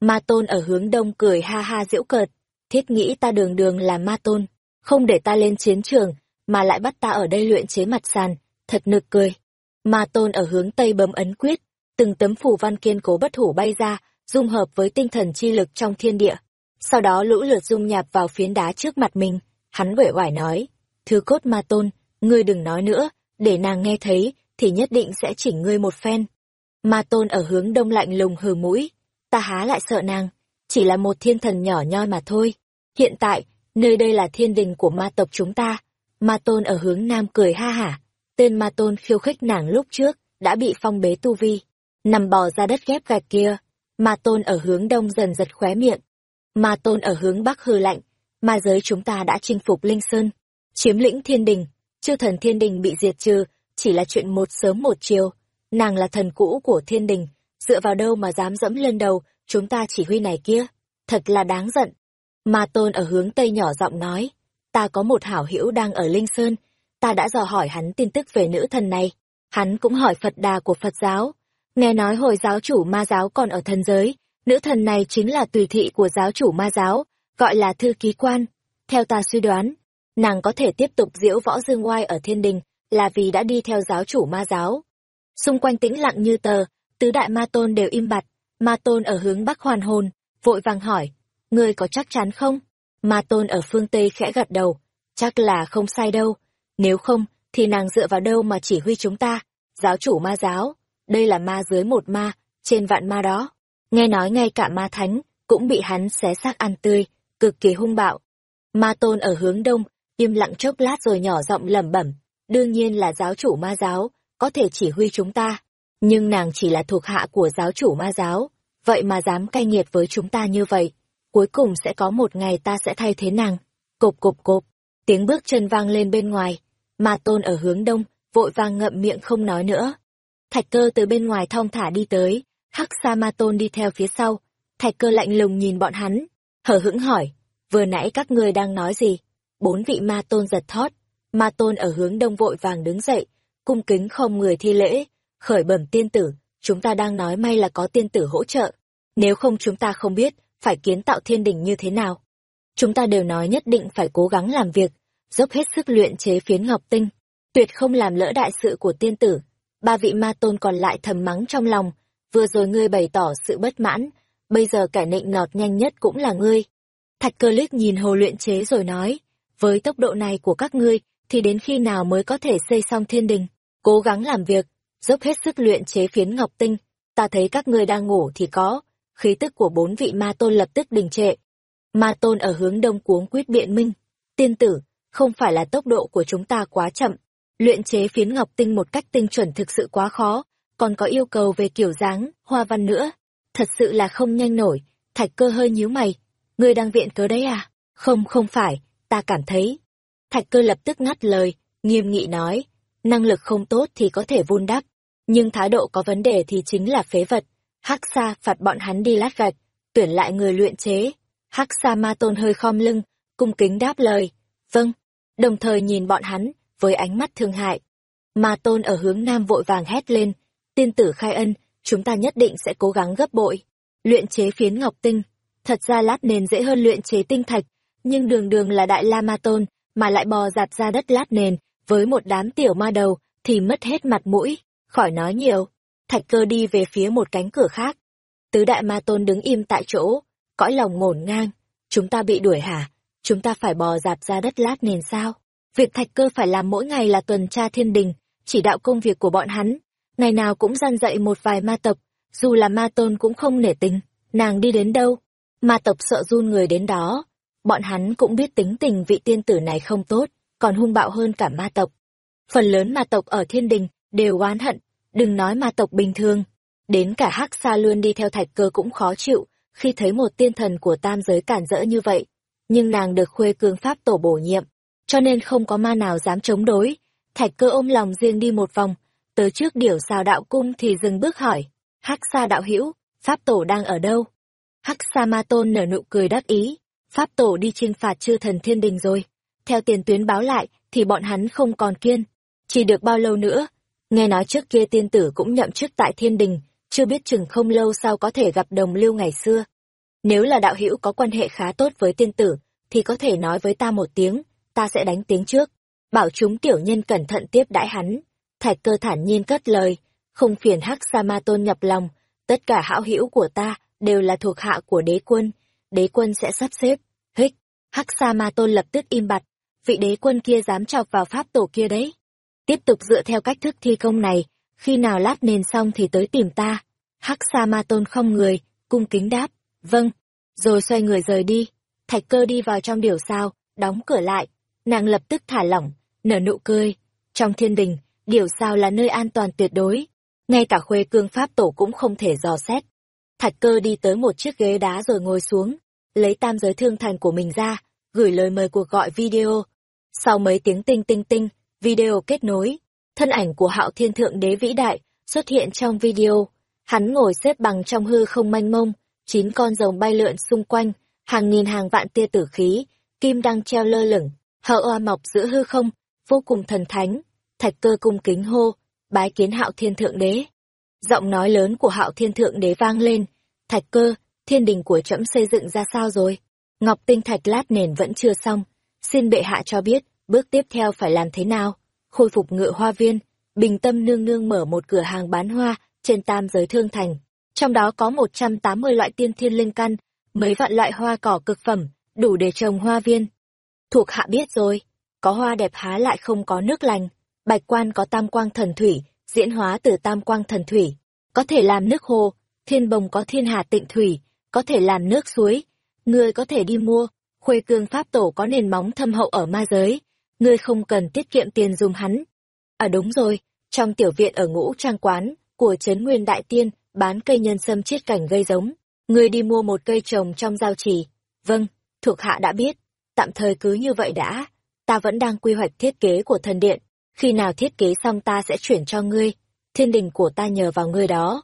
[SPEAKER 1] Ma Tôn ở hướng đông cười ha ha giễu cợt, thiết nghĩ ta đường đường là Ma Tôn, không để ta lên chiến trường, mà lại bắt ta ở đây luyện chế mặt sàn, thật nực cười. Ma tôn ở hướng tây bấm ấn quyết, từng tấm phù văn kiên cố bất hủ bay ra, dung hợp với tinh thần chi lực trong thiên địa. Sau đó lũ lượt dung nhạp vào phiến đá trước mặt mình, hắn uể oải nói, thứ cốt ma tôn, ngươi đừng nói nữa, để nàng nghe thấy, thì nhất định sẽ chỉnh ngươi một phen. Ma tôn ở hướng đông lạnh lùng hừ mũi, ta há lại sợ nàng, chỉ là một thiên thần nhỏ nhoi mà thôi. Hiện tại, nơi đây là thiên đình của ma tộc chúng ta. Ma tôn ở hướng nam cười ha hả, tên ma tôn khiêu khích nàng lúc trước, đã bị phong bế tu vi, nằm bò ra đất ghép gạch kia. Ma tôn ở hướng đông dần giật khóe miệng. Ma tôn ở hướng bắc hư lạnh, ma giới chúng ta đã chinh phục Linh Sơn, chiếm lĩnh thiên đình, chư thần thiên đình bị diệt trừ, chỉ là chuyện một sớm một chiều. Nàng là thần cũ của thiên đình, dựa vào đâu mà dám dẫm lên đầu, chúng ta chỉ huy này kia. Thật là đáng giận. Ma tôn ở hướng tây nhỏ giọng nói, ta có một hảo hữu đang ở Linh Sơn, ta đã dò hỏi hắn tin tức về nữ thần này. Hắn cũng hỏi Phật đà của Phật giáo. Nghe nói hồi giáo chủ ma giáo còn ở thần giới, nữ thần này chính là tùy thị của giáo chủ ma giáo, gọi là thư ký quan. Theo ta suy đoán, nàng có thể tiếp tục diễu võ dương oai ở thiên đình, là vì đã đi theo giáo chủ ma giáo. Xung quanh tĩnh lặng như tờ, tứ đại ma tôn đều im bặt, ma tôn ở hướng bắc hoàn hồn, vội vàng hỏi, ngươi có chắc chắn không? Ma tôn ở phương Tây khẽ gật đầu, chắc là không sai đâu, nếu không, thì nàng dựa vào đâu mà chỉ huy chúng ta? Giáo chủ ma giáo, đây là ma dưới một ma, trên vạn ma đó. Nghe nói ngay cả ma thánh, cũng bị hắn xé xác ăn tươi, cực kỳ hung bạo. Ma tôn ở hướng đông, im lặng chốc lát rồi nhỏ giọng lẩm bẩm. Đương nhiên là giáo chủ ma giáo, có thể chỉ huy chúng ta. Nhưng nàng chỉ là thuộc hạ của giáo chủ ma giáo, vậy mà dám cay nghiệt với chúng ta như vậy. Cuối cùng sẽ có một ngày ta sẽ thay thế nàng. Cộp cộp cộp, tiếng bước chân vang lên bên ngoài, Ma tôn ở hướng đông, vội vàng ngậm miệng không nói nữa. Thạch cơ từ bên ngoài thong thả đi tới, hắc sa ma tôn đi theo phía sau. Thạch cơ lạnh lùng nhìn bọn hắn, hở hững hỏi, vừa nãy các ngươi đang nói gì? Bốn vị ma tôn giật thót, Ma tôn ở hướng đông vội vàng đứng dậy, cung kính không người thi lễ, khởi bẩm tiên tử, chúng ta đang nói may là có tiên tử hỗ trợ. Nếu không chúng ta không biết, phải kiến tạo thiên đình như thế nào. Chúng ta đều nói nhất định phải cố gắng làm việc, dốc hết sức luyện chế phiến ngọc tinh, tuyệt không làm lỡ đại sự của tiên tử. Ba vị ma tôn còn lại thầm mắng trong lòng, vừa rồi ngươi bày tỏ sự bất mãn, bây giờ cải nịnh nọt nhanh nhất cũng là ngươi. Thạch cơ liếc nhìn hồ luyện chế rồi nói, với tốc độ này của các ngươi, thì đến khi nào mới có thể xây xong thiên đình? Cố gắng làm việc, dốc hết sức luyện chế phiến ngọc tinh, ta thấy các ngươi đang ngủ thì có, khí tức của bốn vị ma tôn lập tức đình trệ. Ma tôn ở hướng đông cuống quyết biện minh, tiên tử, không phải là tốc độ của chúng ta quá chậm, luyện chế phiến ngọc tinh một cách tinh chuẩn thực sự quá khó, còn có yêu cầu về kiểu dáng, hoa văn nữa, thật sự là không nhanh nổi, thạch cơ hơi nhíu mày, ngươi đang viện cớ đấy à? Không không phải, ta cảm thấy. Thạch cơ lập tức ngắt lời, nghiêm nghị nói, năng lực không tốt thì có thể vun đắp, nhưng thái độ có vấn đề thì chính là phế vật. Hắc Sa phạt bọn hắn đi lát gạch, tuyển lại người luyện chế. Hắc Sa Ma Tôn hơi khom lưng, cung kính đáp lời, vâng, đồng thời nhìn bọn hắn với ánh mắt thương hại. Ma Tôn ở hướng nam vội vàng hét lên, tiên tử khai ân, chúng ta nhất định sẽ cố gắng gấp bội. Luyện chế phiến ngọc tinh, thật ra lát nền dễ hơn luyện chế tinh thạch, nhưng đường đường là đại la ma tôn, mà lại bò dạt ra đất lát nền, với một đám tiểu ma đầu, thì mất hết mặt mũi, khỏi nói nhiều. Thạch cơ đi về phía một cánh cửa khác. Tứ đại ma tôn đứng im tại chỗ, cõi lòng ngổn ngang. Chúng ta bị đuổi hả? Chúng ta phải bò dạp ra đất lát nền sao? Việc thạch cơ phải làm mỗi ngày là tuần tra thiên đình, chỉ đạo công việc của bọn hắn. Ngày nào cũng gian dạy một vài ma tộc, dù là ma tôn cũng không nể tình. Nàng đi đến đâu? Ma tộc sợ run người đến đó. Bọn hắn cũng biết tính tình vị tiên tử này không tốt, còn hung bạo hơn cả ma tộc. Phần lớn ma tộc ở thiên đình đều oán hận, đừng nói ma tộc bình thường. Đến cả hắc xa luôn đi theo thạch cơ cũng khó chịu, khi thấy một tiên thần của tam giới cản rỡ như vậy. Nhưng nàng được khuê cương pháp tổ bổ nhiệm, cho nên không có ma nào dám chống đối. Thạch cơ ôm lòng riêng đi một vòng, tới trước điểu sao đạo cung thì dừng bước hỏi. hắc xa đạo hữu pháp tổ đang ở đâu? Hắc Sa Ma Tôn nở nụ cười đắc ý, Pháp Tổ đi chinh phạt chư thần thiên đình rồi. Theo tiền tuyến báo lại, thì bọn hắn không còn kiên. Chỉ được bao lâu nữa? Nghe nói trước kia tiên tử cũng nhậm chức tại thiên đình, chưa biết chừng không lâu sau có thể gặp đồng lưu ngày xưa. Nếu là đạo hữu có quan hệ khá tốt với tiên tử, thì có thể nói với ta một tiếng, ta sẽ đánh tiếng trước. Bảo chúng tiểu nhân cẩn thận tiếp đãi hắn. Thạch cơ thản nhiên cất lời, không phiền hắc sa ma tôn nhập lòng, tất cả hảo hữu của ta đều là thuộc hạ của đế quân, đế quân sẽ sắp xếp. Hích, Hắc Sa Ma Tôn lập tức im bặt, vị đế quân kia dám chọc vào pháp tổ kia đấy. Tiếp tục dựa theo cách thức thi công này, khi nào lát nền xong thì tới tìm ta. Hắc Sa Ma Tôn không người, cung kính đáp, vâng, rồi xoay người rời đi. Thạch cơ đi vào trong điểu sao, đóng cửa lại, nàng lập tức thả lỏng, nở nụ cười. Trong thiên đình, điểu sao là nơi an toàn tuyệt đối, ngay cả khuê cương pháp tổ cũng không thể dò xét. Thạch cơ đi tới một chiếc ghế đá rồi ngồi xuống, lấy tam giới thương thành của mình ra, gửi lời mời cuộc gọi video. Sau mấy tiếng tinh tinh tinh, video kết nối, thân ảnh của hạo thiên thượng đế vĩ đại xuất hiện trong video. Hắn ngồi xếp bằng trong hư không manh mông, chín con rồng bay lượn xung quanh, hàng nghìn hàng vạn tia tử khí, kim đang treo lơ lửng, hở oa mọc giữa hư không, vô cùng thần thánh. Thạch cơ cung kính hô, bái kiến hạo thiên thượng đế. Giọng nói lớn của hạo thiên thượng đế vang lên, thạch cơ, thiên đình của trẫm xây dựng ra sao rồi? Ngọc tinh thạch lát nền vẫn chưa xong, xin bệ hạ cho biết, bước tiếp theo phải làm thế nào? Khôi phục ngựa hoa viên, bình tâm nương nương mở một cửa hàng bán hoa trên tam giới thương thành. Trong đó có 180 loại tiên thiên linh căn, mấy vạn loại hoa cỏ cực phẩm, đủ để trồng hoa viên. Thuộc hạ biết rồi, có hoa đẹp há lại không có nước lành, bạch quan có tam quang thần thủy, diễn hóa từ tam quang thần thủy, có thể làm nước hồ, thiên bồng có thiên hà tịnh thủy, có thể làm nước suối, ngươi có thể đi mua, khuê cương pháp tổ có nền móng thâm hậu ở ma giới, ngươi không cần tiết kiệm tiền dùng hắn. À đúng rồi, trong tiểu viện ở ngũ trang quán, của Trấn Nguyên Đại Tiên, bán cây nhân sâm chiết cảnh gây giống, ngươi đi mua một cây trồng trong giao trì. Vâng, thuộc hạ đã biết, tạm thời cứ như vậy đã, ta vẫn đang quy hoạch thiết kế của thần điện, khi nào thiết kế xong ta sẽ chuyển cho ngươi, thiên đình của ta nhờ vào ngươi đó.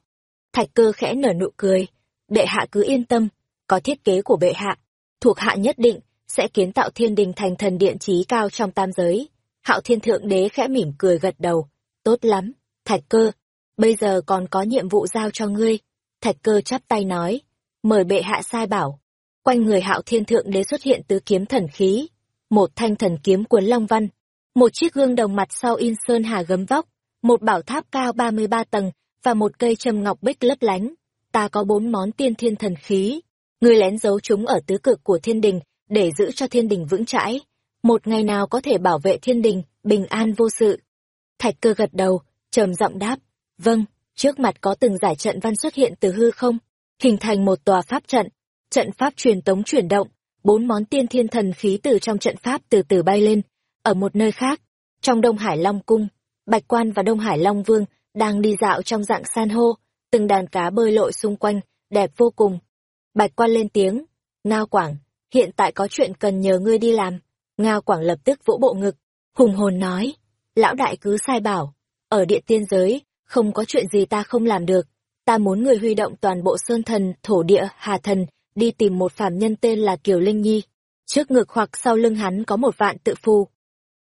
[SPEAKER 1] Thạch cơ khẽ nở nụ cười, bệ hạ cứ yên tâm, có thiết kế của bệ hạ, thuộc hạ nhất định sẽ kiến tạo thiên đình thành thần điện trí cao trong tam giới. Hạo Thiên Thượng Đế khẽ mỉm cười gật đầu. Tốt lắm, Thạch Cơ. Bây giờ còn có nhiệm vụ giao cho ngươi. Thạch Cơ chắp tay nói. Mời bệ hạ sai bảo. Quanh người Hạo Thiên Thượng Đế xuất hiện tứ kiếm thần khí. Một thanh thần kiếm cuốn long văn. Một chiếc gương đồng mặt sau in sơn hà gấm vóc. Một bảo tháp cao 33 tầng và một cây trầm ngọc bích lấp lánh. Ta có bốn món tiên thiên thần khí. Ngươi lén giấu chúng ở tứ cực của thiên đình để giữ cho thiên đình vững chãi một ngày nào có thể bảo vệ thiên đình, bình an vô sự. Thạch cơ gật đầu, trầm giọng đáp, vâng, trước mặt có từng giải trận văn xuất hiện từ hư không, hình thành một tòa pháp trận, trận pháp truyền tống chuyển động, bốn món tiên thiên thần khí từ trong trận pháp từ từ bay lên, ở một nơi khác, trong Đông Hải Long Cung, Bạch Quan và Đông Hải Long Vương đang đi dạo trong dạng san hô, từng đàn cá bơi lội xung quanh, đẹp vô cùng. Bạch Quan lên tiếng, Ngao Quảng, hiện tại có chuyện cần nhờ ngươi đi làm. Ngao Quảng lập tức vỗ bộ ngực, hùng hồn nói, lão đại cứ sai bảo, ở địa tiên giới, không có chuyện gì ta không làm được, ta muốn người huy động toàn bộ sơn thần, thổ địa, hà thần, đi tìm một phàm nhân tên là Kiều Linh Nhi. Trước ngực hoặc sau lưng hắn có một vạn tự phù.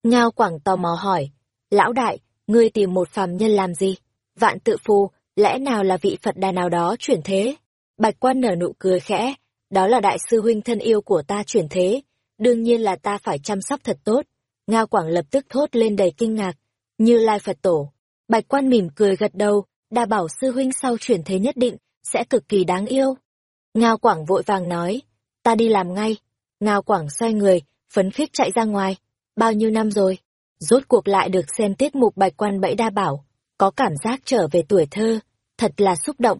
[SPEAKER 1] Ngao Quảng tò mò hỏi, lão đại, ngươi tìm một phàm nhân làm gì? Vạn tự phù, lẽ nào là vị Phật đà nào đó chuyển thế? Bạch quan nở nụ cười khẽ, đó là đại sư huynh thân yêu của ta chuyển thế, đương nhiên là ta phải chăm sóc thật tốt. Ngao Quảng lập tức thốt lên đầy kinh ngạc, như lai Phật tổ. Bạch quan mỉm cười gật đầu, đa bảo sư huynh sau chuyển thế nhất định, sẽ cực kỳ đáng yêu. Ngao Quảng vội vàng nói, ta đi làm ngay. Ngao Quảng xoay người, phấn khích chạy ra ngoài. Bao nhiêu năm rồi? Rốt cuộc lại được xem tiết mục bạch quan bẫy đa bảo, có cảm giác trở về tuổi thơ, thật là xúc động.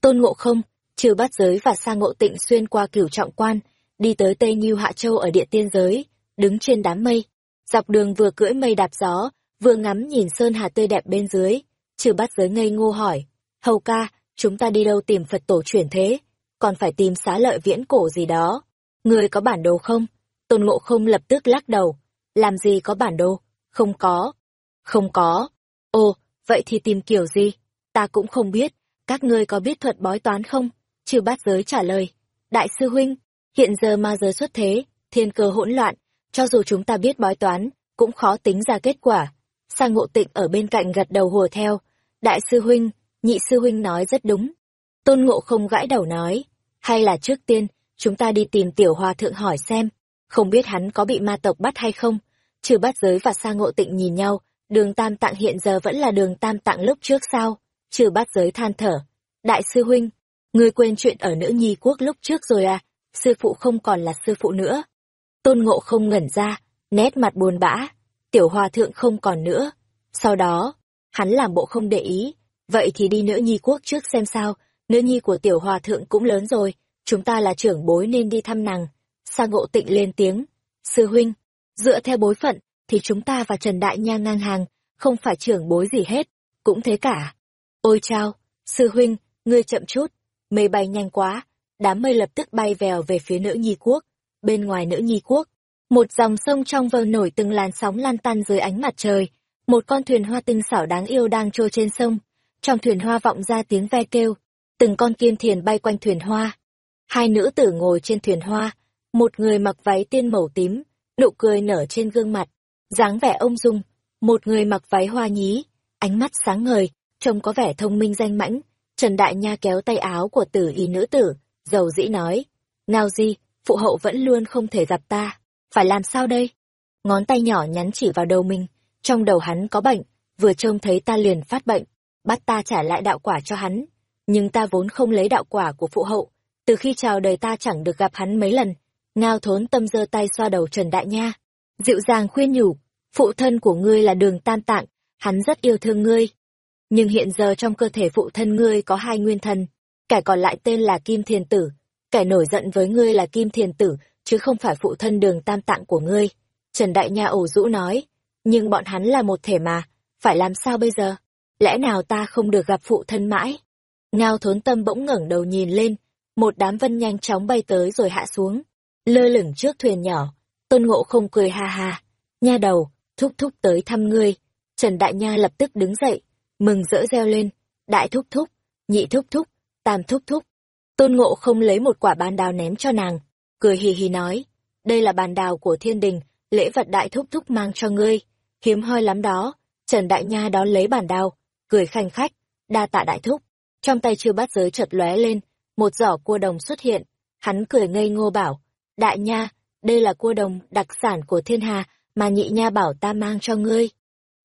[SPEAKER 1] Tôn ngộ không, trừ bát giới và sa ngộ tịnh xuyên qua cửu trọng quan, đi tới Tây Nhiêu Hạ Châu ở địa tiên giới, đứng trên đám mây. Dọc đường vừa cưỡi mây đạp gió, vừa ngắm nhìn sơn hà tươi đẹp bên dưới. Trừ bát giới ngây ngô hỏi, hầu ca, chúng ta đi đâu tìm Phật tổ chuyển thế, còn phải tìm xá lợi viễn cổ gì đó. Người có bản đồ không? Tôn ngộ không lập tức lắc đầu. Làm gì có bản đồ? Không có. Không có. Ồ, vậy thì tìm kiểu gì? Ta cũng không biết. Các ngươi có biết thuật bói toán không? Chư bát giới trả lời. Đại sư huynh, Hiện giờ ma giới xuất thế, thiên cơ hỗn loạn, cho dù chúng ta biết bói toán, cũng khó tính ra kết quả. Sang ngộ tịnh ở bên cạnh gật đầu hùa theo. Đại sư huynh, nhị sư huynh nói rất đúng. Tôn ngộ không gãi đầu nói, hay là trước tiên, chúng ta đi tìm tiểu hòa thượng hỏi xem, không biết hắn có bị ma tộc bắt hay không. Trừ bát giới và sa ngộ tịnh nhìn nhau, đường tam tạng hiện giờ vẫn là đường tam tạng lúc trước sao. Trừ bát giới than thở. Đại sư huynh, ngươi quên chuyện ở nữ nhi quốc lúc trước rồi à, sư phụ không còn là sư phụ nữa. Tôn ngộ không ngẩn ra, nét mặt buồn bã, tiểu hòa thượng không còn nữa. Sau đó, hắn làm bộ không để ý, vậy thì đi nữ nhi quốc trước xem sao, nữ nhi của tiểu hòa thượng cũng lớn rồi, chúng ta là trưởng bối nên đi thăm nàng. Sa ngộ tịnh lên tiếng, sư huynh, dựa theo bối phận, thì chúng ta và Trần Đại Nha ngang hàng, không phải trưởng bối gì hết, cũng thế cả. Ôi chao, sư huynh, ngươi chậm chút, mây bay nhanh quá, đám mây lập tức bay vèo về phía nữ nhi quốc. Bên ngoài nữ nhi quốc, một dòng sông trong vơ nổi từng làn sóng lan tan dưới ánh mặt trời. Một con thuyền hoa tinh xảo đáng yêu đang trôi trên sông. Trong thuyền hoa vọng ra tiếng ve kêu. Từng con kiên thiền bay quanh thuyền hoa. Hai nữ tử ngồi trên thuyền hoa. Một người mặc váy tiên màu tím, nụ cười nở trên gương mặt. dáng vẻ ông dung. Một người mặc váy hoa nhí, ánh mắt sáng ngời, trông có vẻ thông minh danh mãnh. Trần Đại Nha kéo tay áo của tử y nữ tử, dầu dĩ nói, Ngao Di, phụ hậu vẫn luôn không thể gặp ta, phải làm sao đây? Ngón tay nhỏ nhắn chỉ vào đầu mình, trong đầu hắn có bệnh, vừa trông thấy ta liền phát bệnh, bắt ta trả lại đạo quả cho hắn. Nhưng ta vốn không lấy đạo quả của phụ hậu, từ khi chào đời ta chẳng được gặp hắn mấy lần. Ngao thốn tâm giơ tay xoa đầu Trần Đại Nha, dịu dàng khuyên nhủ, phụ thân của ngươi là đường tam tạng, hắn rất yêu thương ngươi. Nhưng hiện giờ trong cơ thể phụ thân ngươi có hai nguyên thần, kẻ còn lại tên là Kim Thiền Tử. Kẻ nổi giận với ngươi là Kim Thiền Tử, chứ không phải phụ thân đường tam tạng của ngươi. Trần Đại Nha ổ rũ nói, nhưng bọn hắn là một thể mà, phải làm sao bây giờ? Lẽ nào ta không được gặp phụ thân mãi? Ngao thốn tâm bỗng ngẩng đầu nhìn lên, một đám vân nhanh chóng bay tới rồi hạ xuống, lơ lửng trước thuyền nhỏ. Tôn Ngộ không cười ha ha, nha đầu, thúc thúc tới thăm ngươi. Trần Đại Nha lập tức đứng dậy, mừng rỡ reo lên, đại thúc thúc, nhị thúc thúc, tam thúc thúc. Tôn ngộ không lấy một quả bàn đào ném cho nàng, cười hì hì nói, đây là bàn đào của thiên đình, lễ vật đại thúc thúc mang cho ngươi. hiếm hoi lắm đó. Trần Đại Nha đón lấy bản đào, cười khanh khách, đa tạ đại thúc. Trong tay chưa bắt giới chợt lóe lên, một giỏ cua đồng xuất hiện. Hắn cười ngây ngô bảo, Đại Nha, đây là cua đồng đặc sản của thiên hà mà nhị nha bảo ta mang cho ngươi.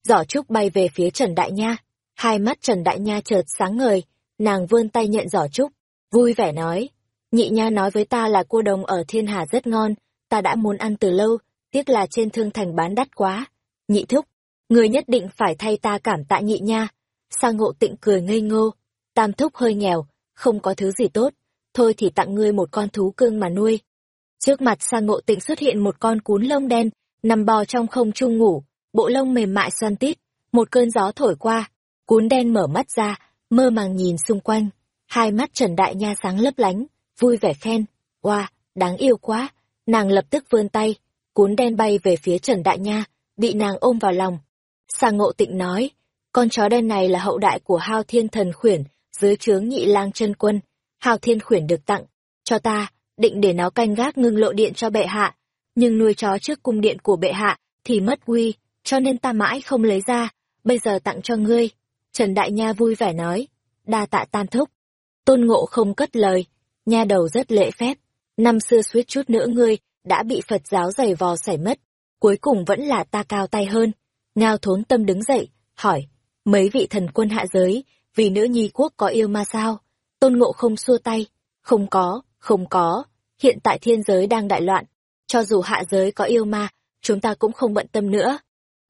[SPEAKER 1] Giỏ trúc bay về phía Trần Đại Nha, hai mắt Trần Đại Nha chợt sáng ngời, nàng vươn tay nhận giỏ trúc, vui vẻ nói, nhị nha nói với ta là cua đồng ở thiên hà rất ngon, ta đã muốn ăn từ lâu, tiếc là trên thương thành bán đắt quá. Nhị thúc, người nhất định phải thay ta cảm tạ nhị nha. Sa ngộ tịnh cười ngây ngô, tam thúc hơi nghèo, không có thứ gì tốt, thôi thì tặng ngươi một con thú cưng mà nuôi. Trước mặt sa ngộ tịnh xuất hiện một con cún lông đen, nằm bò trong không trung ngủ, bộ lông mềm mại xoăn tít, một cơn gió thổi qua, cún đen mở mắt ra, mơ màng nhìn xung quanh, hai mắt Trần Đại Nha sáng lấp lánh, vui vẻ khen, oa, đáng yêu quá, nàng lập tức vươn tay, cún đen bay về phía Trần Đại Nha, bị nàng ôm vào lòng. Sa ngộ tịnh nói, con chó đen này là hậu đại của hao thiên thần khuyển, dưới trướng nhị lang chân quân, hao thiên khuyển được tặng, cho ta, định để nó canh gác ngưng lộ điện cho bệ hạ, nhưng nuôi chó trước cung điện của bệ hạ thì mất uy, cho nên ta mãi không lấy ra, bây giờ tặng cho ngươi. Trần Đại Nha vui vẻ nói, đa tạ tam thúc. Tôn ngộ không cất lời, nha đầu rất lễ phép, năm xưa suýt chút nữa ngươi đã bị Phật giáo giày vò sảy mất, cuối cùng vẫn là ta cao tay hơn. Ngao thốn tâm đứng dậy, hỏi, mấy vị thần quân hạ giới, vì nữ nhi quốc có yêu ma sao? Tôn ngộ không xua tay, không có, không có, hiện tại thiên giới đang đại loạn, cho dù hạ giới có yêu ma, chúng ta cũng không bận tâm nữa.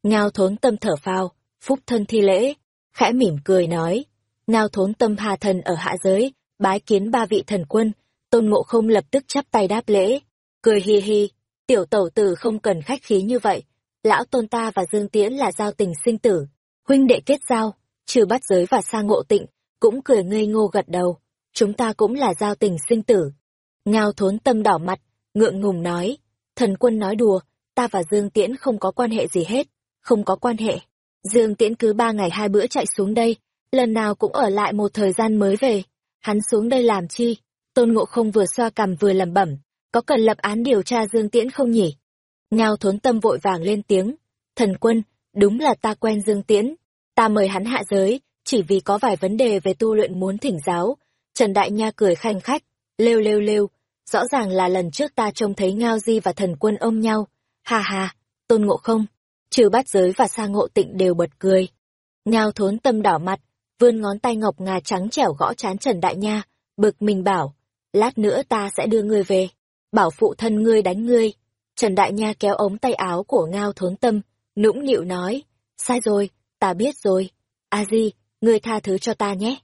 [SPEAKER 1] Ngao thốn tâm thở phào, phúc thân thi lễ, khẽ mỉm cười nói, ngao thốn tâm hà thần ở hạ giới, bái kiến ba vị thần quân, tôn ngộ không lập tức chắp tay đáp lễ, cười hi hi, tiểu tẩu tử không cần khách khí như vậy, lão tôn ta và Dương Tiễn là giao tình sinh tử, huynh đệ kết giao, trừ bắt giới và sa ngộ tịnh, cũng cười ngây ngô gật đầu, chúng ta cũng là giao tình sinh tử. Ngao thốn tâm đỏ mặt, ngượng ngùng nói, thần quân nói đùa, ta và Dương Tiễn không có quan hệ gì hết, không có quan hệ. Dương Tiễn cứ ba ngày hai bữa chạy xuống đây, lần nào cũng ở lại một thời gian mới về. Hắn xuống đây làm chi? Tôn Ngộ không vừa xoa cằm vừa lẩm bẩm, có cần lập án điều tra Dương Tiễn không nhỉ? Ngao thốn tâm vội vàng lên tiếng, thần quân, đúng là ta quen Dương Tiễn, ta mời hắn hạ giới, chỉ vì có vài vấn đề về tu luyện muốn thỉnh giáo. Trần Đại Nha cười khanh khách, lêu lêu lêu, rõ ràng là lần trước ta trông thấy Ngao Di và thần quân ôm nhau, ha ha, tôn ngộ không, trừ bát giới và sa ngộ tịnh đều bật cười. Ngao thốn tâm đỏ mặt, vươn ngón tay ngọc ngà trắng trẻo gõ chán Trần Đại Nha, bực mình bảo, lát nữa ta sẽ đưa ngươi về, bảo phụ thân ngươi đánh ngươi. Trần Đại Nha kéo ống tay áo của Ngao thốn tâm, nũng nịu nói, sai rồi, ta biết rồi, a di, ngươi tha thứ cho ta nhé.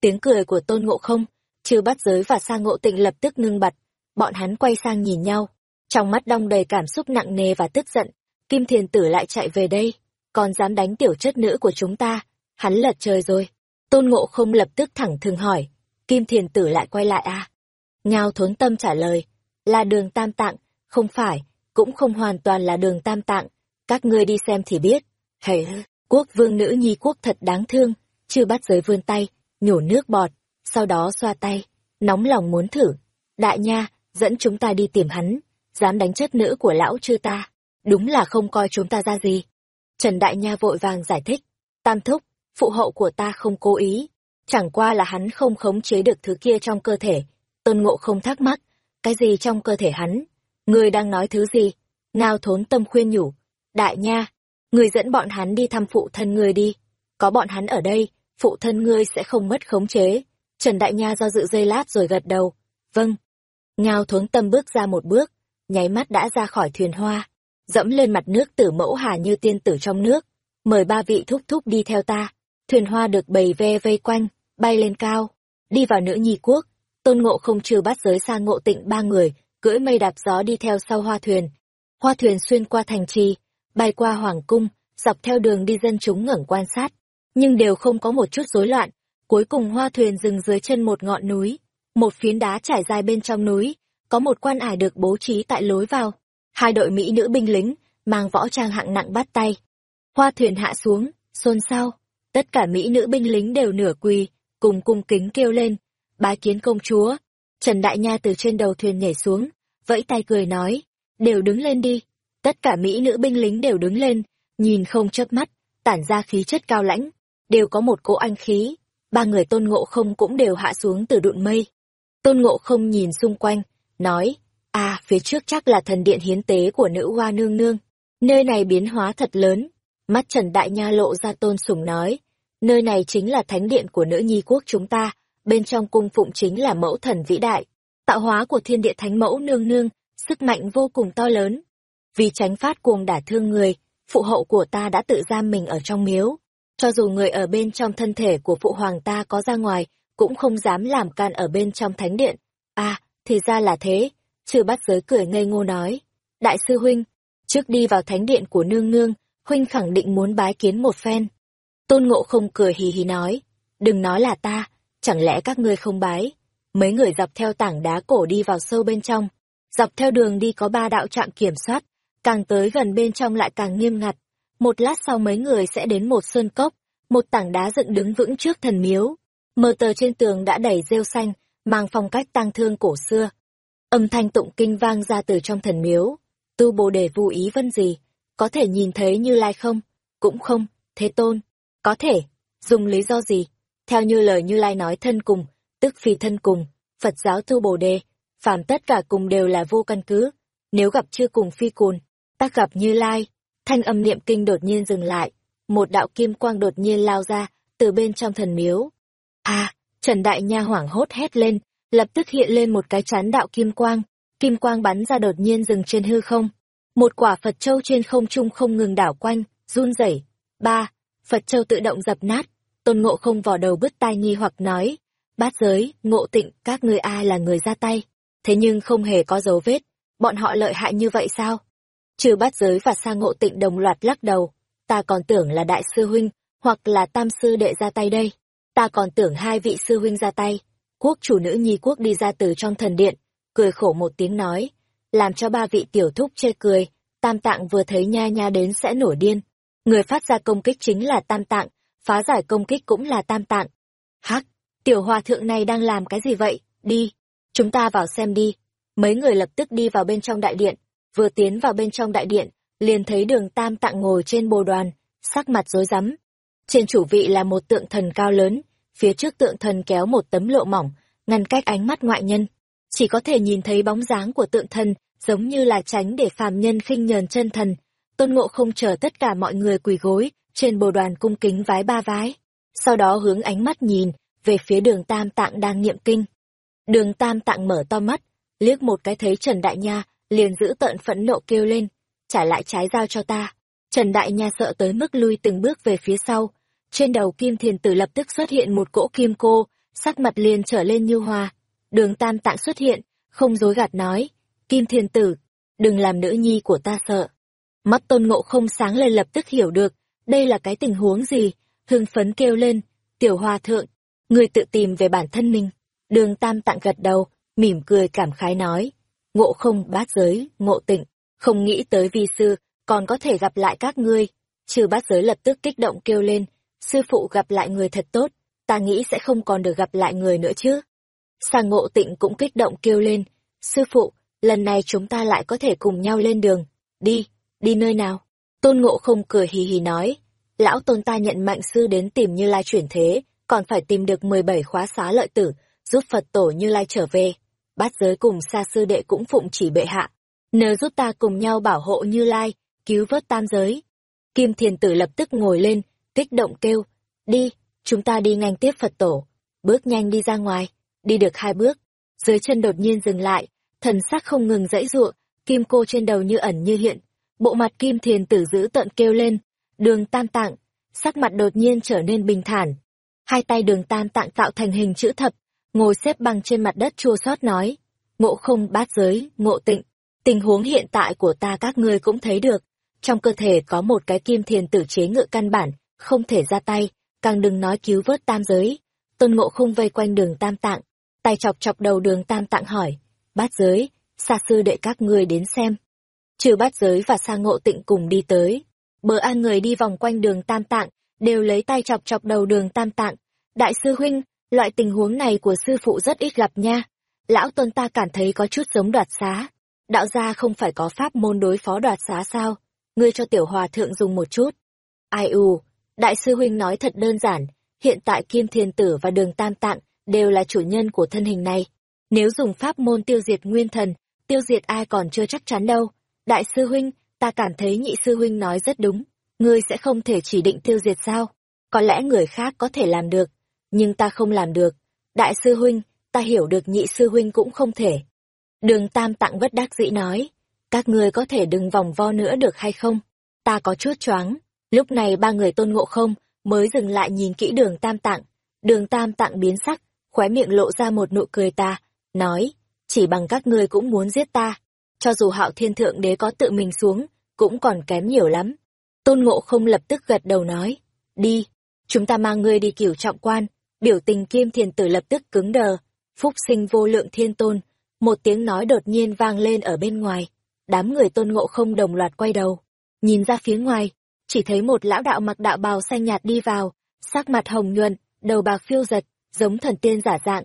[SPEAKER 1] Tiếng cười của tôn ngộ không, trừ bắt giới và sa ngộ tịnh lập tức ngưng bặt, bọn hắn quay sang nhìn nhau, trong mắt đong đầy cảm xúc nặng nề và tức giận, Kim Thiền Tử lại chạy về đây, còn dám đánh tiểu chất nữ của chúng ta, hắn lật trời rồi. Tôn Ngộ không lập tức thẳng thường hỏi, Kim Thiền Tử lại quay lại à? Ngao thốn tâm trả lời, là đường tam tạng, không phải, cũng không hoàn toàn là đường tam tạng, các ngươi đi xem thì biết. Hề, quốc vương nữ nhi quốc thật đáng thương, chưa bắt giới vươn tay, nhổ nước bọt, sau đó xoa tay, nóng lòng muốn thử. Đại nha, dẫn chúng ta đi tìm hắn, dám đánh chất nữ của lão chưa ta, đúng là không coi chúng ta ra gì. Trần Đại Nha vội vàng giải thích, tam thúc, phụ hậu của ta không cố ý, chẳng qua là hắn không khống chế được thứ kia trong cơ thể. Tôn Ngộ không thắc mắc, cái gì trong cơ thể hắn? Người đang nói thứ gì? Ngao thốn tâm khuyên nhủ, Đại Nha, người dẫn bọn hắn đi thăm phụ thân người đi, có bọn hắn ở đây, phụ thân ngươi sẽ không mất khống chế. Trần Đại Nha do dự dây lát rồi gật đầu, vâng. Ngao thốn tâm bước ra một bước, nháy mắt đã ra khỏi thuyền hoa, dẫm lên mặt nước tử mẫu hà như tiên tử trong nước. Mời ba vị thúc thúc đi theo ta. Thuyền hoa được bầy ve vây quanh, bay lên cao, đi vào nữ nhi quốc. Tôn ngộ không trừ bắt giới xa ngộ tịnh ba người, cưỡi mây đạp gió đi theo sau hoa thuyền. Hoa thuyền xuyên qua thành trì, bay qua hoàng cung, dọc theo đường đi dân chúng ngẩng quan sát, nhưng đều không có một chút rối loạn. Cuối cùng hoa thuyền dừng dưới chân một ngọn núi, một phiến đá trải dài bên trong núi, có một quan ải được bố trí tại lối vào. Hai đội Mỹ nữ binh lính, mang võ trang hạng nặng bắt tay. Hoa thuyền hạ xuống, xôn xao. Tất cả Mỹ nữ binh lính đều nửa quỳ, cùng cung kính kêu lên. Bái kiến công chúa. Trần Đại Nha từ trên đầu thuyền nhảy xuống, vẫy tay cười nói. Đều đứng lên đi. Tất cả Mỹ nữ binh lính đều đứng lên, nhìn không chớp mắt, tản ra khí chất cao lãnh, đều có một cỗ anh khí. Ba người tôn ngộ không cũng đều hạ xuống từ đụn mây. Tôn ngộ không nhìn xung quanh, nói, à, phía trước chắc là thần điện hiến tế của nữ hoa nương nương. Nơi này biến hóa thật lớn. Mắt Trần Đại Nha lộ ra tôn sùng nói, nơi này chính là thánh điện của nữ nhi quốc chúng ta, bên trong cung phụng chính là mẫu thần vĩ đại. Tạo hóa của thiên địa thánh mẫu nương nương, sức mạnh vô cùng to lớn. Vì tránh phát cuồng đả thương người, phụ hậu của ta đã tự giam mình ở trong miếu. Cho dù người ở bên trong thân thể của phụ hoàng ta có ra ngoài, cũng không dám làm can ở bên trong thánh điện. À, thì ra là thế. Trừ bắt giới cười ngây ngô nói. Đại sư huynh, trước đi vào thánh điện của nương nương, huynh khẳng định muốn bái kiến một phen. Tôn ngộ không cười hì hì nói. Đừng nói là ta, chẳng lẽ các ngươi không bái. Mấy người dọc theo tảng đá cổ đi vào sâu bên trong. Dọc theo đường đi có ba đạo trạm kiểm soát, càng tới gần bên trong lại càng nghiêm ngặt. Một lát sau mấy người sẽ đến một sơn cốc, một tảng đá dựng đứng vững trước thần miếu. Mờ tờ trên tường đã đẩy rêu xanh, mang phong cách tang thương cổ xưa. Âm thanh tụng kinh vang ra từ trong thần miếu. Tu bồ đề vô ý vân gì? Có thể nhìn thấy như lai không? Cũng không, thế tôn. Có thể. Dùng lý do gì? Theo như lời như lai nói thân cùng, tức phi thân cùng, Phật giáo tu bồ đề, phàm tất cả cùng đều là vô căn cứ. Nếu gặp chưa cùng phi cùn, ta gặp như lai. Thanh âm niệm kinh đột nhiên dừng lại. Một đạo kim quang đột nhiên lao ra, từ bên trong thần miếu. À, Trần Đại Nha hoảng hốt hét lên, lập tức hiện lên một cái chán đạo kim quang. Kim quang bắn ra đột nhiên dừng trên hư không. Một quả Phật Châu trên không trung không ngừng đảo quanh, run rẩy. Ba, Phật Châu tự động dập nát. Tôn Ngộ không vò đầu bứt tai nghi hoặc nói. Bát giới, ngộ tịnh, các ngươi ai là người ra tay. Thế nhưng không hề có dấu vết. Bọn họ lợi hại như vậy sao? Trừ bát giới và sa ngộ tịnh đồng loạt lắc đầu. Ta còn tưởng là đại sư huynh, hoặc là tam sư đệ ra tay đây. Ta còn tưởng hai vị sư huynh ra tay. Quốc chủ nữ nhi quốc đi ra từ trong thần điện, cười khổ một tiếng nói, làm cho ba vị tiểu thúc chê cười, tam tạng vừa thấy nha nha đến sẽ nổi điên. Người phát ra công kích chính là tam tạng, phá giải công kích cũng là tam tạng. Hắc, tiểu hòa thượng này đang làm cái gì vậy? Đi, chúng ta vào xem đi. Mấy người lập tức đi vào bên trong đại điện, vừa tiến vào bên trong đại điện, liền thấy đường tam tạng ngồi trên bồ đoàn, sắc mặt rối rắm. Trên chủ vị là một tượng thần cao lớn, phía trước tượng thần kéo một tấm lộ mỏng, ngăn cách ánh mắt ngoại nhân. Chỉ có thể nhìn thấy bóng dáng của tượng thần, giống như là tránh để phàm nhân khinh nhờn chân thần. Tôn ngộ không chờ tất cả mọi người quỳ gối, trên bồ đoàn cung kính vái ba vái. Sau đó hướng ánh mắt nhìn, về phía đường Tam Tạng đang niệm kinh. Đường Tam Tạng mở to mắt, liếc một cái thấy Trần Đại Nha, liền giữ tợn phẫn nộ kêu lên, trả lại trái dao cho ta. Trần Đại Nha sợ tới mức lui từng bước về phía sau. Trên đầu Kim Thiền Tử lập tức xuất hiện một cỗ kim cô, sắc mặt liền trở lên như hoa. Đường Tam Tạng xuất hiện, không dối gạt nói, Kim Thiền Tử, đừng làm nữ nhi của ta sợ. Mắt tôn ngộ không sáng lên lập tức hiểu được, đây là cái tình huống gì, hưng phấn kêu lên, tiểu hòa thượng, người tự tìm về bản thân mình. Đường Tam Tạng gật đầu, mỉm cười cảm khái nói, ngộ không bát giới, ngộ tịnh, không nghĩ tới vi sư, còn có thể gặp lại các ngươi. Trừ bát giới lập tức kích động kêu lên, sư phụ gặp lại người thật tốt, ta nghĩ sẽ không còn được gặp lại người nữa chứ. Sang ngộ tịnh cũng kích động kêu lên, sư phụ, lần này chúng ta lại có thể cùng nhau lên đường, đi, đi nơi nào? Tôn ngộ không cười hì hì nói, lão tôn ta nhận mạnh sư đến tìm như lai chuyển thế, còn phải tìm được 17 khóa xá lợi tử, giúp Phật tổ như lai trở về. Bát giới cùng xa sư đệ cũng phụng chỉ bệ hạ, nhờ giúp ta cùng nhau bảo hộ như lai, cứu vớt tam giới. Kim thiền tử lập tức ngồi lên, kích động kêu, đi, chúng ta đi nhanh tiếp Phật tổ, bước nhanh đi ra ngoài, đi được hai bước, dưới chân đột nhiên dừng lại, thần sắc không ngừng dãy ruộng, kim cô trên đầu như ẩn như hiện, bộ mặt kim thiền tử giữ tận kêu lên, đường tam tạng, sắc mặt đột nhiên trở nên bình thản. Hai tay đường tam tạng tạo thành hình chữ thập, ngồi xếp bằng trên mặt đất chua xót nói, ngộ không bát giới, ngộ tịnh, tình huống hiện tại của ta các ngươi cũng thấy được, trong cơ thể có một cái kim thiền tử chế ngự căn bản, không thể ra tay, càng đừng nói cứu vớt tam giới. Tôn ngộ không vây quanh đường tam tạng, tay chọc chọc đầu đường tam tạng hỏi, bát giới, xa sư đệ các ngươi đến xem. Trừ bát giới và sa ngộ tịnh cùng đi tới. Bờ an người đi vòng quanh đường tam tạng, đều lấy tay chọc chọc đầu đường tam tạng. Đại sư huynh, loại tình huống này của sư phụ rất ít gặp nha. Lão tôn ta cảm thấy có chút giống đoạt xá. Đạo gia không phải có pháp môn đối phó đoạt xá sao? ngươi cho tiểu hòa thượng dùng một chút. Ai u, đại sư huynh nói thật đơn giản, hiện tại Kim Thiên Tử và Đường Tam Tạng đều là chủ nhân của thân hình này. Nếu dùng pháp môn tiêu diệt nguyên thần, tiêu diệt ai còn chưa chắc chắn đâu. Đại sư huynh, ta cảm thấy nhị sư huynh nói rất đúng, ngươi sẽ không thể chỉ định tiêu diệt sao? Có lẽ người khác có thể làm được, nhưng ta không làm được. Đại sư huynh, ta hiểu được nhị sư huynh cũng không thể. Đường Tam Tạng bất đắc dĩ nói, các ngươi có thể đừng vòng vo nữa được hay không? Ta có chút choáng. Lúc này ba người tôn ngộ không mới dừng lại nhìn kỹ đường Tam Tạng. Đường Tam Tạng biến sắc, khóe miệng lộ ra một nụ cười ta, nói, chỉ bằng các ngươi cũng muốn giết ta. Cho dù hạo thiên thượng đế có tự mình xuống, cũng còn kém nhiều lắm. Tôn ngộ không lập tức gật đầu nói, đi, chúng ta mang ngươi đi cửu trọng quan, biểu tình kim thiền tử lập tức cứng đờ, phúc sinh vô lượng thiên tôn, một tiếng nói đột nhiên vang lên ở bên ngoài. Đám người tôn ngộ không đồng loạt quay đầu, nhìn ra phía ngoài, chỉ thấy một lão đạo mặc đạo bào xanh nhạt đi vào, sắc mặt hồng nhuận, đầu bạc phiêu giật, giống thần tiên giả dạng.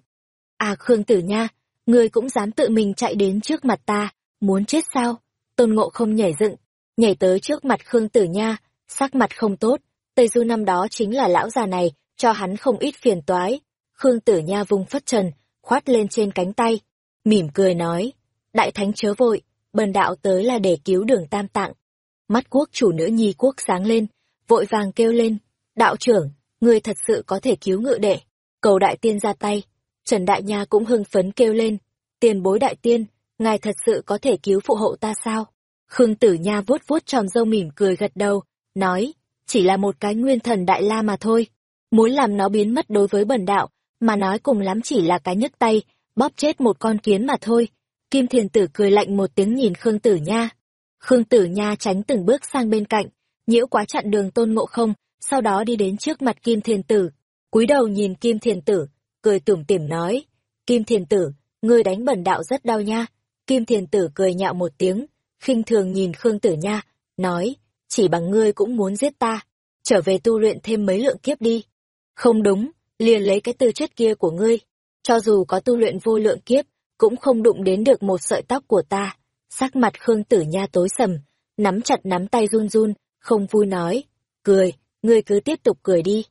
[SPEAKER 1] À Khương Tử Nha, ngươi cũng dám tự mình chạy đến trước mặt ta, muốn chết sao? Tôn Ngộ không nhảy dựng, nhảy tới trước mặt Khương Tử Nha, sắc mặt không tốt, Tây Du năm đó chính là lão già này, cho hắn không ít phiền toái. Khương Tử Nha vung phất trần, khoát lên trên cánh tay, mỉm cười nói, đại thánh chớ vội, bần đạo tới là để cứu đường tam tạng. Mắt quốc chủ nữ nhi quốc sáng lên, vội vàng kêu lên, đạo trưởng, người thật sự có thể cứu ngự đệ, cầu đại tiên ra tay. Trần Đại Nha cũng hưng phấn kêu lên, tiền bối đại tiên, ngài thật sự có thể cứu phụ hộ ta sao? Khương Tử Nha vuốt vuốt tròn râu mỉm cười gật đầu, nói, chỉ là một cái nguyên thần đại la mà thôi. Muốn làm nó biến mất đối với bần đạo, mà nói cùng lắm chỉ là cái nhấc tay, bóp chết một con kiến mà thôi. Kim Thiền Tử cười lạnh một tiếng nhìn Khương Tử Nha. Khương Tử Nha tránh từng bước sang bên cạnh, nhiễu quá chặn đường tôn ngộ không, sau đó đi đến trước mặt Kim Thiền Tử. cúi đầu nhìn Kim Thiền Tử, cười tủm tỉm nói, Kim Thiền Tử, ngươi đánh bẩn đạo rất đau nha. Kim Thiền Tử cười nhạo một tiếng, khinh thường nhìn Khương Tử Nha, nói, chỉ bằng ngươi cũng muốn giết ta, trở về tu luyện thêm mấy lượng kiếp đi. Không đúng, liền lấy cái tư chất kia của ngươi, cho dù có tu luyện vô lượng kiếp, cũng không đụng đến được một sợi tóc của ta. Sắc mặt Khương Tử Nha tối sầm, nắm chặt nắm tay run run, không vui nói, cười, ngươi cứ tiếp tục cười đi.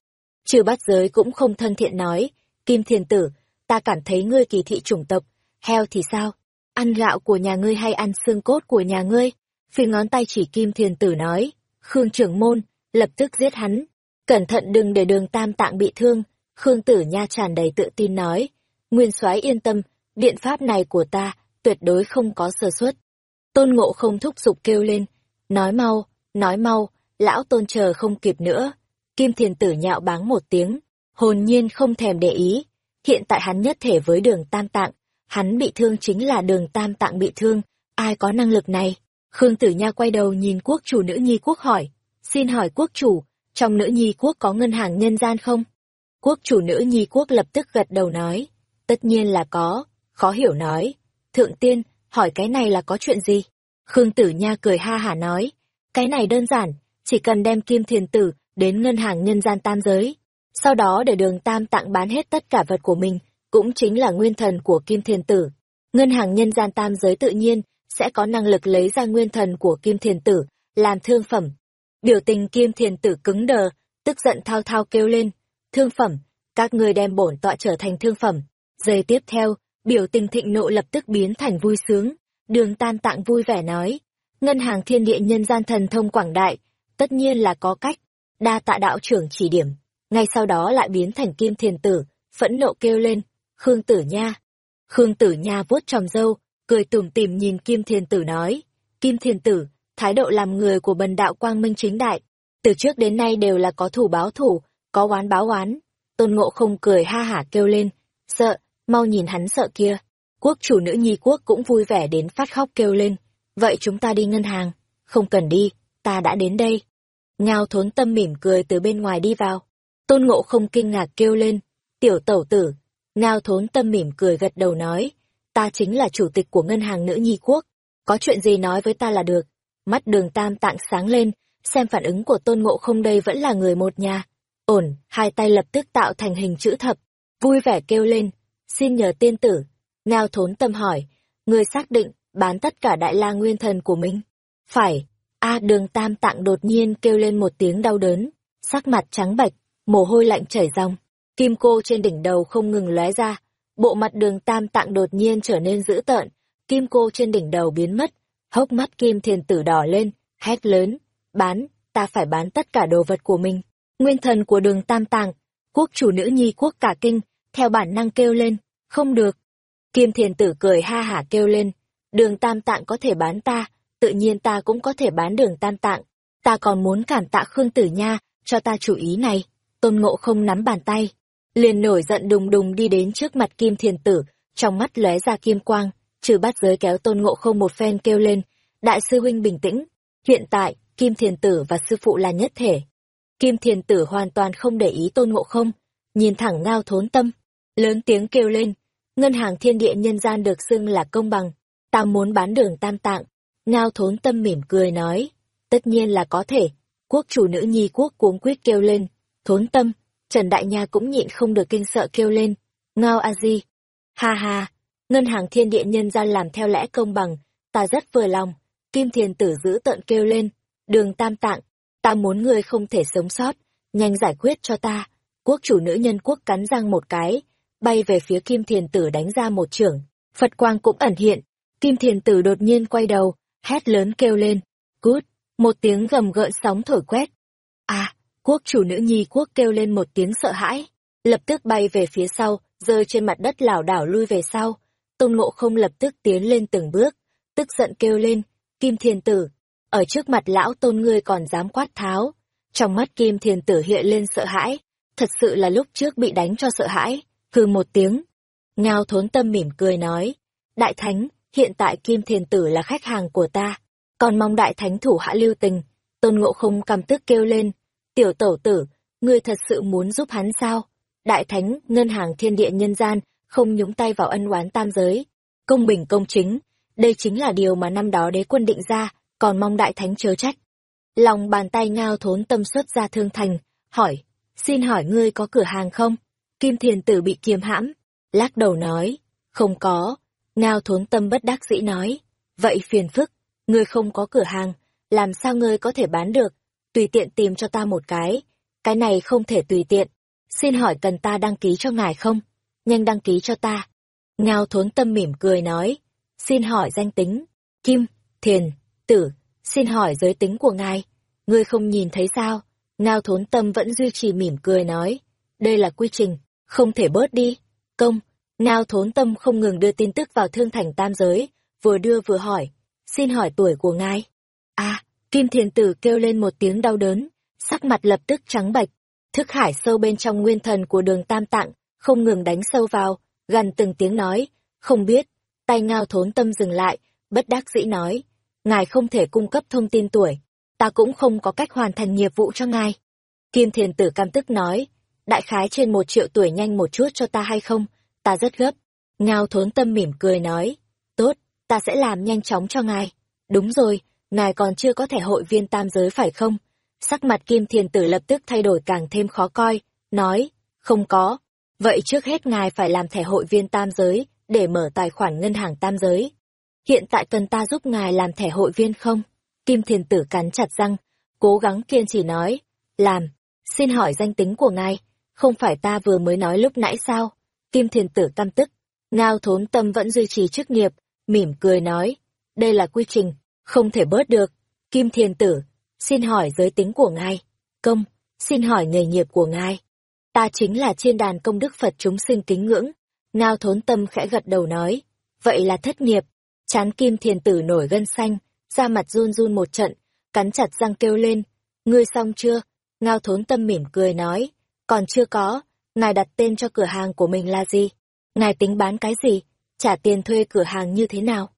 [SPEAKER 1] Trừ bát giới cũng không thân thiện nói, Kim Thiền Tử, ta cảm thấy ngươi kỳ thị chủng tộc, heo thì sao? Ăn gạo của nhà ngươi hay ăn xương cốt của nhà ngươi? Phi ngón tay chỉ Kim Thiền Tử nói, Khương trưởng môn, lập tức giết hắn. Cẩn thận đừng để đường tam tạng bị thương, Khương Tử Nha tràn đầy tự tin nói, Nguyên soái yên tâm, biện pháp này của ta, tuyệt đối không có sơ suất. Tôn Ngộ không thúc giục kêu lên, nói mau, nói mau, lão tôn chờ không kịp nữa. Kim Thiền Tử nhạo báng một tiếng, hồn nhiên không thèm để ý. Hiện tại hắn nhất thể với đường tam tạng, hắn bị thương chính là đường tam tạng bị thương, ai có năng lực này? Khương Tử Nha quay đầu nhìn quốc chủ nữ nhi quốc hỏi, xin hỏi quốc chủ, trong nữ nhi quốc có ngân hàng nhân gian không? Quốc chủ nữ nhi quốc lập tức gật đầu nói, tất nhiên là có, khó hiểu nói, thượng tiên, hỏi cái này là có chuyện gì? Khương Tử Nha cười ha hả nói, cái này đơn giản, chỉ cần đem kim thiền tử đến ngân hàng nhân gian tam giới, sau đó để đường tam tặng bán hết tất cả vật của mình, cũng chính là nguyên thần của kim thiền tử. Ngân hàng nhân gian tam giới tự nhiên sẽ có năng lực lấy ra nguyên thần của kim thiền tử, làm thương phẩm. Biểu tình kim thiền tử cứng đờ, tức giận thao thao kêu lên, thương phẩm, các ngươi đem bổn tọa trở thành thương phẩm. Giây tiếp theo, biểu tình thịnh nộ lập tức biến thành vui sướng, đường tan tạng vui vẻ nói, ngân hàng thiên địa nhân gian thần thông quảng đại, tất nhiên là có cách, đa tạ đạo trưởng chỉ điểm, ngay sau đó lại biến thành kim thiền tử, phẫn nộ kêu lên, Khương Tử Nha. Khương Tử Nha vuốt tròm dâu, cười tủm tỉm nhìn Kim Thiền Tử nói, Kim Thiền Tử, thái độ làm người của bần đạo quang minh chính đại, từ trước đến nay đều là có thủ báo thủ, có oán báo oán. Tôn Ngộ không cười ha hả kêu lên, sợ, mau nhìn hắn sợ kia. Quốc chủ nữ nhi quốc cũng vui vẻ đến phát khóc kêu lên, vậy chúng ta đi ngân hàng, không cần đi, ta đã đến đây. Ngao thốn tâm mỉm cười từ bên ngoài đi vào. Tôn Ngộ không kinh ngạc kêu lên, tiểu tẩu tử. Ngao thốn tâm mỉm cười gật đầu nói, ta chính là chủ tịch của ngân hàng nữ nhi quốc, có chuyện gì nói với ta là được. Mắt đường tam tạng sáng lên, xem phản ứng của tôn ngộ không đây vẫn là người một nhà. Ổn, hai tay lập tức tạo thành hình chữ thập, vui vẻ kêu lên, xin nhờ tiên tử. Ngao thốn tâm hỏi, người xác định bán tất cả đại la nguyên thần của mình. Phải, A đường tam tạng đột nhiên kêu lên một tiếng đau đớn, sắc mặt trắng bạch, mồ hôi lạnh chảy ròng, kim cô trên đỉnh đầu không ngừng lóe ra, bộ mặt đường tam tạng đột nhiên trở nên dữ tợn, kim cô trên đỉnh đầu biến mất, hốc mắt kim thiền tử đỏ lên, hét lớn, bán, ta phải bán tất cả đồ vật của mình. Nguyên thần của đường tam tạng, quốc chủ nữ nhi quốc cả kinh, theo bản năng kêu lên, không được. Kim thiền tử cười ha hả kêu lên, đường tam tạng có thể bán ta, tự nhiên ta cũng có thể bán đường tam tạng. Ta còn muốn cảm tạ Khương Tử Nha, cho ta chủ ý này. Tôn ngộ không nắm bàn tay, liền nổi giận đùng đùng đi đến trước mặt Kim Thiền Tử, trong mắt lóe ra kim quang, trừ bắt giới kéo tôn ngộ không một phen kêu lên, đại sư huynh bình tĩnh, hiện tại, Kim Thiền Tử và sư phụ là nhất thể. Kim Thiền Tử hoàn toàn không để ý tôn ngộ không, nhìn thẳng ngao thốn tâm, lớn tiếng kêu lên, ngân hàng thiên địa nhân gian được xưng là công bằng, ta muốn bán đường tam tạng. Ngao thốn tâm mỉm cười nói, tất nhiên là có thể, quốc chủ nữ nhi quốc cuống quyết kêu lên, thốn tâm, Trần Đại Nha cũng nhịn không được kinh sợ kêu lên, ngao a di. Ha ha, ngân hàng thiên địa nhân gian làm theo lẽ công bằng, ta rất vừa lòng. Kim Thiền Tử giữ tợn kêu lên, đường tam tạng, ta muốn người không thể sống sót, nhanh giải quyết cho ta. Quốc chủ nữ nhân quốc cắn răng một cái, bay về phía Kim Thiền Tử đánh ra một trưởng. Phật quang cũng ẩn hiện, Kim Thiền Tử đột nhiên quay đầu, hét lớn kêu lên, cút, một tiếng gầm gợn sóng thổi quét. À, quốc chủ nữ nhi quốc kêu lên một tiếng sợ hãi, lập tức bay về phía sau, rơi trên mặt đất lảo đảo lui về sau. Tôn Ngộ không lập tức tiến lên từng bước, tức giận kêu lên, Kim Thiền Tử, ở trước mặt lão tôn ngươi còn dám quát tháo. Trong mắt Kim Thiền Tử hiện lên sợ hãi, thật sự là lúc trước bị đánh cho sợ hãi, hừ một tiếng. Ngao thốn tâm mỉm cười nói, Đại Thánh, hiện tại Kim Thiền Tử là khách hàng của ta, còn mong Đại Thánh thủ hạ lưu tình. Tôn Ngộ không cầm tức kêu lên, tiểu tẩu tử, ngươi thật sự muốn giúp hắn sao? Đại Thánh, ngân hàng thiên địa nhân gian, không nhúng tay vào ân oán tam giới. Công bình công chính, đây chính là điều mà năm đó đế quân định ra, còn mong đại thánh chớ trách. Lòng bàn tay ngao thốn tâm xuất ra thương thành, hỏi, xin hỏi ngươi có cửa hàng không? Kim thiền tử bị kiềm hãm, lắc đầu nói, không có. Ngao thốn tâm bất đắc dĩ nói, vậy phiền phức, ngươi không có cửa hàng, làm sao ngươi có thể bán được? Tùy tiện tìm cho ta một cái, cái này không thể tùy tiện. Xin hỏi cần ta đăng ký cho ngài không? Nhanh đăng ký cho ta. Ngao thốn tâm mỉm cười nói, xin hỏi danh tính, Kim, Thiền, Tử, xin hỏi giới tính của ngài, ngươi không nhìn thấy sao? Ngao thốn tâm vẫn duy trì mỉm cười nói, đây là quy trình, không thể bớt đi. Công, ngao thốn tâm không ngừng đưa tin tức vào thương thành tam giới, vừa đưa vừa hỏi, xin hỏi tuổi của ngài. À, Kim Thiền Tử kêu lên một tiếng đau đớn, sắc mặt lập tức trắng bệch, thức hải sâu bên trong nguyên thần của đường tam tạng, không ngừng đánh sâu vào, gần từng tiếng nói, không biết, tay ngao thốn tâm dừng lại, bất đắc dĩ nói, ngài không thể cung cấp thông tin tuổi, ta cũng không có cách hoàn thành nhiệm vụ cho ngài. Kim thiền tử cam tức nói, đại khái trên một triệu tuổi nhanh một chút cho ta hay không, ta rất gấp. Ngao thốn tâm mỉm cười nói, tốt, ta sẽ làm nhanh chóng cho ngài. Đúng rồi, ngài còn chưa có thể hội viên tam giới phải không? Sắc mặt kim thiền tử lập tức thay đổi càng thêm khó coi, nói, không có. Vậy trước hết ngài phải làm thẻ hội viên tam giới, để mở tài khoản ngân hàng tam giới. Hiện tại cần ta giúp ngài làm thẻ hội viên không? Kim thiền tử cắn chặt răng, cố gắng kiên trì nói, làm, xin hỏi danh tính của ngài, không phải ta vừa mới nói lúc nãy sao? Kim thiền tử căm tức, ngao thốn tâm vẫn duy trì chức nghiệp, mỉm cười nói, đây là quy trình, không thể bớt được. Kim thiền tử, xin hỏi giới tính của ngài, công, xin hỏi nghề nghiệp của ngài. Ta chính là chiên đàn công đức Phật chúng sinh kính ngưỡng, Ngao thốn tâm khẽ gật đầu nói, vậy là thất nghiệp. Chán kim thiền tử nổi gân xanh, da mặt run run một trận, cắn chặt răng kêu lên, ngươi xong chưa? Ngao thốn tâm mỉm cười nói, còn chưa có, ngài đặt tên cho cửa hàng của mình là gì? Ngài tính bán cái gì? Trả tiền thuê cửa hàng như thế nào?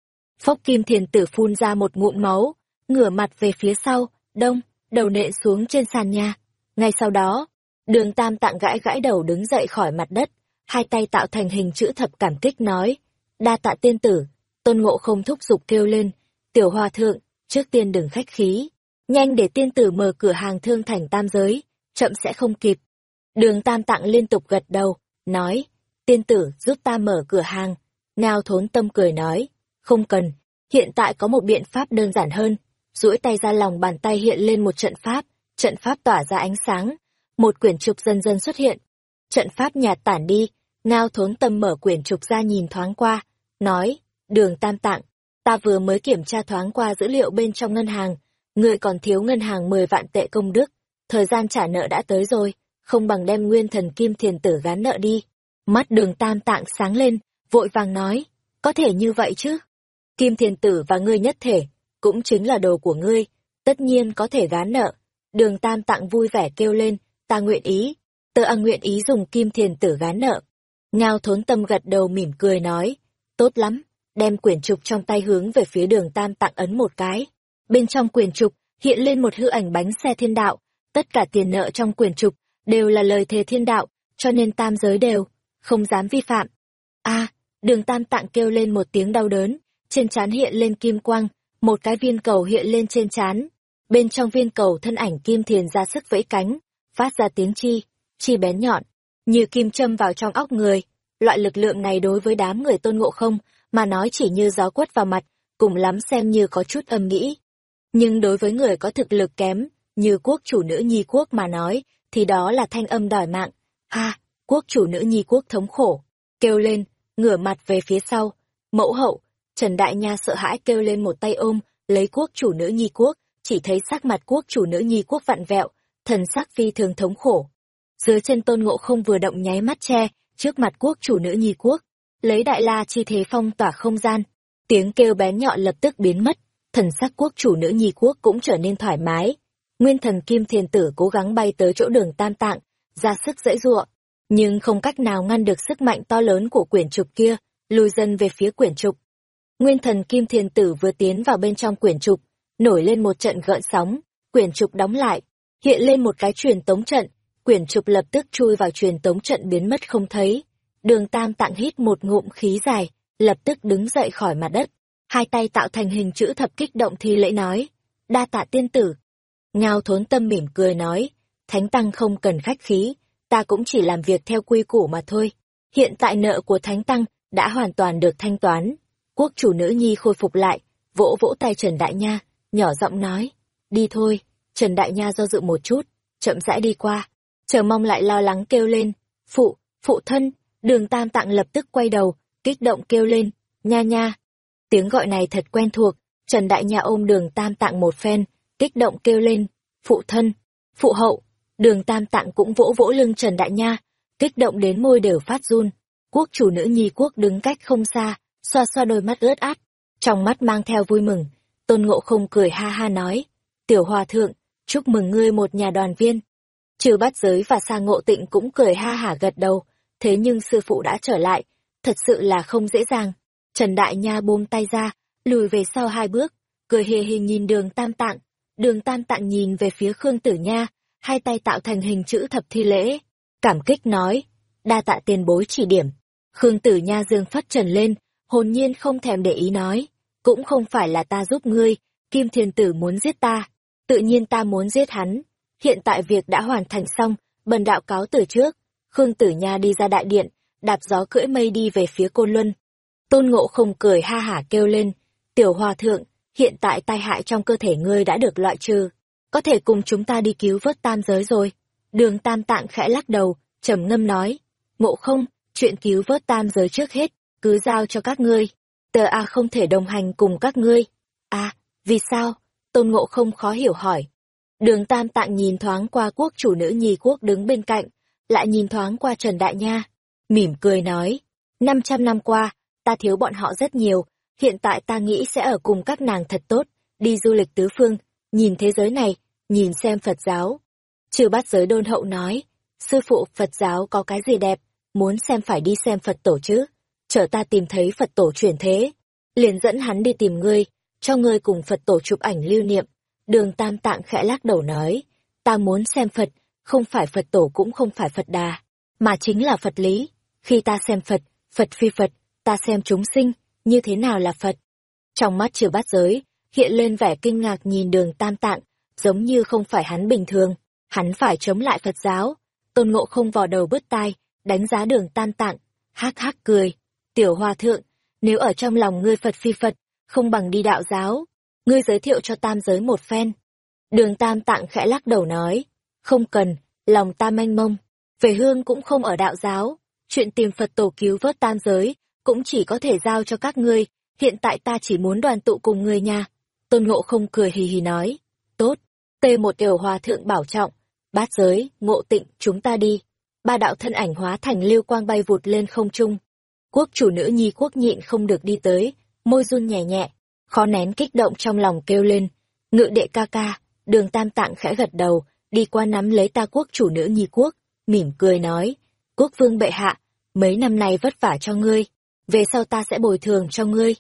[SPEAKER 1] Phốc kim thiền tử phun ra một ngụm máu, ngửa mặt về phía sau, đông, đầu nệ xuống trên sàn nhà. Ngay sau đó, đường tam tạng gãi gãi đầu đứng dậy khỏi mặt đất, hai tay tạo thành hình chữ thập cảm kích nói, đa tạ tiên tử, tôn ngộ không thúc giục kêu lên, tiểu hòa thượng, trước tiên đừng khách khí, nhanh để tiên tử mở cửa hàng thương thành tam giới, chậm sẽ không kịp. Đường tam tạng liên tục gật đầu, nói, tiên tử giúp ta mở cửa hàng, ngao thốn tâm cười nói, không cần, hiện tại có một biện pháp đơn giản hơn, duỗi tay ra lòng bàn tay hiện lên một trận pháp, trận pháp tỏa ra ánh sáng, một quyển trục dần dần xuất hiện. Trận pháp nhạt tản đi, ngao thốn tâm mở quyển trục ra nhìn thoáng qua, nói, đường tam tạng, ta vừa mới kiểm tra thoáng qua dữ liệu bên trong ngân hàng, người còn thiếu ngân hàng 10 vạn tệ công đức, thời gian trả nợ đã tới rồi, không bằng đem nguyên thần kim thiền tử gán nợ đi. Mắt đường tam tạng sáng lên, vội vàng nói, có thể như vậy chứ? Kim thiền tử và ngươi nhất thể, cũng chính là đồ của ngươi, tất nhiên có thể gán nợ. Đường tam tạng vui vẻ kêu lên, ta nguyện ý, tớ ăn nguyện ý dùng kim thiền tử gán nợ. Ngao thốn tâm gật đầu mỉm cười nói, tốt lắm, đem quyển trục trong tay hướng về phía đường tam tạng ấn một cái. Bên trong quyển trục, hiện lên một hư ảnh bánh xe thiên đạo, tất cả tiền nợ trong quyển trục, đều là lời thề thiên đạo, cho nên tam giới đều, không dám vi phạm. a đường tam tạng kêu lên một tiếng đau đớn, trên trán hiện lên kim quang, một cái viên cầu hiện lên trên trán. Bên trong viên cầu thân ảnh kim thiền ra sức vẫy cánh, phát ra tiếng chi, chi bén nhọn, như kim châm vào trong óc người. Loại lực lượng này đối với đám người tôn ngộ không, mà nói chỉ như gió quất vào mặt, cùng lắm xem như có chút âm nghĩ. Nhưng đối với người có thực lực kém, như quốc chủ nữ nhi quốc mà nói, thì đó là thanh âm đòi mạng. Ha, quốc chủ nữ nhi quốc thống khổ, kêu lên, ngửa mặt về phía sau. Mẫu hậu, Trần Đại Nha sợ hãi kêu lên một tay ôm, lấy quốc chủ nữ nhi quốc, chỉ thấy sắc mặt quốc chủ nữ nhi quốc vặn vẹo, thần sắc phi thường thống khổ. Dưới chân tôn ngộ không vừa động nháy mắt che, trước mặt quốc chủ nữ nhi quốc, lấy đại la chi thế phong tỏa không gian, tiếng kêu bén nhọn lập tức biến mất, thần sắc quốc chủ nữ nhi quốc cũng trở nên thoải mái. Nguyên thần kim thiền tử cố gắng bay tới chỗ đường tam tạng, ra sức dãy giụa, nhưng không cách nào ngăn được sức mạnh to lớn của quyển trục kia, lùi dần về phía quyển trục. Nguyên thần kim thiền tử vừa tiến vào bên trong quyển trục, nổi lên một trận gợn sóng, quyển trục đóng lại, hiện lên một cái truyền tống trận, quyển trục lập tức chui vào truyền tống trận biến mất không thấy. Đường Tam Tạng hít một ngụm khí dài, lập tức đứng dậy khỏi mặt đất, hai tay tạo thành hình chữ thập kích động thi lễ nói, đa tạ tiên tử. Ngao thốn tâm mỉm cười nói, thánh tăng không cần khách khí, ta cũng chỉ làm việc theo quy củ mà thôi. Hiện tại nợ của thánh tăng đã hoàn toàn được thanh toán. Quốc chủ nữ nhi khôi phục lại, vỗ vỗ tay Trần Đại Nha, nhỏ giọng nói, đi thôi. Trần Đại Nha do dự một chút, chậm rãi đi qua, chờ mong lại lo lắng kêu lên, phụ, phụ thân, đường tam tạng lập tức quay đầu, kích động kêu lên, nha nha. Tiếng gọi này thật quen thuộc, Trần Đại Nha ôm đường tam tạng một phen, kích động kêu lên, phụ thân, phụ hậu, đường tam tạng cũng vỗ vỗ lưng Trần Đại Nha, kích động đến môi đều phát run. Quốc chủ nữ nhi quốc đứng cách không xa, xoa xoa đôi mắt ướt át, trong mắt mang theo vui mừng, tôn ngộ không cười ha ha nói, tiểu hòa thượng, chúc mừng ngươi một nhà đoàn viên. Trừ bát giới và sa ngộ tịnh cũng cười ha hả gật đầu, thế nhưng sư phụ đã trở lại, thật sự là không dễ dàng. Trần Đại Nha buông tay ra, lùi về sau hai bước, cười hề hề nhìn đường tam tạng. Đường tam tạng nhìn về phía Khương Tử Nha, hai tay tạo thành hình chữ thập thi lễ. Cảm kích nói, đa tạ tiền bối chỉ điểm. Khương Tử Nha dương phát trần lên, hồn nhiên không thèm để ý nói, cũng không phải là ta giúp ngươi, Kim Thiền Tử muốn giết ta, tự nhiên ta muốn giết hắn. Hiện tại việc đã hoàn thành xong, bần đạo cáo từ trước. Khương Tử Nha đi ra đại điện, đạp gió cưỡi mây đi về phía Côn Luân. Tôn Ngộ không cười ha hả kêu lên, tiểu hòa thượng, hiện tại tai hại trong cơ thể ngươi đã được loại trừ, có thể cùng chúng ta đi cứu vớt tam giới rồi. Đường tam tạng khẽ lắc đầu, trầm ngâm nói, ngộ không, chuyện cứu vớt tam giới trước hết, cứ giao cho các ngươi. Tờ A không thể đồng hành cùng các ngươi. À, vì sao? Tôn Ngộ không khó hiểu hỏi. Đường Tam Tạng nhìn thoáng qua quốc chủ nữ nhi quốc đứng bên cạnh, lại nhìn thoáng qua Trần Đại Nha, mỉm cười nói, năm trăm năm qua, ta thiếu bọn họ rất nhiều, hiện tại ta nghĩ sẽ ở cùng các nàng thật tốt, đi du lịch tứ phương, nhìn thế giới này, nhìn xem Phật giáo. Trừ bát giới đôn hậu nói, sư phụ Phật giáo có cái gì đẹp, muốn xem phải đi xem Phật tổ chứ, chờ ta tìm thấy Phật tổ chuyển thế, liền dẫn hắn đi tìm ngươi, cho ngươi cùng Phật tổ chụp ảnh lưu niệm. Đường Tam Tạng khẽ lắc đầu nói, ta muốn xem Phật, không phải Phật tổ cũng không phải Phật đà, mà chính là Phật lý. Khi ta xem Phật, Phật phi Phật, ta xem chúng sinh, như thế nào là Phật? Trong mắt triều bát giới, hiện lên vẻ kinh ngạc nhìn đường Tam Tạng, giống như không phải hắn bình thường, hắn phải chống lại Phật giáo. Tôn Ngộ không vò đầu bứt tai, đánh giá đường Tam Tạng, hắc hắc cười. Tiểu Hòa Thượng, nếu ở trong lòng ngươi Phật phi Phật, không bằng đi đạo giáo. ngươi giới thiệu cho tam giới một phen. Đường tam tạng khẽ lắc đầu nói, không cần, lòng ta manh mông, về hương cũng không ở đạo giáo, chuyện tìm Phật tổ cứu vớt tam giới, cũng chỉ có thể giao cho các ngươi, hiện tại ta chỉ muốn đoàn tụ cùng ngươi nha. Tôn ngộ không cười hì hì nói, tốt, tê một tiểu hòa thượng bảo trọng, bát giới, ngộ tịnh, chúng ta đi. Ba đạo thân ảnh hóa thành lưu quang bay vụt lên không trung. Quốc chủ nữ nhi quốc nhịn không được đi tới, môi run nhẹ nhẹ, khó nén kích động trong lòng kêu lên. Ngự đệ ca ca, đường tam tạng khẽ gật đầu, đi qua nắm lấy ta quốc chủ nữ nhi quốc, mỉm cười nói, quốc vương bệ hạ, mấy năm nay vất vả cho ngươi, về sau ta sẽ bồi thường cho ngươi.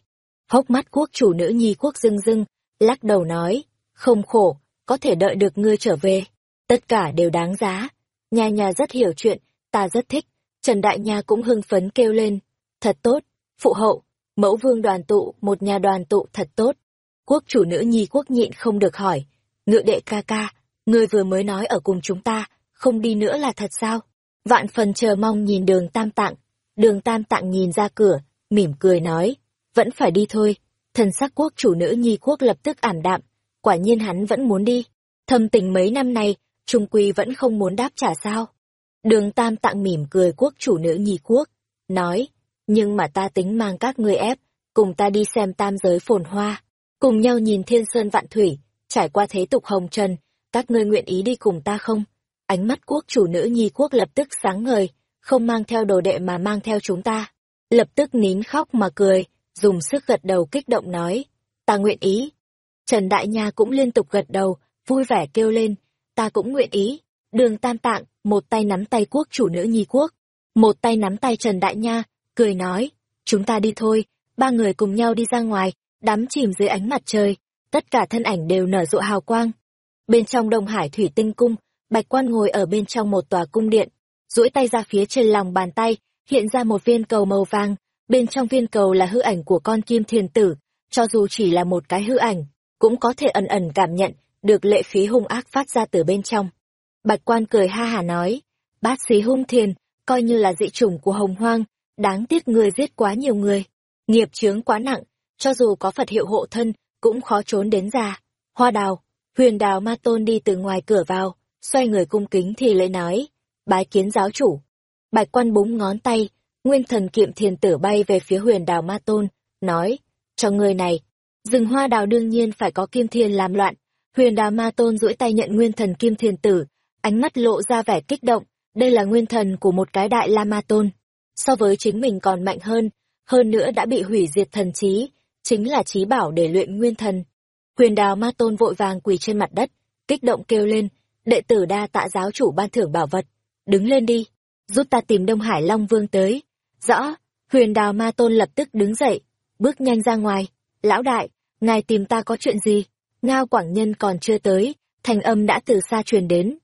[SPEAKER 1] Hốc mắt quốc chủ nữ nhi quốc dưng dưng, lắc đầu nói, không khổ, có thể đợi được ngươi trở về, tất cả đều đáng giá. nhà nhà rất hiểu chuyện, ta rất thích, Trần Đại Nha cũng hưng phấn kêu lên, thật tốt, phụ hậu, mẫu vương đoàn tụ, một nhà đoàn tụ thật tốt. Quốc chủ nữ nhi quốc nhịn không được hỏi, ngự đệ ca ca, ngươi vừa mới nói ở cùng chúng ta, không đi nữa là thật sao? Vạn phần chờ mong nhìn đường tam tạng, đường tam tạng nhìn ra cửa, mỉm cười nói, vẫn phải đi thôi. Thần sắc quốc chủ nữ nhi quốc lập tức ảm đạm, quả nhiên hắn vẫn muốn đi. Thâm tình mấy năm nay, trung quy vẫn không muốn đáp trả sao. Đường tam tạng mỉm cười quốc chủ nữ nhi quốc, nói, nhưng mà ta tính mang các ngươi ép, cùng ta đi xem tam giới phồn hoa, cùng nhau nhìn thiên sơn vạn thủy, trải qua thế tục hồng trần, các ngươi nguyện ý đi cùng ta không? Ánh mắt quốc chủ nữ nhi quốc lập tức sáng ngời, không mang theo đồ đệ mà mang theo chúng ta. Lập tức nín khóc mà cười, dùng sức gật đầu kích động nói, ta nguyện ý. Trần Đại Nha cũng liên tục gật đầu, vui vẻ kêu lên, ta cũng nguyện ý. Đường tam tạng, một tay nắm tay quốc chủ nữ nhi quốc, một tay nắm tay Trần Đại Nha, cười nói, chúng ta đi thôi, ba người cùng nhau đi ra ngoài, đắm chìm dưới ánh mặt trời, tất cả thân ảnh đều nở rộ hào quang. Bên trong Đông Hải Thủy Tinh Cung, Bạch Quan ngồi ở bên trong một tòa cung điện, duỗi tay ra phía trên lòng bàn tay, hiện ra một viên cầu màu vàng, bên trong viên cầu là hư ảnh của con kim thiền tử, cho dù chỉ là một cái hư ảnh, cũng có thể ẩn ẩn cảm nhận được lệ khí hung ác phát ra từ bên trong. Bạch Quan cười ha hà nói, bát xí hung thiền, coi như là dị chủng của hồng hoang, đáng tiếc người giết quá nhiều người, nghiệp chướng quá nặng, cho dù có Phật hiệu hộ thân, cũng khó trốn đến già. Hoa đào, huyền đào ma tôn đi từ ngoài cửa vào, xoay người cung kính thì lễ nói, bái kiến giáo chủ. Bạch quan búng ngón tay, nguyên thần kiệm thiền tử bay về phía huyền đào ma tôn, nói, cho người này, rừng hoa đào đương nhiên phải có kim thiền làm loạn. Huyền đào ma tôn duỗi tay nhận nguyên thần kim thiền tử, ánh mắt lộ ra vẻ kích động, đây là nguyên thần của một cái đại la ma tôn. So với chính mình còn mạnh hơn, hơn nữa đã bị hủy diệt thần trí, chính là trí bảo để luyện nguyên thần. Huyền đào ma tôn vội vàng quỳ trên mặt đất, kích động kêu lên, đệ tử đa tạ giáo chủ ban thưởng bảo vật, đứng lên đi, giúp ta tìm Đông Hải Long Vương tới. Rõ, huyền đào ma tôn lập tức đứng dậy, bước nhanh ra ngoài, lão đại, ngài tìm ta có chuyện gì? Ngao Quảng Nhân còn chưa tới, thành âm đã từ xa truyền đến.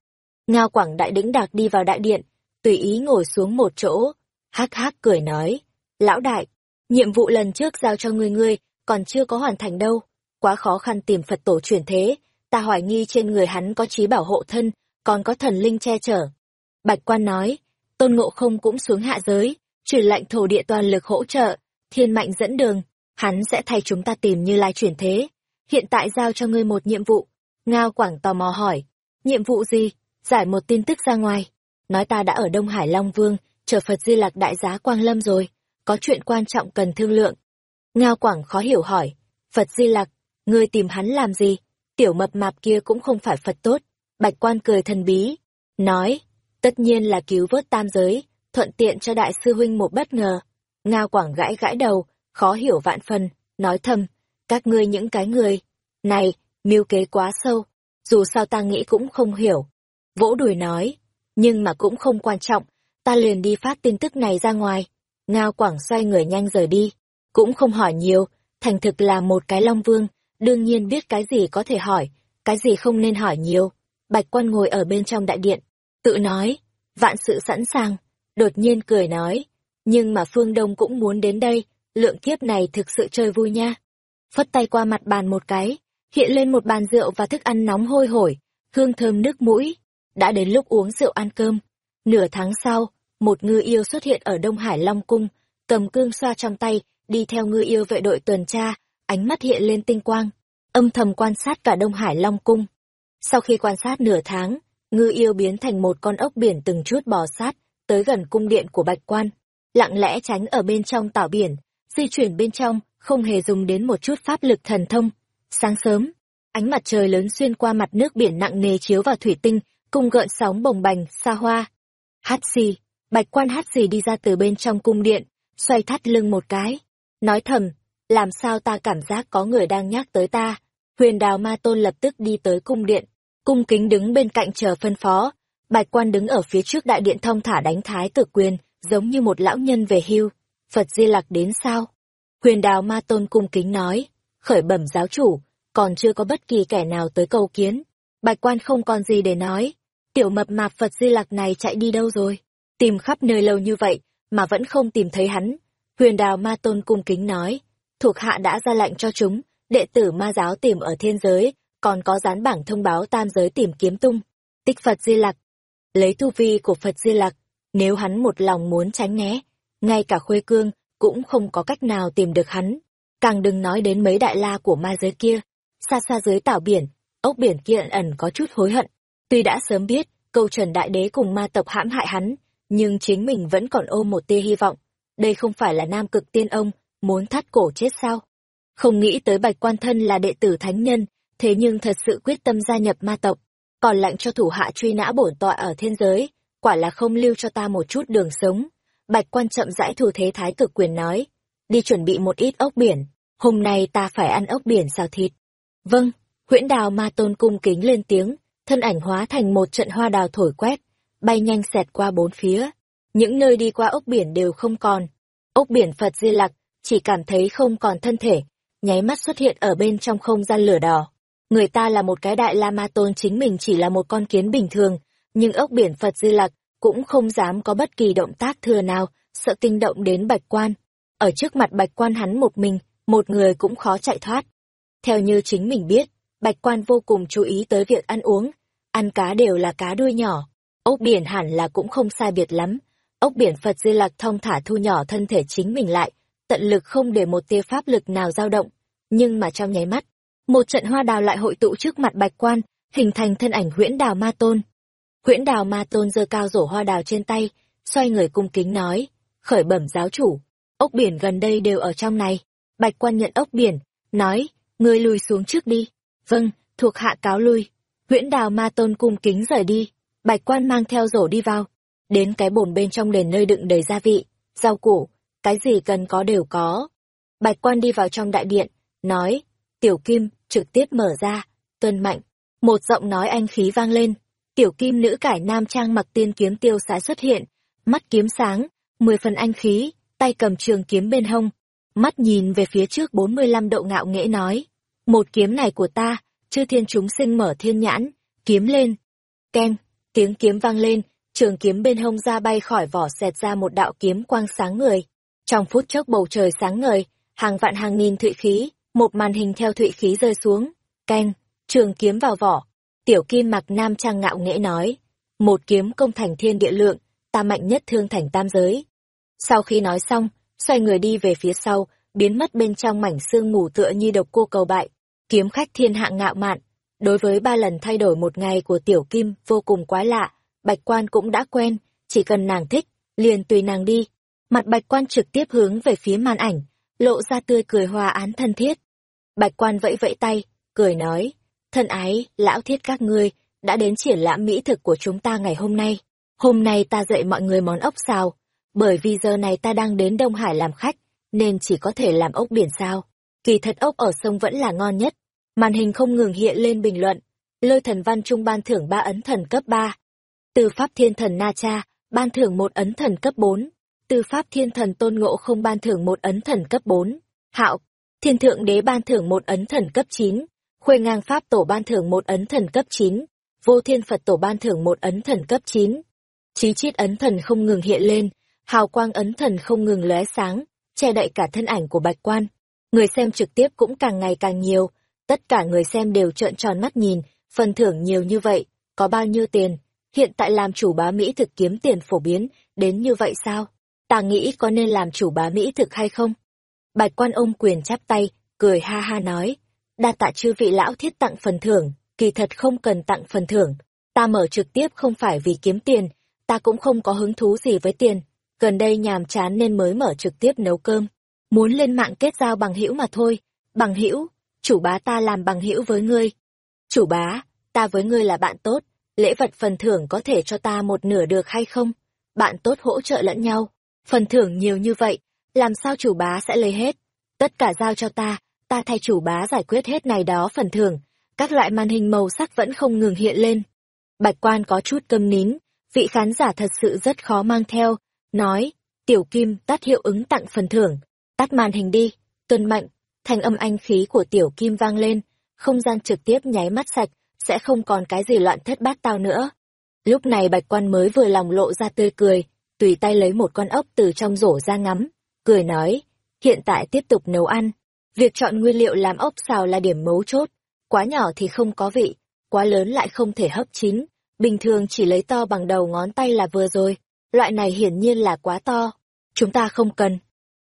[SPEAKER 1] Ngao Quảng Đại đĩnh đạc đi vào đại điện, tùy ý ngồi xuống một chỗ, hắc hắc cười nói, lão đại, nhiệm vụ lần trước giao cho ngươi ngươi, còn chưa có hoàn thành đâu, quá khó khăn tìm Phật tổ chuyển thế, ta hoài nghi trên người hắn có trí bảo hộ thân, còn có thần linh che chở. Bạch quan nói, tôn ngộ không cũng xuống hạ giới, truyền lệnh thổ địa toàn lực hỗ trợ, thiên mạnh dẫn đường, hắn sẽ thay chúng ta tìm như lai chuyển thế. Hiện tại giao cho ngươi một nhiệm vụ. Ngao Quảng tò mò hỏi, nhiệm vụ gì? Giải một tin tức ra ngoài. Nói ta đã ở Đông Hải Long Vương, chờ Phật Di Lặc đại giá Quang Lâm rồi, có chuyện quan trọng cần thương lượng. Ngao Quảng khó hiểu hỏi, Phật Di Lặc, ngươi tìm hắn làm gì? Tiểu mập mạp kia cũng không phải Phật tốt. Bạch quan cười thần bí, nói, tất nhiên là cứu vớt tam giới, thuận tiện cho đại sư huynh một bất ngờ. Ngao Quảng gãi gãi đầu, khó hiểu vạn phần, nói thầm, các ngươi những cái người, này, mưu kế quá sâu, dù sao ta nghĩ cũng không hiểu. Vỗ đùi nói, nhưng mà cũng không quan trọng, ta liền đi phát tin tức này ra ngoài. Ngao Quảng xoay người nhanh rời đi, cũng không hỏi nhiều, thành thực là một cái Long Vương, đương nhiên biết cái gì có thể hỏi, cái gì không nên hỏi nhiều. Bạch quan ngồi ở bên trong đại điện, tự nói, vạn sự sẵn sàng, đột nhiên cười nói, nhưng mà Phương Đông cũng muốn đến đây, lượng kiếp này thực sự chơi vui nha. Phất tay qua mặt bàn một cái, hiện lên một bàn rượu và thức ăn nóng hôi hổi, hương thơm nước mũi. Đã đến lúc uống rượu ăn cơm. Nửa tháng sau, một ngư yêu xuất hiện ở Đông Hải Long Cung, cầm cương xoa trong tay, đi theo ngư yêu vệ đội tuần tra, ánh mắt hiện lên tinh quang. âm thầm quan sát cả Đông Hải Long Cung. Sau khi quan sát nửa tháng, ngư yêu biến thành một con ốc biển từng chút bò sát, tới gần cung điện của Bạch Quan, lặng lẽ tránh ở bên trong tảo biển, di chuyển bên trong, không hề dùng đến một chút pháp lực thần thông. Sáng sớm, ánh mặt trời lớn xuyên qua mặt nước biển nặng nề chiếu vào thủy tinh, cung gợn sóng bồng bềnh, xa hoa. Hát xì, Bạch Quan hát xì đi ra từ bên trong cung điện, xoay thắt lưng một cái, nói thầm, làm sao ta cảm giác có người đang nhắc tới ta. Huyền đào ma tôn lập tức đi tới cung điện, cung kính đứng bên cạnh chờ phân phó. Bạch quan đứng ở phía trước đại điện thông thả đánh thái tử quyền, giống như một lão nhân về hưu. Phật Di Lặc đến sao? Huyền đào ma tôn cung kính nói, khởi bẩm giáo chủ, còn chưa có bất kỳ kẻ nào tới cầu kiến. Bạch quan không còn gì để nói. Tiểu mập mạp Phật Di Lặc này chạy đi đâu rồi? Tìm khắp nơi lâu như vậy, mà vẫn không tìm thấy hắn. Huyền đào ma tôn cung kính nói, thuộc hạ đã ra lệnh cho chúng, đệ tử ma giáo tìm ở thiên giới, còn có dán bảng thông báo tam giới tìm kiếm tung. Tích Phật Di Lặc. Lấy tu vi của Phật Di Lặc, nếu hắn một lòng muốn tránh né, ngay cả Khuê Cương cũng không có cách nào tìm được hắn. Càng đừng nói đến mấy đại la của ma giới kia. Xa xa dưới tảo biển, ốc biển kia ẩn có chút hối hận. Tuy đã sớm biết, câu trần đại đế cùng ma tộc hãm hại hắn, nhưng chính mình vẫn còn ôm một tia hy vọng. Đây không phải là nam cực tiên ông, muốn thắt cổ chết sao? Không nghĩ tới bạch quan thân là đệ tử thánh nhân, thế nhưng thật sự quyết tâm gia nhập ma tộc, còn lệnh cho thủ hạ truy nã bổn tọa ở thiên giới, quả là không lưu cho ta một chút đường sống. Bạch quan chậm rãi thủ thế thái cực quyền nói, đi chuẩn bị một ít ốc biển, hôm nay ta phải ăn ốc biển xào thịt. Vâng, huyễn đào ma tôn cung kính lên tiếng, thân ảnh hóa thành một trận hoa đào thổi quét, bay nhanh xẹt qua bốn phía. Những nơi đi qua ốc biển đều không còn. Ốc biển Phật Di Lặc chỉ cảm thấy không còn thân thể, nháy mắt xuất hiện ở bên trong không gian lửa đỏ. Người ta là một cái đại la ma tôn chính mình chỉ là một con kiến bình thường, nhưng ốc biển Phật Di Lặc cũng không dám có bất kỳ động tác thừa nào, sợ kinh động đến bạch quan. Ở trước mặt bạch quan hắn một mình, một người cũng khó chạy thoát. Theo như chính mình biết, bạch quan vô cùng chú ý tới việc ăn uống, ăn cá đều là cá đuôi nhỏ, ốc biển hẳn là cũng không sai biệt lắm. Ốc biển Phật Di Lặc thông thả thu nhỏ thân thể chính mình lại, tận lực không để một tia pháp lực nào dao động. Nhưng mà trong nháy mắt, một trận hoa đào lại hội tụ trước mặt bạch quan, hình thành thân ảnh huyễn đào ma tôn. Huyễn đào ma tôn giơ cao rổ hoa đào trên tay, xoay người cung kính nói, khởi bẩm giáo chủ, ốc biển gần đây đều ở trong này. Bạch quan nhận ốc biển, nói, ngươi lùi xuống trước đi. Vâng, thuộc hạ cáo lui. Huyễn đào ma tôn cung kính rời đi, bạch quan mang theo rổ đi vào. Đến cái bồn bên trong đền nơi đựng đầy gia vị, rau củ, cái gì cần có đều có. Bạch quan đi vào trong đại điện, nói, tiểu kim, trực tiếp mở ra, tuân mạnh. Một giọng nói anh khí vang lên, tiểu kim nữ cải nam trang mặc tiên kiếm tiêu sái xuất hiện, mắt kiếm sáng, mười phần anh khí, tay cầm trường kiếm bên hông, mắt nhìn về phía trước bốn mươi lăm độ ngạo nghễ nói, một kiếm này của ta, chư thiên chúng sinh mở thiên nhãn, kiếm lên. Keng, tiếng kiếm vang lên, trường kiếm bên hông ra bay khỏi vỏ xẹt ra một đạo kiếm quang sáng người. Trong phút chốc bầu trời sáng ngời, hàng vạn hàng nghìn thụy khí, một màn hình theo thụy khí rơi xuống. Canh, trường kiếm vào vỏ. Tiểu kim mặc nam trang ngạo nghễ nói. Một kiếm công thành thiên địa lượng, ta mạnh nhất thương thành tam giới. Sau khi nói xong, xoay người đi về phía sau, biến mất bên trong mảnh xương ngủ tựa như độc cô cầu bại. Kiếm khách thiên hạ ngạo mạn. Đối với ba lần thay đổi một ngày của tiểu kim vô cùng quái lạ, bạch quan cũng đã quen, chỉ cần nàng thích, liền tùy nàng đi. Mặt bạch quan trực tiếp hướng về phía màn ảnh, lộ ra tươi cười hòa án thân thiết. Bạch quan vẫy vẫy tay, cười nói, thân ái, lão thiết các ngươi, đã đến triển lãm mỹ thực của chúng ta ngày hôm nay. Hôm nay ta dạy mọi người món ốc xào, bởi vì giờ này ta đang đến Đông Hải làm khách, nên chỉ có thể làm ốc biển sao. Kỳ thật ốc ở sông vẫn là ngon nhất. Màn hình không ngừng hiện lên bình luận. Lôi thần văn trung ban thưởng ba ấn thần cấp 3. Từ pháp thiên thần Na Cha, ban thưởng một ấn thần cấp 4 từ pháp thiên thần tôn ngộ không ban thưởng một ấn thần cấp 4. Hạo, thiên thượng đế ban thưởng một ấn thần cấp 9. Khuê ngang pháp tổ ban thưởng một ấn thần cấp 9. Vô thiên Phật tổ ban thưởng một ấn thần cấp 9. Chí chít ấn thần không ngừng hiện lên, hào quang ấn thần không ngừng lóe sáng, che đậy cả thân ảnh của bạch quan. Người xem trực tiếp cũng càng ngày càng nhiều, tất cả người xem đều trợn tròn mắt nhìn, phần thưởng nhiều như vậy, có bao nhiêu tiền, hiện tại làm chủ bá Mỹ thực kiếm tiền phổ biến, đến như vậy sao? ta nghĩ có nên làm chủ bá Mỹ thực hay không? Bạch quan ôm quyền chắp tay, cười ha ha nói, đa tạ chư vị lão thiết tặng phần thưởng, kỳ thật không cần tặng phần thưởng. Ta mở trực tiếp không phải vì kiếm tiền, ta cũng không có hứng thú gì với tiền. Gần đây nhàm chán nên mới mở trực tiếp nấu cơm. Muốn lên mạng kết giao bằng hữu mà thôi. Bằng hữu, chủ bá ta làm bằng hữu với ngươi. Chủ bá, ta với ngươi là bạn tốt, lễ vật phần thưởng có thể cho ta một nửa được hay không? Bạn tốt hỗ trợ lẫn nhau. Phần thưởng nhiều như vậy, làm sao chủ bá sẽ lấy hết? Tất cả giao cho ta, ta thay chủ bá giải quyết hết này đó phần thưởng. Các loại màn hình màu sắc vẫn không ngừng hiện lên. Bạch quan có chút câm nín, vị khán giả thật sự rất khó mang theo, nói, tiểu kim tắt hiệu ứng tặng phần thưởng, tắt màn hình đi, tuân mạnh, thanh âm anh khí của tiểu kim vang lên, không gian trực tiếp nháy mắt sạch, sẽ không còn cái gì loạn thất bát tao nữa. Lúc này bạch quan mới vừa lòng lộ ra tươi cười, tùy tay lấy một con ốc từ trong rổ ra ngắm, cười nói, hiện tại tiếp tục nấu ăn. Việc chọn nguyên liệu làm ốc xào là điểm mấu chốt, quá nhỏ thì không có vị, quá lớn lại không thể hấp chín, bình thường chỉ lấy to bằng đầu ngón tay là vừa rồi, loại này hiển nhiên là quá to, chúng ta không cần.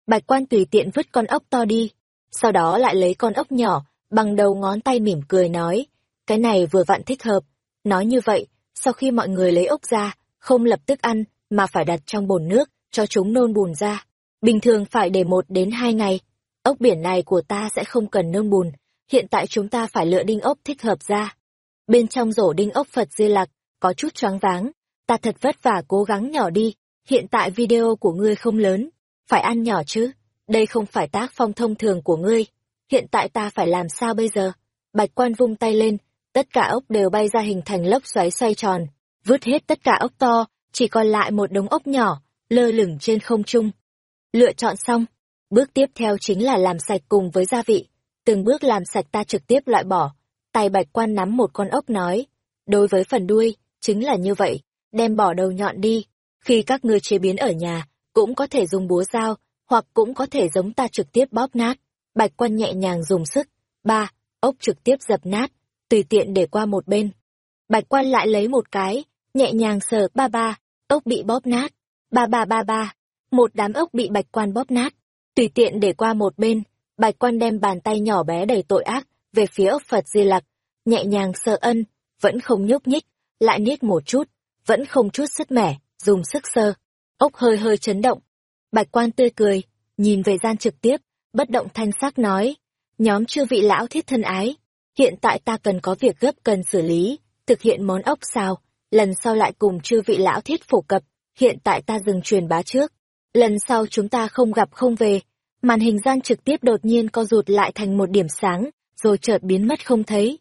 [SPEAKER 1] Bạch quan tùy tiện vứt con ốc to đi, sau đó lại lấy con ốc nhỏ, bằng đầu ngón tay mỉm cười nói, cái này vừa vặn thích hợp. Nói như vậy, sau khi mọi người lấy ốc ra, không lập tức ăn, mà phải đặt trong bồn nước, cho chúng nôn bùn ra. Bình thường phải để một đến hai ngày. Ốc biển này của ta sẽ không cần nương bùn, hiện tại chúng ta phải lựa đinh ốc thích hợp ra. Bên trong rổ đinh ốc Phật Di Lặc, có chút choáng váng, ta thật vất vả cố gắng nhỏ đi, hiện tại video của ngươi không lớn, phải ăn nhỏ chứ, đây không phải tác phong thông thường của ngươi, hiện tại ta phải làm sao bây giờ? Bạch quan vung tay lên, tất cả ốc đều bay ra hình thành lốc xoáy xoay tròn, vứt hết tất cả ốc to, chỉ còn lại một đống ốc nhỏ, lơ lửng trên không trung. Lựa chọn xong, bước tiếp theo chính là làm sạch cùng với gia vị. Từng bước làm sạch ta trực tiếp loại bỏ, tài bạch quan nắm một con ốc nói. Đối với phần đuôi, chính là như vậy, đem bỏ đầu nhọn đi. Khi các ngươi chế biến ở nhà, cũng có thể dùng búa dao, hoặc cũng có thể giống ta trực tiếp bóp nát. Bạch quan nhẹ nhàng dùng sức. Ba, ốc trực tiếp dập nát, tùy tiện để qua một bên. Bạch quan lại lấy một cái, nhẹ nhàng sờ ba ba, ốc bị bóp nát. Ba ba ba ba, một đám ốc bị bạch quan bóp nát, tùy tiện để qua một bên. Bạch quan đem bàn tay nhỏ bé đầy tội ác, về phía ốc Phật Di Lặc, nhẹ nhàng sơ ân, vẫn không nhúc nhích, lại niết một chút, vẫn không chút sức mẻ, dùng sức sơ. Ốc hơi hơi chấn động. Bạch quan tươi cười, nhìn về gian trực tiếp, bất động thanh sắc nói, nhóm chư vị lão thiết thân ái, hiện tại ta cần có việc gấp cần xử lý, thực hiện món ốc xào, lần sau lại cùng chư vị lão thiết phổ cập, hiện tại ta dừng truyền bá trước. Lần sau chúng ta không gặp không về, màn hình gian trực tiếp đột nhiên co rụt lại thành một điểm sáng, rồi chợt biến mất không thấy.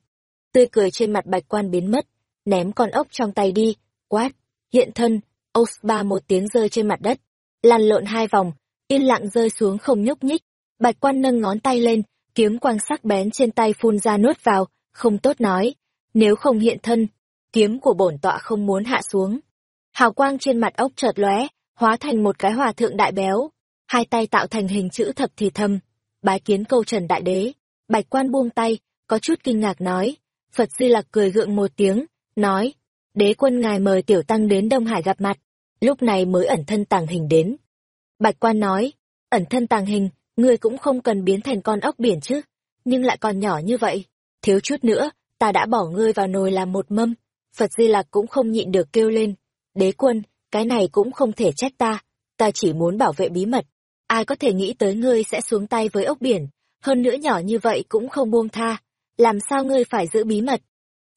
[SPEAKER 1] Tươi cười trên mặt bạch quan biến mất, ném con ốc trong tay đi, quát, hiện thân, Osba một tiếng rơi trên mặt đất, lăn lộn hai vòng, yên lặng rơi xuống không nhúc nhích, bạch quan nâng ngón tay lên, kiếm quang sắc bén trên tay phun ra nuốt vào, không tốt nói, nếu không hiện thân, kiếm của bổn tọa không muốn hạ xuống. Hào quang trên mặt ốc chợt lóe, hóa thành một cái hòa thượng đại béo, hai tay tạo thành hình chữ thập thì thầm, bái kiến câu trần đại đế, bạch quan buông tay, có chút kinh ngạc nói, Phật Di Lặc cười gượng một tiếng, nói, đế quân ngài mời tiểu tăng đến Đông Hải gặp mặt, lúc này mới ẩn thân tàng hình đến. Bạch quan nói, ẩn thân tàng hình, ngươi cũng không cần biến thành con ốc biển chứ, nhưng lại còn nhỏ như vậy, thiếu chút nữa, ta đã bỏ ngươi vào nồi làm một mâm. Phật Di Lặc cũng không nhịn được kêu lên, đế quân, cái này cũng không thể trách ta, ta chỉ muốn bảo vệ bí mật. Ai có thể nghĩ tới ngươi sẽ xuống tay với ốc biển, hơn nữa nhỏ như vậy cũng không buông tha, làm sao ngươi phải giữ bí mật?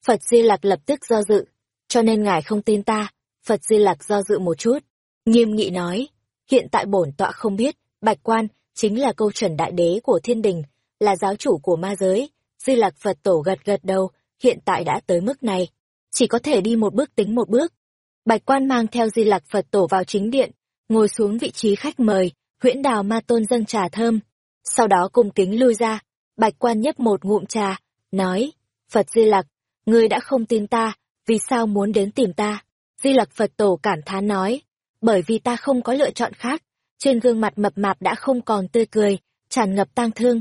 [SPEAKER 1] Phật Di Lặc lập tức do dự, cho nên ngài không tin ta. Phật Di Lặc do dự một chút, nghiêm nghị nói, hiện tại bổn tọa không biết, bạch quan, chính là câu chuẩn đại đế của thiên đình, là giáo chủ của ma giới. Di Lặc Phật tổ gật gật đầu, hiện tại đã tới mức này, chỉ có thể đi một bước tính một bước. Bạch quan mang theo Di Lặc Phật tổ vào chính điện, ngồi xuống vị trí khách mời, huyễn đào ma tôn dâng trà thơm. Sau đó cung kính lui ra, bạch quan nhấp một ngụm trà, nói, Phật Di Lặc, ngươi đã không tin ta, vì sao muốn đến tìm ta? Di Lặc Phật tổ cảm thán nói, bởi vì ta không có lựa chọn khác, trên gương mặt mập mạp đã không còn tươi cười, tràn ngập tang thương.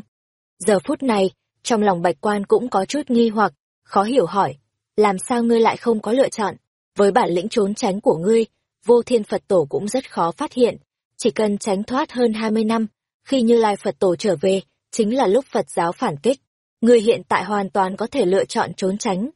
[SPEAKER 1] Giờ phút này, trong lòng bạch quan cũng có chút nghi hoặc, khó hiểu hỏi, làm sao ngươi lại không có lựa chọn? Với bản lĩnh trốn tránh của ngươi, vô thiên Phật tổ cũng rất khó phát hiện, chỉ cần tránh thoát hơn 20 năm, khi Như Lai Phật tổ trở về, chính là lúc Phật giáo phản kích. Ngươi hiện tại hoàn toàn có thể lựa chọn trốn tránh.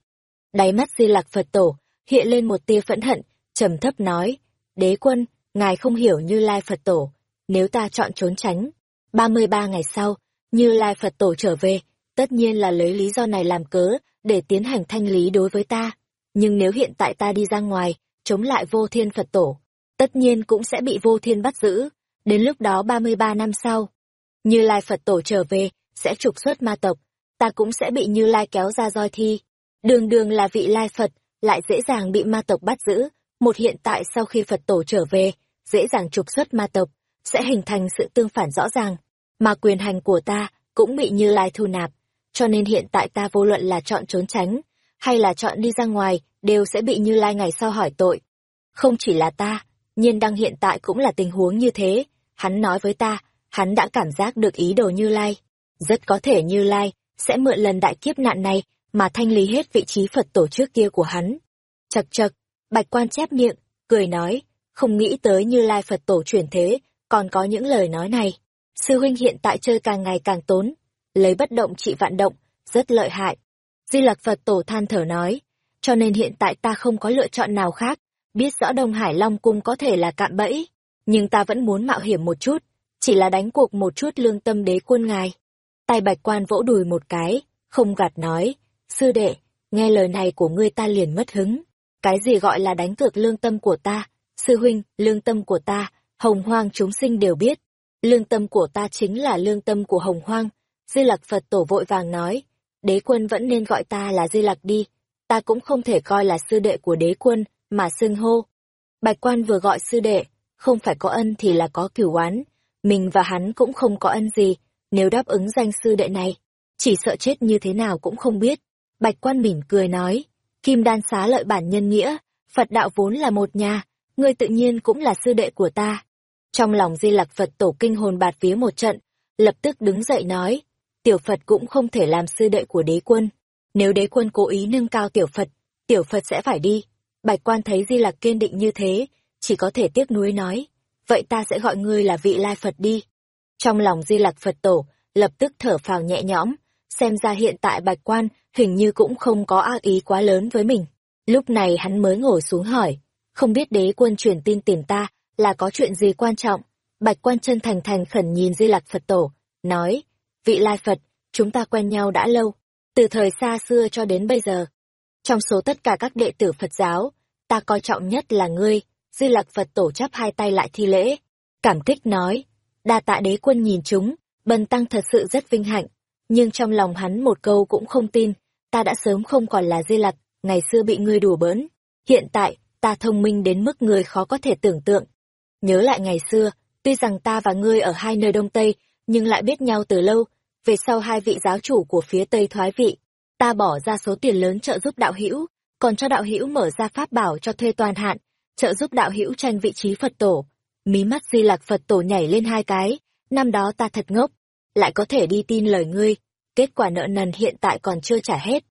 [SPEAKER 1] Đáy mắt Di lạc Phật Tổ hiện lên một tia phẫn hận, trầm thấp nói, đế quân, ngài không hiểu Như Lai Phật Tổ, nếu ta chọn trốn tránh. 33 ngày sau, Như Lai Phật Tổ trở về, tất nhiên là lấy lý do này làm cớ, để tiến hành thanh lý đối với ta. Nhưng nếu hiện tại ta đi ra ngoài, chống lại vô thiên Phật Tổ, tất nhiên cũng sẽ bị vô thiên bắt giữ. Đến lúc đó 33 năm sau, Như Lai Phật Tổ trở về, sẽ trục xuất ma tộc, ta cũng sẽ bị Như Lai kéo ra roi thi. Đường đường là vị Lai Phật, lại dễ dàng bị ma tộc bắt giữ. Một hiện tại sau khi Phật Tổ trở về, dễ dàng trục xuất ma tộc, sẽ hình thành sự tương phản rõ ràng. Mà quyền hành của ta cũng bị Như Lai thu nạp. Cho nên hiện tại ta vô luận là chọn trốn tránh, hay là chọn đi ra ngoài, đều sẽ bị Như Lai ngày sau hỏi tội. Không chỉ là ta, nhiên đăng hiện tại cũng là tình huống như thế. Hắn nói với ta, hắn đã cảm giác được ý đồ Như Lai. Rất có thể Như Lai sẽ mượn lần đại kiếp nạn này mà thanh lý hết vị trí Phật tổ trước kia của hắn. Chật chật, bạch quan chép miệng, cười nói, không nghĩ tới Như Lai Phật tổ chuyển thế, còn có những lời nói này. Sư huynh hiện tại chơi càng ngày càng tốn, lấy bất động trị vạn động, rất lợi hại. Di Lặc Phật tổ than thở nói, cho nên hiện tại ta không có lựa chọn nào khác, biết rõ Đông Hải Long Cung có thể là cạm bẫy, nhưng ta vẫn muốn mạo hiểm một chút, chỉ là đánh cuộc một chút lương tâm đế quân ngài. Tay bạch quan vỗ đùi một cái, không gạt nói, sư đệ, nghe lời này của ngươi ta liền mất hứng. Cái gì gọi là đánh cược lương tâm của ta? Sư huynh, lương tâm của ta, hồng hoang chúng sinh đều biết. Lương tâm của ta chính là lương tâm của hồng hoang. Di lặc Phật tổ vội vàng nói, đế quân vẫn nên gọi ta là Di lặc đi. Ta cũng không thể coi là sư đệ của đế quân, mà xưng hô. Bạch quan vừa gọi sư đệ, không phải có ân thì là có cửu oán. Mình và hắn cũng không có ân gì, nếu đáp ứng danh sư đệ này, chỉ sợ chết như thế nào cũng không biết. Bạch quan mỉm cười nói, kim đan xá lợi bản nhân nghĩa, Phật đạo vốn là một nhà, ngươi tự nhiên cũng là sư đệ của ta. Trong lòng di lặc Phật tổ kinh hồn bạt vía một trận, lập tức đứng dậy nói, tiểu Phật cũng không thể làm sư đệ của đế quân. Nếu đế quân cố ý nâng cao tiểu Phật, tiểu Phật sẽ phải đi. Bạch quan thấy di lặc kiên định như thế, chỉ có thể tiếc nuối nói, vậy ta sẽ gọi ngươi là vị lai Phật đi. Trong lòng di lặc Phật tổ, lập tức thở phào nhẹ nhõm, xem ra hiện tại bạch quan hình như cũng không có ác ý quá lớn với mình. Lúc này hắn mới ngồi xuống hỏi, không biết đế quân truyền tin tìm ta là có chuyện gì quan trọng. Bạch quan chân thành thành khẩn nhìn di lặc Phật tổ, nói, vị lai Phật, chúng ta quen nhau đã lâu, từ thời xa xưa cho đến bây giờ. Trong số tất cả các đệ tử Phật giáo, ta coi trọng nhất là ngươi, di lặc Phật tổ chắp hai tay lại thi lễ. Cảm kích nói, đa tạ đế quân nhìn chúng, bần tăng thật sự rất vinh hạnh, nhưng trong lòng hắn một câu cũng không tin, ta đã sớm không còn là di lặc, ngày xưa bị ngươi đùa bỡn. Hiện tại, ta thông minh đến mức người khó có thể tưởng tượng. Nhớ lại ngày xưa, tuy rằng ta và ngươi ở hai nơi Đông Tây, nhưng lại biết nhau từ lâu, về sau hai vị giáo chủ của phía Tây thoái vị, ta bỏ ra số tiền lớn trợ giúp đạo hữu, còn cho đạo hữu mở ra pháp bảo cho thuê toàn hạn, trợ giúp đạo hữu tranh vị trí Phật tổ. Mí mắt Di Lạc Phật tổ nhảy lên hai cái, năm đó ta thật ngốc, lại có thể đi tin lời ngươi, kết quả nợ nần hiện tại còn chưa trả hết.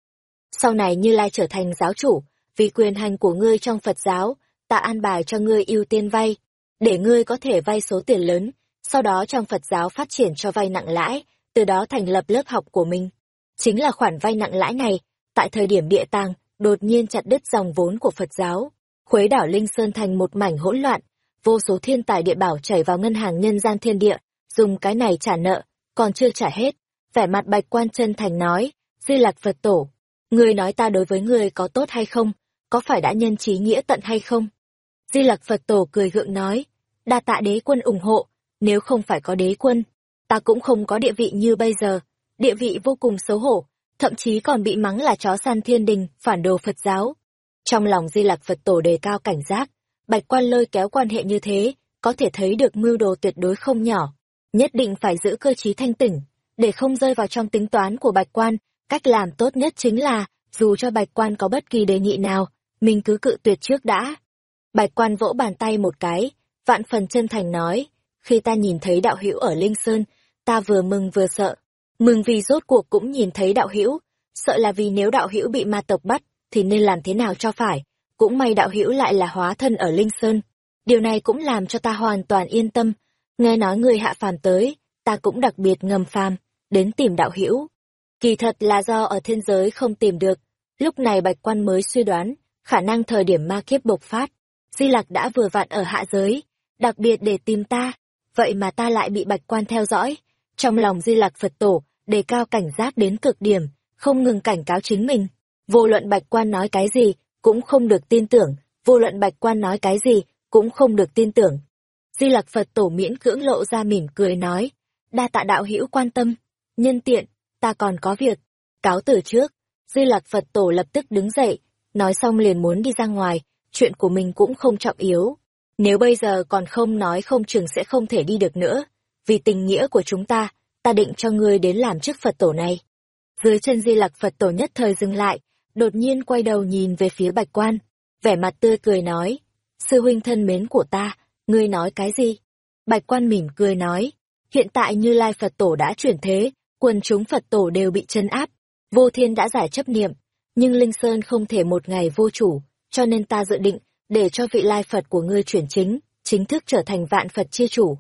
[SPEAKER 1] Sau này Như Lai trở thành giáo chủ, vì quyền hành của ngươi trong Phật giáo, ta an bài cho ngươi ưu tiên vay, để ngươi có thể vay số tiền lớn, sau đó trong Phật giáo phát triển cho vay nặng lãi, từ đó thành lập lớp học của mình. Chính là khoản vay nặng lãi này, tại thời điểm địa tàng, đột nhiên chặt đứt dòng vốn của Phật giáo, khuấy đảo Linh Sơn thành một mảnh hỗn loạn, vô số thiên tài địa bảo chảy vào ngân hàng nhân gian thiên địa, dùng cái này trả nợ, còn chưa trả hết. Vẻ mặt bạch quan chân thành nói, Di Lạc Phật Tổ, người nói ta đối với người có tốt hay không, có phải đã nhân trí nghĩa tận hay không? Di lạc Phật Tổ cười gượng nói, đa tạ đế quân ủng hộ, nếu không phải có đế quân, ta cũng không có địa vị như bây giờ, địa vị vô cùng xấu hổ, thậm chí còn bị mắng là chó săn thiên đình, phản đồ Phật giáo. Trong lòng Di Lặc Phật Tổ đề cao cảnh giác, bạch quan lôi kéo quan hệ như thế, có thể thấy được mưu đồ tuyệt đối không nhỏ, nhất định phải giữ cơ trí thanh tỉnh, để không rơi vào trong tính toán của bạch quan, cách làm tốt nhất chính là, dù cho bạch quan có bất kỳ đề nghị nào, mình cứ cự tuyệt trước đã. Bạch quan vỗ bàn tay một cái, vạn phần chân thành nói, khi ta nhìn thấy đạo hữu ở Linh Sơn, ta vừa mừng vừa sợ. Mừng vì rốt cuộc cũng nhìn thấy đạo hữu, sợ là vì nếu đạo hữu bị ma tộc bắt, thì nên làm thế nào cho phải. Cũng may đạo hữu lại là hóa thân ở Linh Sơn. Điều này cũng làm cho ta hoàn toàn yên tâm. Nghe nói người hạ phàm tới, ta cũng đặc biệt ngầm phàm, đến tìm đạo hữu. Kỳ thật là do ở thiên giới không tìm được. Lúc này Bạch Quan mới suy đoán, khả năng thời điểm ma kiếp bộc phát, Di lạc đã vừa vặn ở hạ giới, đặc biệt để tìm ta, vậy mà ta lại bị Bạch Quan theo dõi. Trong lòng Di Lặc Phật Tổ, đề cao cảnh giác đến cực điểm, không ngừng cảnh cáo chính mình. Vô luận Bạch Quan nói cái gì, cũng không được tin tưởng, vô luận Bạch Quan nói cái gì, cũng không được tin tưởng. Di Lặc Phật Tổ miễn cưỡng lộ ra mỉm cười nói, đa tạ đạo hữu quan tâm, nhân tiện, ta còn có việc, cáo từ trước. Di Lặc Phật Tổ lập tức đứng dậy, nói xong liền muốn đi ra ngoài, chuyện của mình cũng không trọng yếu. Nếu bây giờ còn không nói không chừng sẽ không thể đi được nữa. Vì tình nghĩa của chúng ta, ta định cho ngươi đến làm chức Phật tổ này. Dưới chân Di Lặc Phật tổ nhất thời dừng lại, đột nhiên quay đầu nhìn về phía bạch quan, vẻ mặt tươi cười nói, sư huynh thân mến của ta, ngươi nói cái gì? Bạch quan mỉm cười nói, hiện tại như Lai Phật tổ đã chuyển thế, quần chúng Phật tổ đều bị chân áp, vô thiên đã giải chấp niệm, nhưng Linh Sơn không thể một ngày vô chủ, cho nên ta dự định, để cho vị lai Phật của ngươi chuyển chính, chính thức trở thành vạn Phật chi chủ.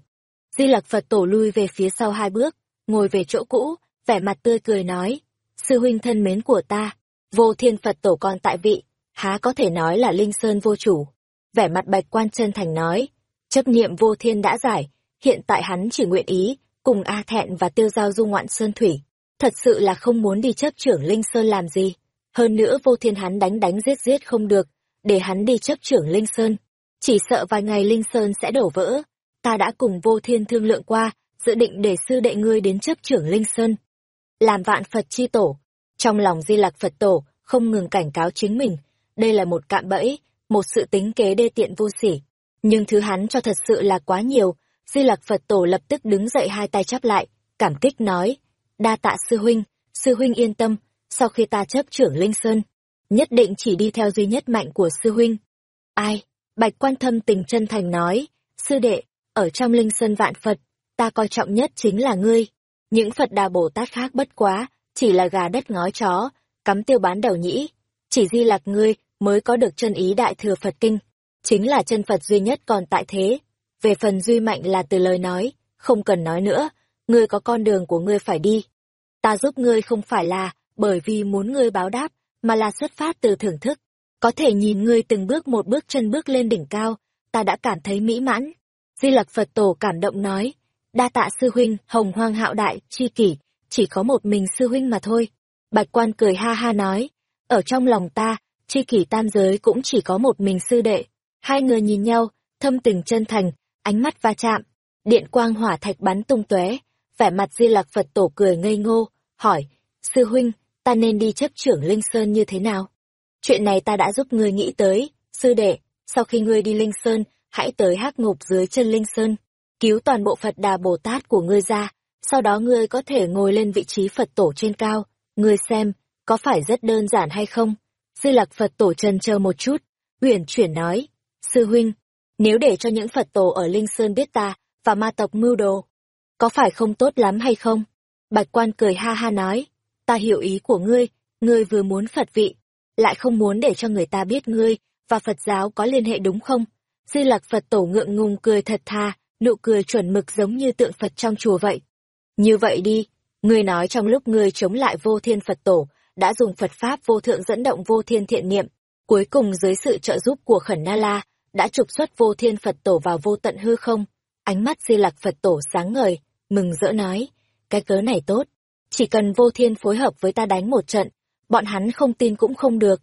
[SPEAKER 1] Di Lặc Phật tổ lui về phía sau hai bước, ngồi về chỗ cũ, vẻ mặt tươi cười nói, sư huynh thân mến của ta, vô thiên Phật tổ còn tại vị, há có thể nói là Linh Sơn vô chủ. Vẻ mặt bạch quan chân thành nói, chấp niệm vô thiên đã giải, hiện tại hắn chỉ nguyện ý, cùng A Thẹn và tiêu giao du ngoạn Sơn Thủy. Thật sự là không muốn đi chấp trưởng Linh Sơn làm gì. Hơn nữa vô thiên hắn đánh đánh giết giết không được, để hắn đi chấp trưởng Linh Sơn. Chỉ sợ vài ngày Linh Sơn sẽ đổ vỡ. Ta đã cùng vô thiên thương lượng qua, dự định để sư đệ ngươi đến chấp trưởng Linh Sơn. Làm vạn Phật chi tổ. Trong lòng di lạc Phật tổ, không ngừng cảnh cáo chính mình. Đây là một cạm bẫy, một sự tính kế đê tiện vô sỉ. Nhưng thứ hắn cho thật sự là quá nhiều. Di lạc Phật tổ lập tức đứng dậy hai tay chắp lại, cảm kích nói. Đa tạ sư huynh, sư huynh yên tâm, sau khi ta chấp trưởng Linh Sơn, nhất định chỉ đi theo duy nhất mạnh của sư huynh. Ai? Bạch quan thâm tình chân thành nói, sư đệ, ở trong Linh Sơn vạn Phật, ta coi trọng nhất chính là ngươi. Những Phật đà Bồ Tát khác bất quá, chỉ là gà đất ngói chó, cắm tiêu bán đầu nhĩ. Chỉ di lạc ngươi mới có được chân ý đại thừa Phật kinh, chính là chân Phật duy nhất còn tại thế. Về phần duy mạnh là từ lời nói, không cần nói nữa, ngươi có con đường của ngươi phải đi. Ta giúp ngươi không phải là bởi vì muốn ngươi báo đáp, mà là xuất phát từ thưởng thức. Có thể nhìn ngươi từng bước một bước chân bước lên đỉnh cao, ta đã cảm thấy mỹ mãn. Di Lặc Phật Tổ cảm động nói, đa tạ sư huynh, hồng hoang hạo đại, chi kỷ, chỉ có một mình sư huynh mà thôi. Bạch quan cười ha ha nói, ở trong lòng ta, chi kỷ tam giới cũng chỉ có một mình sư đệ. Hai người nhìn nhau, thâm tình chân thành, ánh mắt va chạm, điện quang hỏa thạch bắn tung tóe, vẻ mặt Di Lặc Phật Tổ cười ngây ngô, hỏi, sư huynh, ta nên đi chấp trưởng Linh Sơn như thế nào? Chuyện này ta đã giúp ngươi nghĩ tới, sư đệ, sau khi ngươi đi Linh Sơn, hãy tới hắc ngục dưới chân Linh Sơn, cứu toàn bộ Phật Đà Bồ Tát của ngươi ra, sau đó ngươi có thể ngồi lên vị trí Phật tổ trên cao, ngươi xem, có phải rất đơn giản hay không? Sư lạc Phật tổ trần chờ một chút, huyền chuyển nói, sư huynh, nếu để cho những Phật tổ ở Linh Sơn biết ta, và ma tộc mưu đồ, có phải không tốt lắm hay không? Bạch quan cười ha ha nói, ta hiểu ý của ngươi, ngươi vừa muốn Phật vị, lại không muốn để cho người ta biết ngươi và Phật giáo có liên hệ đúng không? Di Lặc Phật tổ ngượng ngùng cười thật tha, nụ cười chuẩn mực giống như tượng Phật trong chùa vậy. Như vậy đi, ngươi nói trong lúc ngươi chống lại vô thiên Phật tổ, đã dùng Phật Pháp vô thượng dẫn động vô thiên thiện niệm, cuối cùng dưới sự trợ giúp của Khẩn Na La, đã trục xuất vô thiên Phật tổ vào vô tận hư không. Ánh mắt Di Lặc Phật tổ sáng ngời, mừng rỡ nói, cái cớ này tốt, chỉ cần vô thiên phối hợp với ta đánh một trận, bọn hắn không tin cũng không được.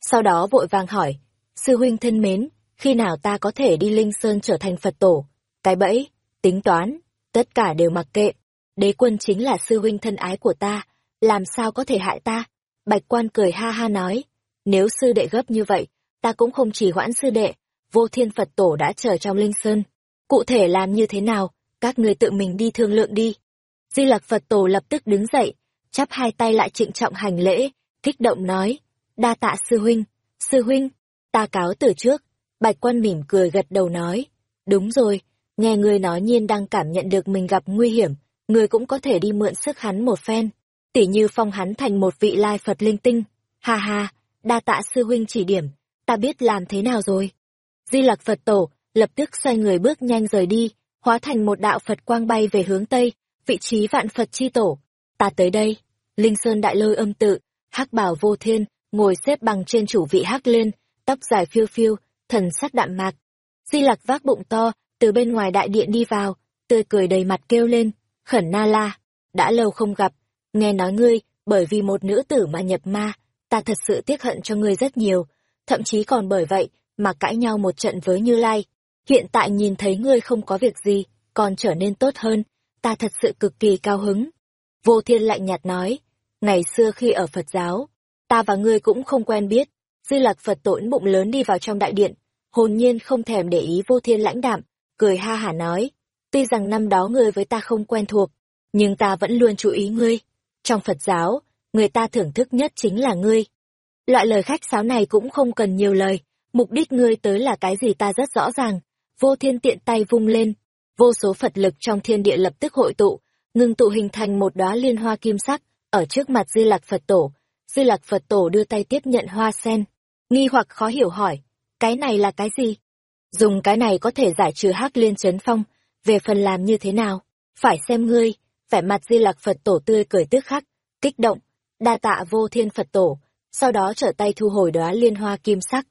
[SPEAKER 1] Sau đó vội vàng hỏi, sư huynh thân mến, khi nào ta có thể đi Linh Sơn trở thành Phật tổ? Cái bẫy, tính toán, tất cả đều mặc kệ. Đế quân chính là sư huynh thân ái của ta, làm sao có thể hại ta? Bạch quan cười ha ha nói, nếu sư đệ gấp như vậy, ta cũng không chỉ hoãn sư đệ, vô thiên Phật tổ đã chờ trong Linh Sơn. Cụ thể làm như thế nào, các người tự mình đi thương lượng đi. Di Lặc Phật Tổ lập tức đứng dậy, chắp hai tay lại trịnh trọng hành lễ, kích động nói, đa tạ sư huynh, sư huynh, ta cáo từ trước. Bạch quan mỉm cười gật đầu nói, đúng rồi, nghe ngươi nói nhiên đang cảm nhận được mình gặp nguy hiểm, ngươi cũng có thể đi mượn sức hắn một phen, tỉ như phong hắn thành một vị lai Phật linh tinh. Ha ha, đa tạ sư huynh chỉ điểm, ta biết làm thế nào rồi. Di Lặc Phật Tổ lập tức xoay người bước nhanh rời đi, hóa thành một đạo Phật quang bay về hướng Tây, vị trí vạn Phật chi tổ. Ta tới đây. Linh Sơn đại lôi âm tự, hắc bảo vô thiên, ngồi xếp bằng trên chủ vị hắc liên, tóc dài phiêu phiêu, thần sắc đạm mạc. Di lặc vác bụng to, từ bên ngoài đại điện đi vào, tươi cười đầy mặt kêu lên, khẩn na la, đã lâu không gặp, nghe nói ngươi, bởi vì một nữ tử mà nhập ma, ta thật sự tiếc hận cho ngươi rất nhiều, thậm chí còn bởi vậy mà cãi nhau một trận với Như Lai. Hiện tại nhìn thấy ngươi không có việc gì, còn trở nên tốt hơn, ta thật sự cực kỳ cao hứng. Vô thiên lạnh nhạt nói, ngày xưa khi ở Phật giáo, ta và ngươi cũng không quen biết, dư lạc Phật tổn bụng lớn đi vào trong đại điện, hồn nhiên không thèm để ý vô thiên lãnh đạm, cười ha hả nói, tuy rằng năm đó ngươi với ta không quen thuộc, nhưng ta vẫn luôn chú ý ngươi. Trong Phật giáo, người ta thưởng thức nhất chính là ngươi. Loại lời khách sáo này cũng không cần nhiều lời, mục đích ngươi tới là cái gì ta rất rõ ràng. Vô thiên tiện tay vung lên, vô số Phật lực trong thiên địa lập tức hội tụ, ngưng tụ hình thành một đóa liên hoa kim sắc, ở trước mặt Di Lạc Phật Tổ. Di Lạc Phật Tổ đưa tay tiếp nhận hoa sen, nghi hoặc khó hiểu hỏi, cái này là cái gì? Dùng cái này có thể giải trừ hắc liên chấn phong, về phần làm như thế nào? Phải xem ngươi, vẻ mặt Di Lạc Phật Tổ tươi cười tức khắc, kích động, đa tạ vô thiên Phật Tổ, sau đó trở tay thu hồi đóa liên hoa kim sắc.